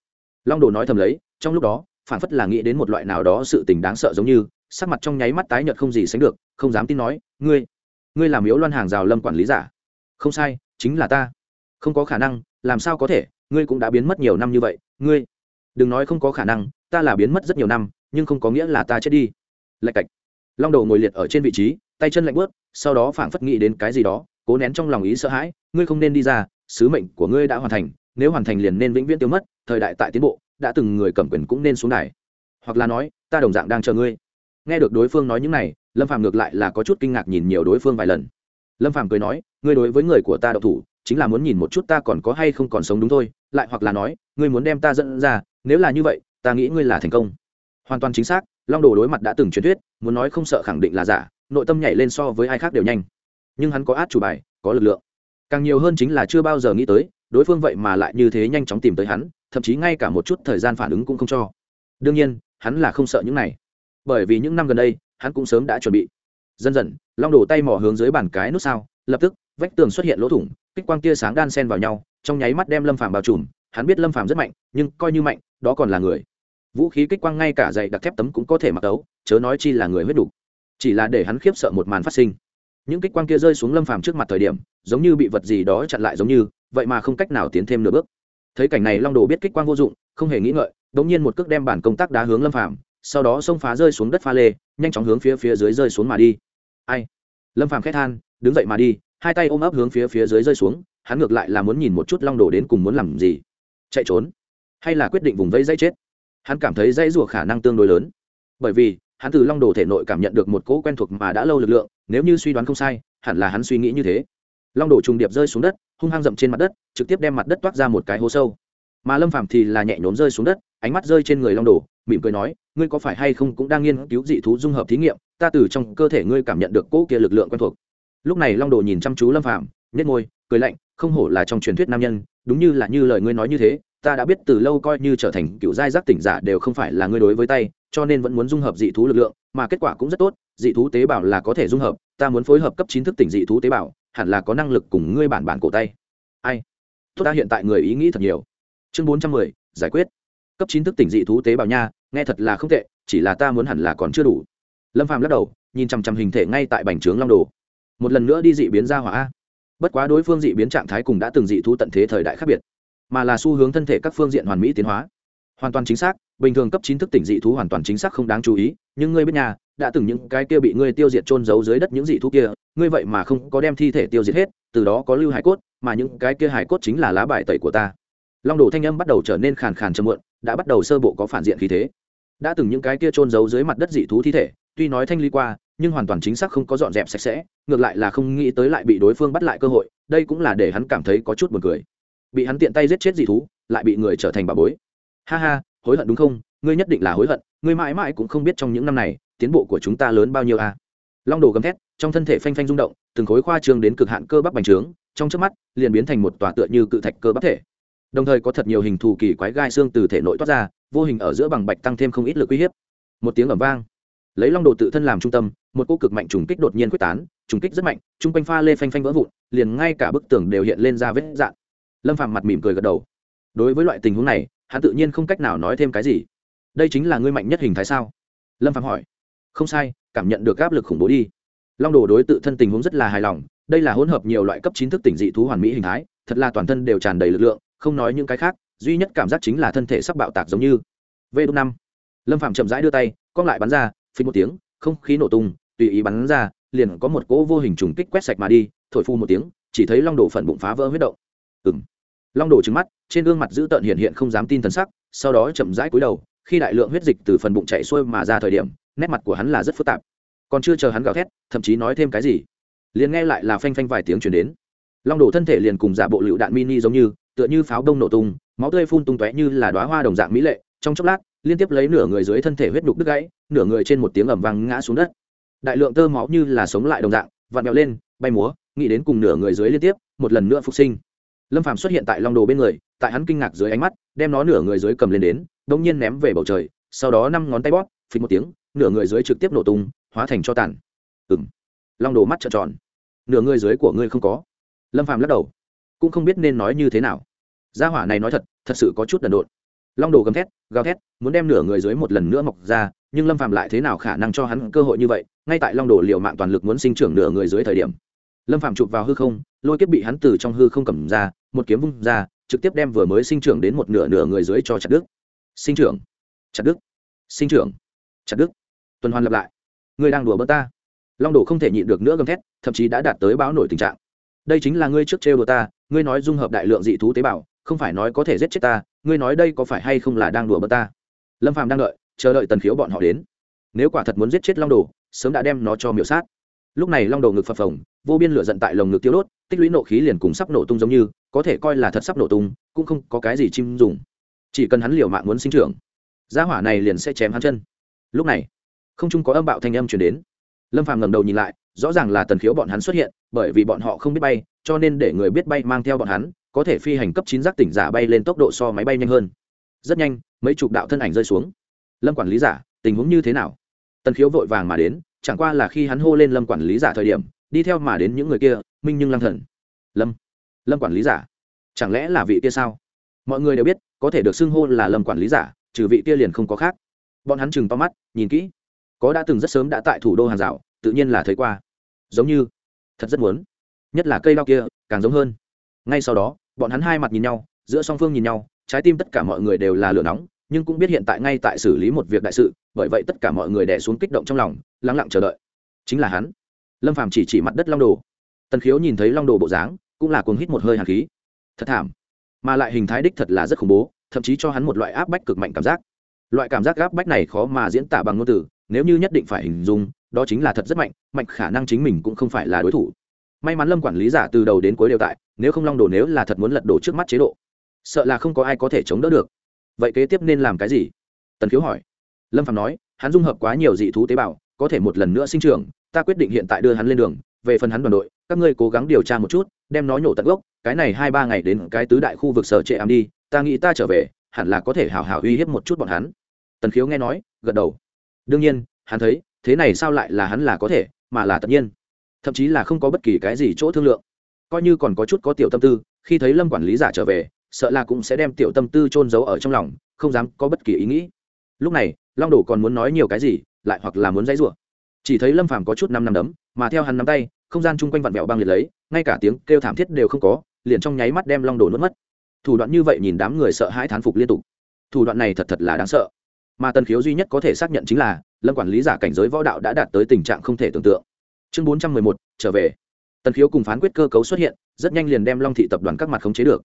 Long đồ nói thầm lấy, trong lúc đó phản phất là nghĩ đến một loại nào đó sự tình đáng sợ giống như, sắc mặt trong nháy mắt tái nhợt không gì sánh được, không dám tin nói, ngươi ngươi làm miếu loan hàng rào lâm quản lý giả? Không sai, chính là ta. Không có khả năng, làm sao có thể? Ngươi cũng đã biến mất nhiều năm như vậy, ngươi đừng nói không có khả năng, ta là biến mất rất nhiều năm, nhưng không có nghĩa là ta chết đi. Lạch cạch. Long đầu ngồi liệt ở trên vị trí, tay chân lạnh bớt sau đó phảng phất nghĩ đến cái gì đó, cố nén trong lòng ý sợ hãi, ngươi không nên đi ra sứ mệnh của ngươi đã hoàn thành, nếu hoàn thành liền nên vĩnh viễn tiêu mất, thời đại tại tiến bộ, đã từng người cầm quyền cũng nên xuống đài. Hoặc là nói, ta đồng dạng đang chờ ngươi. Nghe được đối phương nói những này, lâm phàm ngược lại là có chút kinh ngạc nhìn nhiều đối phương vài lần. Lâm phàm cười nói, ngươi đối với người của ta độc thủ, chính là muốn nhìn một chút ta còn có hay không còn sống đúng thôi, lại hoặc là nói, ngươi muốn đem ta dẫn ra, nếu là như vậy, ta nghĩ ngươi là thành công. Hoàn toàn chính xác, long đồ đối mặt đã từng truyền thuyết, muốn nói không sợ khẳng định là giả, nội tâm nhảy lên so với ai khác đều nhanh. Nhưng hắn có át chủ bài, có lực lượng càng nhiều hơn chính là chưa bao giờ nghĩ tới, đối phương vậy mà lại như thế nhanh chóng tìm tới hắn, thậm chí ngay cả một chút thời gian phản ứng cũng không cho. Đương nhiên, hắn là không sợ những này. Bởi vì những năm gần đây, hắn cũng sớm đã chuẩn bị. Dần dần, long đổ tay mỏ hướng dưới bàn cái nút sao, lập tức, vách tường xuất hiện lỗ thủng, kích quang tia sáng đan sen vào nhau, trong nháy mắt đem lâm phàm bao trùm. Hắn biết lâm phàm rất mạnh, nhưng coi như mạnh, đó còn là người. Vũ khí kích quang ngay cả dày đặc thép tấm cũng có thể mặc tấu chớ nói chi là người huyết đủ. Chỉ là để hắn khiếp sợ một màn phát sinh những kích quang kia rơi xuống lâm phàm trước mặt thời điểm, giống như bị vật gì đó chặn lại giống như, vậy mà không cách nào tiến thêm nửa bước. Thấy cảnh này long đồ biết kích quang vô dụng, không hề nghĩ ngợi đ nhiên một cước đem bản công tác đá hướng lâm phàm, sau đó xông phá rơi xuống đất pha lê, nhanh chóng hướng phía phía dưới rơi xuống mà đi. Ai? Lâm phàm khét than, đứng dậy mà đi, hai tay ôm ấp hướng phía phía dưới rơi xuống, hắn ngược lại là muốn nhìn một chút long đồ đến cùng muốn làm gì. Chạy trốn, hay là quyết định vùng vây dây chết? Hắn cảm thấy dây rùa khả năng tương đối lớn. Bởi vì hắn từ long đồ thể nội cảm nhận được một cỗ quen thuộc mà đã lâu lực lượng, nếu như suy đoán không sai, hẳn là hắn suy nghĩ như thế. Long đồ trùng điệp rơi xuống đất, hung hăng rậm trên mặt đất, trực tiếp đem mặt đất toát ra một cái hố sâu. Mà lâm phàm thì là nhẹ nhốn rơi xuống đất, ánh mắt rơi trên người long đồ, mỉm cười nói, ngươi có phải hay không cũng đang nghiên cứu dị thú dung hợp thí nghiệm, ta từ trong cơ thể ngươi cảm nhận được cỗ kia lực lượng quen thuộc. Lúc này long đồ nhìn chăm chú lâm phàm nhét môi, cười lạnh, không hổ là trong truyền thuyết nam nhân, đúng như là như lời ngươi nói như thế ta đã biết từ lâu coi như trở thành cựu giai giác tỉnh giả đều không phải là ngươi đối với tay, cho nên vẫn muốn dung hợp dị thú lực lượng, mà kết quả cũng rất tốt, dị thú tế bào là có thể dung hợp, ta muốn phối hợp cấp chín thức tỉnh dị thú tế bào, hẳn là có năng lực cùng ngươi bản bản cổ tay. Ai? Tốt, ta hiện tại người ý nghĩ thật nhiều. Chương bốn trăm mười, giải quyết. Cấp chín thức tỉnh dị thú tế bào nha, nghe thật là không tệ, chỉ là ta muốn hẳn là còn chưa đủ. Lâm phàm lắc đầu, nhìn chằm chằm hình thể ngay tại bành trướng long đồ. Một lần nữa đi dị biến ra hỏa bất quá đối phương dị biến trạng thái cùng đã từng dị thú tận thế thời đại khác biệt mà là xu hướng thân thể các phương diện hoàn mỹ tiến hóa. Hoàn toàn chính xác, bình thường cấp chín thức tỉnh dị thú hoàn toàn chính xác không đáng chú ý, nhưng ngươi biết nhà, đã từng những cái kia bị ngươi tiêu diệt trôn giấu dưới đất những dị thú kia, ngươi vậy mà không có đem thi thể tiêu diệt hết, từ đó có lưu hải cốt, mà những cái kia hải cốt chính là lá bài tẩy của ta. Long đồ thanh âm bắt đầu trở nên khàn khàn chậm muộn, đã bắt đầu sơ bộ có phản diện khí thế. Đã từng những cái kia trôn giấu dưới mặt đất dị thú thi thể, tuy nói thanh ly qua, nhưng hoàn toàn chính xác không có dọn dẹp sạch sẽ, ngược lại là không nghĩ tới lại bị đối phương bắt lại cơ hội, đây cũng là để hắn cảm thấy có chút buồn cười bị hắn tiện tay giết chết dị thú, lại bị người trở thành bà bối. Ha ha, hối hận đúng không? Ngươi nhất định là hối hận, ngươi mãi mãi cũng không biết trong những năm này, tiến bộ của chúng ta lớn bao nhiêu à. long đồ gầm thét, trong thân thể phanh phanh rung động, từng khối khoa trương đến cực hạn cơ bắp bành trướng, trong trước mắt, liền biến thành một tòa tựa như cự thạch cơ bắp thể. Đồng thời có thật nhiều hình thù kỳ quái gai xương từ thể nội toát ra, vô hình ở giữa bằng bạch tăng thêm không ít lực uy hiếp. Một tiếng ẩm vang. Lấy long đồ tự thân làm trung tâm, một cô cực mạnh trùng kích đột nhiên quyết tán, trùng kích rất mạnh chung quanh pha lê phanh phanh vỡ vụn, liền ngay cả bức tường đều hiện lên ra vết dạn lâm phàm mặt mỉm cười gật đầu. Đối với loại tình huống này, hắn tự nhiên không cách nào nói thêm cái gì. Đây chính là ngươi mạnh nhất hình thái sao? Lâm phàm hỏi. Không sai, cảm nhận được áp lực khủng bố đi. Long đồ đối tự thân tình huống rất là hài lòng, đây là hỗn hợp nhiều loại cấp chín thức tỉnh dị thú hoàn mỹ hình thái, thật là toàn thân đều tràn đầy lực lượng, không nói những cái khác, duy nhất cảm giác chính là thân thể sắp bạo tạc giống như. V đ năm. Lâm phạm chậm rãi đưa tay, cong lại bắn ra phí một tiếng, không khí nổ tung, tùy ý bắn ra, liền có một cỗ vô hình trùng kích quét sạch mà đi, thổi phu một tiếng, chỉ thấy long đồ phần bụng phá vỡ huyết động ừ m long đổ trứng mắt, trên gương mặt dữ tợn hiện hiện không dám tin thần sắc, sau đó chậm rãi cúi đầu, khi đại lượng huyết dịch từ phần bụng chạy xuôi mà ra thời điểm, nét mặt của hắn là rất phức tạp. Còn chưa chờ hắn gào thét, thậm chí nói thêm cái gì, liền nghe lại là phanh phanh vài tiếng chuyển đến. Long đổ thân thể liền cùng giả bộ lựu đạn mini giống như, tựa như pháo đông nổ tung, máu tươi phun tung tóe như là đoá hoa đồng dạng mỹ lệ, trong chốc lát, liên tiếp lấy nửa người dưới thân thể huyết đục đứt gãy, nửa người trên một tiếng ẩm vang ngã xuống đất. Đại lượng tơ máu như là sống lại đồng dạng, vặn vẹo lên, bay múa, nghĩ đến cùng nửa người dưới liên tiếp, một lần nữa phục sinh lâm phàm xuất hiện tại long đồ bên người, tại hắn kinh ngạc dưới ánh mắt, đem nó nửa người dưới cầm lên đến đông nhiên ném về bầu trời, sau đó năm ngón tay bóp, phình một tiếng, nửa người dưới trực tiếp nổ tung, hóa thành cho tàn. Ừng long đồ mắt trợn tròn. Nửa người dưới của ngươi không có. Lâm phàm lắc đầu. Cũng không biết nên nói như thế nào. Gia hỏa này nói thật thật sự có chút đần độn. Long đồ gầm thét, gào thét, muốn đem nửa người dưới một lần nữa mọc ra, nhưng lâm phàm lại thế nào khả năng cho hắn cơ hội như vậy? Ngay tại long đồ liều mạng toàn lực muốn sinh trưởng nửa người dưới thời điểm lâm Phạm chụp vào hư không, lôi kiếp bị hắn từ trong hư không cầm ra, một kiếm vung ra, trực tiếp đem vừa mới sinh trưởng đến một nửa nửa người dưới cho chặt đứt. Sinh trưởng. Chặt đứt. Sinh trưởng. Chặt đứt. Tuần hoàn lặp lại. Ngươi đang đùa bỡ ta. Long đồ không thể nhịn được nữa gầm thét, thậm chí đã đạt tới báo nổi tình trạng. Đây chính là ngươi trước trêu đùa ta, ngươi nói dung hợp đại lượng dị thú tế bào, không phải nói có thể giết chết ta, ngươi nói đây có phải hay không là đang đùa bỡ ta? Lâm Phạm đang đợi, chờ đợi tần khiếu bọn họ đến. Nếu quả thật muốn giết chết long đồ, sớm đã đem nó cho miểu sát lúc này long đầu ngực phập phồng, vô biên lửa giận tại lồng ngực tiêu đốt, tích lũy nộ khí liền cùng sắp nổ tung giống như, có thể coi là thật sắp nổ tung, cũng không có cái gì chim dùng. Chỉ cần hắn liều mạng muốn sinh trưởng, gia hỏa này liền sẽ chém hắn chân. Lúc này, không chung có âm bạo thanh âm chuyển đến. Lâm phàm ngẩng đầu nhìn lại, rõ ràng là tần khiếu bọn hắn xuất hiện, bởi vì bọn họ không biết bay, cho nên để người biết bay mang theo bọn hắn, có thể phi hành cấp chín giác tỉnh giả bay lên tốc độ so máy bay nhanh hơn. Rất nhanh, mấy chục đạo thân ảnh rơi xuống. Lâm quản lý giả, tình huống như thế nào? Tần khiếu vội vàng mà đến chẳng qua là khi hắn hô lên lâm quản lý giả thời điểm, đi theo mà đến những người kia, minh nhưng lăng thần. Lâm lâm quản lý giả? Chẳng lẽ là vị kia sao? Mọi người đều biết, có thể được xưng hô là lâm quản lý giả, trừ vị kia liền không có khác. Bọn hắn chừng to mắt, nhìn kỹ. Có đã từng rất sớm đã tại thủ đô hàng rào, tự nhiên là thấy qua. Giống như, thật rất muốn. Nhất là cây đao kia, càng giống hơn. Ngay sau đó, bọn hắn hai mặt nhìn nhau, giữa song phương nhìn nhau, trái tim tất cả mọi người đều là lửa nóng nhưng cũng biết hiện tại ngay tại xử lý một việc đại sự, bởi vậy tất cả mọi người đẻ xuống kích động trong lòng, lắng lặng chờ đợi. Chính là hắn. Lâm phàm chỉ chỉ mặt đất long đồ. Tần khiếu nhìn thấy long đồ bộ dáng, cũng là cuồng hít một hơi hàn khí. Thật thảm. Mà lại hình thái đích thật là rất khủng bố, thậm chí cho hắn một loại áp bách cực mạnh cảm giác. Loại cảm giác áp bách này khó mà diễn tả bằng ngôn từ, nếu như nhất định phải hình dung, đó chính là thật rất mạnh mạnh khả năng chính mình cũng không phải là đối thủ. May mắn lâm quản lý giả từ đầu đến cuối đều tại, nếu không long đồ nếu là thật muốn lật đổ trước mắt chế độ, sợ là không có ai có thể chống đỡ được vậy kế tiếp nên làm cái gì? Tần khiếu hỏi. Lâm phạm nói, hắn dung hợp quá nhiều dị thú tế bào, có thể một lần nữa sinh trưởng, ta quyết định hiện tại đưa hắn lên đường, về phần hắn đoàn đội, các ngươi cố gắng điều tra một chút, đem nó nhổ tận gốc, cái này hai ba ngày đến cái tứ đại khu vực sở trệ ám đi, ta nghĩ ta trở về, hẳn là có thể hào hào uy hiếp một chút bọn hắn. Tần khiếu nghe nói, gật đầu. Đương nhiên, hắn thấy, thế này sao lại là hắn là có thể, mà là tất nhiên. Thậm chí là không có bất kỳ cái gì chỗ thương lượng. Coi như còn có chút có tiểu tâm tư, khi thấy lâm quản lý giả trở về sợ là cũng sẽ đem tiểu tâm tư trôn giấu ở trong lòng, không dám có bất kỳ ý nghĩ. Lúc này, long đồ còn muốn nói nhiều cái gì, lại hoặc là muốn dãy rủa. Chỉ thấy lâm phàm có chút năm năm đấm, mà theo hắn nắm tay, không gian chung quanh vặn vẹo băng liệt lấy, ngay cả tiếng kêu thảm thiết đều không có, liền trong nháy mắt đem long đồ nuốt mất. Thủ đoạn như vậy nhìn đám người sợ hãi thán phục liên tục. Thủ đoạn này thật thật là đáng sợ. Mà tần khiếu duy nhất có thể xác nhận chính là, lâm quản lý giả cảnh giới võ đạo đã đạt tới tình trạng không thể tưởng tượng. Chương bốn trăm mười một, trở về. Tần khiếu cùng phán quyết cơ cấu xuất hiện, rất nhanh liền đem long thị tập đoàn các mặt khống chế được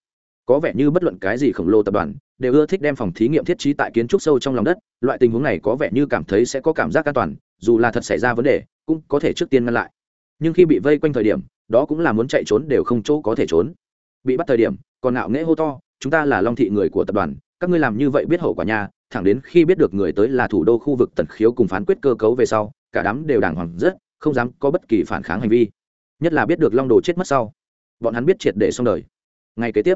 có vẻ như bất luận cái gì khổng lồ tập đoàn đều ưa thích đem phòng thí nghiệm thiết trí tại kiến trúc sâu trong lòng đất, loại tình huống này có vẻ như cảm thấy sẽ có cảm giác an toàn, dù là thật xảy ra vấn đề, cũng có thể trước tiên ngăn lại. Nhưng khi bị vây quanh thời điểm, đó cũng là muốn chạy trốn đều không chỗ có thể trốn. Bị bắt thời điểm, còn ngạo nghễ hô to, chúng ta là long thị người của tập đoàn, các ngươi làm như vậy biết hậu quả nhà thẳng đến khi biết được người tới là thủ đô khu vực tần khiếu cùng phán quyết cơ cấu về sau, cả đám đều đàng hoàng rất, không dám có bất kỳ phản kháng hành vi. Nhất là biết được long đồ chết mất sau, bọn hắn biết triệt để xong đời. Ngay kế tiếp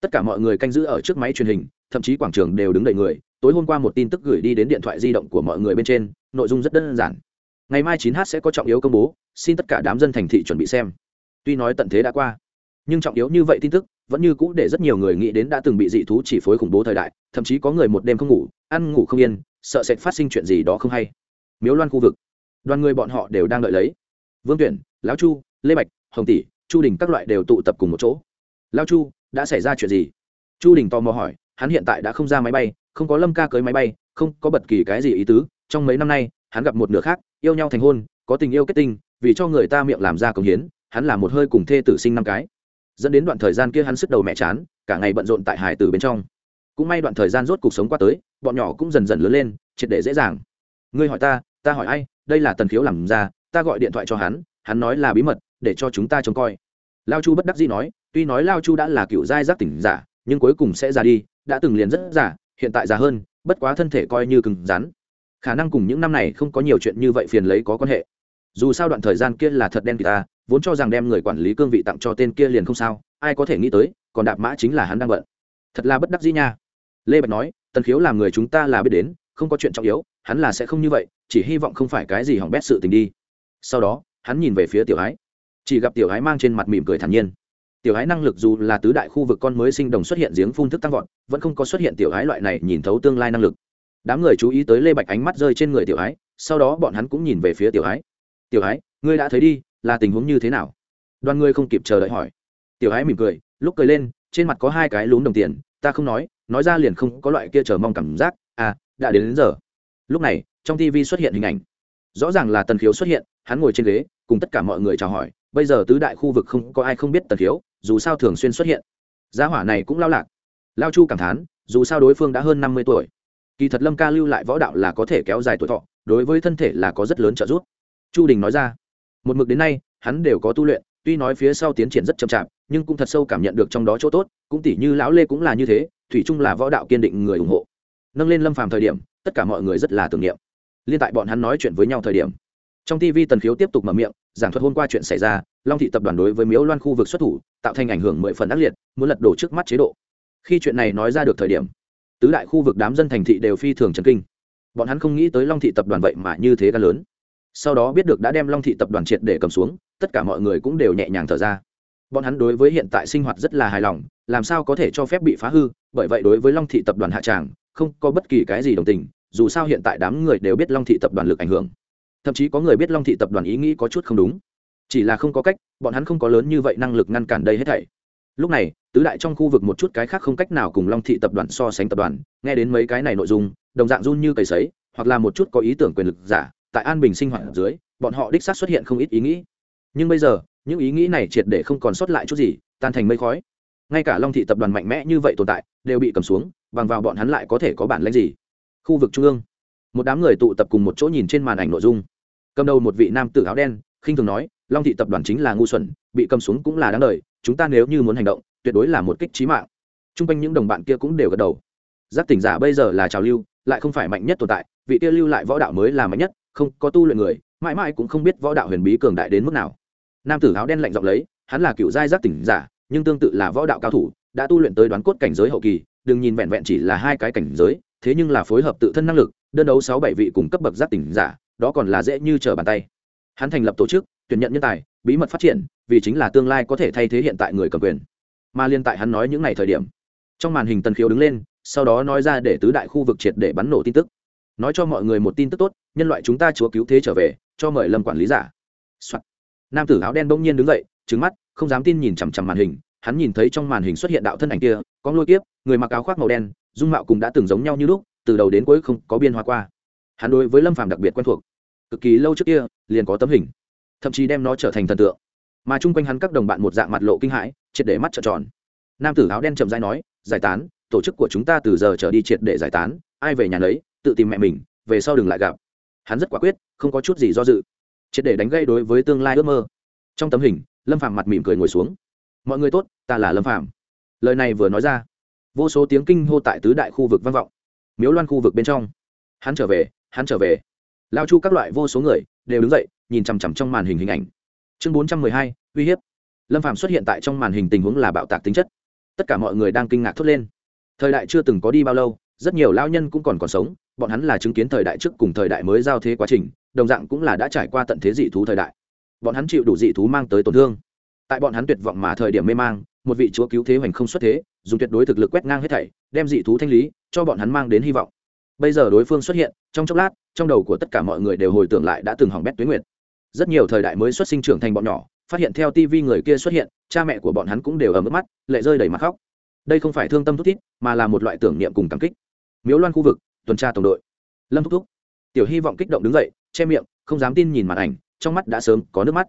tất cả mọi người canh giữ ở trước máy truyền hình, thậm chí quảng trường đều đứng đầy người. Tối hôm qua một tin tức gửi đi đến điện thoại di động của mọi người bên trên, nội dung rất đơn giản. Ngày mai 9h sẽ có trọng yếu công bố, xin tất cả đám dân thành thị chuẩn bị xem. Tuy nói tận thế đã qua, nhưng trọng yếu như vậy tin tức vẫn như cũ để rất nhiều người nghĩ đến đã từng bị dị thú chỉ phối khủng bố thời đại, thậm chí có người một đêm không ngủ, ăn ngủ không yên, sợ sẽ phát sinh chuyện gì đó không hay. Miếu loan khu vực, đoàn người bọn họ đều đang đợi lấy. Vương tuyển, lão chu, lê bạch, hồng tỷ, chu đình các loại đều tụ tập cùng một chỗ. Lao chu đã xảy ra chuyện gì? Chu đình tò mò hỏi, hắn hiện tại đã không ra máy bay, không có lâm ca cưới máy bay, không có bất kỳ cái gì ý tứ. Trong mấy năm nay, hắn gặp một nửa khác, yêu nhau thành hôn, có tình yêu kết tinh, vì cho người ta miệng làm ra công hiến, hắn là một hơi cùng thê tử sinh năm cái. Dẫn đến đoạn thời gian kia hắn sức đầu mẹ chán, cả ngày bận rộn tại hải tử bên trong. Cũng may đoạn thời gian rốt cuộc sống qua tới, bọn nhỏ cũng dần dần lớn lên, triệt để dễ dàng. Ngươi hỏi ta ta hỏi ai, đây là tần khiếu làm ra, ta gọi điện thoại cho hắn hắn nói là bí mật, để cho chúng ta trông coi lao chu bất đắc dĩ nói, tuy nói lao chu đã là cựu giai giác tỉnh giả, nhưng cuối cùng sẽ già đi, đã từng liền rất giả hiện tại già hơn, bất quá thân thể coi như cứng rắn. Khả năng cùng những năm này không có nhiều chuyện như vậy phiền lấy có quan hệ. Dù sao đoạn thời gian kia là thật đen kỳ ta, vốn cho rằng đem người quản lý cương vị tặng cho tên kia liền không sao, ai có thể nghĩ tới, còn đạp mã chính là hắn đang bận. Thật là bất đắc dĩ nha. Lê bạch nói, tần khiếu làm người chúng ta là biết đến, không có chuyện trọng yếu, hắn là sẽ không như vậy, chỉ hy vọng không phải cái gì hỏng bét sự tình đi. Sau đó, hắn nhìn về phía tiểu ái chỉ gặp tiểu hái mang trên mặt mỉm cười thản nhiên. Tiểu hái năng lực dù là tứ đại khu vực con mới sinh đồng xuất hiện giếng phun thức tăng vọt vẫn không có xuất hiện tiểu hái loại này nhìn thấu tương lai năng lực. Đám người chú ý tới lê bạch ánh mắt rơi trên người tiểu hái sau đó bọn hắn cũng nhìn về phía tiểu hái. Tiểu hái ngươi đã thấy đi là tình huống như thế nào? Đoàn ngươi không kịp chờ đợi hỏi. Tiểu hái mỉm cười lúc cười lên trên mặt có hai cái lún đồng tiền ta không nói nói ra liền không có loại kia chờ mong cảm giác à đã đến, đến giờ. Lúc này trong tv xuất hiện hình ảnh. Rõ ràng là tần khiếu xuất hiện hắn ngồi trên ghế cùng tất cả mọi người chào hỏi bây giờ tứ đại khu vực không có ai không biết tần khiếu, dù sao thường xuyên xuất hiện. Gia hỏa này cũng lao lạc. Lao chu cảm thán, dù sao đối phương đã hơn năm mươi tuổi. Kỳ thật lâm ca lưu lại võ đạo là có thể kéo dài tuổi thọ, đối với thân thể là có rất lớn trợ giúp. Chu đình nói ra, một mực đến nay, hắn đều có tu luyện, tuy nói phía sau tiến triển rất chậm chạp, nhưng cũng thật sâu cảm nhận được trong đó chỗ tốt, cũng tỷ như lão lê cũng là như thế, thủy trung là võ đạo kiên định người ủng hộ. Nâng lên lâm phàm thời điểm, tất cả mọi người rất là tưởng niệm. Liên tại bọn hắn nói chuyện với nhau thời điểm trong tv tần khiếu tiếp tục mở miệng, giảng thuật hôm qua chuyện xảy ra, long thị tập đoàn đối với miếu loan khu vực xuất thủ, tạo thành ảnh hưởng mười phần ác liệt, muốn lật đổ trước mắt chế độ. Khi chuyện này nói ra được thời điểm, tứ đại khu vực đám dân thành thị đều phi thường trần kinh. Bọn hắn không nghĩ tới long thị tập đoàn vậy mà như thế ca lớn. Sau đó biết được đã đem long thị tập đoàn triệt để cầm xuống, tất cả mọi người cũng đều nhẹ nhàng thở ra. Bọn hắn đối với hiện tại sinh hoạt rất là hài lòng, làm sao có thể cho phép bị phá hư, bởi vậy đối với long thị tập đoàn hạ tràng, không có bất kỳ cái gì đồng tình, dù sao hiện tại đám người đều biết long thị tập đoàn lực ảnh hưởng thậm chí có người biết long thị tập đoàn ý nghĩ có chút không đúng. Chỉ là không có cách, bọn hắn không có lớn như vậy năng lực ngăn cản đây hết thảy. Lúc này, tứ đại trong khu vực một chút cái khác không cách nào cùng long thị tập đoàn so sánh tập đoàn, nghe đến mấy cái này nội dung, đồng dạng run như cầy sấy, hoặc là một chút có ý tưởng quyền lực giả, tại an bình sinh hoạt ở dưới, bọn họ đích xác xuất hiện không ít ý nghĩ. Nhưng bây giờ, những ý nghĩ này triệt để không còn sót lại chút gì, tan thành mây khói. Ngay cả long thị tập đoàn mạnh mẽ như vậy tồn tại, đều bị cầm xuống, bằng vào bọn hắn lại có thể có bản lãnh gì? Khu vực trung ương một đám người tụ tập cùng một chỗ nhìn trên màn ảnh nội dung. Cầm đầu một vị nam tử áo đen, khinh thường nói, long thị tập đoàn chính là ngu xuẩn, bị cầm xuống cũng là đáng đời, chúng ta nếu như muốn hành động, tuyệt đối là một kích trí mạng. T r u n g quanh những đồng bạn kia cũng đều gật đầu. Giác tỉnh giả bây giờ là trào lưu, lại không phải mạnh nhất tồn tại, vị kia lưu lại võ đạo mới là mạnh nhất, không có tu luyện người, mãi mãi cũng không biết võ đạo huyền bí cường đại đến mức nào. Nam tử áo đen lạnh giọng lấy, hắn là cựu giai giác tỉnh giả, nhưng tương tự là võ đạo cao thủ, đã tu luyện tới đoán cốt cảnh giới hậu kỳ, đừng nhìn vẹn vẹn chỉ là hai cái cảnh giới, thế nhưng là phối hợp tự thân năng lực đơn đấu sáu bảy vị cùng cấp bậc giác tỉnh giả, đó còn là dễ như trở bàn tay. Hắn thành lập tổ chức, tuyển nhận nhân tài, bí mật phát triển, vì chính là tương lai có thể thay thế hiện tại người cầm quyền. Mà liên tại hắn nói những ngày thời điểm, trong màn hình tần khiếu đứng lên, sau đó nói ra để tứ đại khu vực triệt để bắn nổ tin tức. Nói cho mọi người một tin tức tốt, nhân loại chúng ta chúa cứu thế trở về, cho mời lâm quản lý giả、Soạn. nam tử áo đen bỗng nhiên đứng dậy trứng mắt, không dám tin nhìn chằm chằm màn hình. Hắn nhìn thấy trong màn hình xuất hiện đạo thân ảnh kia, có lôi kiếp, người mặc áo khoác màu đen, dung mạo cũng đã từng giống nhau như lúc từ đầu đến cuối không có biên hóa qua. Hắn đối với lâm phàm đặc biệt quen thuộc. Cực kỳ lâu trước kia, liền có tấm hình. Thậm chí đem nó trở thành thần tượng. Mà chung quanh hắn các đồng bạn một dạng mặt lộ kinh hãi, triệt để mắt trợn tròn. Nam tử áo đen chậm dai nói, giải tán, tổ chức của chúng ta từ giờ trở đi triệt để giải tán, ai về nhà lấy tự tìm mẹ mình, về sau đừng lại gặp. Hắn rất quả quyết, không có chút gì do dự. Triệt để đánh gây đối với tương lai ước mơ. Trong tấm hình, lâm phàm mặt mỉm cười ngồi xuống. Mọi người tốt, ta là lâm phàm. Lời này vừa nói ra, vô số tiếng kinh hô tại tứ đại khu vực vang vọng miếu loan khu vực bên trong. Hắn trở về, hắn trở về. Lao chu các loại vô số người đều đứng dậy, nhìn chằm chằm trong màn hình hình ảnh. Chương bốn trăm mười hai, uy hiếp. Lâm phạm xuất hiện tại trong màn hình tình huống là bạo tạc tính chất. Tất cả mọi người đang kinh ngạc thốt lên. Thời đại chưa từng có đi bao lâu, rất nhiều lao nhân cũng còn còn sống, bọn hắn là chứng kiến thời đại trước cùng thời đại mới giao thế quá trình, đồng dạng cũng là đã trải qua tận thế dị thú thời đại. Bọn hắn chịu đủ dị thú mang tới tổn thương. Tại bọn hắn tuyệt vọng mà thời điểm mê mang một vị chúa cứu thế hoành không xuất thế, dùng tuyệt đối thực lực quét ngang hết thảy, đem dị thú thanh lý, cho bọn hắn mang đến hy vọng. Bây giờ đối phương xuất hiện, trong chốc lát, trong đầu của tất cả mọi người đều hồi tưởng lại đã từng hỏng bét tuyến nguyệt. Rất nhiều thời đại mới xuất sinh trưởng thành bọn nhỏ, phát hiện theo tivi người kia xuất hiện, cha mẹ của bọn hắn cũng đều ở mức mắt, lệ rơi đầy mặt khóc. Đây không phải thương tâm thúc thiết mà là một loại tưởng niệm cùng cảm kích. Miếu loan khu vực, tuần tra tổng đội. Lâm thúc thúc. Tiểu hy vọng kích động đứng dậy, che miệng, không dám tin nhìn màn ảnh, trong mắt đã sớm có nước mắt.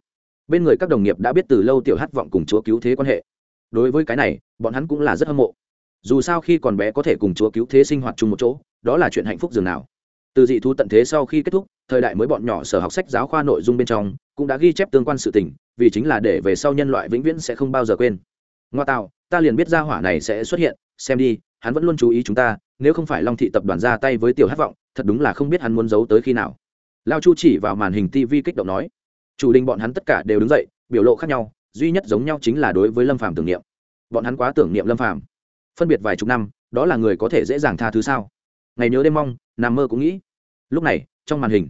Bên người các đồng nghiệp đã biết từ lâu tiểu hát vọng cùng chúa cứu thế quan hệ đối với cái này, bọn hắn cũng là rất hâm mộ. Dù sao khi còn bé có thể cùng chúa cứu thế sinh hoạt chung một chỗ, đó là chuyện hạnh phúc dường nào. Từ dị thú tận thế sau khi kết thúc, thời đại mới bọn nhỏ sở học sách giáo khoa nội dung bên trong cũng đã ghi chép tương quan sự tình, vì chính là để về sau nhân loại vĩnh viễn sẽ không bao giờ quên. Ngoa tạo, ta liền biết ra hỏa này sẽ xuất hiện, xem đi, hắn vẫn luôn chú ý chúng ta, nếu không phải long thị tập đoàn ra tay với tiểu hát vọng, thật đúng là không biết hắn muốn giấu tới khi nào. Lao chu chỉ vào màn hình tv kích động nói. Chủ đình bọn hắn tất cả đều đứng dậy, biểu lộ khác nhau duy nhất giống nhau chính là đối với lâm phàm tưởng niệm. Bọn hắn quá tưởng niệm lâm phàm. Phân biệt vài chục năm, đó là người có thể dễ dàng tha thứ sao? Ngày nhớ đêm mong, nằm mơ cũng nghĩ. Lúc này, trong màn hình,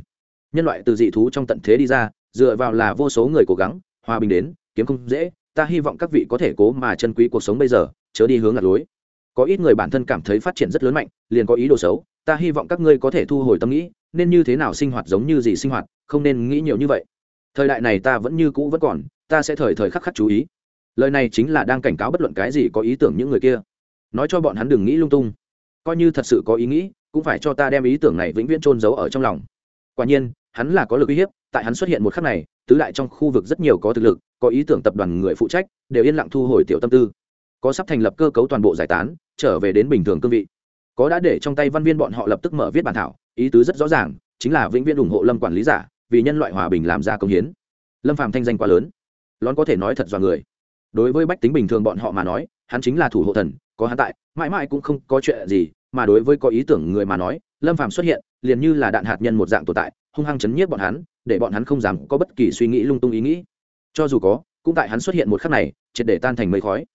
nhân loại từ dị thú trong tận thế đi ra, dựa vào là vô số người cố gắng, hòa bình đến, kiếm không dễ, ta hy vọng các vị có thể cố mà chân quý cuộc sống bây giờ, chớ đi hướng lạc lối. Có ít người bản thân cảm thấy phát triển rất lớn mạnh, liền có ý đồ xấu, ta hy vọng các ngươi có thể thu hồi tâm nghĩ, nên như thế nào sinh hoạt giống như gì sinh hoạt, không nên nghĩ nhiều như vậy. Thời đại này ta vẫn như cũ vẫn còn ta sẽ thời thời khắc khắc chú ý. Lời này chính là đang cảnh cáo bất luận cái gì có ý tưởng những người kia. Nói cho bọn hắn đừng nghĩ lung tung. Coi như thật sự có ý nghĩ, cũng phải cho ta đem ý tưởng này vĩnh viễn trôn giấu ở trong lòng. Quả nhiên, hắn là có lực uy hiếp, tại hắn xuất hiện một khắc này, tứ đại trong khu vực rất nhiều có thực lực, có ý tưởng tập đoàn người phụ trách, đều yên lặng thu hồi tiểu tâm tư. Có sắp thành lập cơ cấu toàn bộ giải tán, trở về đến bình thường cương vị. Có đã để trong tay văn viên bọn họ lập tức mở viết bản thảo, ý tứ rất rõ ràng, chính là vĩnh viễn ủng hộ lâm quản lý giả, vì nhân loại hòa bình làm ra công hiến. Lâm phàm thanh danh quá lớn lón có thể nói thật dọa người. Đối với bách tính bình thường bọn họ mà nói, hắn chính là thủ hộ thần, có hắn tại, mãi mãi cũng không có chuyện gì, mà đối với có ý tưởng người mà nói, lâm phàm xuất hiện, liền như là đạn hạt nhân một dạng tồn tại, hung hăng chấn nhiếp bọn hắn, để bọn hắn không dám có bất kỳ suy nghĩ lung tung ý nghĩ. Cho dù có, cũng tại hắn xuất hiện một khắc này, triệt để tan thành mây khói.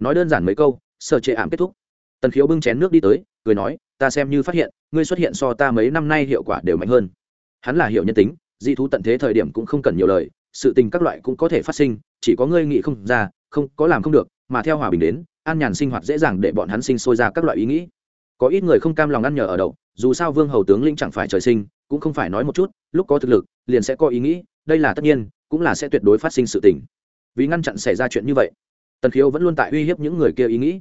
Nói đơn giản mấy câu sợ trệ ảm kết thúc. Tần khiếu bưng chén nước đi tới, cười nói, ta xem như phát hiện, ngươi xuất hiện so ta mấy năm nay hiệu quả đều mạnh hơn. Hắn là hiểu nhân tính, dị thú tận thế thời điểm cũng không cần nhiều lời sự tình các loại cũng có thể phát sinh, chỉ có ngươi nghĩ không ra, không, có làm không được, mà theo hòa bình đến, an nhàn sinh hoạt dễ dàng để bọn hắn sinh sôi ra các loại ý nghĩ. Có ít người không cam lòng ăn nhờ ở đậu, dù sao vương hầu tướng linh chẳng phải trời sinh, cũng không phải nói một chút, lúc có thực lực, liền sẽ có ý nghĩ, đây là tất nhiên, cũng là sẽ tuyệt đối phát sinh sự tình. Vì ngăn chặn xảy ra chuyện như vậy, tần khiếu vẫn luôn tại uy hiếp những người kia ý nghĩ.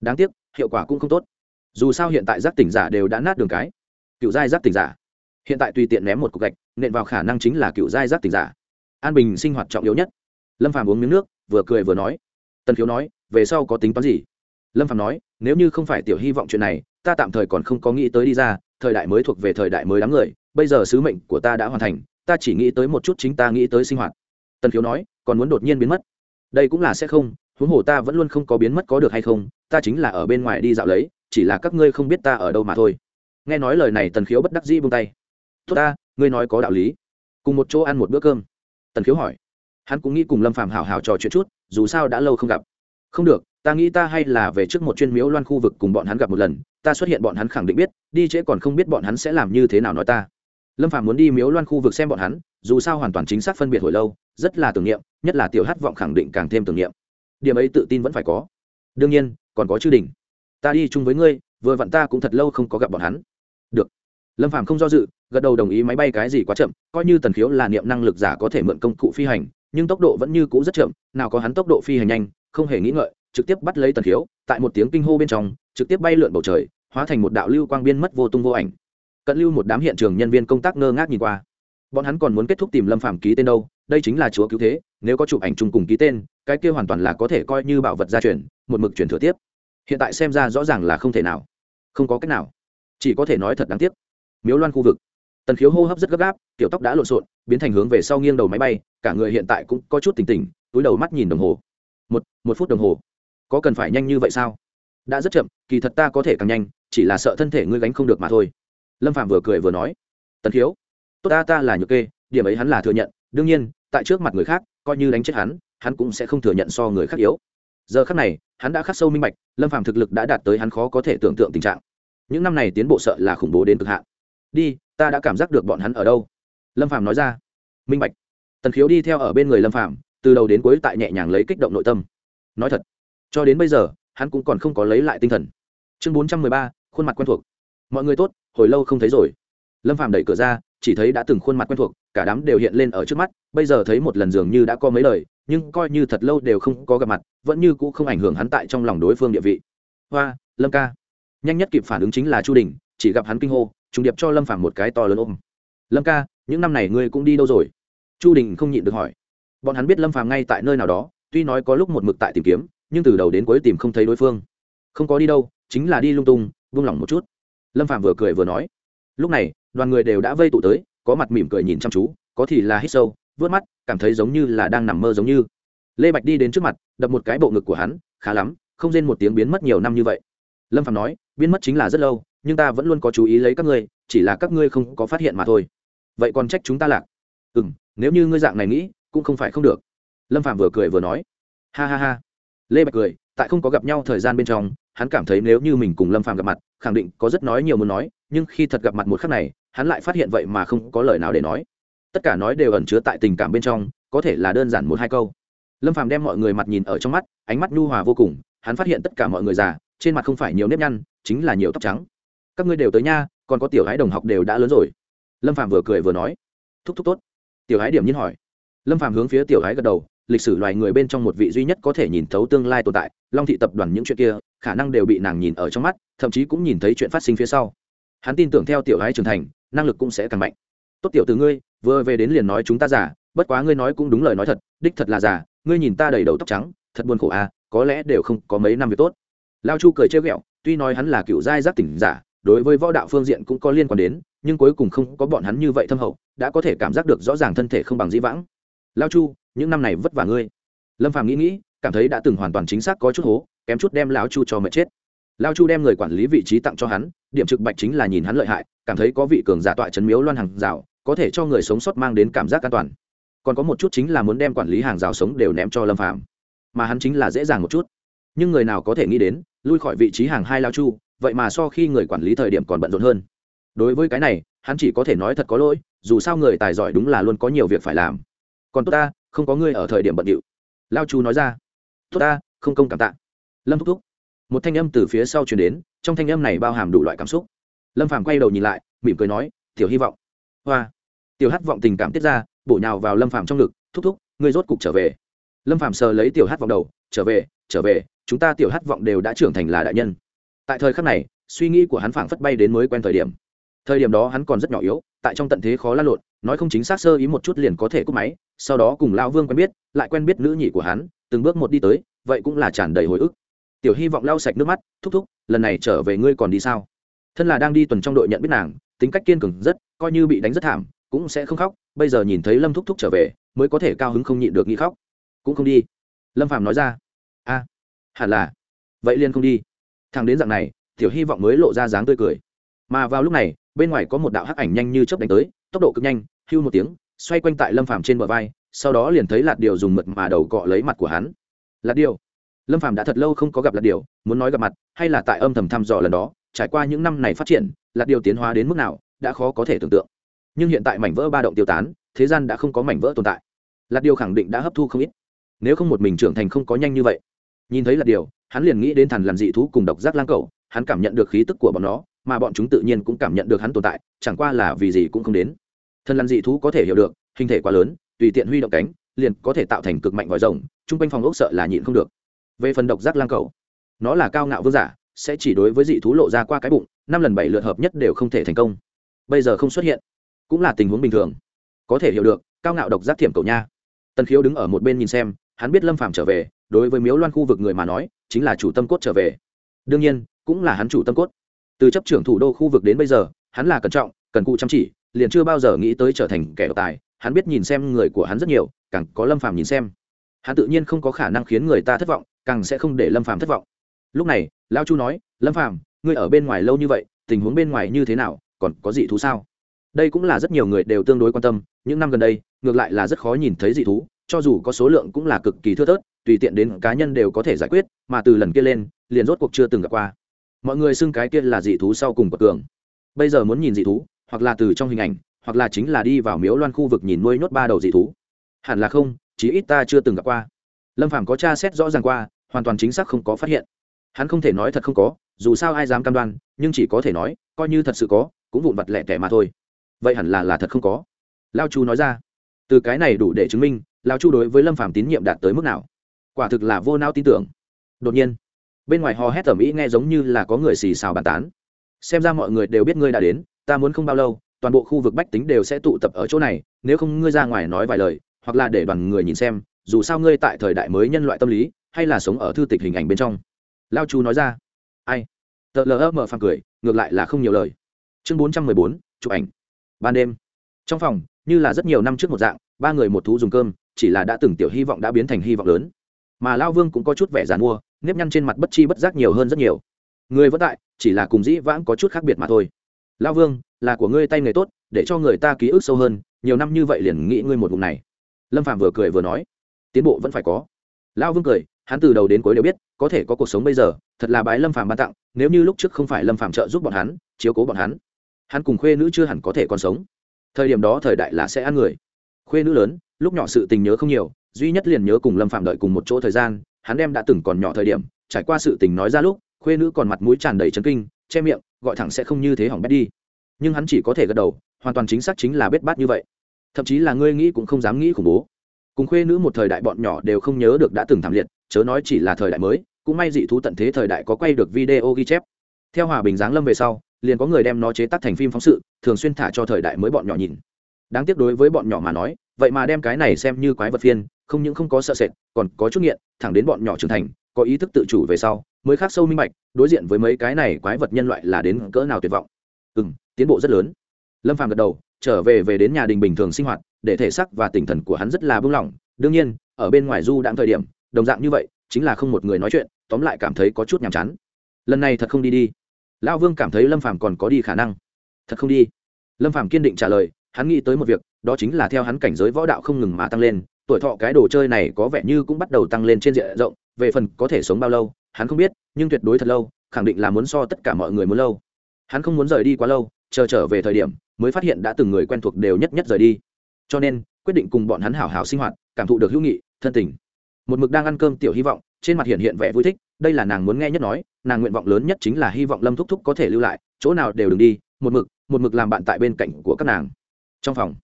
Đáng tiếc, hiệu quả cũng không tốt. Dù sao hiện tại giác tỉnh giả đều đã nát đường cái. Cựu giai giác tỉnh giả. Hiện tại tùy tiện ném một cục gạch, nện vào khả năng chính là cựu giai giác tỉnh giả an bình sinh hoạt trọng yếu nhất. Lâm phàm uống miếng nước, vừa cười vừa nói. Tần khiếu nói, về sau có tính toán gì? Lâm phàm nói, nếu như không phải tiểu hy vọng chuyện này, ta tạm thời còn không có nghĩ tới đi ra, thời đại mới thuộc về thời đại mới đám người, bây giờ sứ mệnh của ta đã hoàn thành, ta chỉ nghĩ tới một chút chính ta nghĩ tới sinh hoạt. Tần khiếu nói, còn muốn đột nhiên biến mất? Đây cũng là sẽ không, huống hồ ta vẫn luôn không có biến mất có được hay không, ta chính là ở bên ngoài đi dạo lấy, chỉ là các ngươi không biết ta ở đâu mà thôi. Nghe nói lời này, tần khiếu bất đắc dĩ buông tay. Tốt ta, ngươi nói có đạo lý. Cùng một chỗ ăn một bữa cơm tần khiếu hỏi. Hắn cũng nghĩ cùng lâm phàm hào hào trò chuyện chút, dù sao đã lâu không gặp. Không được, ta nghĩ ta hay là về trước một chuyên miếu loan khu vực cùng bọn hắn gặp một lần, ta xuất hiện bọn hắn khẳng định biết, đi trễ còn không biết bọn hắn sẽ làm như thế nào nói ta. Lâm phàm muốn đi miếu loan khu vực xem bọn hắn, dù sao hoàn toàn chính xác phân biệt hồi lâu, rất là tưởng niệm, nhất là tiểu hát vọng khẳng định càng thêm tưởng niệm. Điểm ấy tự tin vẫn phải có. Đương nhiên, còn có chư đình. Ta đi chung với ngươi, vừa vặn ta cũng thật lâu không có gặp bọn hắn. Được. Lâm phàm không do dự gật đầu đồng ý máy bay cái gì quá chậm, coi như tần khiếu là niệm năng lực giả có thể mượn công cụ phi hành, nhưng tốc độ vẫn như cũ rất chậm, nào có hắn tốc độ phi hành nhanh, không hề nghĩ ngợi, trực tiếp bắt lấy tần khiếu, tại một tiếng kinh hô bên trong, trực tiếp bay lượn bầu trời, hóa thành một đạo lưu quang biên mất vô tung vô ảnh. Cận lưu một đám hiện trường nhân viên công tác ngơ ngác nhìn qua. Bọn hắn còn muốn kết thúc tìm lâm phàm ký tên đâu, đây chính là chúa cứu thế, nếu có chụp ảnh chung cùng ký tên, cái kia hoàn toàn là có thể coi như bảo vật gia truyền, một mực truyền thừa tiếp. Hiện tại xem ra rõ ràng là không thể nào, không có cách nào, chỉ có thể nói thật đáng tiếc. Miếu loan khu vực tần khiếu hô hấp rất gấp gáp tiểu tóc đã lộn xộn, biến thành hướng về sau nghiêng đầu máy bay, cả người hiện tại cũng có chút tỉnh tỉnh, túi đầu mắt nhìn đồng hồ. Một một phút đồng hồ. Có cần phải nhanh như vậy sao? Đã rất chậm, kỳ thật ta có thể càng nhanh, chỉ là sợ thân thể ngươi gánh không được mà thôi. Lâm phạm vừa cười vừa nói. Tần khiếu, tốt ta ta là nhược kê, điểm ấy hắn là thừa nhận, đương nhiên, tại trước mặt người khác, coi như đánh chết hắn hắn cũng sẽ không thừa nhận so người khác yếu. Giờ khắc này, hắn đã khắc sâu minh bạch, lâm phàm thực lực đã đạt tới hắn khó có thể tưởng tượng tình trạng. Những năm này tiến bộ sợ là khủng bố đến cực hạn. Đi ta đã cảm giác được bọn hắn ở đâu. Lâm phàm nói ra. Minh bạch. Tần khiếu đi theo ở bên người lâm phàm, từ đầu đến cuối tại nhẹ nhàng lấy kích động nội tâm. Nói thật, cho đến bây giờ, hắn cũng còn không có lấy lại tinh thần. Chương bốn trăm mười ba, khuôn mặt quen thuộc. Mọi người tốt, hồi lâu không thấy rồi. Lâm phàm đẩy cửa ra, chỉ thấy đã từng khuôn mặt quen thuộc, cả đám đều hiện lên ở trước mắt, bây giờ thấy một lần dường như đã có mấy lời, nhưng coi như thật lâu đều không có gặp mặt, vẫn như cũ không ảnh hưởng hắn tại trong lòng đối phương địa vị. Hoa, lâm ca. Nhanh nhất kịp phản ứng chính là chu đình chỉ gặp hắn kinh hô, trùng điệp cho lâm phàm một cái to lớn ôm. Lâm ca, những năm này ngươi cũng đi đâu rồi? Chu đình không nhịn được hỏi. Bọn hắn biết lâm phàm ngay tại nơi nào đó, tuy nói có lúc một mực tại tìm kiếm, nhưng từ đầu đến cuối tìm không thấy đối phương. Không có đi đâu, chính là đi lung tung, buông lỏng một chút. Lâm phàm vừa cười vừa nói. Lúc này, đoàn người đều đã vây tụ tới, có mặt mỉm cười nhìn chăm chú, có thì là hít sâu vớt mắt, cảm thấy giống như là đang nằm mơ giống như. Lê bạch đi đến trước mặt, đập một cái bộ ngực của hắn, khá lắm, không rên một tiếng biến mất nhiều năm như vậy. Lâm phàm nói, biến mất chính là rất lâu nhưng ta vẫn luôn có chú ý lấy các ngươi, chỉ là các ngươi không có phát hiện mà thôi. Vậy còn trách chúng ta lạc? Ừ m nếu như ngươi dạng này nghĩ, cũng không phải không được. Lâm phạm vừa cười vừa nói. Ha ha ha. Lê bạch cười, tại không có gặp nhau thời gian bên trong, hắn cảm thấy nếu như mình cùng lâm phạm gặp mặt, khẳng định có rất nói nhiều muốn nói, nhưng khi thật gặp mặt một khắc này, hắn lại phát hiện vậy mà không có lời nào để nói. Tất cả nói đều ẩn chứa tại tình cảm bên trong, có thể là đơn giản một hai câu. Lâm phàm đem mọi người mặt nhìn ở trong mắt, ánh mắt nhu hòa vô cùng, hắn phát hiện tất cả mọi người già, trên mặt không phải nhiều nếp nhăn, chính là nhiều tóc trắng các ngươi đều tới nha, còn có tiểu hái đồng học đều đã lớn rồi. Lâm Phạm vừa cười vừa nói. Thúc thúc tốt. Tiểu hái điểm nhiên hỏi. Lâm Phạm hướng phía tiểu hái gật đầu, lịch sử loài người bên trong một vị duy nhất có thể nhìn thấu tương lai tồn tại, long thị tập đoàn những chuyện kia, khả năng đều bị nàng nhìn ở trong mắt, thậm chí cũng nhìn thấy chuyện phát sinh phía sau. Hắn tin tưởng theo tiểu hái trưởng thành, năng lực cũng sẽ càng mạnh. Tốt tiểu từ ngươi, vừa về đến liền nói chúng ta giả bất quá ngươi nói cũng đúng lời nói thật, đích thật là giả ngươi nhìn ta đầy đầu tóc trắng, thật buồn khổ à có lẽ đều không có mấy năm việc tốt. Lao chu cười chơi ghẹo, tuy nói hắn là cựu giai giác tỉnh giả đối với võ đạo phương diện cũng có liên quan đến, nhưng cuối cùng không có bọn hắn như vậy thâm hậu, đã có thể cảm giác được rõ ràng thân thể không bằng dĩ vãng. Lao chu, những năm này vất vả ngươi. Lâm phàm nghĩ nghĩ, cảm thấy đã từng hoàn toàn chính xác có chút hố, kém chút đem lão chu cho mệt chết. Lao chu đem người quản lý vị trí tặng cho hắn, điểm trực bạch chính là nhìn hắn lợi hại, cảm thấy có vị cường giả tọa chấn miếu loan hàng rào, có thể cho người sống sót mang đến cảm giác an toàn. Còn có một chút chính là muốn đem quản lý hàng rào sống đều ném cho lâm Phàm, mà hắn chính là dễ dàng một chút. Nhưng người nào có thể nghĩ đến, lui khỏi vị trí hàng hai lao chu vậy mà so khi người quản lý thời điểm còn bận rộn hơn. Đối với cái này, hắn chỉ có thể nói thật có lỗi, dù sao người tài giỏi đúng là luôn có nhiều việc phải làm. Còn tốt ta, không có ngươi ở thời điểm bận điệu. Lao chu nói ra. Tốt ta, không công cảm tạ. Lâm thúc thúc. Một thanh âm từ phía sau chuyển đến, trong thanh âm này bao hàm đủ loại cảm xúc. Lâm phàm quay đầu nhìn lại, mỉm cười nói, tiểu hy vọng. Hoa. Tiểu hát vọng tình cảm tiết ra, bổ nhào vào lâm phàm trong ngực, thúc thúc, ngươi rốt cục trở về. Lâm phàm sờ lấy tiểu hát vọng đầu, trở về trở về, chúng ta tiểu hát vọng đều đã trưởng thành là đại nhân tại thời khắc này, suy nghĩ của hắn phảng phất bay đến mới quen thời điểm. Thời điểm đó hắn còn rất nhỏ yếu, tại trong tận thế khó lăn lộn, nói không chính xác sơ ý một chút liền có thể cúp máy, sau đó cùng lão vương quen biết, lại quen biết nữ nhị của hắn, từng bước một đi tới, vậy cũng là tràn đầy hồi ức. Tiểu hy vọng lau sạch nước mắt, thúc thúc, lần này trở về ngươi còn đi sao? Thân là đang đi tuần trong đội nhận biết nàng, tính cách kiên cường rất, coi như bị đánh rất thảm, cũng sẽ không khóc, bây giờ nhìn thấy lâm thúc thúc trở về, mới có thể cao hứng không nhịn được nghĩ khóc. Cũng không đi. Lâm phàm nói ra. A, hẳn là. Vậy liền không đi thằng đến dạng này, tiểu hy vọng mới lộ ra dáng tươi cười. Mà vào lúc này, bên ngoài có một đạo hắc ảnh nhanh như chớp đánh tới, tốc độ cực nhanh, hưu một tiếng, xoay quanh tại lâm phàm trên bờ vai, sau đó liền thấy lạt điều dùng mật mà đầu cọ lấy mặt của hắn. Lạt điều. Lâm phàm đã thật lâu không có gặp lạt điều, muốn nói gặp mặt, hay là tại âm thầm thăm dò lần đó, trải qua những năm này phát triển, lạt điều tiến hóa đến mức nào, đã khó có thể tưởng tượng. Nhưng hiện tại mảnh vỡ ba động tiêu tán, thế gian đã không có mảnh vỡ tồn tại. Lạt điều khẳng định đã hấp thu không ít. Nếu không một mình trưởng thành không có nhanh như vậy nhìn thấy là điều, hắn liền nghĩ đến thần lằn dị thú cùng độc giác lang cầu hắn cảm nhận được khí tức của bọn nó, mà bọn chúng tự nhiên cũng cảm nhận được hắn tồn tại, chẳng qua là vì gì cũng không đến. Thần lằn dị thú có thể hiểu được, hình thể quá lớn, tùy tiện huy động cánh, liền có thể tạo thành cực mạnh vòi rồng, chung quanh phòng ốc sợ là nhịn không được. Về phần độc giác lang cầu nó là cao ngạo vương giả, sẽ chỉ đối với dị thú lộ ra qua cái bụng, năm lần bảy lượt hợp nhất đều không thể thành công. Bây giờ không xuất hiện, cũng là tình huống bình thường. Có thể hiểu được, cao ngạo độc giác thiểm cầu nha. Tần khiếu đứng ở một bên nhìn xem, hắn biết lâm phàm trở về đối với miếu loan khu vực người mà nói, chính là chủ tâm cốt trở về. Đương nhiên, cũng là hắn chủ tâm cốt. Từ chấp trưởng thủ đô khu vực đến bây giờ, hắn là cẩn trọng, cần cụ chăm chỉ, liền chưa bao giờ nghĩ tới trở thành kẻ độc tài, hắn biết nhìn xem người của hắn rất nhiều, càng có lâm phàm nhìn xem. Hắn tự nhiên không có khả năng khiến người ta thất vọng, càng sẽ không để lâm phàm thất vọng. Lúc này lao chu nói, lâm phàm, ngươi ở bên ngoài lâu như vậy, tình huống bên ngoài như thế nào, còn có dị thú sao? Đây cũng là rất nhiều người đều tương đối quan tâm, những năm gần đây, ngược lại là rất khó nhìn thấy dị thú, cho dù có số lượng cũng là cực kỳ thưa thớt tùy tiện đến cá nhân đều có thể giải quyết, mà từ lần kia lên, liền rốt cuộc chưa từng gặp qua. Mọi người xưng cái kia là dị thú sau cùng bậc cường bây giờ muốn nhìn dị thú, hoặc là từ trong hình ảnh, hoặc là chính là đi vào miếu loan khu vực nhìn nuôi nhốt ba đầu dị thú. Hẳn là không, chí ít ta chưa từng gặp qua. Lâm phàm có tra xét rõ ràng qua, hoàn toàn chính xác không có phát hiện. Hắn không thể nói thật không có, dù sao ai dám cam đoan, nhưng chỉ có thể nói, coi như thật sự có, cũng vụn vặt lẻ tẻ mà thôi. Vậy hẳn là là thật không có. Lao chu nói ra. Từ cái này đủ để chứng minh, lao chu đối với lâm phàm tín nhiệm đạt tới mức nào? Quả thực là vô nao tin tưởng. Đột nhiên, bên ngoài hò hét tầm ý nghe giống như là có người xì xào bàn tán. Xem ra mọi người đều biết ngươi đã đến, ta muốn không bao lâu, toàn bộ khu vực bách tính đều sẽ tụ tập ở chỗ này, nếu không ngươi ra ngoài nói vài lời, hoặc là để đoàn người nhìn xem, dù sao ngươi tại thời đại mới nhân loại tâm lý, hay là sống ở thư tịch hình ảnh bên trong. Lao chu nói ra. Ai? Tờ lờ mở phàng cười, ngược lại là không nhiều lời. Chương bốn trăm mười bốn, chụp ảnh. Ban đêm. Trong phòng, như là rất nhiều năm trước một dạng, ba người một thú dùng cơm, chỉ là đã từng tiểu hy vọng đã biến thành hy vọng lớn mà lao vương cũng có chút vẻ giàn mua, nếp nhăn trên mặt bất chi bất giác nhiều hơn rất nhiều. Người vẫn tại, chỉ là cùng dĩ vãng có chút khác biệt mà thôi. Lao vương, là của ngươi tay nghề tốt, để cho người ta ký ức sâu hơn, nhiều năm như vậy liền nghĩ ngươi một vùng này. Lâm phạm vừa cười vừa nói, tiến bộ vẫn phải có. Lao vương cười, hắn từ đầu đến cuối đều biết, có thể có cuộc sống bây giờ, thật là bái lâm phạm ban tặng, nếu như lúc trước không phải lâm phạm trợ giúp bọn hắn, chiếu cố bọn hắn hắn cùng khuê nữ chưa hẳn có thể còn sống. Thời điểm đó thời đại là sẽ ăn người. Khuê nữ lớn, lúc nhỏ sự tình nhớ không nhiều duy nhất liền nhớ cùng lâm phạm đợi cùng một chỗ thời gian, hắn đem đã từng còn nhỏ thời điểm, trải qua sự tình nói ra lúc, khuê nữ còn mặt mũi tràn đầy chấn kinh, che miệng, gọi thẳng sẽ không như thế hỏng bét đi. Nhưng hắn chỉ có thể gật đầu, hoàn toàn chính xác chính là bết bát như vậy. Thậm chí là ngươi nghĩ cũng không dám nghĩ khủng bố. Cùng khuê nữ một thời đại bọn nhỏ đều không nhớ được đã từng thảm liệt, chớ nói chỉ là thời đại mới, cũng may dị thú tận thế thời đại có quay được video ghi chép. Theo hòa bình giáng lâm về sau, liền có người đem nó chế tác thành phim phóng sự, thường xuyên thả cho thời đại mới bọn nhỏ nhìn. Đáng tiếc đối với bọn nhỏ mà nói, vậy mà đem cái này xem như quái vật phiên không những không có sợ sệt, còn có chút nghiện, thẳng đến bọn nhỏ trưởng thành, có ý thức tự chủ về sau, mới khác sâu minh bạch, đối diện với mấy cái này quái vật nhân loại là đến cỡ nào tuyệt vọng. Ừ m tiến bộ rất lớn. Lâm phàm gật đầu, trở về về đến nhà đình bình thường sinh hoạt, để thể sắc và tinh thần của hắn rất là bưng lỏng đương nhiên, ở bên ngoài du đãng thời điểm, đồng dạng như vậy, chính là không một người nói chuyện, tóm lại cảm thấy có chút nhàm chán. Lần này thật không đi đi. Lão vương cảm thấy lâm phàm còn có đi khả năng. Thật không đi. Lâm phàm kiên định trả lời, hắn nghĩ tới một việc, đó chính là theo hắn cảnh giới võ đạo không ngừng mà tăng lên tuổi thọ cái đồ chơi này có vẻ như cũng bắt đầu tăng lên trên diện rộng, về phần có thể sống bao lâu, hắn không biết, nhưng tuyệt đối thật lâu, khẳng định là muốn so tất cả mọi người muốn lâu. Hắn không muốn rời đi quá lâu, chờ trở về thời điểm, mới phát hiện đã từng người quen thuộc đều nhất nhất rời đi. Cho nên, quyết định cùng bọn hắn hảo hảo sinh hoạt, cảm thụ được hữu nghị, thân tình. Một mực đang ăn cơm tiểu hy vọng, trên mặt hiện hiện vẻ vui thích, đây là nàng muốn nghe nhất nói, nàng nguyện vọng lớn nhất chính là hy vọng lâm thúc thúc có thể lưu lại, chỗ nào đều đừng đi, một mực một mực làm bạn tại bên cạnh của các nàng. Trong phòng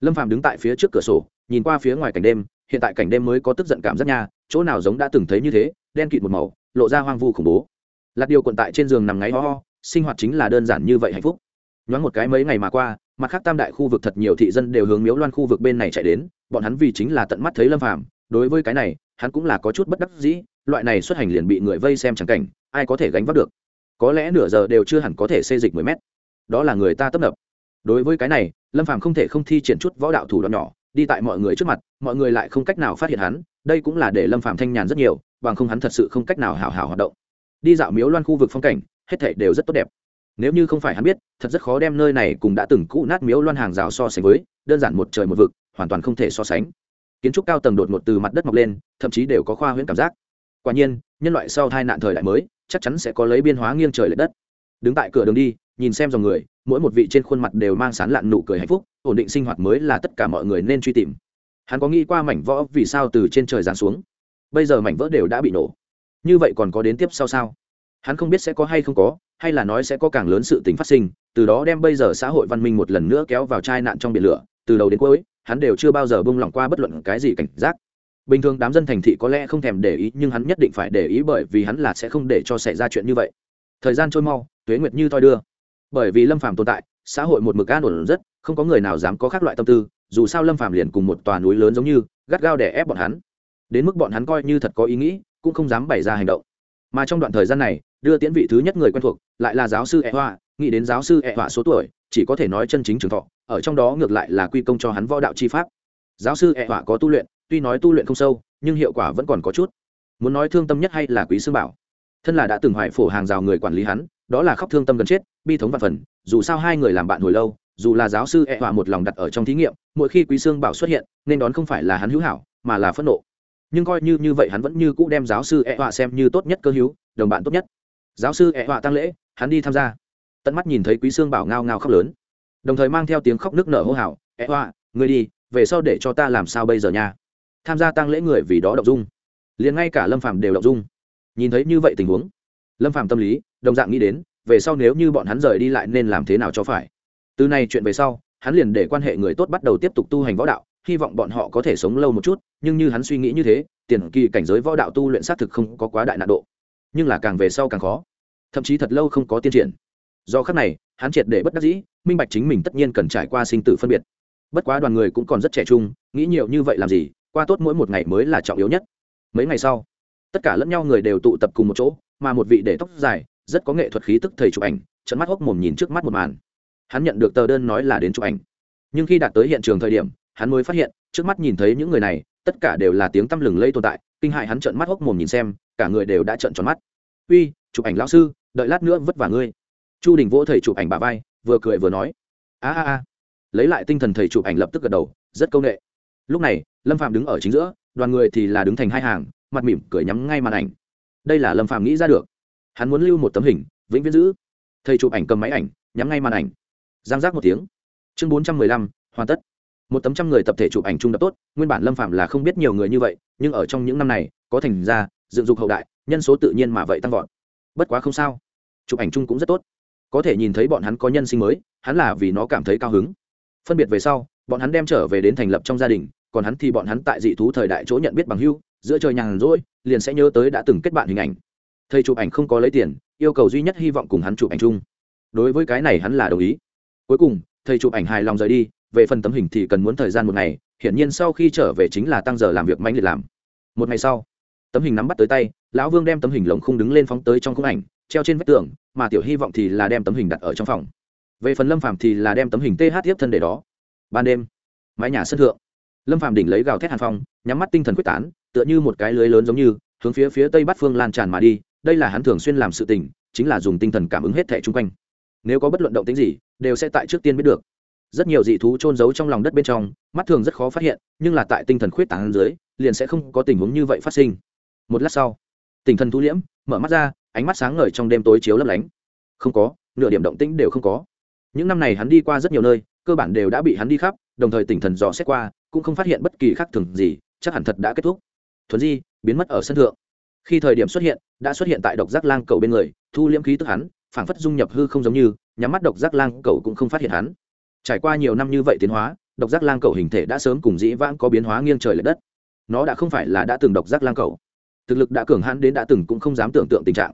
lâm Phạm đứng tại phía trước cửa sổ nhìn qua phía ngoài cảnh đêm hiện tại cảnh đêm mới có tức giận cảm giác nha chỗ nào giống đã từng thấy như thế đen kịt một màu lộ ra hoang vu khủng bố. Lạt điều quận tại trên giường nằm ngáy ho ho sinh hoạt chính là đơn giản như vậy hạnh phúc. Nhoáng một cái mấy ngày mà qua mặt khác tam đại khu vực thật nhiều thị dân đều hướng miếu loan khu vực bên này chạy đến bọn hắn vì chính là tận mắt thấy lâm Phạm, đối với cái này hắn cũng là có chút bất đắc dĩ loại này xuất hành liền bị người vây xem chẳng cảnh ai có thể gánh vác được. Có lẽ nửa giờ đều chưa hẳn có thể xê dịch mười mét. Đó là người ta tấp nập đối với cái này, lâm phàm không thể không thi triển chút võ đạo thủ đoạn nhỏ, đi tại mọi người trước mặt, mọi người lại không cách nào phát hiện hắn, đây cũng là để lâm phàm thanh nhàn rất nhiều, bằng không hắn thật sự không cách nào hào hào hoạt động. Đi dạo miếu loan khu vực phong cảnh, hết thảy đều rất tốt đẹp. Nếu như không phải hắn biết, thật rất khó đem nơi này cùng đã từng cũ nát miếu loan hàng rào so sánh với, đơn giản một trời một vực, hoàn toàn không thể so sánh. Kiến trúc cao tầng đột ngột từ mặt đất mọc lên, thậm chí đều có khoa huyễn cảm giác. Quả nhiên, nhân loại sau hai nạn thời đại mới, chắc chắn sẽ có lấy biên hóa nghiêng trời l ệ đất. Đứng tại cửa đường đi nhìn xem dòng người, mỗi một vị trên khuôn mặt đều mang sán lạn nụ cười hạnh phúc, ổn định sinh hoạt mới là tất cả mọi người nên truy tìm. Hắn có nghĩ qua mảnh võ vì sao từ trên trời giáng xuống? Bây giờ mảnh vỡ đều đã bị nổ. Như vậy còn có đến tiếp sau sao? Hắn không biết sẽ có hay không có, hay là nói sẽ có càng lớn sự tình phát sinh, từ đó đem bây giờ xã hội văn minh một lần nữa kéo vào chai nạn trong biển lửa, từ đầu đến cuối, hắn đều chưa bao giờ bông lỏng qua bất luận cái gì cảnh giác. Bình thường đám dân thành thị có lẽ không thèm để ý, nhưng hắn nhất định phải để ý bởi vì hắn là sẽ không để cho xảy ra chuyện như vậy. Thời gian trôi mau, tuế nguyệt như toi đưa bởi vì lâm phàm tồn tại, xã hội một mực an ổn rất, không có người nào dám có các loại tâm tư, dù sao lâm phàm liền cùng một tòa núi lớn giống như, gắt gao để ép bọn hắn. Đến mức bọn hắn coi như thật có ý nghĩ, cũng không dám bày ra hành động. Mà trong đoạn thời gian này, đưa tiễn vị thứ nhất người quen thuộc, lại là giáo sư e hoa nghĩ đến giáo sư e hoa số tuổi, chỉ có thể nói chân chính trường thọ, ở trong đó ngược lại là quy công cho hắn võ đạo chi pháp. Giáo sư e hoa có tu luyện, tuy nói tu luyện không sâu, nhưng hiệu quả vẫn còn có chút. Muốn nói thương tâm nhất hay là quý sư bảo? Thân là đã từng hoại phổ hàng rào người quản lý hắn, đó là khóc thương tâm gần chết bi thống và phần, dù sao hai người làm bạn hồi lâu, dù là giáo sư e họa một lòng đặt ở trong thí nghiệm, mỗi khi quý sương bảo xuất hiện, nên đón không phải là hắn hữu hảo, mà là phẫn nộ. Nhưng coi như như vậy hắn vẫn như cũ đem giáo sư e họa xem như tốt nhất cơ hữu, đồng bạn tốt nhất. Giáo sư e họa tăng lễ, hắn đi tham gia. Tận mắt nhìn thấy quý sương bảo ngao ngao khóc lớn. Đồng thời mang theo tiếng khóc nước nở hô hào e họa người đi, về sau để cho ta làm sao bây giờ nha? Tham gia tăng lễ người vì đó đọc dung. Liền ngay cả lâm phàm đều đọc dung. Nhìn thấy như vậy tình huống, lâm phàm tâm lý, đồng dạng nghĩ đến về sau nếu như bọn hắn rời đi lại nên làm thế nào cho phải? Từ nay chuyện về sau, hắn liền để quan hệ người tốt bắt đầu tiếp tục tu hành võ đạo, hy vọng bọn họ có thể sống lâu một chút, nhưng như hắn suy nghĩ như thế, tiền kỳ cảnh giới võ đạo tu luyện xác thực không có quá đại nạn độ. Nhưng là càng về sau càng khó. Thậm chí thật lâu không có tiên triển. Do khắc này, hắn triệt để bất đắc dĩ, minh bạch chính mình tất nhiên cần trải qua sinh tử phân biệt. Bất quá đoàn người cũng còn rất trẻ trung, nghĩ nhiều như vậy làm gì, qua tốt mỗi một ngày mới là trọng yếu nhất. Mấy ngày sau, tất cả lẫn nhau người đều tụ tập cùng một chỗ, mà một vị để tóc dài rất có nghệ thuật khí tức thầy chụp ảnh trận mắt hốc mồm nhìn trước mắt một màn. Hắn nhận được tờ đơn nói là đến chụp ảnh. Nhưng khi đạt tới hiện trường thời điểm, hắn mới phát hiện, trước mắt nhìn thấy những người này, tất cả đều là tiếng tăm lừng lây tồn tại, kinh hại hắn trợn mắt hốc mồm nhìn xem, cả người đều đã trợn tròn mắt. Uy, chụp ảnh lão sư, đợi lát nữa vất vả ngươi. Chu đình vỗ thầy chụp ảnh bà vai, vừa cười vừa nói. A a a. Lấy lại tinh thần thầy chụp ảnh lập tức gật đầu, rất công nghệ. Lúc này, lâm phạm đứng ở chính giữa, đoàn người thì là đứng thành hai hàng, mặt mỉm cười nhắm ngay màn ảnh. Đây là lâm phạm nghĩ ra được hắn muốn lưu một tấm hình, vĩnh viễn giữ. Thầy chụp ảnh cầm máy ảnh, nhắm ngay màn ảnh. Giang giác một tiếng. Chương bốn trăm mười lăm, hoàn tất. Một tấm trăm người tập thể chụp ảnh chung đập tốt, nguyên bản lâm phạm là không biết nhiều người như vậy, nhưng ở trong những năm này, có thành ra, dựng dục hậu đại, nhân số tự nhiên mà vậy tăng vọt. Bất quá không sao. Chụp ảnh chung cũng rất tốt. Có thể nhìn thấy bọn hắn có nhân sinh mới, hắn là vì nó cảm thấy cao hứng. Phân biệt về sau, bọn hắn đem trở về đến thành lập trong gia đình, còn hắn thì bọn hắn tại dị thú thời đại chỗ nhận biết bằng hưu, giữa trời nhàn rỗi, liền sẽ nhớ tới đã từng kết bạn hình ảnh thầy chụp ảnh không có lấy tiền, yêu cầu duy nhất hy vọng cùng hắn chụp ảnh chung. Đối với cái này hắn là đồng ý. Cuối cùng, thầy chụp ảnh hài lòng rời đi, về phần tấm hình thì cần muốn thời gian một ngày, hiển nhiên sau khi trở về chính là tăng giờ làm việc mạnh liệt làm. Một ngày sau, tấm hình nắm bắt tới tay, lão vương đem tấm hình lồng khung đứng lên phóng tới trong khung ảnh, treo trên vách tường, mà tiểu hy vọng thì là đem tấm hình đặt ở trong phòng. Về phần lâm phàm thì là đem tấm hình th tiếp thân để đó. Ban đêm, mái nhà sân thượng, lâm phàm đỉnh lấy gào thét hàn phong, nhắm mắt tinh thần quyết tán, tựa như một cái lưới lớn giống như, hướng phía phía tây bắc phương lan tràn mà đi đây là hắn thường xuyên làm sự tình, chính là dùng tinh thần cảm ứng hết thẻ chung quanh. Nếu có bất luận động tính gì, đều sẽ tại trước tiên biết được. Rất nhiều dị thú trôn giấu trong lòng đất bên trong, mắt thường rất khó phát hiện, nhưng là tại tinh thần khuyết tảng dưới, liền sẽ không có tình huống như vậy phát sinh. Một lát sau, tinh thần thu liễm, mở mắt ra, ánh mắt sáng ngời trong đêm tối chiếu lấp lánh. Không có, nửa điểm động tĩnh đều không có. Những năm này hắn đi qua rất nhiều nơi, cơ bản đều đã bị hắn đi khắp, đồng thời tinh thần dò xét qua, cũng không phát hiện bất kỳ khác thường gì, chắc hẳn thật đã kết thúc. Thuần di, biến mất ở sân thượng khi thời điểm xuất hiện, đã xuất hiện tại độc giác lang cầu bên người, thu liễm khí tức hắn, phảng phất dung nhập hư không giống như, nhắm mắt độc giác lang cầu cũng không phát hiện hắn. Trải qua nhiều năm như vậy tiến hóa, độc giác lang cầu hình thể đã sớm cùng dĩ vãng có biến hóa nghiêng trời l ệ đất. Nó đã không phải là đã từng độc giác lang cầu. Thực lực đã cường hãn đến đã từng cũng không dám tưởng tượng tình trạng.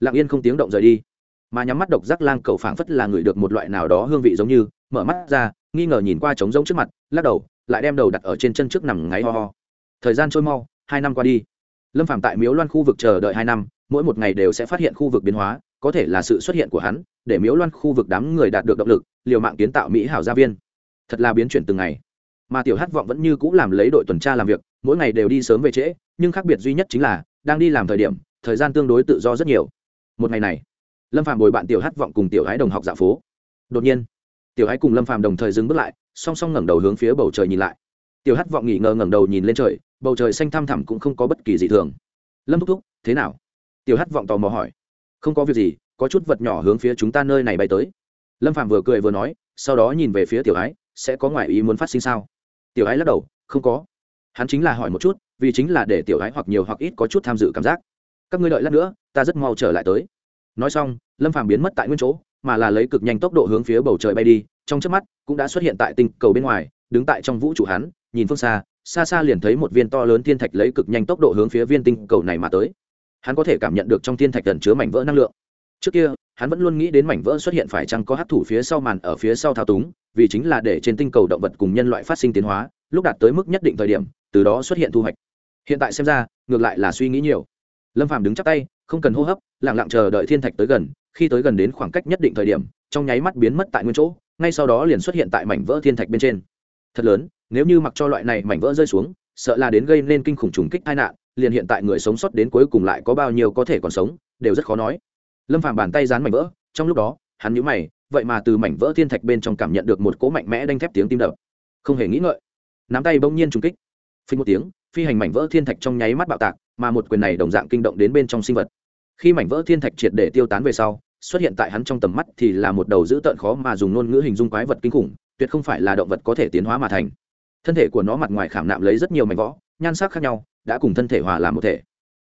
Lặng yên không tiếng động rời đi. Mà nhắm mắt độc giác lang cầu phảng phất là người được một loại nào đó hương vị giống như, mở mắt ra, nghi ngờ nhìn qua trống rỗng trước mặt, lắc đầu, lại đem đầu đặt ở trên chân trước nằm ngáy ho ho. Thời gian trôi mau, hai năm qua đi lâm phạm tại miếu loan khu vực chờ đợi hai năm, mỗi một ngày đều sẽ phát hiện khu vực biến hóa, có thể là sự xuất hiện của hắn, để miếu loan khu vực đám người đạt được động lực, liều mạng kiến tạo mỹ hảo gia viên. Thật là biến chuyển từng ngày. Mà tiểu hát vọng vẫn như c ũ làm lấy đội tuần tra làm việc, mỗi ngày đều đi sớm về trễ, nhưng khác biệt duy nhất chính là, đang đi làm thời điểm, thời gian tương đối tự do rất nhiều. Một ngày này, lâm phạm bồi bạn tiểu hát vọng cùng tiểu ái đồng học dạ phố. Đột nhiên, tiểu ái cùng lâm phạm đồng thời dừng bước lại, song song ngẩng đầu hướng phía bầu trời nhìn lại tiểu hát vọng nghỉ ngờ ngẩng đầu nhìn lên trời, bầu trời xanh thăm thẳm cũng không có bất kỳ gì thường. Lâm thúc thúc, thế nào? Tiểu hát vọng tò mò hỏi. Không có việc gì, có chút vật nhỏ hướng phía chúng ta nơi này bay tới. Lâm phạm vừa cười vừa nói, sau đó nhìn về phía tiểu ái, sẽ có ngoại ý muốn phát sinh sao? Tiểu ái lắc đầu, không có. Hắn chính là hỏi một chút, vì chính là để tiểu ái hoặc nhiều hoặc ít có chút tham dự cảm giác. Các ngươi đợi lát nữa, ta rất mau trở lại tới. Nói xong, lâm phàm biến mất tại nguyên chỗ, mà là lấy cực nhanh tốc độ hướng phía bầu trời bay đi, trong trước mắt cũng đã xuất hiện tại tinh cầu bên ngoài, đứng tại trong vũ trụ hắn nhìn phương xa xa xa liền thấy một viên to lớn thiên thạch lấy cực nhanh tốc độ hướng phía viên tinh cầu này mà tới. Hắn có thể cảm nhận được trong thiên thạch gần chứa mảnh vỡ năng lượng. Trước kia, hắn vẫn luôn nghĩ đến mảnh vỡ xuất hiện phải chăng có hấp thụ phía sau màn ở phía sau thao túng, vì chính là để trên tinh cầu động vật cùng nhân loại phát sinh tiến hóa, lúc đạt tới mức nhất định thời điểm, từ đó xuất hiện thu hoạch. Hiện tại xem ra, ngược lại là suy nghĩ nhiều. Lâm phàm đứng chắc tay, không cần hô hấp, lặng lặng chờ đợi thiên thạch tới gần, khi tới gần đến khoảng cách nhất định thời điểm, trong nháy mắt biến mất tại nguyên chỗ, ngay sau đó liền xuất hiện tại mảnh vỡ thiên thạch bên trên. Thật lớn nếu như mặc cho loại này mảnh vỡ rơi xuống, sợ là đến gây nên kinh khủng trùng kích tai nạn, liền hiện tại người sống sót đến cuối cùng lại có bao nhiêu có thể còn sống, đều rất khó nói. Lâm phàm bàn tay dán mảnh vỡ, trong lúc đó, hắn nhíu mày, vậy mà từ mảnh vỡ thiên thạch bên trong cảm nhận được một cỗ mạnh mẽ đanh thép tiếng tim đập. Không hề nghĩ ngợi. Nắm tay bỗng nhiên trùng kích. Phình một tiếng, phi hành mảnh vỡ thiên thạch trong nháy mắt bạo tạc, mà một quyền này đồng dạng kinh động đến bên trong sinh vật. Khi mảnh vỡ thiên thạch triệt để tiêu tán về sau, xuất hiện tại hắn trong tầm mắt thì là một đầu dữ tợn khó mà dùng ngôn ngữ hình dung quái vật kinh khủng, tuyệt không phải là động vật có thể tiến hóa mà thành thân thể của nó mặt ngoài khảm nạm lấy rất nhiều mảnh võ nhan sắc khác nhau, đã cùng thân thể hòa làm một thể.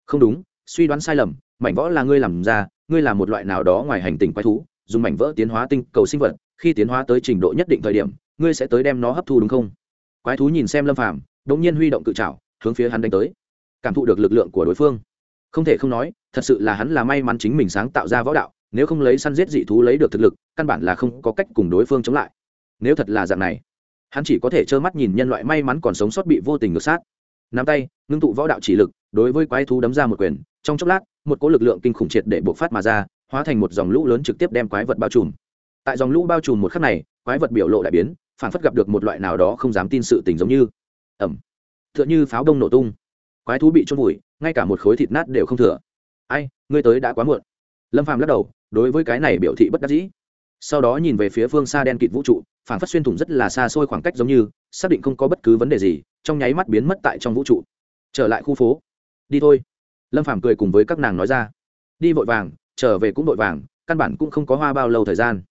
Không đúng, suy đoán sai lầm, mảnh võ là ngươi làm ra, ngươi là một loại nào đó ngoài hành tinh quái thú, dùng mảnh vỡ tiến hóa tinh cầu sinh vật, khi tiến hóa tới trình độ nhất định thời điểm, ngươi sẽ tới đem nó hấp thu đúng không? Quái thú nhìn xem lâm phàm đống nhiên huy động cự trảo, hướng phía hắn đánh tới. Cảm thụ được lực lượng của đối phương. Không thể không nói, thật sự là hắn là may mắn chính mình sáng tạo ra võ đạo, nếu không lấy săn giết dị thú lấy được thực lực, căn bản là không có cách cùng đối phương chống lại. Nếu thật là dạng này hắn chỉ có thể trơ mắt nhìn nhân loại may mắn còn sống sót bị vô tình ngược sát. Nắm tay, ngưng tụ võ đạo chỉ lực, đối với quái thú đấm ra một quyền. Trong chốc lát, một cỗ lực lượng kinh khủng triệt để bộc phát mà ra, hóa thành một dòng lũ lớn trực tiếp đem quái vật bao trùm. Tại dòng lũ bao trùm một khắc này, quái vật biểu lộ đại biến, phản phất gặp được một loại nào đó không dám tin sự tình giống như. Ẩm t h ư ợ n h ư pháo đông nổ tung. Quái thú bị trôn vùi, ngay cả một khối thịt nát đều không thừa. Ai, ngươi tới đã quá muộn. Lâm phàm lắc đầu, đối với cái này biểu thị bất đắc dĩ. Sau đó nhìn về phía phương xa đen kịt vũ trụ phản phát xuyên thủng rất là xa xôi khoảng cách giống như, xác định không có bất cứ vấn đề gì, trong nháy mắt biến mất tại trong vũ trụ. Trở lại khu phố. Đi thôi. Lâm phàm cười cùng với các nàng nói ra. Đi vội vàng, trở về cũng vội vàng, căn bản cũng không có hoa bao lâu thời gian.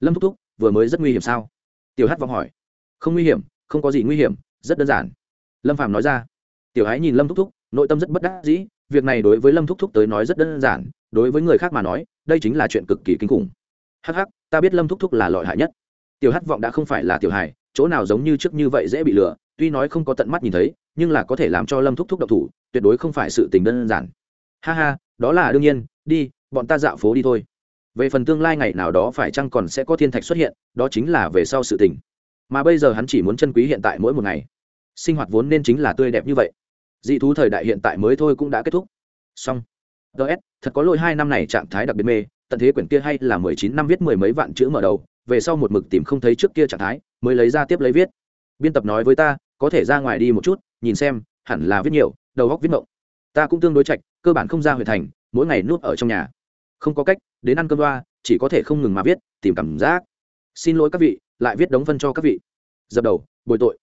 Lâm thúc thúc, vừa mới rất nguy hiểm sao? Tiểu hát vọng hỏi. Không nguy hiểm, không có gì nguy hiểm, rất đơn giản. Lâm phàm nói ra. Tiểu hái nhìn lâm thúc thúc, nội tâm rất bất đắc dĩ, việc này đối với lâm thúc thúc tới nói rất đơn giản, đối với người khác mà nói, đây chính là chuyện cực kỳ kinh khủng. Hh ta biết lâm thúc thúc là lọi hại nhất tiểu hát vọng đã không phải là tiểu hài, chỗ nào giống như trước như vậy dễ bị lừa, tuy nói không có tận mắt nhìn thấy, nhưng là có thể làm cho lâm thúc thúc độc thủ, tuyệt đối không phải sự tình đơn giản. Ha ha, đó là đương nhiên, đi, bọn ta dạo phố đi thôi. Về phần tương lai ngày nào đó phải chăng còn sẽ có thiên thạch xuất hiện, đó chính là về sau sự tình. Mà bây giờ hắn chỉ muốn chân quý hiện tại mỗi một ngày. Sinh hoạt vốn nên chính là tươi đẹp như vậy. Dị thú thời đại hiện tại mới thôi cũng đã kết thúc. Xong. Ts thật có lỗi hai năm này trạng thái đặc biệt mê, tận thế quyển kia hay là mười chín năm viết mười mấy vạn chữ mở đầu về sau một mực tìm không thấy trước kia trạng thái, mới lấy ra tiếp lấy viết. Biên tập nói với ta, có thể ra ngoài đi một chút, nhìn xem, hẳn là viết nhiều, đầu góc viết mộng. Ta cũng tương đối chạch cơ bản không ra huyện thành, mỗi ngày nuốt ở trong nhà. Không có cách, đến ăn cơm đoa chỉ có thể không ngừng mà viết, tìm cảm giác. Xin lỗi các vị, lại viết đống phân cho các vị. Dập đầu, bồi tội.